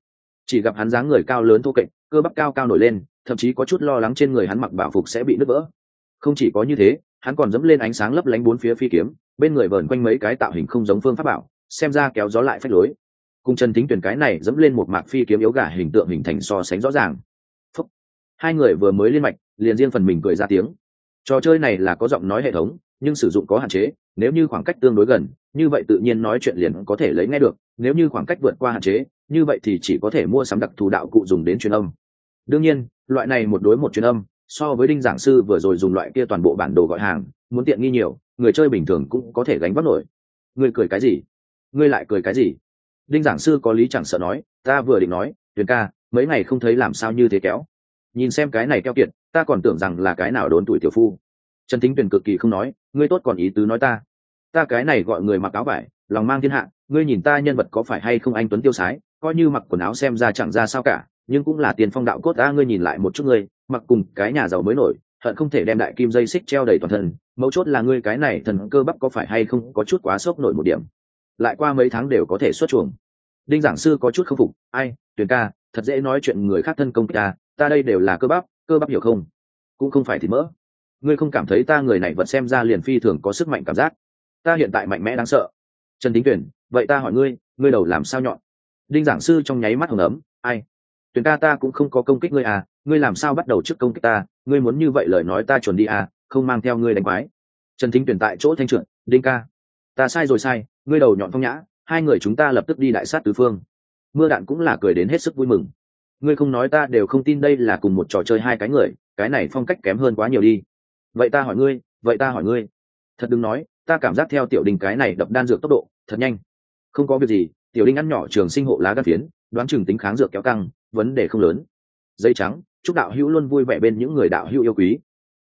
Chỉ gặp hắn dáng người cao lớn thô kệch, cơ bắp cao cao nổi lên, thậm chí có chút lo lắng trên người hắn mặc bảo phục sẽ bị nứt vỡ không chỉ có như thế, hắn còn dẫm lên ánh sáng lấp lánh bốn phía phi kiếm, bên người vờn quanh mấy cái tạo hình không giống phương pháp bảo, xem ra kéo gió lại phách lối. Cùng trần thính tuyển cái này dẫm lên một mạc phi kiếm yếu gà hình tượng hình thành so sánh rõ ràng. Phúc. hai người vừa mới liên mạch, liền riêng phần mình cười ra tiếng. Trò chơi này là có giọng nói hệ thống, nhưng sử dụng có hạn chế, nếu như khoảng cách tương đối gần, như vậy tự nhiên nói chuyện liền có thể lấy nghe được, nếu như khoảng cách vượt qua hạn chế, như vậy thì chỉ có thể mua sắm đặc thù đạo cụ dùng đến truyền âm. Đương nhiên, loại này một đối một truyền âm so với đinh giảng sư vừa rồi dùng loại kia toàn bộ bản đồ gọi hàng, muốn tiện nghi nhiều, người chơi bình thường cũng có thể gánh vác nổi. Ngươi cười cái gì? Ngươi lại cười cái gì? Đinh giảng sư có lý chẳng sợ nói, ta vừa định nói, tuyền ca, mấy ngày không thấy làm sao như thế kéo. Nhìn xem cái này keo kiệt, ta còn tưởng rằng là cái nào đốn tuổi tiểu phu. Trần thính tuyền cực kỳ không nói, ngươi tốt còn ý tứ nói ta. Ta cái này gọi người mặc áo vải, lòng mang thiên hạ, ngươi nhìn ta nhân vật có phải hay không anh tuấn tiêu sái, coi như mặc quần áo xem ra chẳng ra sao cả, nhưng cũng là tiền phong đạo cốt ta, ngươi nhìn lại một chút ngươi mặc cùng cái nhà giàu mới nổi, hận không thể đem đại kim dây xích treo đầy toàn thân, mấu chốt là ngươi cái này thần cơ bắp có phải hay không có chút quá sốc nổi một điểm. Lại qua mấy tháng đều có thể xuất chuồng. Đinh giảng sư có chút k phục, ai, tuyền ca, thật dễ nói chuyện người khác thân công ta ta đây đều là cơ bắp cơ bắp hiểu không? Cũng không phải thì mỡ. Ngươi không cảm thấy ta người này vẫn xem ra liền phi thường có sức mạnh cảm giác. Ta hiện tại mạnh mẽ đáng sợ. Trần tính tuyển vậy ta hỏi ngươi ngươi đầu làm sao nhọn? Đinh giảng sư trong nháy mắt hồng ấm, ai tuyển ca ta cũng không có công kích ngươi à ngươi làm sao bắt đầu trước công kích ta? Ngươi muốn như vậy lời nói ta chuẩn đi à không mang theo ngươi đánh quái. Trần thính tuyển tại chỗ thanh trượt đinh ca. Ta sai rồi sai, ngươi đầu nhọn phong nhã, hai người chúng ta lập tức đi đại sát tứ phương. Mưa đạn cũng là cười đến hết sức vui mừng. Ngươi không nói ta đều không tin đây là cùng một trò chơi hai cái người, cái này phong cách kém hơn quá nhiều đi. Vậy ta hỏi ngươi, vậy ta hỏi ngươi. Thật đừng nói, ta cảm giác theo tiểu đình cái này đập đan dược tốc độ, thật nhanh. Không có việc gì, tiểu đinh ăn nhỏ trường sinh hộ lá gan phiến, đoán chừng tính kháng dược kéo căng vấn đề không lớn. Dây trắng, chúc đạo hữu luôn vui vẻ bên những người đạo hữu yêu quý.